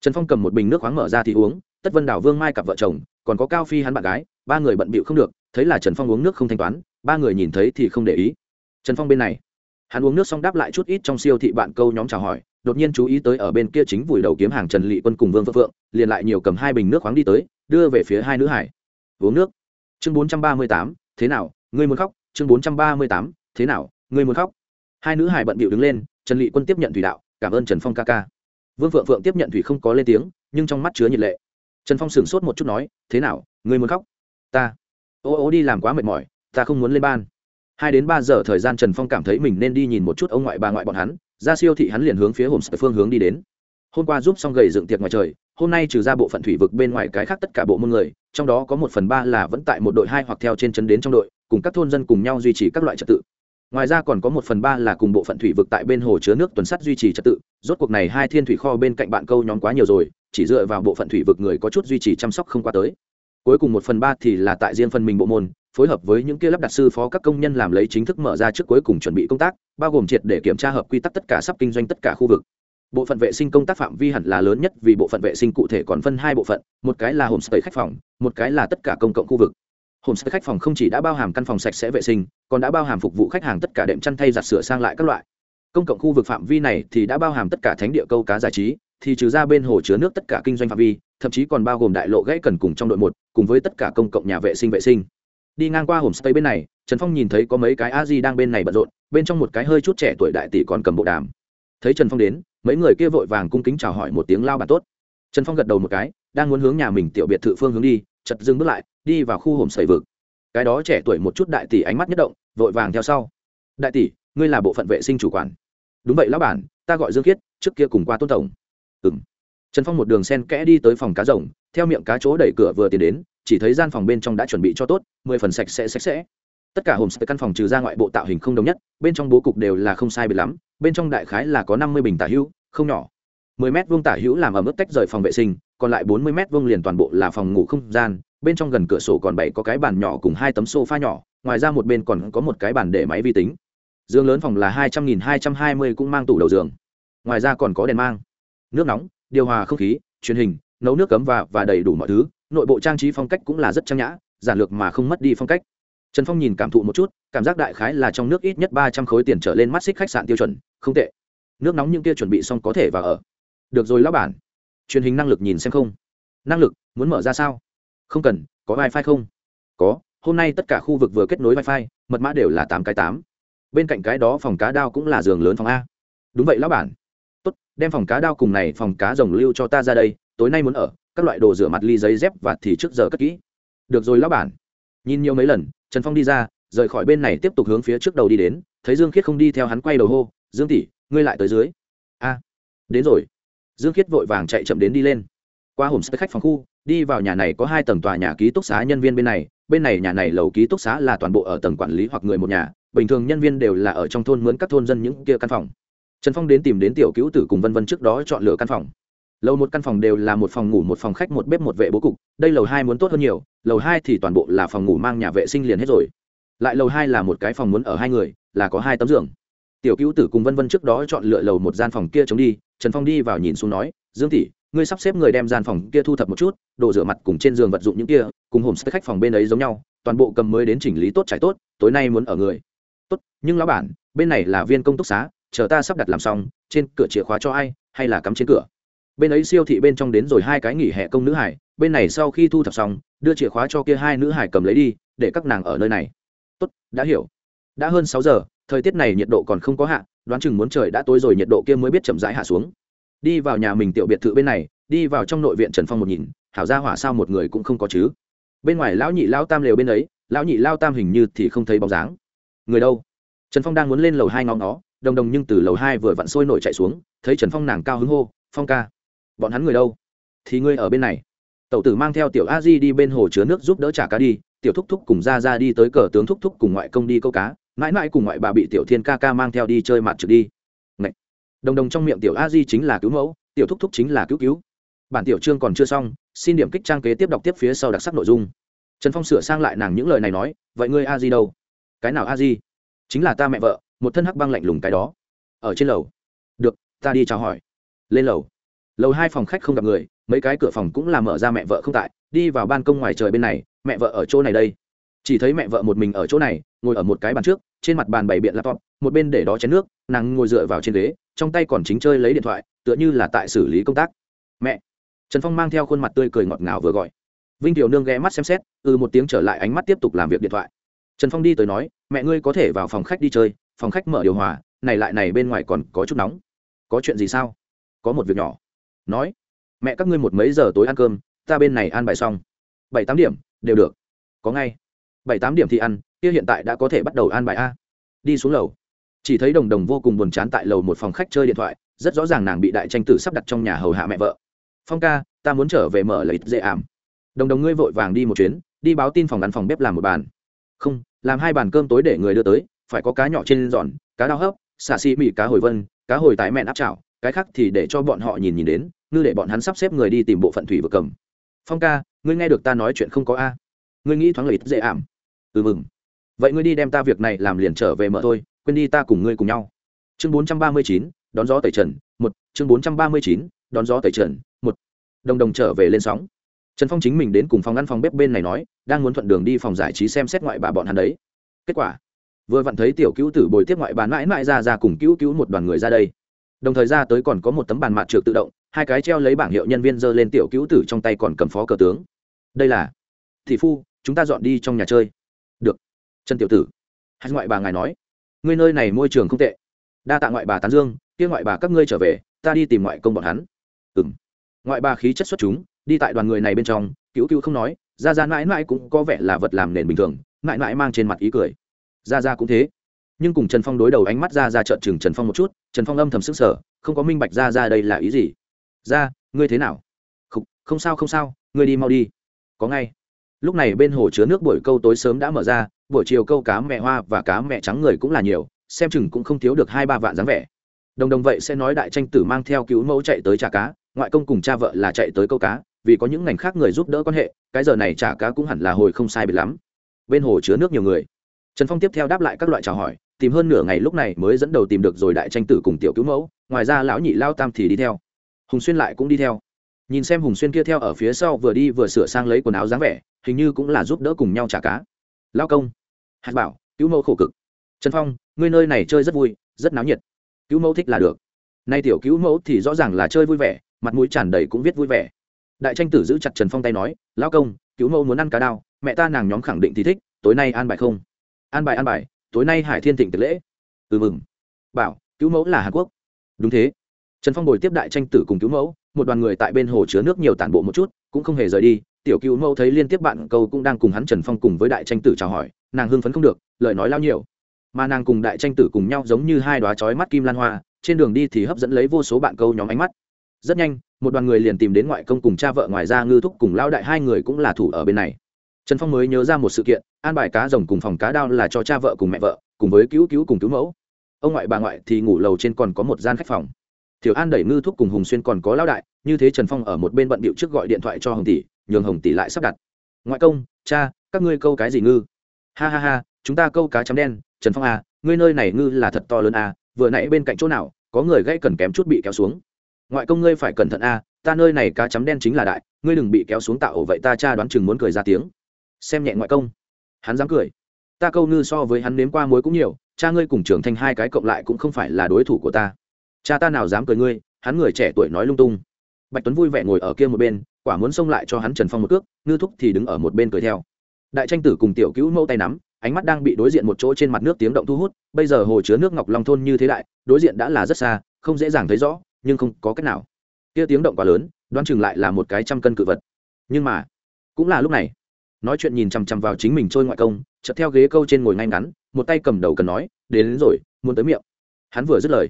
S1: Trần phong cầm một bình nước khoáng mở ra thì uống, tất vân đảo vương mai cặp vợ chồng, còn có cao phi hắn bạn gái, ba người bận bịu không được, thấy là trần phong uống nước không thanh toán, ba người nhìn thấy thì không để ý. Trần phong bên này, hắn uống nước xong đáp lại chút ít trong siêu thị bạn câu nhóm chào hỏi, đột nhiên chú ý tới ở bên kia chính vùi đầu kiếm hàng trần lị quân cùng vương phượng phượng, liền lại nhiều cầm hai bình nước khoáng đi tới, đưa về phía hai nữ hải. Uống nước. Chương bốn trăm ba mươi tám, thế nào, ngươi muốn khóc? Chương bốn trăm ba mươi tám, thế nào, ngươi muốn khóc? Hai nữ hải bận bịu đứng lên trần lị quân tiếp nhận thủy đạo, cảm ơn trần phong ca ca. Vương phượng phượng tiếp nhận thủy không có lên tiếng, nhưng trong mắt chứa nhiệt lệ. Trần phong sửng sốt một chút nói, thế nào ngươi muốn khóc? Ta. Ô ô, đi làm quá mệt mỏi, ta không muốn lên ban. Hai đến ba giờ thời gian trần phong cảm thấy mình nên đi nhìn một chút ông ngoại bà ngoại bọn hắn, ra siêu thị hắn liền hướng phía hồn sở phương hướng đi đến. Hôm qua giúp xong gầy dựng tiệc ngoài trời, hôm nay trừ ra bộ phận thủy vực bên ngoài cái khác tất cả bộ môn người, trong đó có một phần ba là vẫn tại một đội hai hoặc theo trên chân đến trong đội, cùng các thôn dân cùng nhau duy trì các loại trật tự ngoài ra còn có một phần ba là cùng bộ phận thủy vực tại bên hồ chứa nước tuần sắt duy trì trật tự, rốt cuộc này hai thiên thủy kho bên cạnh bạn câu nhóm quá nhiều rồi, chỉ dựa vào bộ phận thủy vực người có chút duy trì chăm sóc không qua tới. Cuối cùng một phần ba thì là tại riêng phần mình bộ môn, phối hợp với những kia lắp đặt sư phó các công nhân làm lấy chính thức mở ra trước cuối cùng chuẩn bị công tác, bao gồm triệt để kiểm tra hợp quy tắc tất cả sắp kinh doanh tất cả khu vực. Bộ phận vệ sinh công tác phạm vi hẳn là lớn nhất vì bộ phận vệ sinh cụ thể còn phân hai bộ phận, một cái là homestay khách phòng, một cái là tất cả công cộng khu vực homestay khách phòng không chỉ đã bao hàm căn phòng sạch sẽ vệ sinh, còn đã bao hàm phục vụ khách hàng tất cả đệm chăn thay giặt sửa sang lại các loại. Công cộng khu vực phạm vi này thì đã bao hàm tất cả thánh địa câu cá giải trí, thì trừ ra bên hồ chứa nước tất cả kinh doanh phạm vi, thậm chí còn bao gồm đại lộ gãy cần cùng trong đội một, cùng với tất cả công cộng nhà vệ sinh vệ sinh. Đi ngang qua homestay bên này, trần phong nhìn thấy có mấy cái a di đang bên này bận rộn, bên trong một cái hơi chút trẻ tuổi đại tỷ còn cầm bộ đàm. Thấy trần phong đến, mấy người kia vội vàng cung kính chào hỏi một tiếng lao bàn tốt. Trần phong gật đầu một cái, đang muốn hướng nhà mình tiểu biệt thự phương hướng đi chật dừng bước lại đi vào khu hồm sầy vực. Cái đó trẻ tuổi một chút đại tỷ ánh mắt nhất động, vội vàng theo sau. Đại tỷ, ngươi là bộ phận vệ sinh chủ quản. Đúng vậy lão bản, ta gọi dương khiết, trước kia cùng qua tôn tổng. Ừm. trần phong một đường sen kẽ đi tới phòng cá rồng, theo miệng cá chỗ đẩy cửa vừa tiến đến, chỉ thấy gian phòng bên trong đã chuẩn bị cho tốt, mười phần sạch sẽ sạch sẽ. Tất cả hồm căn phòng trừ ra ngoại bộ tạo hình không đồng nhất, bên trong bố cục đều là không sai biệt lắm, bên trong đại khái là có năm mươi bình tả hữu, không nhỏ. mười mét vuông tả hữu làm ở mức tách rời phòng vệ sinh, còn lại bốn mươi mét vuông liền toàn bộ là phòng ngủ không gian bên trong gần cửa sổ còn bảy có cái bàn nhỏ cùng hai tấm sofa nhỏ, ngoài ra một bên còn có một cái bàn để máy vi tính. Giường lớn phòng là hai trăm nghìn hai trăm hai mươi cũng mang tủ đầu giường. Ngoài ra còn có đèn mang. Nước nóng, điều hòa không khí, truyền hình, nấu nước cấm và và đầy đủ mọi thứ. Nội bộ trang trí phong cách cũng là rất trang nhã, giản lược mà không mất đi phong cách. Trần phong nhìn cảm thụ một chút, cảm giác đại khái là trong nước ít nhất ba trăm khối tiền trở lên mắt xích khách sạn tiêu chuẩn, không tệ. Nước nóng những kia chuẩn bị xong có thể vào ở. Được rồi lão bản. Truyền hình năng lực nhìn xem không? Năng lực, muốn mở ra sao? Không cần, có wifi không? Có, hôm nay tất cả khu vực vừa kết nối wifi, mật mã đều là tám cái tám. Bên cạnh cái đó phòng cá đao cũng là giường lớn phòng a. Đúng vậy, lão bản. Tốt, đem phòng cá đao cùng này phòng cá rồng lưu cho ta ra đây, tối nay muốn ở, các loại đồ rửa mặt ly giấy dép và thì trước giờ cất kỹ. Được rồi, lão bản. Nhìn nhiều mấy lần, trần phong đi ra, rời khỏi bên này tiếp tục hướng phía trước đầu đi đến, thấy dương khiết không đi theo hắn quay đầu hô, dương tỷ, ngươi lại tới dưới. A, đến rồi. Dương khiết vội vàng chạy chậm đến đi lên. Qua hồm khách phòng khu đi vào nhà này có hai tầng tòa nhà ký túc xá nhân viên bên này bên này nhà này lầu ký túc xá là toàn bộ ở tầng quản lý hoặc người một nhà, bình thường nhân viên đều là ở trong thôn mướn các thôn dân những kia căn phòng. Trần phong đến tìm đến tiểu cứu tử cùng vân vân trước đó chọn lựa căn phòng. Lầu một căn phòng đều là một phòng ngủ, một phòng khách, một bếp, một vệ bố cục, đây lầu hai muốn tốt hơn nhiều, lầu hai thì toàn bộ là phòng ngủ mang nhà vệ sinh liền hết rồi. Lại lầu hai là một cái phòng muốn ở hai người, là có hai tấm giường. Tiểu cứu tử cùng vân vân trước đó chọn lựa lầu một gian phòng kia chống đi, trần phong đi vào nhìn xuống nói, dương tỷ ngươi sắp xếp người đem gian phòng kia thu thập một chút, đồ rửa mặt cùng trên giường vật dụng những kia, cùng hồn khách phòng bên ấy giống nhau, toàn bộ cầm mới đến chỉnh lý tốt trải tốt, tối nay muốn ở người. Tốt, nhưng lão bản, bên này là viên công túc xá, chờ ta sắp đặt làm xong, trên cửa chìa khóa cho ai, hay là cắm trên cửa. Bên ấy siêu thị bên trong đến rồi hai cái nghỉ hè công nữ hải, bên này sau khi thu thập xong, đưa chìa khóa cho kia hai nữ hải cầm lấy đi, để các nàng ở nơi này. Tốt, đã hiểu. Đã hơn sáu giờ, thời tiết này nhiệt độ còn không có hạ, đoán chừng muốn trời đã tối rồi, nhiệt độ kia mới biết chậm rãi hạ xuống đi vào nhà mình tiểu biệt thự bên này, đi vào trong nội viện trần phong một nhìn, hảo ra hỏa sao một người cũng không có chứ. Bên ngoài lão nhị lao tam lều bên ấy, lão nhị lao tam hình như thì không thấy bóng dáng. Người đâu? Trần phong đang muốn lên lầu hai ngóng nó đồng đồng nhưng từ lầu hai vừa vặn sôi nổi chạy xuống, thấy trần phong nàng cao hứng hô, phong ca, bọn hắn người đâu? Thì ngươi ở bên này. Tẩu tử mang theo tiểu a di đi bên hồ chứa nước giúp đỡ trả cá đi, tiểu thúc thúc cùng ra ra đi tới cờ tướng thúc thúc cùng ngoại công đi câu cá, mãi mãi cùng ngoại bà bị tiểu thiên ca ca mang theo đi chơi mặt trực đi đồng đồng trong miệng tiểu a di chính là cứu mẫu, tiểu thúc thúc chính là cứu cứu. Bản tiểu chương còn chưa xong, xin điểm kích trang kế tiếp đọc tiếp phía sau đặc sắc nội dung. Trần phong sửa sang lại nàng những lời này nói, vậy ngươi a di đâu? Cái nào a di? Chính là ta mẹ vợ, một thân hắc băng lạnh lùng cái đó. Ở trên lầu. Được, ta đi chào hỏi. Lên lầu. Lầu hai phòng khách không gặp người, mấy cái cửa phòng cũng là mở ra mẹ vợ không tại, đi vào ban công ngoài trời bên này, mẹ vợ ở chỗ này đây chỉ thấy mẹ vợ một mình ở chỗ này, ngồi ở một cái bàn trước, trên mặt bàn bày biện laptop, một bên để đó chén nước, nàng ngồi dựa vào trên ghế, trong tay còn chính chơi lấy điện thoại, tựa như là tại xử lý công tác. Mẹ. Trần phong mang theo khuôn mặt tươi cười ngọt ngào vừa gọi. Vinh tiểu nương ghé mắt xem xét ừ một tiếng trở lại ánh mắt tiếp tục làm việc điện thoại. Trần phong đi tới nói, mẹ ngươi có thể vào phòng khách đi chơi, phòng khách mở điều hòa, này lại này bên ngoài còn có chút nóng. Có chuyện gì sao? Có một việc nhỏ. Nói, mẹ các ngươi một mấy giờ tối ăn cơm, ta bên này ăn bài xong. Bảy tám điểm, đều được. Có ngay bảy tám điểm thì ăn, kia hiện tại đã có thể bắt đầu ăn bài a. Đi xuống lầu. Chỉ thấy đồng đồng vô cùng buồn chán tại lầu một phòng khách chơi điện thoại, rất rõ ràng nàng bị đại tranh tử sắp đặt trong nhà hầu hạ mẹ vợ. Phong ca, ta muốn trở về mở lấy dễ ảm. Đồng đồng ngươi vội vàng đi một chuyến, đi báo tin phòng ăn phòng bếp làm một bàn. Không, làm hai bàn cơm tối để người đưa tới, phải có cá nhỏ trên giòn, cá đao hấp xà xi mì, cá hồi vân, cá hồi tái mẹn áp chảo, cái khác thì để cho bọn họ nhìn nhìn đến, ngư để bọn hắn sắp xếp người đi tìm bộ phận thủy vừa cầm. Phong ca, ngươi nghe được ta nói chuyện không có a? Ngươi nghĩ thoáng lợi dễ ảm ừ mừng. Vậy ngươi đi đem ta việc này làm liền trở về mở thôi, quên đi ta cùng ngươi cùng nhau. Chương bốn trăm ba mươi chín, đón gió tẩy trần, một. Chương bốn trăm ba mươi chín, đón gió tẩy trần, một. Đồng đồng trở về lên sóng. Trần phong chính mình đến cùng phòng ăn phòng bếp bên này nói, đang muốn thuận đường đi phòng giải trí xem xét ngoại bà bọn hắn đấy. Kết quả, vừa vặn thấy tiểu cứu tử bồi tiếp ngoại bà mãi mãi ra ra cùng cứu cứu một đoàn người ra đây. Đồng thời ra tới còn có một tấm bàn mạt trượt tự động, hai cái treo lấy bảng hiệu nhân viên dơ lên tiểu cứu tử trong tay còn cầm phó cờ tướng. Đây là thị phu, chúng ta dọn đi trong nhà chơi trần tiểu tử. Hai ngoại bà ngài nói ngươi nơi này môi trường không tệ. Đa tạ ngoại bà tán dương kia ngoại bà các ngươi trở về ta đi tìm ngoại công bọn hắn. Ừ m ngoại bà khí chất xuất chúng đi tại đoàn người này bên trong cứu cứu không nói ra ra mãi mãi cũng có vẻ là vật làm nền bình thường mãi mãi mang trên mặt ý cười. Ra ra cũng thế. Nhưng cùng trần phong đối đầu ánh mắt ra ra trợn chừng trần phong một chút trần phong âm thầm sức sở không có minh bạch ra ra đây là ý gì. Ra ngươi thế nào? Không, không sao không sao ngươi đi mau đi. Có ngay lúc này bên hồ chứa nước buổi câu tối sớm đã mở ra, buổi chiều câu cá mẹ hoa và cá mẹ trắng người cũng là nhiều, xem chừng cũng không thiếu được hai ba vạn dáng vẻ. Đồng đồng vậy sẽ nói đại tranh tử mang theo cứu mẫu chạy tới trả cá, ngoại công cùng cha vợ là chạy tới câu cá, vì có những ngành khác người giúp đỡ quan hệ, cái giờ này trả cá cũng hẳn là hồi không sai biệt lắm. Bên hồ chứa nước nhiều người. Trần phong tiếp theo đáp lại các loại chào hỏi, tìm hơn nửa ngày lúc này mới dẫn đầu tìm được rồi đại tranh tử cùng tiểu cứu mẫu, ngoài ra lão nhị lao tam thì đi theo. Hùng xuyên lại cũng đi theo. Nhìn xem hùng xuyên kia theo ở phía sau vừa đi vừa sửa sang lấy quần áo dáng vẻ hình như cũng là giúp đỡ cùng nhau trả cá. Lao công. Hạt bảo, cứu mẫu khổ cực. Trần phong, ngươi nơi này chơi rất vui, rất náo nhiệt. Cứu mẫu thích là được. Nay tiểu cứu mẫu thì rõ ràng là chơi vui vẻ, mặt mũi tràn đầy cũng viết vui vẻ. Đại tranh tử giữ chặt trần phong tay nói, lao công, cứu mẫu muốn ăn cá đao, mẹ ta nàng nhóm khẳng định thì thích, tối nay an bài không? An bài an bài, tối nay hải thiên thịnh tiệc lễ. Ừ mừng. Bảo, cứu mẫu là hàn quốc. Đúng thế. Trần phong bồi tiếp đại tranh tử cùng cứu mẫu, một đoàn người tại bên hồ chứa nước nhiều tản bộ một chút, cũng không hề rời đi tiểu cựu mẫu thấy liên tiếp bạn câu cũng đang cùng hắn trần phong cùng với đại tranh tử chào hỏi, nàng hưng phấn không được, lời nói lao nhiều. Mà nàng cùng đại tranh tử cùng nhau giống như hai đoá chói mắt kim lan hoa, trên đường đi thì hấp dẫn lấy vô số bạn câu nhóm ánh mắt. Rất nhanh, một đoàn người liền tìm đến ngoại công cùng cha vợ ngoài ra ngư thúc cùng lao đại hai người cũng là thủ ở bên này. Trần phong mới nhớ ra một sự kiện, an bài cá rồng cùng phòng cá đao là cho cha vợ cùng mẹ vợ, cùng với cứu cứu cùng cứu mẫu. Ông ngoại bà ngoại thì ngủ lầu trên còn có một gian khách phòng. Thiểu an đẩy ngư thúc cùng hùng xuyên còn có lao đại, như thế trần phong ở một bên bận bịu trước gọi điện thoại cho hồng tỷ nhường hồng tỷ lại sắp đặt. Ngoại công, cha, các ngươi câu cái gì ngư? Ha ha ha, chúng ta câu cá chấm đen, trần phong à ngươi nơi này ngư là thật to lớn à vừa nãy bên cạnh chỗ nào, có người gãy cần kém chút bị kéo xuống. Ngoại công ngươi phải cẩn thận à ta nơi này cá chấm đen chính là đại, ngươi đừng bị kéo xuống tạo ổ vậy ta cha đoán chừng muốn cười ra tiếng. Xem nhẹ ngoại công. Hắn dám cười. Ta câu ngư so với hắn nếm qua muối cũng nhiều, cha ngươi cùng trưởng thành hai cái cộng lại cũng không phải là đối thủ của ta. Cha ta nào dám cười ngươi, hắn người trẻ tuổi nói lung tung. Bạch tuấn vui vẻ ngồi ở kia một bên quả muốn xông lại cho hắn trần phong một cước ngư thúc thì đứng ở một bên cười theo. Đại tranh tử cùng tiểu cứu mẫu tay nắm ánh mắt đang bị đối diện một chỗ trên mặt nước tiếng động thu hút bây giờ hồ chứa nước ngọc long thôn như thế đại đối diện đã là rất xa không dễ dàng thấy rõ nhưng không có cách nào. Kia tiếng động quá lớn đoán chừng lại là một cái trăm cân cự vật. Nhưng mà cũng là lúc này. Nói chuyện nhìn chằm chằm vào chính mình trôi ngoại công chợt theo ghế câu trên ngồi ngay ngắn một tay cầm đầu cần nói đến, đến rồi muốn tới miệng. Hắn vừa dứt lời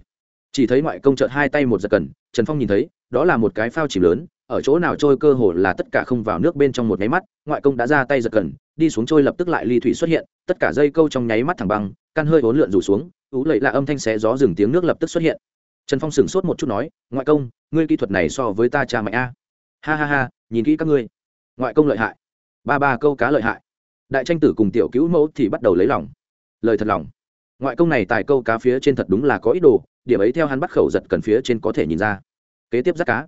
S1: chỉ thấy ngoại công chợt hai tay một giật cần trần phong nhìn thấy đó là một cái phao chìm lớn ở chỗ nào trôi cơ hồ là tất cả không vào nước bên trong một nháy mắt, ngoại công đã ra tay giật cần, đi xuống trôi lập tức lại ly thủy xuất hiện, tất cả dây câu trong nháy mắt thẳng băng, căn hơi hỗn lượn rủ xuống, ú lậy là âm thanh xé gió dừng tiếng nước lập tức xuất hiện. Trần phong sửng sốt một chút nói, ngoại công, ngươi kỹ thuật này so với ta cha mạnh a. Ha ha ha, nhìn kỹ các ngươi. Ngoại công lợi hại. Ba ba câu cá lợi hại. Đại tranh tử cùng tiểu cứu mẫu thì bắt đầu lấy lòng. Lời thật lòng, ngoại công này tài câu cá phía trên thật đúng là có ý đồ, điểm ấy theo hắn bắt khẩu giật cần phía trên có thể nhìn ra. Kế tiếp giác cá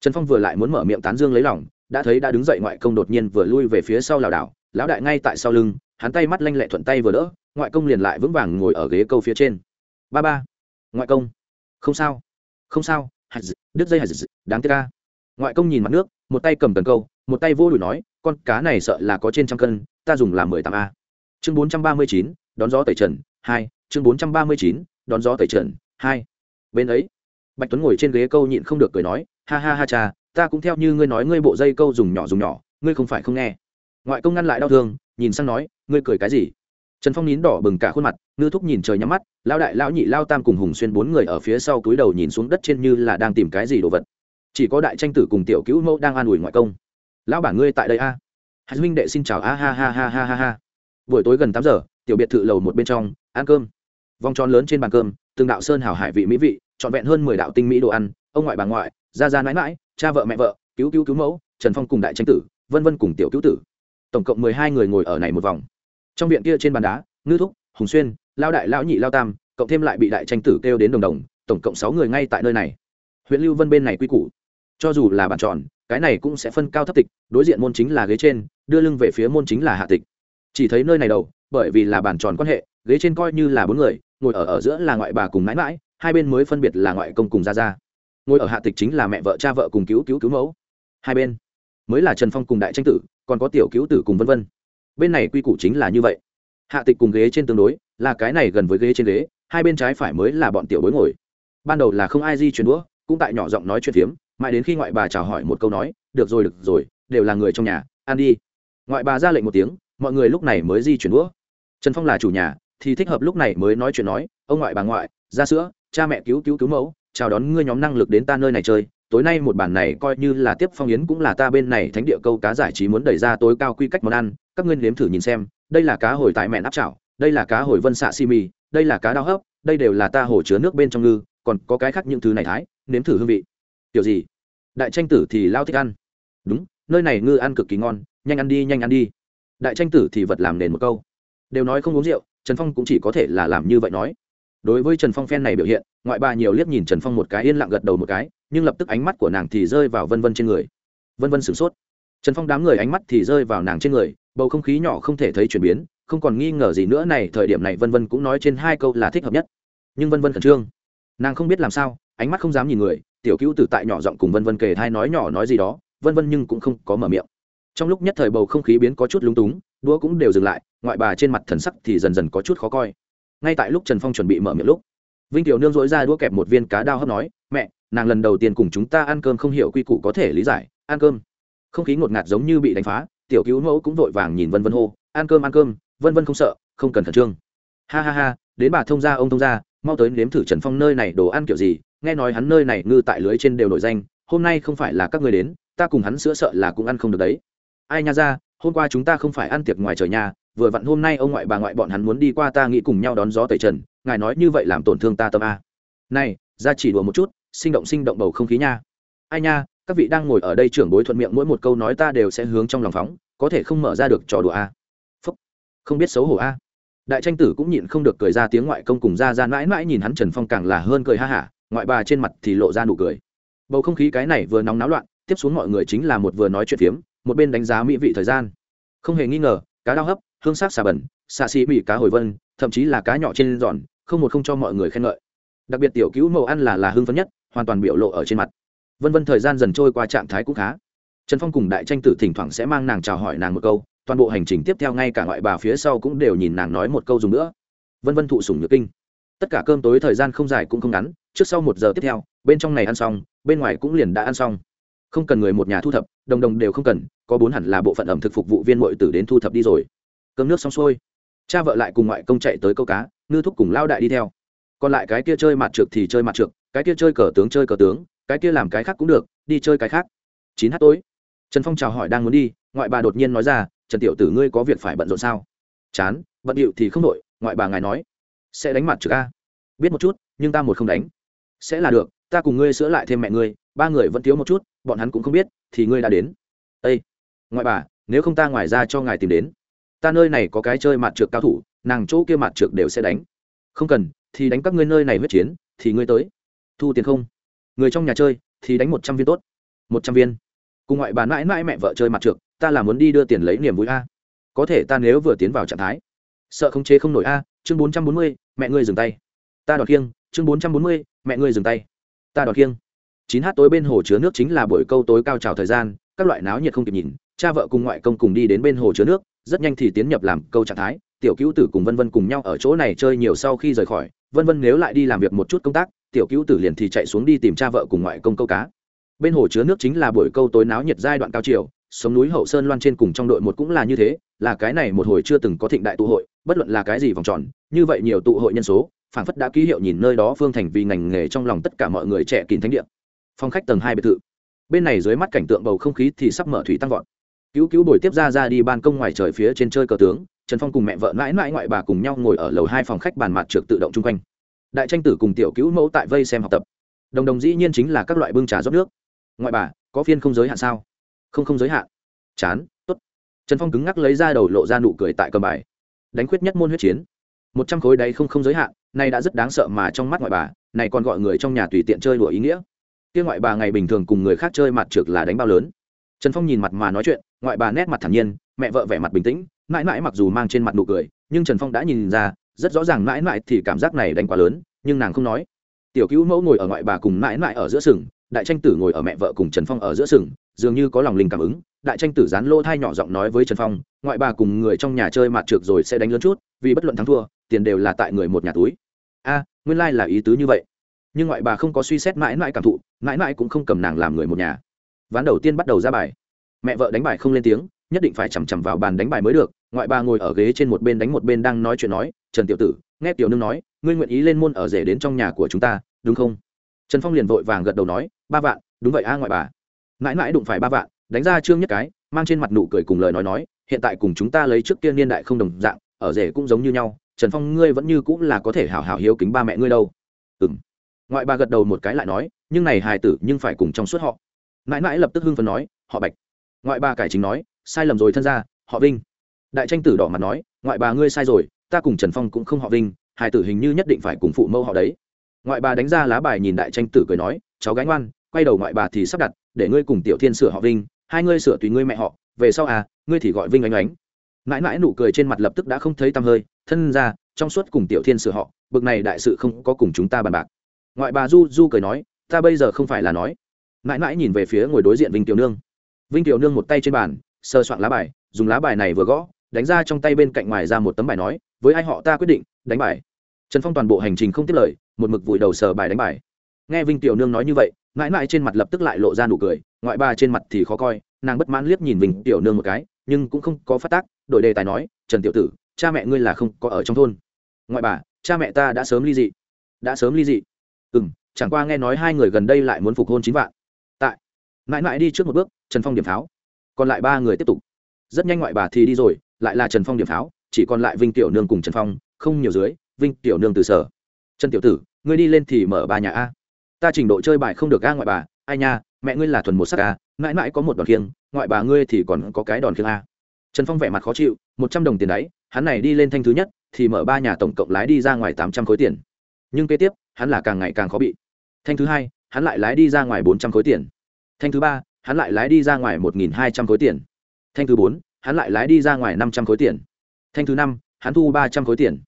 S1: trần phong vừa lại muốn mở miệng tán dương lấy lòng, đã thấy đã đứng dậy ngoại công đột nhiên vừa lui về phía sau lảo đảo, lão đại ngay tại sau lưng, hắn tay mắt lanh lẹ thuận tay vừa đỡ, ngoại công liền lại vững vàng ngồi ở ghế câu phía trên. Ba ba, ngoại công. Không sao không sao đứt dây hạt đáng tiếc ca ngoại công nhìn mặt nước, một tay cầm cần câu, một tay vô đùi nói, con cá này sợ là có trên trăm cân, ta dùng là mười tám a. Chương bốn trăm ba mươi chín, đón gió tẩy trần, hai, chương bốn trăm ba mươi chín, đón gió tẩy trần, hai. Bên ấy, bạch tuấn ngồi trên ghế câu nhịn không được cười nói ha ha ha cha, ta cũng theo như ngươi nói, ngươi bộ dây câu dùng nhỏ dùng nhỏ, ngươi không phải không nghe. Ngoại công ngăn lại đau thương, nhìn sang nói, ngươi cười cái gì? Trần phong nín đỏ bừng cả khuôn mặt, ngư thúc nhìn trời nhắm mắt lao đại, lão nhị lao tam cùng hùng xuyên bốn người ở phía sau túi đầu nhìn xuống đất trên như là đang tìm cái gì đồ vật. Chỉ có đại tranh tử cùng tiểu cứu mẫu đang an ủi ngoại công. Lão bản ngươi tại đây a. À? hạt huynh đệ xin chào, a ha ha ha ha ha ha. Buổi tối gần tám giờ, tiểu biệt thự lầu một bên trong, ăn cơm. Vòng tròn lớn trên bàn cơm, từng đạo sơn hảo hải vị mỹ vị, trọn vẹn hơn mười đạo tinh mỹ đồ ăn, ông ngoại bà ngoại gia gia mãi mãi, cha vợ mẹ vợ, cứu cứu cứu mẫu, trần phong cùng đại tranh tử, vân vân cùng tiểu cứu tử. Tổng cộng mười hai người ngồi ở này một vòng. Trong viện kia trên bàn đá, ngư thúc, hùng xuyên, lao đại lão nhị, lao tam, cộng thêm lại bị đại tranh tử kêu đến đồng đồng, tổng cộng sáu người ngay tại nơi này. Huyện lưu vân bên này quy củ. Cho dù là bàn tròn, cái này cũng sẽ phân cao thấp tịch, đối diện môn chính là ghế trên, đưa lưng về phía môn chính là hạ tịch. Chỉ thấy nơi này đầu, bởi vì là bàn tròn quan hệ, ghế trên coi như là bốn người, ngồi ở ở giữa là ngoại bà cùng mãi mãi, hai bên mới phân biệt là ngoại công cùng gia gia ngồi ở hạ tịch chính là mẹ vợ, cha vợ cùng cứu cứu cứu mẫu. Hai bên mới là trần phong cùng đại tranh tử, còn có tiểu cứu tử cùng vân vân. Bên này quy củ chính là như vậy. Hạ tịch cùng ghế trên tương đối, là cái này gần với ghế trên ghế, hai bên trái phải mới là bọn tiểu bối ngồi. Ban đầu là không ai di chuyển đũa, cũng tại nhỏ giọng nói chuyện phiếm, mãi đến khi ngoại bà chào hỏi một câu nói, được rồi được rồi, đều là người trong nhà, ăn đi. Ngoại bà ra lệnh một tiếng, mọi người lúc này mới di chuyển đũa. Trần phong là chủ nhà, thì thích hợp lúc này mới nói chuyện nói, ông ngoại bà ngoại, ra sữa, cha mẹ cứu cứu cứu mẫu chào đón ngươi nhóm năng lực đến ta nơi này chơi, tối nay một bản này coi như là tiếp phong yến cũng là ta bên này thánh địa câu cá giải trí muốn đẩy ra tối cao quy cách món ăn, các ngươi nếm thử nhìn xem, đây là cá hồi tại mẹn áp chảo, đây là cá hồi vân xạ si mì đây là cá đao hấp, đây đều là ta hồ chứa nước bên trong ngư, còn có cái khác những thứ này thái, nếm thử hương vị. Kiểu gì? Đại tranh tử thì lao thích ăn. Đúng, nơi này ngư ăn cực kỳ ngon, nhanh ăn đi, nhanh ăn đi. Đại tranh tử thì vật làm nền một câu. Đều nói không uống rượu, trần phong cũng chỉ có thể là làm như vậy nói đối với trần phong phen này biểu hiện, ngoại bà nhiều liếc nhìn trần phong một cái yên lặng gật đầu một cái, nhưng lập tức ánh mắt của nàng thì rơi vào vân vân trên người. Vân vân sửng sốt. Trần phong đám người ánh mắt thì rơi vào nàng trên người, bầu không khí nhỏ không thể thấy chuyển biến, không còn nghi ngờ gì nữa này, thời điểm này vân vân cũng nói trên hai câu là thích hợp nhất. Nhưng vân vân khẩn trương. Nàng không biết làm sao, ánh mắt không dám nhìn người, tiểu cữu tử tại nhỏ giọng cùng vân vân kề thai nói nhỏ nói gì đó, vân vân nhưng cũng không có mở miệng. Trong lúc nhất thời bầu không khí biến có chút lúng túng, đũa cũng đều dừng lại, ngoại bà trên mặt thần sắc thì dần dần có chút khó coi ngay tại lúc trần phong chuẩn bị mở miệng lúc, vinh tiểu nương dỗi ra đũa kẹp một viên cá đao hấp nói, mẹ, nàng lần đầu tiên cùng chúng ta ăn cơm không hiểu quy củ có thể lý giải, ăn cơm. Không khí ngột ngạt giống như bị đánh phá, tiểu cứu mẫu cũng vội vàng nhìn vân vân hô, ăn cơm ăn cơm, vân vân không sợ, không cần khẩn trương. Ha ha ha, đến bà thông gia, ông thông gia, mau tới nếm thử trần phong nơi này đồ ăn kiểu gì, nghe nói hắn nơi này ngư tại lưới trên đều nổi danh, hôm nay không phải là các người đến, ta cùng hắn sữa sợ là cũng ăn không được đấy. Ai nha ra, hôm qua chúng ta không phải ăn tiệc ngoài trời nhà vừa vặn hôm nay ông ngoại bà ngoại bọn hắn muốn đi qua ta nghĩ cùng nhau đón gió tẩy trần, ngài nói như vậy làm tổn thương ta tâm a. Này, ra chỉ đùa một chút, sinh động sinh động bầu không khí nha. Ai nha, các vị đang ngồi ở đây trưởng bối thuận miệng mỗi một câu nói ta đều sẽ hướng trong lòng phóng, có thể không mở ra được trò đùa a. Phúc, không biết xấu hổ a. Đại tranh tử cũng nhịn không được cười ra tiếng ngoại công cùng ra ra mãi mãi nhìn hắn trần phong càng là hơn cười ha hả, ngoại bà trên mặt thì lộ ra nụ cười. Bầu không khí cái này vừa nóng náo loạn, tiếp xuống mọi người chính là một vừa nói chuyện phiếm, một bên đánh giá mỹ vị thời gian. Không hề nghi ngờ cá đao hấp, hương sắc xà bẩn, xà xì mì cá hồi vân, thậm chí là cá nhỏ trên giòn, không một không cho mọi người khen ngợi. Đặc biệt tiểu cứu mẫu ăn là là hương phấn nhất, hoàn toàn biểu lộ ở trên mặt. Vân vân thời gian dần trôi qua trạng thái cũng khá. Trần phong cùng đại tranh tử thỉnh thoảng sẽ mang nàng chào hỏi nàng một câu, toàn bộ hành trình tiếp theo ngay cả ngoại bà phía sau cũng đều nhìn nàng nói một câu dùng nữa. Vân vân thụ sủng nhược kinh. Tất cả cơm tối thời gian không dài cũng không ngắn, trước sau một giờ tiếp theo, bên trong này ăn xong, bên ngoài cũng liền đã ăn xong. Không cần người một nhà thu thập, đồng đồng đều không cần có bốn hẳn là bộ phận ẩm thực phục vụ viên mội tử đến thu thập đi rồi. Cơm nước xong xuôi, cha vợ lại cùng ngoại công chạy tới câu cá, ngư thúc cùng lao đại đi theo. Còn lại cái kia chơi mặt trượt thì chơi mặt trượt cái kia chơi cờ tướng chơi cờ tướng, cái kia làm cái khác cũng được, đi chơi cái khác. Chín h tối, trần phong chào hỏi đang muốn đi, ngoại bà đột nhiên nói ra, trần tiểu tử ngươi có việc phải bận rộn sao? Chán, bận điệu thì không đội ngoại bà ngài nói. Sẽ đánh mặt trượt a. Biết một chút, nhưng ta một không đánh. Sẽ là được, ta cùng ngươi sửa lại thêm mẹ ngươi, ba người vẫn thiếu một chút, bọn hắn cũng không biết, thì ngươi đã đến. Ây ngoại bà, nếu không ta ngoài ra cho ngài tìm đến. Ta nơi này có cái chơi mặt trượt cao thủ, nàng chỗ kia mặt trượt đều sẽ đánh. Không cần, thì đánh các ngươi nơi này huyết chiến, thì ngươi tới. Thu tiền không? Người trong nhà chơi, thì đánh một trăm viên tốt. Một trăm viên. Cùng ngoại bà mãi mãi mẹ vợ chơi mặt trượt ta là muốn đi đưa tiền lấy niềm vui a. Có thể ta nếu vừa tiến vào trạng thái, sợ không chế không nổi a, chương bốn trăm bốn mươi, mẹ ngươi dừng tay. Ta đọt kiêng, chương bốn trăm bốn mươi, mẹ ngươi dừng tay. Ta đọt kiêng. Chín h tối bên hồ chứa nước chính là buổi câu tối cao trào thời gian, các loại náo nhiệt không kịp nhìn cha vợ cùng ngoại công cùng đi đến bên hồ chứa nước, rất nhanh thì tiến nhập làm câu trạng thái, tiểu cứu tử cùng vân vân cùng nhau ở chỗ này chơi nhiều sau khi rời khỏi, vân vân nếu lại đi làm việc một chút công tác, tiểu cứu tử liền thì chạy xuống đi tìm cha vợ cùng ngoại công câu cá. Bên hồ chứa nước chính là buổi câu tối náo nhiệt giai đoạn cao chiều sống núi hậu sơn loan trên cùng trong đội một cũng là như thế, là cái này một hồi chưa từng có thịnh đại tụ hội, bất luận là cái gì vòng tròn, như vậy nhiều tụ hội nhân số, phảng phất đã ký hiệu nhìn nơi đó phương thành vì ngành nghề trong lòng tất cả mọi người trẻ kín thánh địa. Phong khách tầng hai biệt thự. Bên này dưới mắt cảnh tượng bầu không khí thì sắp mở thủy tăng vọt cứu cứu buổi tiếp ra ra đi ban công ngoài trời phía trên chơi cờ tướng, trần phong cùng mẹ vợ mãi mãi ngoại bà cùng nhau ngồi ở lầu hai phòng khách bàn mặt trượt tự động chung quanh. Đại tranh tử cùng tiểu cứu mẫu tại vây xem học tập. Đồng đồng dĩ nhiên chính là các loại bưng trà rót nước. Ngoại bà, có phiên không giới hạn sao? Không không giới hạn. Chán t ố t trần phong cứng ngắc lấy ra đầu lộ ra nụ cười tại cầm bài. Đánh khuyết nhất môn huyết chiến. Một trăm khối đấy không không giới hạn nay đã rất đáng sợ mà trong mắt ngoại bà, này còn gọi người trong nhà tùy tiện chơi đùa ý nghĩa. Kia ngoại bà ngày bình thường cùng người khác chơi mặt trượt là đánh bao lớn. Trần phong nhìn mặt mà nói chuyện ngoại bà nét mặt thản nhiên, mẹ vợ vẻ mặt bình tĩnh, mãi mãi mặc dù mang trên mặt nụ cười, nhưng trần phong đã nhìn ra, rất rõ ràng mãi mãi thì cảm giác này đánh quá lớn, nhưng nàng không nói. Tiểu cứu mẫu ngồi ở ngoại bà cùng mãi mãi ở giữa sừng, đại tranh tử ngồi ở mẹ vợ cùng trần phong ở giữa sừng, dường như có lòng linh cảm ứng, đại tranh tử dán lô thai nhỏ giọng nói với trần phong, ngoại bà cùng người trong nhà chơi mặt trượt rồi sẽ đánh lớn chút, vì bất luận thắng thua, tiền đều là tại người một nhà túi. A, nguyên lai、like、là ý tứ như vậy. Nhưng ngoại bà không có suy xét mãi mãi cảm thụ, mãi mãi cũng không cầm nàng làm người một nhà. Ván đầu tiên bắt đầu ra bài mẹ vợ đánh bài không lên tiếng, nhất định phải chằm chằm vào bàn đánh bài mới được, ngoại bà ngồi ở ghế trên một bên đánh một bên đang nói chuyện nói, trần tiểu tử, nghe tiểu nương nói, ngươi nguyện ý lên môn ở rể đến trong nhà của chúng ta, đúng không? Trần phong liền vội vàng gật đầu nói, ba vạn, đúng vậy a ngoại bà. Mãi mãi đụng phải ba vạn, đánh ra trương nhất cái, mang trên mặt nụ cười cùng lời nói nói, hiện tại cùng chúng ta lấy trước kia niên đại không đồng dạng, ở rể cũng giống như nhau, trần phong ngươi vẫn như cũng là có thể hảo hảo hiếu kính ba mẹ ngươi đâu. Ừ m ngoại bà gật đầu một cái lại nói, nhưng này hài tử nhưng phải cùng trong suốt họ. Mãi mãi lập tức hưng phấn nói, họ bạch ngoại bà cải chính nói, sai lầm rồi thân ra họ vinh. Đại tranh tử đỏ mặt nói, ngoại bà ngươi sai rồi, ta cùng trần phong cũng không họ vinh hải tử hình như nhất định phải cùng phụ mẫu họ đấy. Ngoại bà đánh ra lá bài nhìn đại tranh tử cười nói, cháu gánh ngoan, quay đầu ngoại bà thì sắp đặt, để ngươi cùng tiểu thiên sửa họ vinh, hai ngươi sửa tùy ngươi mẹ họ, về sau à ngươi thì gọi vinh ánh ánh. Mãi mãi nụ cười trên mặt lập tức đã không thấy tăm hơi, thân ra trong suốt cùng tiểu thiên sửa họ, bực này đại sự không có cùng chúng ta bàn bạc. Ngoại bà du du cười nói, ta bây giờ không phải là nói. Mãi mãi nhìn về phía ngồi đối diện vinh tiểu nương vinh tiểu nương một tay trên bàn sơ soạn lá bài, dùng lá bài này vừa gõ, đánh ra trong tay bên cạnh ngoài ra một tấm bài nói, với ai họ ta quyết định, đánh bài. Trần phong toàn bộ hành trình không tiếp lời, một mực vùi đầu sờ bài đánh bài. Nghe vinh tiểu nương nói như vậy, mãi mãi trên mặt lập tức lại lộ ra nụ cười, ngoại ba trên mặt thì khó coi, nàng bất mãn liếc nhìn vinh tiểu nương một cái, nhưng cũng không có phát tác, đổi đề tài nói, trần tiểu tử, cha mẹ ngươi là không có ở trong thôn. Ngoại bà, cha mẹ ta đã sớm ly dị. Đã sớm ly dị. Ừ m chẳng qua nghe nói hai người gần đây lại muốn phục hôn chín vạn mãi mãi đi trước một bước, trần phong điểm pháo. Còn lại ba người tiếp tục. Rất nhanh ngoại bà thì đi rồi, lại là trần phong điểm pháo, chỉ còn lại vinh tiểu nương cùng trần phong, không nhiều dưới, vinh tiểu nương từ sở. Trần tiểu tử, ngươi đi lên thì mở bà nhà a. Ta trình độ chơi bài không được a ngoại bà, ai nha, mẹ ngươi là thuần một sắc a, mãi mãi có một đòn khiêng, ngoại bà ngươi thì còn có cái đòn khiêng a. Trần phong vẻ mặt khó chịu, một trăm đồng tiền đấy, hắn này đi lên thanh thứ nhất, thì mở ba nhà tổng cộng lái đi ra ngoài tám trăm khối tiền. Nhưng kế tiếp, hắn là càng ngày càng khó bị. Thanh thứ hai, hắn lại lái đi ra ngoài bốn trăm khối tiền thanh thứ ba, hắn lại lái đi ra ngoài một nghìn hai trăm khối tiền. Thanh thứ bốn, hắn lại lái đi ra ngoài năm trăm khối tiền. Thanh thứ năm, hắn thu ba trăm khối tiền.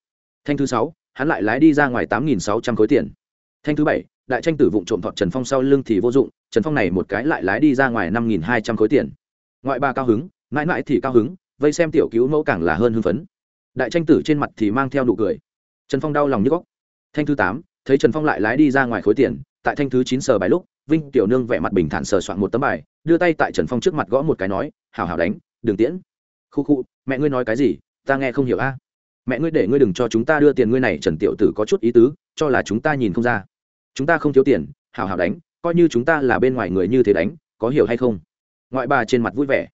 S1: Thanh thứ sáu, hắn lại lái đi ra ngoài tám nghìn sáu trăm khối tiền. Thanh thứ bảy, đại tranh tử vụng trộm thọt trần phong sau lưng thì vô dụng, trần phong này một cái lại lái đi ra ngoài năm nghìn hai trăm khối tiền. Ngoại ba cao hứng, mãi mãi thì cao hứng, vây xem tiểu cứu mẫu càng là hơn hưng phấn. Đại tranh tử trên mặt thì mang theo nụ cười. Trần phong đau lòng như góc. Thanh thứ tám, thấy trần phong lại lái đi ra ngoài khối tiền, tại thanh thứ chín sờ bài lúc vinh tiểu nương vẻ mặt bình thản sờ soạn một tấm bài, đưa tay tại trần phong trước mặt gõ một cái nói hào hào đánh, đừng tiễn. Khu khu, mẹ ngươi nói cái gì? Ta nghe không hiểu a. Mẹ ngươi để ngươi đừng cho chúng ta đưa tiền ngươi này, trần tiểu tử có chút ý tứ, cho là chúng ta nhìn không ra. Chúng ta không thiếu tiền hào hào đánh, coi như chúng ta là bên ngoài người như thế đánh, có hiểu hay không? Ngoại bà trên mặt vui vẻ.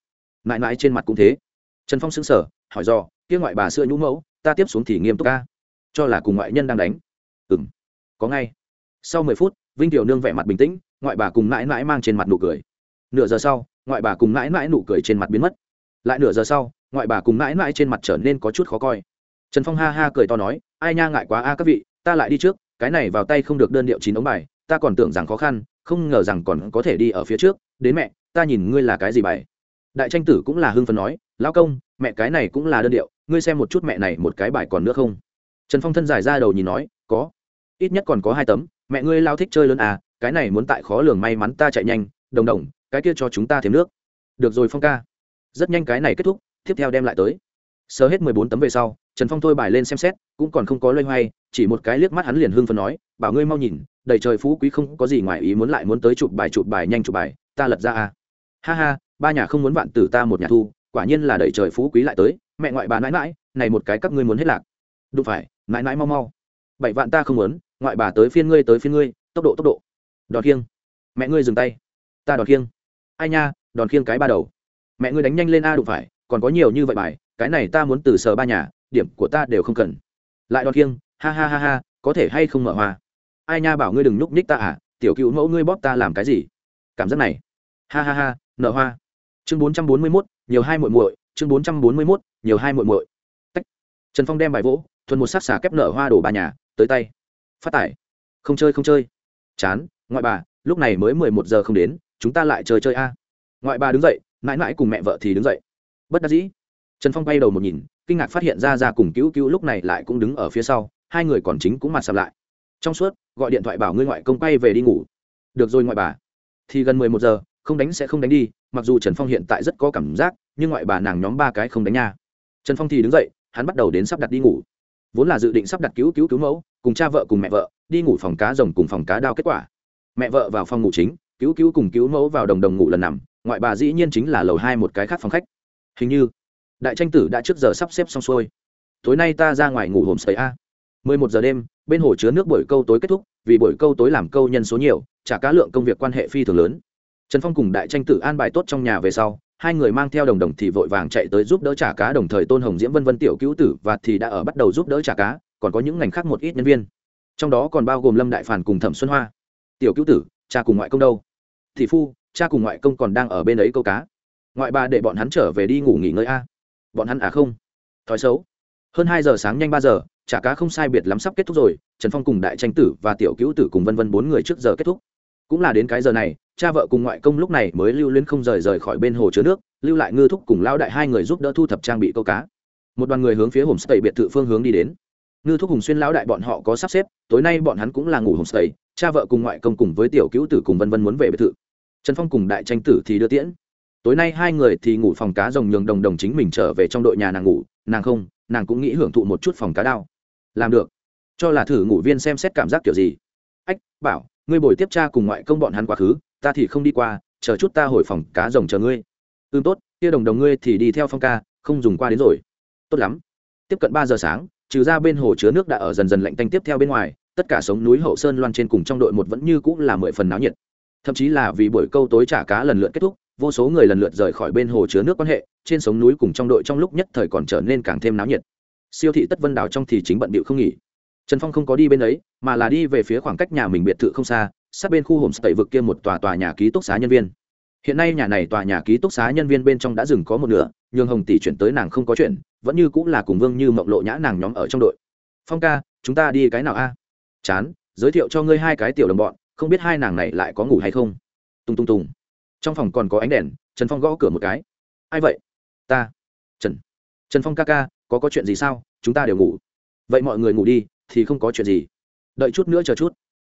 S1: Mãi mãi trên mặt cũng thế. Trần phong xứng sở hỏi do kia ngoại bà xưa nhũ mẫu, ta tiếp xuống thì nghiêm túc ca cho là cùng ngoại nhân đang đánh. Ừ m có ngay. Sau mười phút, vinh tiểu nương vẻ mặt bình tĩnh ngoại bà cùng mãi mãi mang trên mặt nụ cười. Nửa giờ sau, ngoại bà cùng mãi mãi nụ cười trên mặt biến mất. Lại nửa giờ sau, ngoại bà cùng mãi mãi trên mặt trở nên có chút khó coi. Trần phong ha ha cười to nói, ai nha ngại quá a các vị, ta lại đi trước, cái này vào tay không được đơn điệu chín ống bài, ta còn tưởng rằng khó khăn, không ngờ rằng còn có thể đi ở phía trước, đến mẹ, ta nhìn ngươi là cái gì bài. Đại tranh tử cũng là hưng phấn nói, lão công, mẹ cái này cũng là đơn điệu, ngươi xem một chút mẹ này một cái bài còn nữa không? Trần phong thân dài ra đầu nhìn nói, có, ít nhất còn có hai tấm, mẹ ngươi lao thích chơi lớn à cái này muốn tại khó lường may mắn ta chạy nhanh, đồng đồng, cái kia cho chúng ta thêm nước. Được rồi phong ca. Rất nhanh cái này kết thúc, tiếp theo đem lại tới. Sớ hết mười bốn tấm về sau, trần phong thôi bài lên xem xét, cũng còn không có loay hoay, chỉ một cái liếc mắt hắn liền hưng phấn nói, bảo ngươi mau nhìn, đầy trời phú quý không có gì ngoài ý muốn lại muốn tới chụp bài chụp bài, nhanh chụp bài, ta lật ra à. ha ha, ba nhà không muốn vạn tử ta một nhà thu, quả nhiên là đầy trời phú quý lại tới, mẹ ngoại bà nãi mãi này một cái các ngươi muốn hết lạc. Đúng phải, nãi mãi mau mau. Bảy vạn ta không muốn, ngoại bà tới phiên ngươi, tới phiên ngươi, tốc độ tốc độ đòn khiêng. Mẹ ngươi dừng tay. Ta đòn khiêng. Ai nha, đòn khiêng cái ba đầu. Mẹ ngươi đánh nhanh lên a đụng phải, còn có nhiều như vậy bài, cái này ta muốn từ sở ba nhà, điểm của ta đều không cần. Lại đòn khiêng, ha ha ha ha, có thể hay không mở hoa? Ai nha bảo ngươi đừng núp nhích ta à tiểu cựu mẫu ngươi bóp ta làm cái gì? Cảm giác này. Ha ha ha, nở hoa. Chương bốn trăm bốn mươi mốt, nhiều hai muội muội, chương bốn trăm bốn mươi mốt, nhiều hai muội muội. Tách. Trần phong đem bài vỗ, thuần một sắc xả kép nở hoa đổ ba nhà, tới tay. Phát tải. Không chơi không chơi. Chán ngoại bà, lúc này mới mười một giờ không đến, chúng ta lại chơi chơi a. Ngoại bà đứng dậy, mãi mãi cùng mẹ vợ thì đứng dậy. Bất đắc dĩ. Trần phong bay đầu một nhìn, kinh ngạc phát hiện ra ra cùng cứu cứu lúc này lại cũng đứng ở phía sau, hai người còn chính cũng mặt sập lại. Trong suốt, gọi điện thoại bảo ngươi ngoại công quay về đi ngủ. Được rồi ngoại bà. Thì gần mười một giờ, không đánh sẽ không đánh đi, mặc dù trần phong hiện tại rất có cảm giác, nhưng ngoại bà nàng nhóm ba cái không đánh nha. Trần phong thì đứng dậy, hắn bắt đầu đến sắp đặt đi ngủ. Vốn là dự định sắp đặt cứu cứu cứu mẫu, cùng cha vợ cùng mẹ vợ, đi ngủ phòng cá rồng cùng phòng cá đao kết quả mẹ vợ vào phòng ngủ chính, cứu cứu cùng cứu mẫu vào đồng đồng ngủ lần nằm, ngoại bà dĩ nhiên chính là lầu hai một cái khác phòng khách. Hình như, đại tranh tử đã trước giờ sắp xếp xong xuôi. Tối nay ta ra ngoài ngủ hồm sấy a. Mười một giờ đêm, bên hồ chứa nước buổi câu tối kết thúc, vì buổi câu tối làm câu nhân số nhiều trả cá lượng công việc quan hệ phi thường lớn. Trần phong cùng đại tranh tử an bài tốt trong nhà về sau, hai người mang theo đồng đồng thì vội vàng chạy tới giúp đỡ trả cá đồng thời tôn hồng diễm vân vân tiểu cứu tử và thì đã ở bắt đầu giúp đỡ trả cá, còn có những ngành khác một ít nhân viên. Trong đó còn bao gồm lâm đại phản cùng thẩm xuân hoa tiểu cứu tử, cha cùng ngoại công đâu? Thị phu, cha cùng ngoại công còn đang ở bên ấy câu cá. Ngoại bà để bọn hắn trở về đi ngủ nghỉ ngơi a. Bọn hắn à không? Thói xấu. Hơn hai giờ sáng nhanh ba giờ, chả cá không sai biệt lắm sắp kết thúc rồi, trần phong cùng đại tranh tử và tiểu cứu tử cùng vân vân bốn người trước giờ kết thúc. Cũng là đến cái giờ này, cha vợ cùng ngoại công lúc này mới lưu luyến không rời rời khỏi bên hồ chứa nước, lưu lại ngư thúc cùng lao đại hai người giúp đỡ thu thập trang bị câu cá. Một đoàn người hướng phía homestay biệt thự phương hướng đi đến ngư thúc hùng xuyên lão đại bọn họ có sắp xếp, tối nay bọn hắn cũng là ngủ homestay cha vợ cùng ngoại công cùng với tiểu cứu tử cùng vân vân muốn về biệt thự. Trần phong cùng đại tranh tử thì đưa tiễn. Tối nay hai người thì ngủ phòng cá rồng nhường đồng đồng chính mình trở về trong đội nhà nàng ngủ, nàng không, nàng cũng nghĩ hưởng thụ một chút phòng cá đao. Làm được. Cho là thử ngủ viên xem xét cảm giác kiểu gì. Ách, bảo, ngươi bồi tiếp cha cùng ngoại công bọn hắn quá khứ, ta thì không đi qua, chờ chút ta hồi phòng cá rồng chờ ngươi. Ưm tốt, kia đồng đồng ngươi thì đi theo phong ca, không dùng qua đến rồi. Tốt lắm. Tiếp cận ba giờ sáng trừ ra bên hồ chứa nước đã ở dần dần lạnh tanh tiếp theo bên ngoài, tất cả sống núi hậu sơn loan trên cùng trong đội một vẫn như cũng là mười phần náo nhiệt. Thậm chí là vì buổi câu tối trả cá lần lượt kết thúc, vô số người lần lượt rời khỏi bên hồ chứa nước quan hệ, trên sống núi cùng trong đội trong lúc nhất thời còn trở nên càng thêm náo nhiệt. Siêu thị tất vân đảo trong thì chính bận bịu không nghỉ. Trần phong không có đi bên ấy, mà là đi về phía khoảng cách nhà mình biệt thự không xa, sát bên khu hồm tẩy vực kia một tòa tòa nhà ký túc xá nhân viên. Hiện nay nhà này tòa nhà ký túc xá nhân viên bên trong đã dừng có một nửa nhường hồng tỷ chuyển tới nàng không có chuyện, vẫn như cũng là cùng vương như mộng lộ nhã nàng nhóm ở trong đội. Phong ca, chúng ta đi cái nào a? Chán, giới thiệu cho ngươi hai cái tiểu đồng bọn, không biết hai nàng này lại có ngủ hay không? Tung tung tùng trong phòng còn có ánh đèn, trần phong gõ cửa một cái. Ai vậy? Ta. Trần. Trần phong ca ca, có có chuyện gì sao? Chúng ta đều ngủ. Vậy mọi người ngủ đi, thì không có chuyện gì. Đợi chút nữa chờ chút.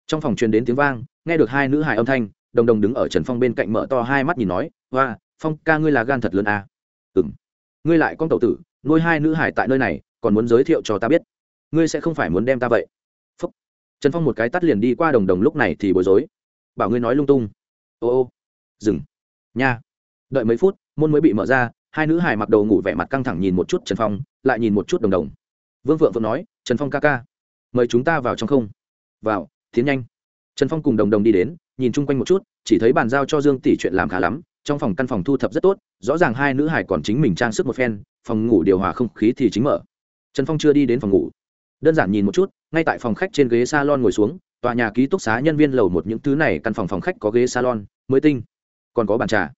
S1: Trong phòng truyền đến tiếng vang, nghe được hai nữ hài âm thanh, đồng đồng đứng ở trần phong bên cạnh mở to hai mắt nhìn nói hoa phong ca ngươi là gan thật lớn à? Ngươi lại con tẩu tử, nuôi hai nữ hải tại nơi này, còn muốn giới thiệu cho ta biết. Ngươi sẽ không phải muốn đem ta vậy. Phúc. trần phong một cái tắt liền đi qua đồng đồng lúc này thì bối rối. Bảo ngươi nói lung tung. Ô ô. Dừng. Nha. Đợi mấy phút, môn mới bị mở ra, hai nữ hải mặc đầu ngủ vẻ mặt căng thẳng nhìn một chút trần phong, lại nhìn một chút đồng đồng. Vương phượng phượng nói, trần phong ca ca, mời chúng ta vào trong không. Vào, tiến nhanh. Trần phong cùng đồng đồng đi đến, nhìn chung quanh một chút, chỉ thấy bàn giao cho dương tỷ chuyện làm khá lắm trong phòng căn phòng thu thập rất tốt, rõ ràng hai nữ hải còn chính mình trang sức một phen, phòng ngủ điều hòa không khí thì chính mở. Trần phong chưa đi đến phòng ngủ. Đơn giản nhìn một chút, ngay tại phòng khách trên ghế salon ngồi xuống, tòa nhà ký túc xá nhân viên lầu một những thứ này căn phòng phòng khách có ghế salon, mới tinh. Còn có bàn trà.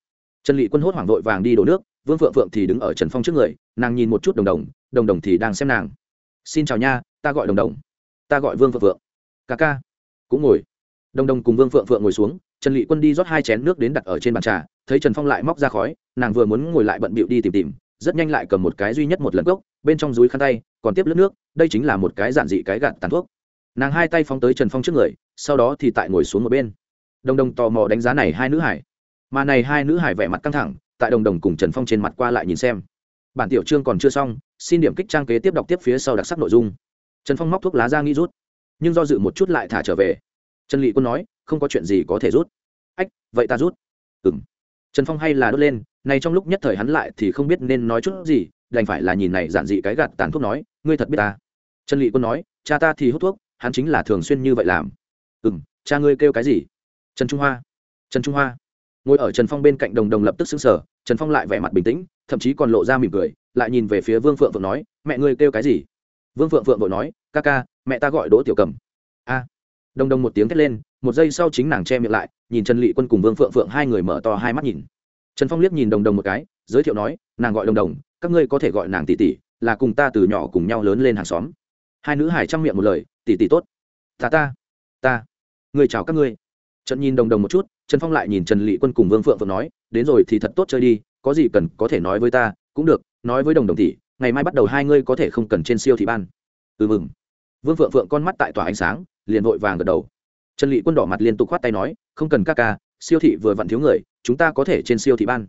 S1: Trần lị quân hốt hoảng vội vàng đi đổ nước, vương phượng phượng thì đứng ở trần phong trước người, nàng nhìn một chút đồng đồng đồng đồng thì đang xem nàng. Xin chào nha, ta gọi đồng đồng. Ta gọi vương phượng phượng. Ca ca. Cũng ngồi. Đồng đồng cùng vương phượng phượng ngồi xuống trần lị quân đi rót hai chén nước đến đặt ở trên bàn trà, thấy trần phong lại móc ra khói, nàng vừa muốn ngồi lại bận bịu đi tìm tìm, rất nhanh lại cầm một cái duy nhất một lần gốc bên trong dưới khăn tay, còn tiếp lướt nước, đây chính là một cái giản dị cái gạt tàn thuốc. Nàng hai tay phóng tới trần phong trước người, sau đó thì tại ngồi xuống một bên. Đồng đồng tò mò đánh giá này hai nữ hải. Mà này hai nữ hải vẻ mặt căng thẳng, tại đồng đồng cùng trần phong trên mặt qua lại nhìn xem. Bản tiểu chương còn chưa xong, xin điểm kích trang kế tiếp đọc tiếp phía sau đặc sắc nội dung. Trần phong móc thuốc lá ra nghĩ rút, nhưng do dự một chút lại thả trở về trần lị quân nói, không có chuyện gì có thể rút. Ách, vậy ta rút. Ừng trần phong hay là đốt lên này trong lúc nhất thời hắn lại thì không biết nên nói chút gì, đành phải là nhìn này giản dị cái gạt tàn thuốc nói, ngươi thật biết ta? Trần lị quân nói, cha ta thì hút thuốc, hắn chính là thường xuyên như vậy làm. Ừng cha ngươi kêu cái gì? Trần trung hoa. Trần trung hoa. Ngồi ở trần phong bên cạnh đồng đồng lập tức xứng sở trần phong lại vẻ mặt bình tĩnh, thậm chí còn lộ ra mỉm cười, lại nhìn về phía vương phượng phượng nói, mẹ ngươi kêu cái gì? Vương phượng phượng vội nói, ca ca, mẹ ta gọi đỗ tiểu cầm. A đồng đồng một tiếng thét lên, một giây sau chính nàng che miệng lại, nhìn trần lị quân cùng vương phượng phượng hai người mở to hai mắt nhìn. Trần phong liếc nhìn đồng đồng một cái, giới thiệu nói, nàng gọi đồng đồng các ngươi có thể gọi nàng tỷ tỷ, là cùng ta từ nhỏ cùng nhau lớn lên hàng xóm. Hai nữ hải chăm miệng một lời, tỷ tỷ tốt. Ta ta ta, người chào các ngươi. Trần nhìn đồng đồng một chút, trần phong lại nhìn trần lị quân cùng vương phượng phượng nói, đến rồi thì thật tốt chơi đi, có gì cần có thể nói với ta, cũng được, nói với đồng đồng tỷ, ngày mai bắt đầu hai ngươi có thể không cần trên siêu thị ban. Ừ mừng vương phượng phượng con mắt tại tỏa ánh sáng, liền vội vàng gật đầu. Trần lị quân đỏ mặt liên tục khoát tay nói, không cần các ca, siêu thị vừa vặn thiếu người, chúng ta có thể trên siêu thị ban.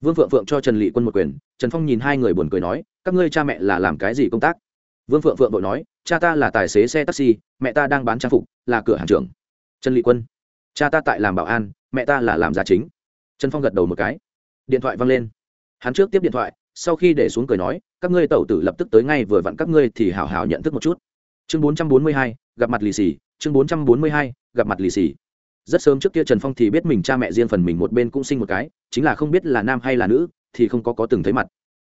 S1: Vương phượng phượng cho trần lị quân một quyền, trần phong nhìn hai người buồn cười nói, các ngươi cha mẹ là làm cái gì công tác? Vương phượng phượng vội nói, cha ta là tài xế xe taxi, mẹ ta đang bán trang phục, là cửa hàng trưởng. Trần lị quân, cha ta tại làm bảo an, mẹ ta là làm gia chính. Trần phong gật đầu một cái. Điện thoại văng lên. Hắn trước tiếp điện thoại, sau khi để xuống cười nói, các ngươi tẩu tử lập tức tới ngay, vừa vặn các ngươi thì hào hào nhận thức một chút chương bốn trăm bốn mươi hai, gặp mặt lì xì. Chương bốn trăm bốn mươi hai, gặp mặt lì xì. Rất sớm trước kia trần phong thì biết mình cha mẹ riêng phần mình một bên cũng sinh một cái, chính là không biết là nam hay là nữ, thì không có có từng thấy mặt.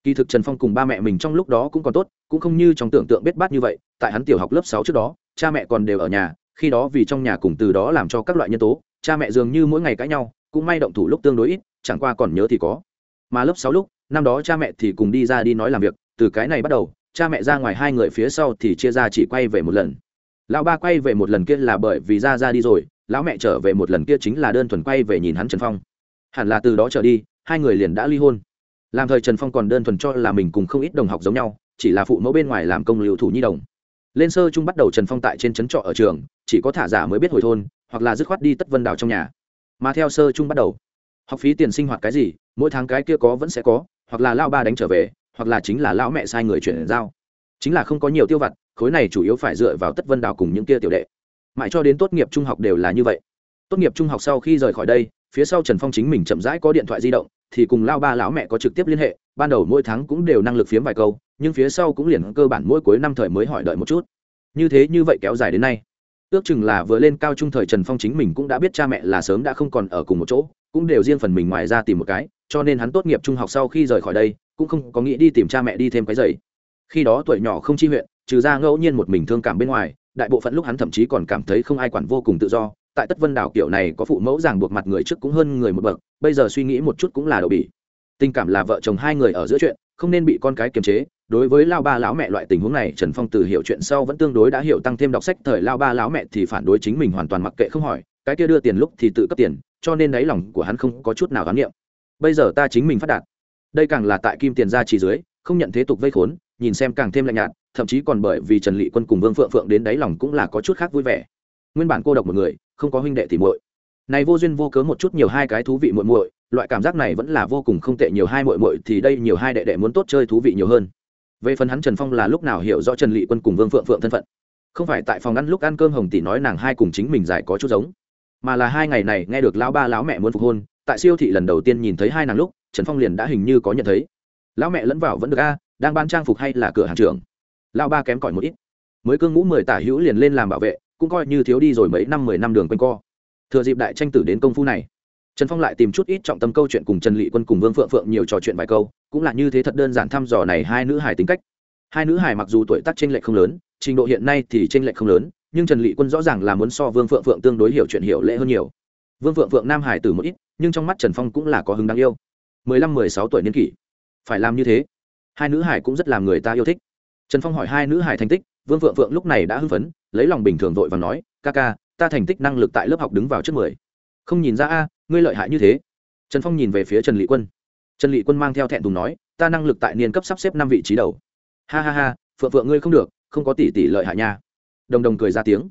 S1: Kỳ thực trần phong cùng ba mẹ mình trong lúc đó cũng còn tốt, cũng không như trong tưởng tượng biết bát như vậy, tại hắn tiểu học lớp sáu trước đó, cha mẹ còn đều ở nhà, khi đó vì trong nhà cùng từ đó làm cho các loại nhân tố, cha mẹ dường như mỗi ngày cãi nhau, cũng may động thủ lúc tương đối ít, chẳng qua còn nhớ thì có. Mà lớp sáu lúc, năm đó cha mẹ thì cùng đi ra đi nói làm việc, từ cái này bắt đầu cha mẹ ra ngoài hai người phía sau thì chia ra chỉ quay về một lần. Lão ba quay về một lần kia là bởi vì ra ra đi rồi, lão mẹ trở về một lần kia chính là đơn thuần quay về nhìn hắn trần phong. Hẳn là từ đó trở đi, hai người liền đã ly hôn. Làm thời trần phong còn đơn thuần cho là mình cùng không ít đồng học giống nhau, chỉ là phụ mẫu bên ngoài làm công liệu thủ nhi đồng. Lên sơ chung bắt đầu trần phong tại trên trấn trọ ở trường, chỉ có thả giả mới biết hồi thôn, hoặc là dứt khoát đi tất vân đào trong nhà. Mà theo sơ chung bắt đầu, học phí tiền sinh hoạt cái gì, mỗi tháng cái kia có vẫn sẽ có, hoặc là lao ba đánh trở về hoặc là chính là lão mẹ sai người chuyển giao. Chính là không có nhiều tiêu vặt, khối này chủ yếu phải dựa vào tất vân đào cùng những kia tiểu đệ. Mãi cho đến tốt nghiệp trung học đều là như vậy. Tốt nghiệp trung học sau khi rời khỏi đây, phía sau trần phong chính mình chậm rãi có điện thoại di động, thì cùng lao ba lão mẹ có trực tiếp liên hệ, ban đầu mỗi tháng cũng đều năng lực phiếm vài câu, nhưng phía sau cũng liền cơ bản mỗi cuối năm thời mới hỏi đợi một chút. Như thế như vậy kéo dài đến nay. Ước chừng là vừa lên cao trung thời trần phong chính mình cũng đã biết cha mẹ là sớm đã không còn ở cùng một chỗ cũng đều riêng phần mình ngoài ra tìm một cái, cho nên hắn tốt nghiệp trung học sau khi rời khỏi đây, cũng không có nghĩ đi tìm cha mẹ đi thêm cái giày. Khi đó tuổi nhỏ không chi huyện, trừ ra ngẫu nhiên một mình thương cảm bên ngoài, đại bộ phận lúc hắn thậm chí còn cảm thấy không ai quản vô cùng tự do. Tại tất vân đảo kiểu này có phụ mẫu ràng buộc mặt người trước cũng hơn người một bậc, bây giờ suy nghĩ một chút cũng là đậu bỉ. Tình cảm là vợ chồng hai người ở giữa chuyện, không nên bị con cái kiềm chế. Đối với lao ba lão mẹ loại tình huống này, trần phong từ hiểu chuyện sau vẫn tương đối đã hiểu tăng thêm đọc sách thời lao ba lão mẹ thì phản đối chính mình hoàn toàn mặc kệ không hỏi, cái kia đưa tiền lúc thì tự cấp tiền cho nên đáy lòng của hắn không có chút nào gán nghiệm. Bây giờ ta chính mình phát đạt. Đây càng là tại kim tiền ra chỉ dưới, không nhận thế tục vây khốn, nhìn xem càng thêm lạnh nhạt, thậm chí còn bởi vì trần lị quân cùng vương phượng phượng đến đáy lòng cũng là có chút khác vui vẻ. Nguyên bản cô độc một người, không có huynh đệ thì muội. Này vô duyên vô cớ một chút nhiều hai cái thú vị muội muội, loại cảm giác này vẫn là vô cùng không tệ, nhiều hai muội muội thì đây nhiều hai đệ đệ muốn tốt chơi thú vị nhiều hơn. Về phần hắn trần phong là lúc nào hiểu rõ trần lị quân cùng vương phượng phượng thân phận? Không phải tại phòng ăn lúc ăn cơm hồng tỷ nói nàng hai cùng chính mình giải có chút giống mà là hai ngày này nghe được lão ba lão mẹ muốn phục hôn, tại siêu thị lần đầu tiên nhìn thấy hai nàng lúc, trần phong liền đã hình như có nhận thấy. Lão mẹ lẫn vào vẫn được a, đang bán trang phục hay là cửa hàng trưởng? Lão ba kém cỏi một ít. Mới cương ngũ mười tả hữu liền lên làm bảo vệ, cũng coi như thiếu đi rồi mấy năm mười năm đường quanh co. Thừa dịp đại tranh tử đến công phu này, trần phong lại tìm chút ít trọng tâm câu chuyện cùng trần lị quân cùng vương phượng phượng nhiều trò chuyện vài câu, cũng là như thế thật đơn giản thăm dò này hai nữ hải tính cách. Hai nữ hải mặc dù tuổi tác t r ê n lệch không lớn, trình độ hiện nay thì t r ê n lệch không lớn nhưng trần lị quân rõ ràng là muốn so vương phượng phượng tương đối hiểu chuyện hiểu lễ hơn nhiều. Vương phượng phượng nam hải tử một ít, nhưng trong mắt trần phong cũng là có hứng đáng yêu. Mười lăm, mười sáu tuổi niên kỷ. Phải làm như thế. Hai nữ hải cũng rất làm người ta yêu thích. Trần phong hỏi hai nữ hải thành tích, vương phượng phượng lúc này đã hưng phấn, lấy lòng bình thường vội và nói, ca ca, ta thành tích năng lực tại lớp học đứng vào trước mười. Không nhìn ra a, ngươi lợi hại như thế. Trần phong nhìn về phía trần lị quân. Trần lị quân mang theo thẹn thùng nói, ta năng lực tại niên cấp sắp xếp năm vị trí đầu. Ha ha ha, phượng phượng ngươi không được, không có tỷ tỷ lợi hại nha đồng đồng cười ra tiếng.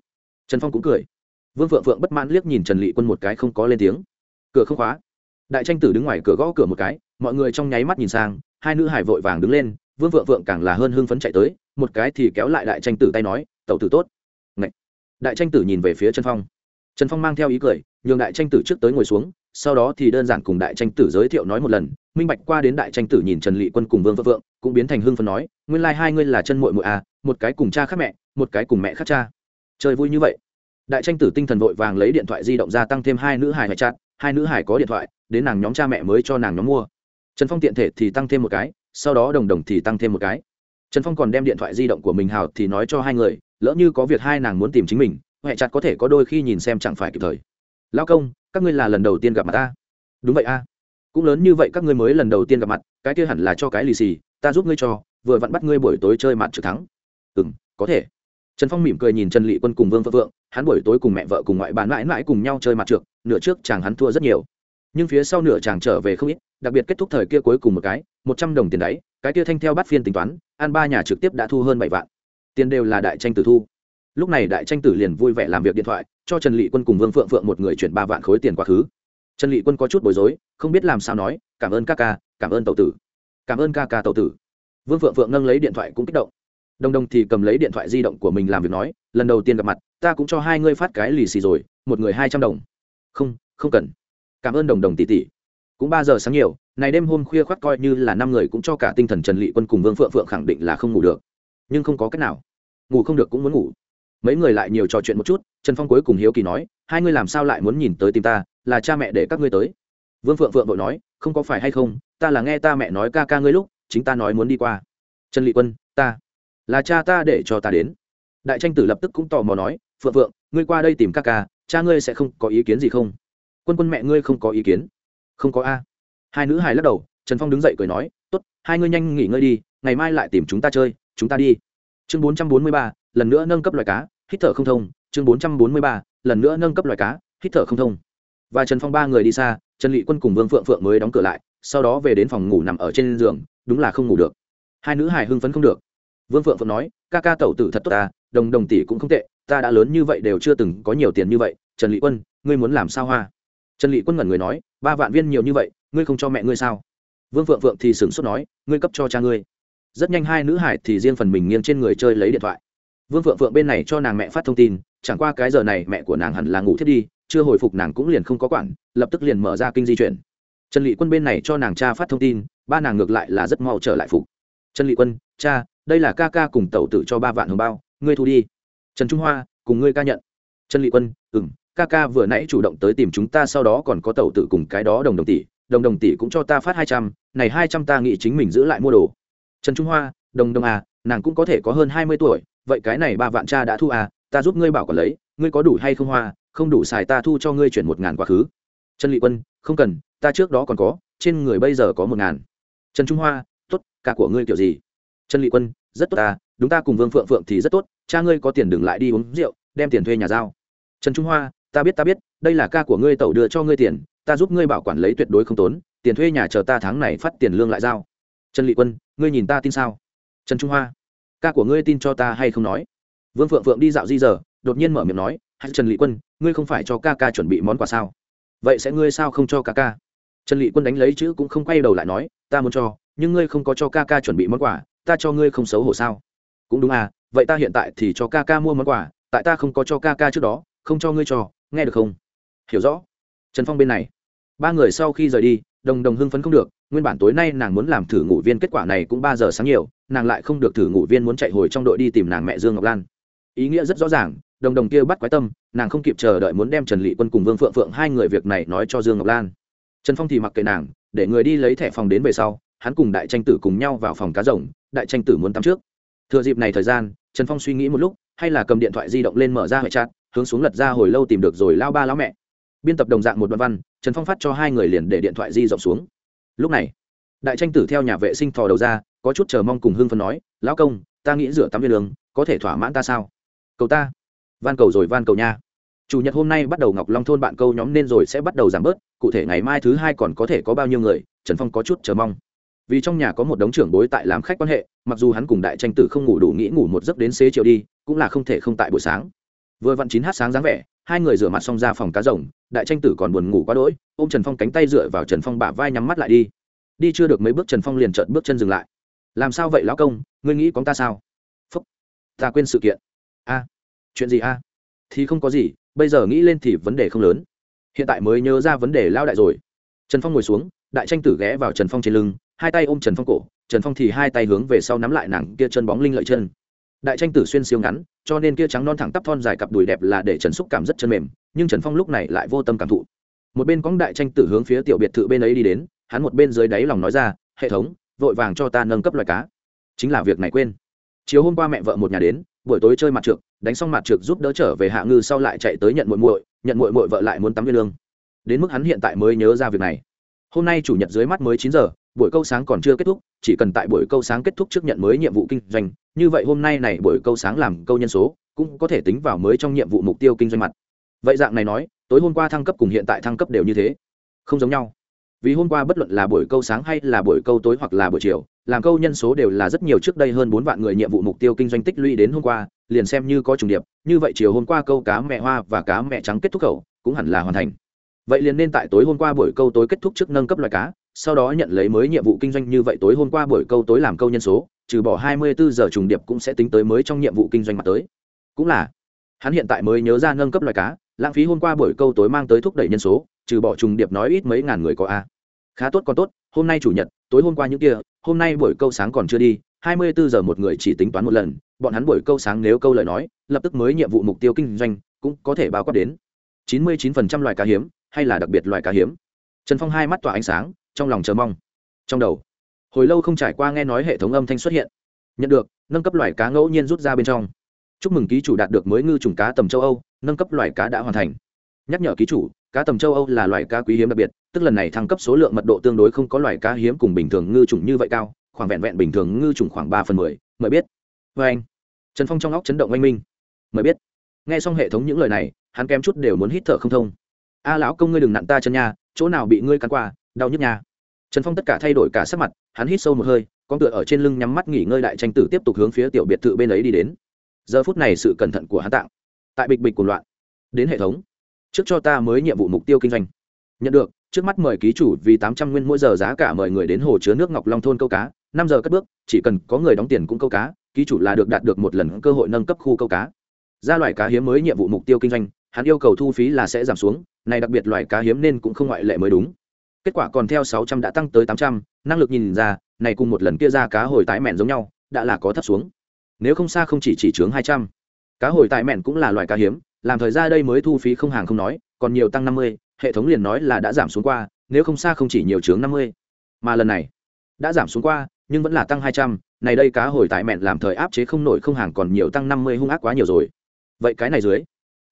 S1: Trần phong cũng cười. Vương phượng phượng bất mãn liếc nhìn trần lị quân một cái không có lên tiếng. Cửa không khóa. Đại tranh tử đứng ngoài cửa gõ cửa một cái, mọi người trong nháy mắt nhìn sang, hai nữ hải vội vàng đứng lên, vương phượng phượng càng là hơn hưng phấn chạy tới, một cái thì kéo lại đại tranh tử tay nói, tẩu tử tốt. Ngậy. đại tranh tử nhìn về phía trần phong. Trần phong mang theo ý cười, nhường đại tranh tử trước tới ngồi xuống sau đó thì đơn giản cùng đại tranh tử giới thiệu nói một lần, minh bạch qua đến đại tranh tử nhìn trần lị quân cùng vương vợ vượng, cũng biến thành hưng phân nói, nguyên lai、like、hai ngươi là chân mội mội à một cái cùng cha khác mẹ, một cái cùng mẹ khác cha. Chơi vui như vậy. Đại tranh tử tinh thần vội vàng lấy điện thoại di động ra tăng thêm hai nữ hải ngoại chặt hai nữ hải có điện thoại, đến nàng nhóm cha mẹ mới cho nàng nhóm mua. Trần phong tiện thể thì tăng thêm một cái, sau đó đồng đồng thì tăng thêm một cái. Trần phong còn đem điện thoại di động của mình hào thì nói cho hai người, lỡ như có việc hai nàng muốn tìm chính mình huệ chặt có thể có đôi khi nhìn xem chẳng phải kịp thời. Lao công các ngươi là lần đầu tiên gặp mặt ta. Đúng vậy a. Cũng lớn như vậy các ngươi mới lần đầu tiên gặp mặt, cái kia hẳn là cho cái lì xì, ta giúp ngươi cho, vừa vặn bắt ngươi buổi tối chơi mặt trực thắng. Ừ m có thể. Trần phong mỉm cười nhìn trần lị quân cùng vương phượng vượng hắn buổi tối cùng mẹ vợ cùng ngoại bán mãi mãi cùng nhau chơi mặt trượt nửa trước chàng hắn thua rất nhiều. Nhưng phía sau nửa chàng trở về không ít, đặc biệt kết thúc thời kia cuối cùng một cái, một trăm đồng tiền đấy, cái kia thanh theo bắt phiên tính toán an ba nhà trực tiếp đã thu hơn bảy vạn. Tiền đều là đại tranh tử thu. Lúc này đại tranh tử liền vui vẻ làm việc điện thoại cho trần lị quân cùng vương phượng phượng một người chuyển ba vạn khối tiền quá khứ. Trần lị quân có chút bối rối, không biết làm sao nói, cảm ơn ca ca, cảm ơn tậu tử. Cảm ơn ca ca tậu tử. Vương phượng phượng nâng lấy điện thoại cũng kích động. Đồng đồng thì cầm lấy điện thoại di động của mình làm việc nói, lần đầu tiên gặp mặt, ta cũng cho hai ngươi phát cái lì xì rồi, một người hai trăm đồng. Không không cần. Cảm ơn đồng đồng tỷ tỷ. Cũng ba giờ sáng nhiều, này đêm hôm khuya khoác coi như là năm người cũng cho cả tinh thần trần lị quân cùng vương phượng phượng khẳng định là không ngủ được. Nhưng không có cách nào. Ngủ không được cũng muốn ngủ mấy người lại nhiều trò chuyện một chút, trần phong cuối cùng hiếu kỳ nói, hai ngươi làm sao lại muốn nhìn tới tìm ta, là cha mẹ để các ngươi tới? Vương phượng phượng vội nói, không có phải hay không, ta là nghe ta mẹ nói ca ca ngươi lúc, chính ta nói muốn đi qua. Trần lị quân, ta, là cha ta để cho ta đến. Đại tranh tử lập tức cũng tò mò nói, phượng phượng, ngươi qua đây tìm ca ca, cha ngươi sẽ không có ý kiến gì không? Quân quân mẹ ngươi không có ý kiến. Không có a. Hai nữ hài lắc đầu, trần phong đứng dậy cười nói t ố t hai ngươi nhanh nghỉ ngơi đi, ngày mai lại tìm chúng ta chơi, chúng ta đi. Chương bốn trăm bốn mươi ba lần nữa nâng cấp loài cá, hít thở không thông, chương bốn trăm bốn mươi ba, lần nữa nâng cấp loài cá, hít thở không thông. Và trần phong ba người đi xa, trần lị quân cùng vương phượng phượng mới đóng cửa lại, sau đó về đến phòng ngủ nằm ở trên giường, đúng là không ngủ được. Hai nữ hài hưng phấn không được. Vương phượng phượng nói, ca ca tẩu tử thật tốt ta, đồng đồng tỷ cũng không tệ, ta đã lớn như vậy đều chưa từng có nhiều tiền như vậy, trần lị quân, ngươi muốn làm sao hoa? Trần lị quân ngẩn người nói, ba vạn viên nhiều như vậy, ngươi không cho mẹ ngươi sao? Vương phượng phượng thì sửng sốt nói, ngươi cấp cho cha ngươi. Rất nhanh hai nữ hải thì riêng phần mình nghiêng trên người chơi lấy điện thoại vương phượng phượng bên này cho nàng mẹ phát thông tin, chẳng qua cái giờ này mẹ của nàng hẳn là ngủ thiết đi, chưa hồi phục nàng cũng liền không có quản, lập tức liền mở ra kinh di chuyển. Trần lị quân bên này cho nàng cha phát thông tin, ba nàng ngược lại là rất mau trở lại phục. Trần lị quân, cha, đây là ca ca cùng tẩu tử cho ba vạn hồng bao, ngươi thu đi. Trần trung hoa, cùng ngươi ca nhận. Trần lị quân ừ m ca ca vừa nãy chủ động tới tìm chúng ta sau đó còn có tẩu tử cùng cái đó đồng đồng tỷ, đồng đồng tỷ cũng cho ta phát hai trăm, này hai trăm ta nghĩ chính mình giữ lại mua đồ. Trần trung hoa, đồng đồng à nàng cũng có thể có hơn hai mươi tuổi vậy cái này ba vạn cha đã thu à ta giúp ngươi bảo quản lấy, ngươi có đủ hay không hoa, không đủ xài ta thu cho ngươi chuyển một ngàn quá khứ. Trần lị quân, không cần, ta trước đó còn có, trên người bây giờ có một ngàn. Trần trung hoa t ố t cả của ngươi kiểu gì? Trần lị quân, rất tốt ta, đúng ta cùng vương phượng phượng thì rất tốt, cha ngươi có tiền đừng lại đi uống rượu, đem tiền thuê nhà giao. Trần trung hoa, ta biết ta biết, đây là ca của ngươi tẩu đưa cho ngươi tiền, ta giúp ngươi bảo quản lấy tuyệt đối không tốn, tiền thuê nhà chờ ta tháng này phát tiền lương lại giao. Trần lị quân, ngươi nhìn ta tin sao? Trần trung hoa ca của ngươi tin cho ta hay không nói? Vương phượng phượng đi dạo di giờ đột nhiên mở miệng nói hay trần lị quân, ngươi không phải cho ca ca chuẩn bị món quà sao? Vậy sẽ ngươi sao không cho ca ca? Trần lị quân đánh lấy chữ cũng không quay đầu lại nói, ta muốn cho, nhưng ngươi không có cho ca ca chuẩn bị món quà, ta cho ngươi không xấu hổ sao? Cũng đúng à vậy ta hiện tại thì cho ca ca mua món quà, tại ta không có cho ca ca trước đó, không cho ngươi cho, nghe được không? Hiểu rõ. Trần phong bên này. Ba người sau khi rời đi, đồng đồng hưng phấn không được, nguyên bản tối nay nàng muốn làm thử ngủ viên kết quả này cũng ba giờ sáng nhiều nàng lại không được thử ngủ viên muốn chạy hồi trong đội đi tìm nàng mẹ dương ngọc lan. Ý nghĩa rất rõ ràng, đồng đồng kia bắt quái tâm, nàng không kịp chờ đợi muốn đem trần lị quân cùng vương phượng phượng hai người việc này nói cho dương ngọc lan. Trần phong thì mặc kệ nàng, để người đi lấy thẻ phòng đến về sau, hắn cùng đại tranh tử cùng nhau vào phòng cá rồng, đại tranh tử muốn tắm trước. Thừa dịp này thời gian, trần phong suy nghĩ một lúc, hay là cầm điện thoại di động lên mở ra hệ chat, hướng xuống lật ra hồi lâu tìm được rồi lao ba lão mẹ. Biên tập đồng dạng một đoạn văn, trần phong phát cho hai người liền để điện thoại di rộng xuống. Lúc này, đại tranh tử theo nhà vệ sinh thò đầu ra có chút chờ mong cùng hưng phân nói, lão công, ta nghĩ rửa tắm viên đường, có thể thỏa mãn ta sao? Cầu ta. Van cầu rồi, van cầu nha. Chủ nhật hôm nay bắt đầu ngọc long thôn bạn câu nhóm nên rồi sẽ bắt đầu giảm bớt, cụ thể ngày mai thứ hai còn có thể có bao nhiêu người, trần phong có chút chờ mong. Vì trong nhà có một đống trưởng bối tại làm khách quan hệ, mặc dù hắn cùng đại tranh tử không ngủ đủ nghĩ ngủ một giấc đến xế chiều đi, cũng là không thể không tại buổi sáng. Vừa vặn chín h sáng dáng vẻ, hai người rửa mặt xong ra phòng cá rồng, đại tranh tử còn buồn ngủ quá đỗi, ôm trần phong cánh tay dựa vào trần phong bả vai nhắm mắt lại đi. Đi chưa được mấy bước trần phong liền trợn bước chân dừng lại làm sao vậy lão công? Ngươi nghĩ có ta sao? Phúc, ta quên sự kiện. A, chuyện gì a? Thì không có gì, bây giờ nghĩ lên thì vấn đề không lớn. Hiện tại mới nhớ ra vấn đề lao đại rồi. Trần phong ngồi xuống, đại tranh tử ghé vào trần phong trên lưng, hai tay ôm trần phong cổ. Trần phong thì hai tay hướng về sau nắm lại nàng kia chân bóng linh lợi chân. Đại tranh tử xuyên siêu ngắn, cho nên kia trắng non thẳng tắp thon dài cặp đùi đẹp là để trần xúc cảm rất chân mềm, nhưng trần phong lúc này lại vô tâm cảm thụ. Một bên cóng đại tranh tử hướng phía tiểu biệt thự bên ấy đi đến, hắn một bên dưới đáy lòng nói ra, hệ thống vội vàng cho ta nâng cấp loài cá. Chính là việc này quên. Chiều hôm qua mẹ vợ một nhà đến, buổi tối chơi mặt trượt đánh xong mặt trượt giúp đỡ trở về hạ ngư sau lại chạy tới nhận muội muội, nhận muội muội vợ lại muốn tắm viên lương. Đến mức hắn hiện tại mới nhớ ra việc này. Hôm nay chủ nhật dưới mắt mới chín giờ, buổi câu sáng còn chưa kết thúc, chỉ cần tại buổi câu sáng kết thúc trước nhận mới nhiệm vụ kinh doanh, như vậy hôm nay này buổi câu sáng làm câu nhân số, cũng có thể tính vào mới trong nhiệm vụ mục tiêu kinh doanh mặt. Vậy dạng này nói, tối hôm qua thăng cấp cùng hiện tại thăng cấp đều như thế. Không giống nhau vì hôm qua bất luận là buổi câu sáng hay là buổi câu tối hoặc là buổi chiều, làm câu nhân số đều là rất nhiều trước đây hơn bốn vạn người nhiệm vụ mục tiêu kinh doanh tích lũy đến hôm qua, liền xem như có trùng điệp, như vậy chiều hôm qua câu cá mẹ hoa và cá mẹ trắng kết thúc khẩu, cũng hẳn là hoàn thành. Vậy liền nên tại tối hôm qua buổi câu tối kết thúc trước nâng cấp loài cá, sau đó nhận lấy mới nhiệm vụ kinh doanh như vậy tối hôm qua buổi câu tối làm câu nhân số, trừ bỏ hai mươi bốn giờ trùng điệp cũng sẽ tính tới mới trong nhiệm vụ kinh doanh mặt tới. Cũng là, hắn hiện tại mới nhớ ra nâng cấp loài cá, lãng phí hôm qua buổi câu tối mang tới thúc đẩy nhân số trừ bỏ trùng điệp nói ít mấy ngàn người có a. Khá tốt còn tốt, hôm nay chủ nhật, tối hôm qua những kia, hôm nay buổi câu sáng còn chưa đi, hai mươi bốn giờ một người chỉ tính toán một lần, bọn hắn buổi câu sáng nếu câu lời nói, lập tức mới nhiệm vụ mục tiêu kinh doanh, cũng có thể bao quát đến chín mươi chín phần trăm loài cá hiếm, hay là đặc biệt loài cá hiếm. Trần phong hai mắt tỏa ánh sáng, trong lòng chờ mong. Trong đầu, hồi lâu không trải qua nghe nói hệ thống âm thanh xuất hiện. Nhận được, nâng cấp loài cá ngẫu nhiên rút ra bên trong. Chúc mừng ký chủ đạt được mới ngư trùng cá tầm châu âu, nâng cấp loài cá đã hoàn thành nhắc nhở ký chủ, cá tầm châu âu là loài cá quý hiếm đặc biệt, tức lần này thăng cấp số lượng mật độ tương đối không có loài cá hiếm cùng bình thường ngư trùng như vậy cao, khoảng vẹn vẹn bình thường ngư trùng khoảng ba phần mười, mời biết. Vê anh, trần phong trong óc chấn động oanh minh. Mời biết. Nghe xong hệ thống những lời này, hắn kém chút đều muốn hít thở không thông. A lão công ngươi đừng nặn ta chân nha, chỗ nào bị ngươi cắn qua, đau nhức nha. Trần phong tất cả thay đổi cả sắc mặt, hắn hít sâu một hơi, con tựa ở trên lưng nhắm mắt nghỉ ngơi đại tranh tử tiếp tục hướng phía tiểu biệt thự bên ấy đi đến. Giờ phút này sự cẩn thận của hắn tạng tại bịch bịch cuồng loạn. Đến hệ thống trước cho ta mới nhiệm vụ mục tiêu kinh doanh. Nhận được, trước mắt mời ký chủ vì tám trăm nguyên mỗi giờ giá cả mời người đến hồ chứa nước ngọc long thôn câu cá, năm giờ cất bước, chỉ cần có người đóng tiền cũng câu cá, ký chủ là được đạt được một lần cơ hội nâng cấp khu câu cá. Ra loại cá hiếm mới nhiệm vụ mục tiêu kinh doanh, hắn yêu cầu thu phí là sẽ giảm xuống, này đặc biệt loại cá hiếm nên cũng không ngoại lệ mới đúng. Kết quả còn theo sáu trăm đã tăng tới tám trăm, năng lực nhìn ra, này cùng một lần kia ra cá hồi tái mẹn giống nhau, đã là có thấp xuống. Nếu không xa không chỉ chỉ chướng hai trăm. Cá hồi tái mẹn cũng là loại cá hiếm làm thời ra đây mới thu phí không hàng không nói, còn nhiều tăng năm mươi, hệ thống liền nói là đã giảm xuống qua, nếu không xa không chỉ nhiều chướng năm mươi. Mà lần này, đã giảm xuống qua, nhưng vẫn là tăng hai trăm, này đây cá hồi tại mẹn làm thời áp chế không nổi không hàng còn nhiều tăng năm mươi, hung ác quá nhiều rồi. Vậy cái này dưới,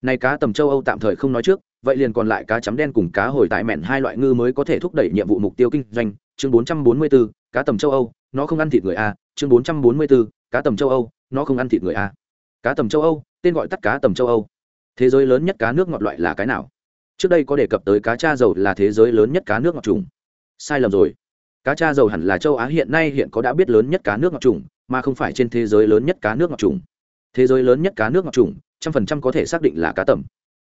S1: này cá tầm châu âu tạm thời không nói trước, vậy liền còn lại cá chấm đen cùng cá hồi tại mẹn hai loại ngư mới có thể thúc đẩy nhiệm vụ mục tiêu kinh doanh. Chương bốn trăm bốn mươi bốn cá tầm châu âu, nó không ăn thịt người a. Chương bốn trăm bốn mươi bốn cá tầm châu âu, nó không ăn thịt người a. Cá tầm châu âu, tên gọi tắt cá tầm châu âu thế giới lớn nhất cá nước ngọt loại là cái nào trước đây có đề cập tới cá cha dầu là thế giới lớn nhất cá nước ngọt trùng sai lầm rồi cá cha dầu hẳn là châu á hiện nay hiện có đã biết lớn nhất cá nước ngọt trùng mà không phải trên thế giới lớn nhất cá nước ngọt trùng thế giới lớn nhất cá nước ngọt trùng trăm phần trăm có thể xác định là cá tầm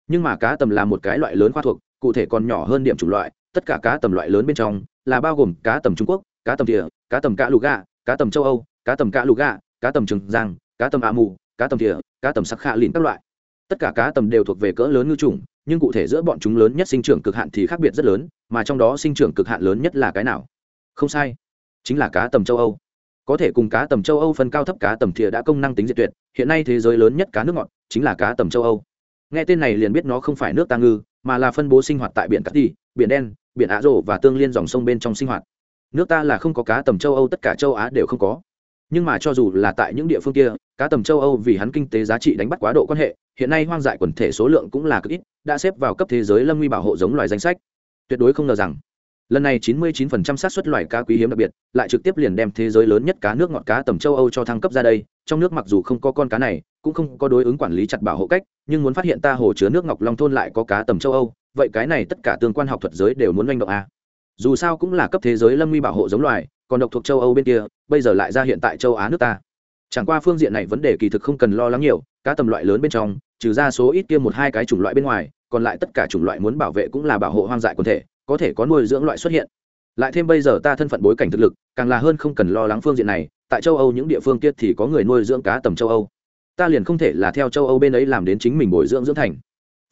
S1: nhưng mà cá tầm là một cái loại lớn khoa thuộc cụ thể còn nhỏ hơn điểm chủng loại tất cả cá tầm loại lớn bên trong là bao gồm cá tầm trung quốc cá tầm địa, cá tầm cá lù gà cá tầm châu âu cá tầm cá lù gà cá tầm trường giang cá tầm a mù cá tầm địa, cá tầm sắc khạ lìn các loại tất cả cá tầm đều thuộc về cỡ lớn ngư chủng, nhưng cụ thể giữa bọn chúng lớn nhất sinh trưởng cực hạn thì khác biệt rất lớn, mà trong đó sinh trưởng cực hạn lớn nhất là cái nào? Không sai, chính là cá tầm châu âu. Có thể cùng cá tầm châu âu phân cao thấp cá tầm thìa đã công năng tính diệt tuyệt, hiện nay thế giới lớn nhất cá nước ngọt chính là cá tầm châu âu. Nghe tên này liền biết nó không phải nước ta ngư, mà là phân bố sinh hoạt tại biển cát ti biển đen, biển á rộ và tương liên dòng sông bên trong sinh hoạt. Nước ta là không có cá tầm châu âu, tất cả châu á đều không có. Nhưng mà cho dù là tại những địa phương kia, cá tầm châu âu vì hắn kinh tế giá trị đánh bắt quá độ quan hệ hiện nay hoang dại quần thể số lượng cũng là cực ít, đã xếp vào cấp thế giới lâm nguy bảo hộ giống loài danh sách. Tuyệt đối không ngờ rằng, lần này 99% xác suất loài cá quý hiếm đặc biệt, lại trực tiếp liền đem thế giới lớn nhất cá nước ngọt cá tầm châu âu cho thăng cấp ra đây. Trong nước mặc dù không có con cá này, cũng không có đối ứng quản lý chặt bảo hộ cách, nhưng muốn phát hiện ta hồ chứa nước ngọc long thôn lại có cá tầm châu âu, vậy cái này tất cả tương quan học thuật giới đều muốn manh động a dù sao cũng là cấp thế giới lâm nguy bảo hộ giống loài, còn độc thuộc châu âu bên kia, bây giờ lại ra hiện tại châu á nước ta. Chẳng qua phương diện này vấn đề kỳ thực không cần lo lắng nhiều, cá tầm loại lớn bên trong trừ ra số ít kia một hai cái chủng loại bên ngoài, còn lại tất cả chủng loại muốn bảo vệ cũng là bảo hộ hoang dại quần thể, có thể có nuôi dưỡng loại xuất hiện. Lại thêm bây giờ ta thân phận bối cảnh thực lực, càng là hơn không cần lo lắng phương diện này, tại châu âu những địa phương kia thì có người nuôi dưỡng cá tầm châu âu. Ta liền không thể là theo châu âu bên ấy làm đến chính mình bồi dưỡng dưỡng thành.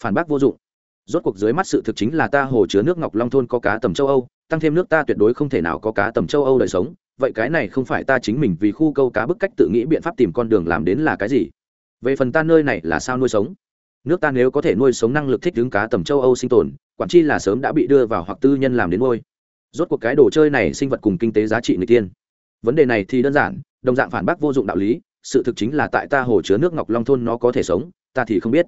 S1: Phản bác vô dụng. Rốt cuộc dưới mắt sự thực chính là ta hồ chứa nước ngọc long thôn có cá tầm châu âu, tăng thêm nước ta tuyệt đối không thể nào có cá tầm châu âu đời sống, vậy cái này không phải ta chính mình vì khu câu cá bức cách tự nghĩ biện pháp tìm con đường làm đến là cái gì? Về phần ta nơi này là sao nuôi sống? Nước ta nếu có thể nuôi sống năng lực thích ứng cá tầm châu âu sinh tồn, quản chi là sớm đã bị đưa vào hoặc tư nhân làm đến nuôi. Rốt cuộc cái đồ chơi này sinh vật cùng kinh tế giá trị người tiên vấn đề này thì đơn giản, đồng dạng phản bác vô dụng đạo lý, sự thực chính là tại ta hồ chứa nước ngọc long thôn nó có thể sống, ta thì không biết.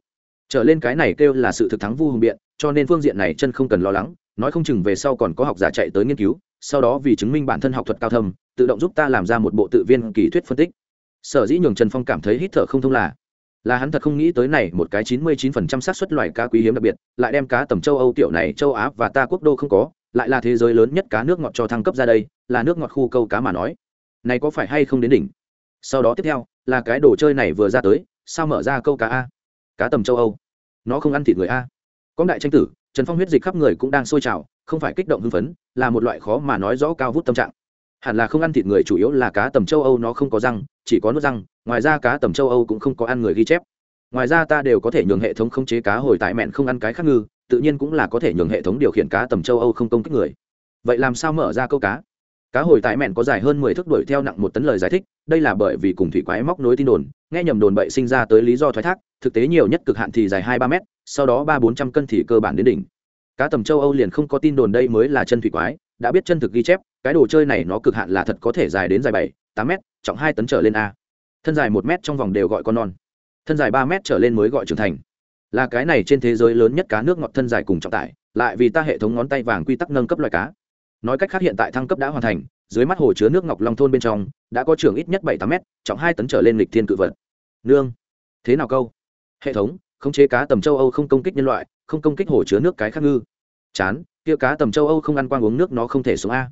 S1: Trở lên cái này kêu là sự thực thắng vu hùng biện, cho nên phương diện này chân không cần lo lắng, nói không chừng về sau còn có học giả chạy tới nghiên cứu, sau đó vì chứng minh bản thân học thuật cao thâm, tự động giúp ta làm ra một bộ tự viên kỳ thuyết phân tích sở dĩ nhường trần phong cảm thấy hít thở không thông là là hắn thật không nghĩ tới này một cái chín mươi chín phần trăm xác suất loài cá quý hiếm đặc biệt, lại đem cá tầm châu âu tiểu này châu á và ta quốc đô không có, lại là thế giới lớn nhất cá nước ngọt cho thăng cấp ra đây, là nước ngọt khu câu cá mà nói. Này có phải hay không đến đỉnh? Sau đó tiếp theo, là cái đồ chơi này vừa ra tới, sao mở ra câu cá a? Cá tầm châu âu. Nó không ăn thịt người a. Có đại tranh tử, trần phong huyết dịch khắp người cũng đang sôi trào, không phải kích động hưng phấn, là một loại khó mà nói rõ cao vút tâm trạng hẳn là không ăn thịt người chủ yếu là cá tầm châu âu nó không có răng, chỉ có nốt răng, ngoài ra cá tầm châu âu cũng không có ăn người ghi chép. Ngoài ra ta đều có thể nhường hệ thống khống chế cá hồi tại mẹn không ăn cái khác ngư, tự nhiên cũng là có thể nhường hệ thống điều khiển cá tầm châu âu không công kích người. Vậy làm sao mở ra câu cá? Cá hồi tại mẹn có dài hơn mười thước đuổi theo nặng một tấn lời giải thích, đây là bởi vì cùng thủy quái móc nối tin đồn, nghe nhầm đồn bậy sinh ra tới lý do thoái thác, thực tế nhiều nhất cực hạn thì dài hai ba mét, sau đó ba bốn trăm cân thì cơ bản đến đỉnh. Cá tầm châu âu liền không có tin đồn đây mới là chân thủy quái, đã biết chân thực ghi chép cái đồ chơi này nó cực hạn là thật có thể dài đến dài bảy, tám m trọng hai tấn trở lên a. Thân dài một m trong vòng đều gọi con non. Thân dài ba m trở lên mới gọi trưởng thành. Là cái này trên thế giới lớn nhất cá nước ngọt thân dài cùng trọng tải, lại vì ta hệ thống ngón tay vàng quy tắc nâng cấp loài cá. Nói cách khác hiện tại thăng cấp đã hoàn thành, dưới mắt hồ chứa nước ngọc long thôn bên trong, đã có trường ít nhất bảy, tám m trọng hai tấn trở lên lịch thiên cự vật. Nương. Thế nào câu? Hệ thống, khống chế cá tầm châu âu không công kích nhân loại, không công kích hồ chứa nước cái khác ngư. Chán, kia cá tầm châu âu không ăn quang uống nước nó không thể xuống a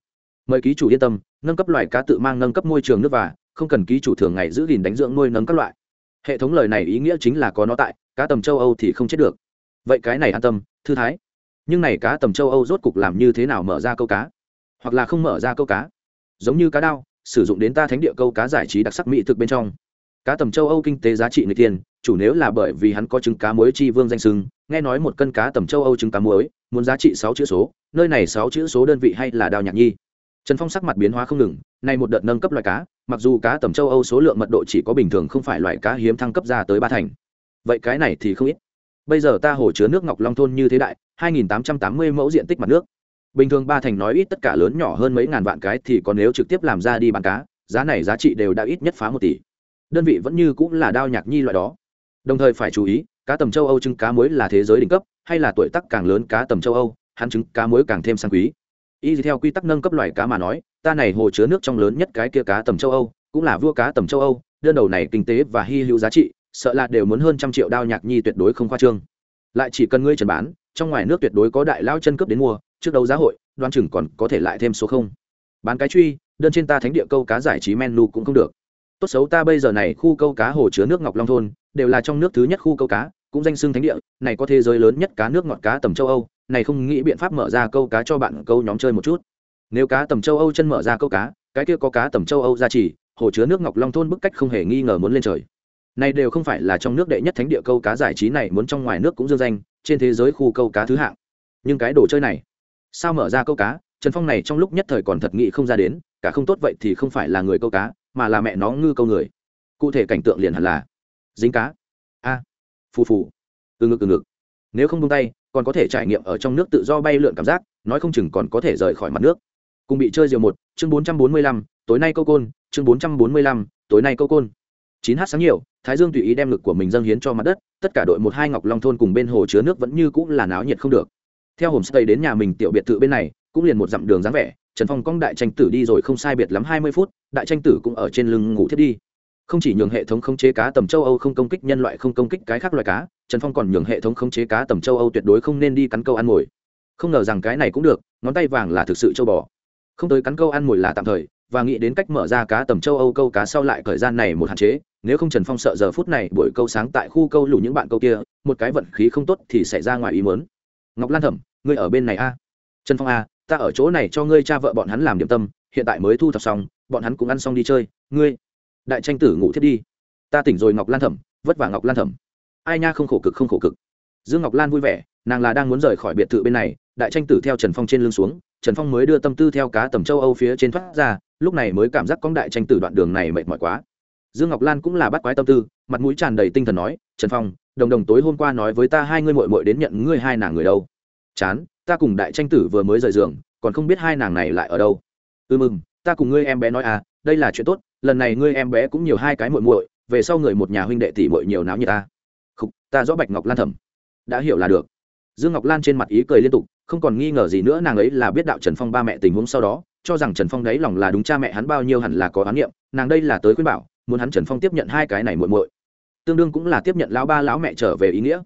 S1: mời ký chủ yên tâm, nâng cấp loại cá tự mang nâng cấp môi trường nước và, không cần ký chủ thường ngày giữ gìn đánh dưỡng nuôi nấng các loại. Hệ thống lời này ý nghĩa chính là có nó tại, cá tầm châu âu thì không chết được. Vậy cái này an tâm, thư thái. Nhưng này cá tầm châu âu rốt cục làm như thế nào mở ra câu cá? Hoặc là không mở ra câu cá? Giống như cá đao, sử dụng đến ta thánh địa câu cá giải trí đặc sắc mỹ thực bên trong. Cá tầm châu âu kinh tế giá trị người tiền, chủ nếu là bởi vì hắn có trứng cá muối chi vương danh sưng nghe nói một cân cá tầm châu âu trứng cá muối, muốn giá trị sáu chữ số, nơi này sáu chữ số đơn vị hay là đào nhạc nhi? Trần phong sắc mặt biến hóa không ngừng, nay một đợt nâng cấp loài cá, mặc dù cá tầm châu âu số lượng mật độ chỉ có bình thường không phải loại cá hiếm thăng cấp ra tới ba thành. Vậy cái này thì không ít. Bây giờ ta hồ chứa nước ngọc long thôn như thế đại, hai nghìn tám trăm tám mươi mẫu diện tích mặt nước. Bình thường ba thành nói ít tất cả lớn nhỏ hơn mấy ngàn vạn cái thì còn nếu trực tiếp làm ra đi bán cá, giá này giá trị đều đã ít nhất phá một tỷ. Đơn vị vẫn như cũng là đao nhạc nhi loại đó. Đồng thời phải chú ý, cá tầm châu âu trứng cá muối là thế giới đỉnh cấp, hay là tuổi tác càng lớn cá tầm châu âu, hắn trứng cá muối càng thêm sang quý y theo quy tắc nâng cấp loài cá mà nói, ta này hồ chứa nước trong lớn nhất cái kia cá tầm châu âu, cũng là vua cá tầm châu âu, đơn đầu này kinh tế và hy hữu giá trị, sợ là đều muốn hơn trăm triệu đao nhạc nhi tuyệt đối không khoa trương. Lại chỉ cần ngươi trần bán, trong ngoài nước tuyệt đối có đại lao chân cướp đến mua, trước đấu giá hội, đoan chừng còn có thể lại thêm số không. Bán cái truy, đơn trên ta thánh địa câu cá giải trí menu cũng không được. Tốt xấu ta bây giờ này khu câu cá hồ chứa nước ngọc long thôn, đều là trong nước thứ nhất khu câu cá, cũng danh xưng thánh địa, này có thế giới lớn nhất cá nước ngọt cá tầm châu âu này không nghĩ biện pháp mở ra câu cá cho bạn câu nhóm chơi một chút. Nếu cá tầm châu âu chân mở ra câu cá, cái kia có cá tầm châu âu ra chỉ, hồ chứa nước ngọc long thôn bức cách không hề nghi ngờ muốn lên trời. Này đều không phải là trong nước đệ nhất thánh địa câu cá giải trí này muốn trong ngoài nước cũng dương danh, trên thế giới khu câu cá thứ hạng. Nhưng cái đồ chơi này, sao mở ra câu cá, trần phong này trong lúc nhất thời còn thật nghĩ không ra đến, cả không tốt vậy thì không phải là người câu cá, mà là mẹ nó ngư câu người. Cụ thể cảnh tượng liền hẳn là dính cá. A, phù phù. Từ ngực từ ngực. Nếu không buông tay còn có thể trải nghiệm ở trong nước tự do bay lượn cảm giác, nói không chừng còn có thể rời khỏi mặt nước. Cùng bị chơi diều một, chương bốn trăm bốn mươi lăm, tối nay câu côn, chương bốn trăm bốn mươi lăm, tối nay câu côn. Chín h sáng nhiều, thái dương tùy ý đem lực của mình dâng hiến cho mặt đất, tất cả đội một hai ngọc long thôn cùng bên hồ chứa nước vẫn như cũng là náo nhiệt không được. Theo homestay đến nhà mình tiểu biệt thự bên này, cũng liền một dặm đường dáng vẻ, trần phong cong đại tranh tử đi rồi không sai biệt lắm hai mươi phút, đại tranh tử cũng ở trên lưng ngủ thiết đi. Không chỉ nhường hệ thống khống chế cá tầm châu âu không công kích nhân loại không công kích cái khác loài cá trần phong còn nhường hệ thống khống chế cá tầm châu âu tuyệt đối không nên đi cắn câu ăn mồi. Không ngờ rằng cái này cũng được, ngón tay vàng là thực sự châu bò. Không tới cắn câu ăn mồi là tạm thời, và nghĩ đến cách mở ra cá tầm châu âu câu cá sau lại thời gian này một hạn chế, nếu không trần phong sợ giờ phút này buổi câu sáng tại khu câu lù những bạn câu kia, một cái vận khí không tốt thì xảy ra ngoài ý mớn ngọc lan thẩm ngươi ở bên này a? Trần phong a, ta ở chỗ này cho ngươi cha vợ bọn hắn làm điểm tâm, hiện tại mới thu thập xong, bọn hắn cũng ăn xong đi chơi, ngươi, đại tranh tử ngủ thiết đi. Ta tỉnh rồi ngọc lan thẩm vất vả ngọc lan thẩm ai nha không khổ cực, không khổ cực. Dương ngọc lan vui vẻ, nàng là đang muốn rời khỏi biệt thự bên này, đại tranh tử theo trần phong trên lưng xuống, trần phong mới đưa tâm tư theo cá tầm châu âu phía trên thoát ra, lúc này mới cảm giác con đại tranh tử đoạn đường này mệt mỏi quá. Dương ngọc lan cũng là bắt quái tâm tư, mặt mũi tràn đầy tinh thần nói, trần phong, đồng đồng tối hôm qua nói với ta hai ngươi mội mội đến nhận ngươi hai nàng người đâu. Chán, ta cùng đại tranh tử vừa mới rời giường, còn không biết hai nàng này lại ở đâu. Ừ mừng ta cùng ngươi em bé nói à đây là chuyện tốt, lần này ngươi em bé cũng nhiều hai cái muội muội, về sau người một nhà huynh đệ tỷ muội nhiều náo như ta khục, ta rõ bạch ngọc lan thẩm đã hiểu là được. Dương ngọc lan trên mặt ý cười liên tục, không còn nghi ngờ gì nữa, nàng ấy là biết đạo trần phong ba mẹ tình huống sau đó, cho rằng trần phong đấy lòng là đúng cha mẹ hắn bao nhiêu hẳn là có oán niệm, nàng đây là tới khuyên bảo, muốn hắn trần phong tiếp nhận hai cái này muội muội. Tương đương cũng là tiếp nhận lão ba lão mẹ trở về ý nghĩa.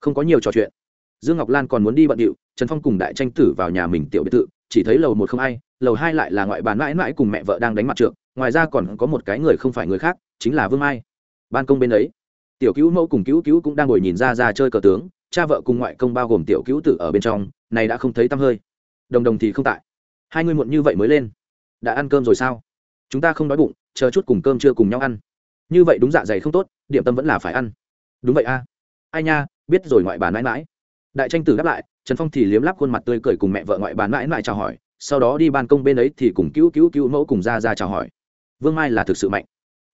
S1: Không có nhiều trò chuyện. Dương ngọc lan còn muốn đi bận điệu, trần phong cùng đại tranh tử vào nhà mình tiểu biệt thự, chỉ thấy lầu một không ai, lầu hai lại là ngoại bàn mãi mãi cùng mẹ vợ đang đánh mặt trượng, ngoài ra còn có một cái người không phải người khác, chính là vương mai. Ban công bên ấy tiểu cứu mẫu cùng cứu cứu cũng đang ngồi nhìn ra ra chơi cờ tướng, cha vợ cùng ngoại công bao gồm tiểu cứu tử ở bên trong, này đã không thấy tăm hơi. Đồng đồng thì không tại. Hai người muộn như vậy mới lên. Đã ăn cơm rồi sao? Chúng ta không đói bụng, chờ chút cùng cơm chưa cùng nhau ăn. Như vậy đúng dạ dày không tốt, điểm tâm vẫn là phải ăn. Đúng vậy a. Ai nha, biết rồi ngoại bà mãi mãi. Đại tranh tử đáp lại, trần phong thì liếm lắp khuôn mặt tươi cười cùng mẹ vợ ngoại bà mãi mãi chào hỏi, sau đó đi ban công bên ấy thì cùng cứu cứu cứu mẫu cùng ra ra chào hỏi. Vương mai là thực sự mạnh.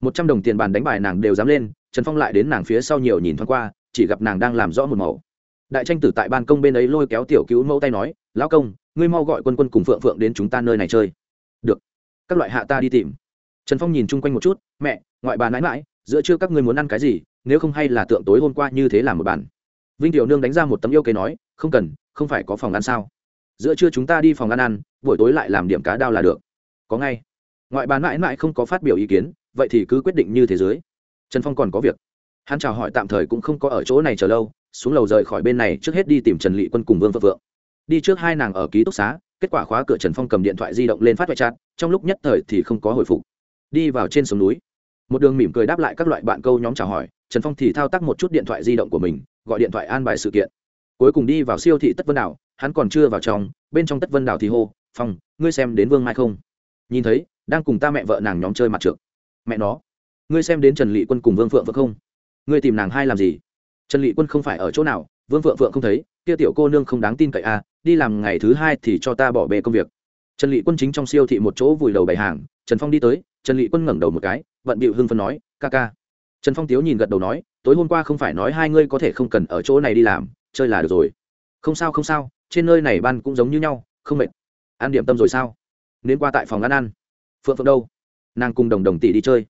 S1: Một trăm đồng tiền bàn đánh bài nàng đều dám lên trần phong lại đến nàng phía sau nhiều nhìn thoáng qua, chỉ gặp nàng đang làm rõ một màu đại tranh tử tại ban công bên ấy lôi kéo tiểu cứu mẫu tay nói, lão công, ngươi mau gọi quân quân cùng phượng phượng đến chúng ta nơi này chơi. Được, các loại hạ ta đi tìm. Trần phong nhìn chung quanh một chút, mẹ, ngoại bà nãi mãi giữa trưa các ngươi muốn ăn cái gì, nếu không hay là tượng tối hôm qua như thế làm một bàn. Vinh tiểu nương đánh ra một tấm yêu kế nói, không cần, không phải có phòng ăn sao? Giữa trưa chúng ta đi phòng ăn ăn, buổi tối lại làm điểm cá đao là được. Có ngay. Ngoại bà mãi mãi không có phát biểu ý kiến, vậy thì cứ quyết định như thế giới trần phong còn có việc. Hắn chào hỏi tạm thời cũng không có ở chỗ này chờ lâu, xuống lầu rời khỏi bên này trước hết đi tìm trần lị quân cùng vương Vợ Vượng. đi trước hai nàng ở ký túc xá, kết quả khóa cửa trần phong cầm điện thoại di động lên phát vệ chặt trong lúc nhất thời thì không có hồi phục. Đi vào trên sông núi, một đường mỉm cười đáp lại các loại bạn câu nhóm chào hỏi, trần phong thì thao tác một chút điện thoại di động của mình, gọi điện thoại an bài sự kiện. Cuối cùng đi vào siêu thị tất vân đảo, hắn còn chưa vào trong, bên trong tất vân đảo thì hô, phong, ngươi xem đến vương mai không? Nhìn thấy, đang cùng ta mẹ vợ nàng nhóm chơi mặt trượt mẹ nó ngươi xem đến trần lị quân cùng vương phượng phượng không? Ngươi tìm nàng hai làm gì? Trần lị quân không phải ở chỗ nào, vương phượng phượng không thấy, kia tiểu cô nương không đáng tin cậy à đi làm ngày thứ hai thì cho ta bỏ bê công việc. Trần lị quân chính trong siêu thị một chỗ vùi đầu bày hàng, trần phong đi tới, trần lị quân ngẩng đầu một cái, vận bịu hưng phân nói, ca ca. Trần phong tiếu nhìn gật đầu nói, tối hôm qua không phải nói hai ngươi có thể không cần ở chỗ này đi làm, chơi là được rồi. Không sao không sao, trên nơi này ban cũng giống như nhau, không mệt. Ăn điểm tâm rồi sao? Nên qua tại phòng ăn ăn. Phượng phượng đâu? Nàng cùng đồng đồng tỷ đi chơi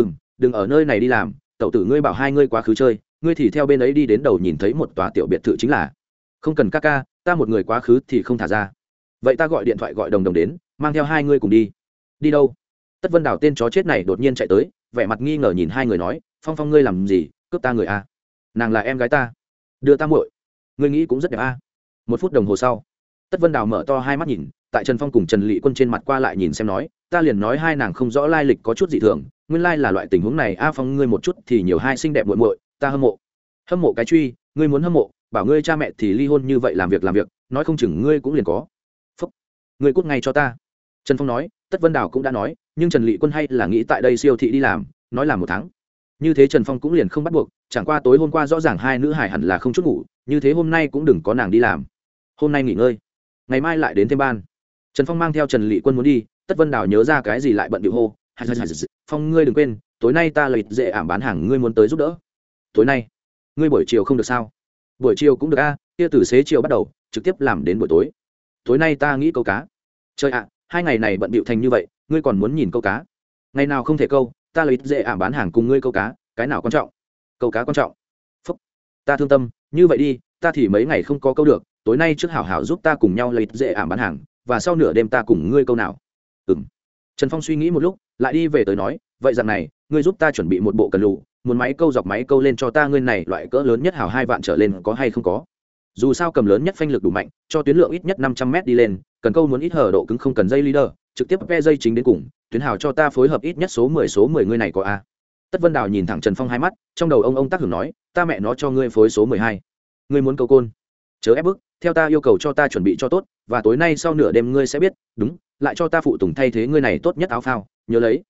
S1: ừ m đừng ở nơi này đi làm tậu tử ngươi bảo hai ngươi quá khứ chơi, ngươi thì theo bên ấy đi đến đầu nhìn thấy một tòa tiểu biệt thự chính là. Không cần ca ca, ta một người quá khứ thì không thả ra. Vậy ta gọi điện thoại gọi đồng đồng đến, mang theo hai ngươi cùng đi. Đi đâu? Tất vân Đào tên chó chết này đột nhiên chạy tới, vẻ mặt nghi ngờ nhìn hai người nói, phong phong ngươi làm gì? Cướp ta người a nàng là em gái ta. Đưa ta muội. Ngươi nghĩ cũng rất đẹp a một phút đồng hồ sau, tất vân đào mở to hai mắt nhìn, tại trần phong cùng trần lị quân trên mặt qua lại nhìn xem nói ta liền nói hai nàng không rõ lai lịch có chút dị thường, nguyên lai là loại tình huống này, a phong ngươi một chút thì nhiều hai xinh đẹp muội muội, ta hâm mộ. Hâm mộ cái truy, ngươi muốn hâm mộ, bảo ngươi cha mẹ thì ly hôn như vậy làm việc làm việc, nói không chừng ngươi cũng liền có. Phúc, ngươi cút ngay cho ta. Trần phong nói, tất vân đào cũng đã nói, nhưng trần lị quân hay là nghĩ tại đây siêu thị đi làm, nói là một tháng. Như thế trần phong cũng liền không bắt buộc, chẳng qua tối hôm qua rõ ràng hai nữ hải hẳn là không chút ngủ, như thế hôm nay cũng đừng có nàng đi làm. Hôm nay nghỉ ngơi, ngày mai lại đến thêm ban. Trần phong mang theo trần lị quân muốn đi tất vân đào nhớ ra cái gì lại bận điệu hô phong ngươi đừng quên, tối nay ta lợi dễ ảm bán hàng ngươi muốn tới giúp đỡ. Tối nay? Ngươi buổi chiều không được sao? Buổi chiều cũng được a, kia từ xế chiều bắt đầu, trực tiếp làm đến buổi tối. Tối nay ta nghĩ câu cá. Trời ạ, hai ngày này bận bịu thành như vậy, ngươi còn muốn nhìn câu cá? Ngày nào không thể câu, ta lợi dễ ảm bán hàng cùng ngươi câu cá, cái nào quan trọng? Câu cá quan trọng. Phúc, ta thương tâm, như vậy đi, ta thì mấy ngày không có câu được, tối nay trước hảo hảo giúp ta cùng nhau lấy dễ ảm bán hàng, và sau nửa đêm ta cùng ngươi câu nào? Ừ trần phong suy nghĩ một lúc, lại đi về tới nói, vậy rằng này, ngươi giúp ta chuẩn bị một bộ cần lù, muốn máy câu dọc máy câu lên cho ta ngươi này loại cỡ lớn nhất hào hai vạn trở lên có hay không có? Dù sao cầm lớn nhất phanh lực đủ mạnh, cho tuyến lượng ít nhất năm trăm m đi lên, cần câu muốn ít hở độ cứng không cần dây leader, trực tiếp ve dây chính đến cùng, tuyến hào cho ta phối hợp ít nhất số mười số mười ngươi này có a. Tất vân đào nhìn thẳng trần phong hai mắt, trong đầu ông ông tác hưởng nói, ta mẹ nó cho ngươi phối số mười hai. Ngươi muốn câu côn. Chớ ép bức theo ta yêu cầu cho ta chuẩn bị cho tốt, và tối nay sau nửa đêm ngươi sẽ biết, đúng, lại cho ta phụ tùng thay thế ngươi này tốt nhất áo phao, nhớ lấy.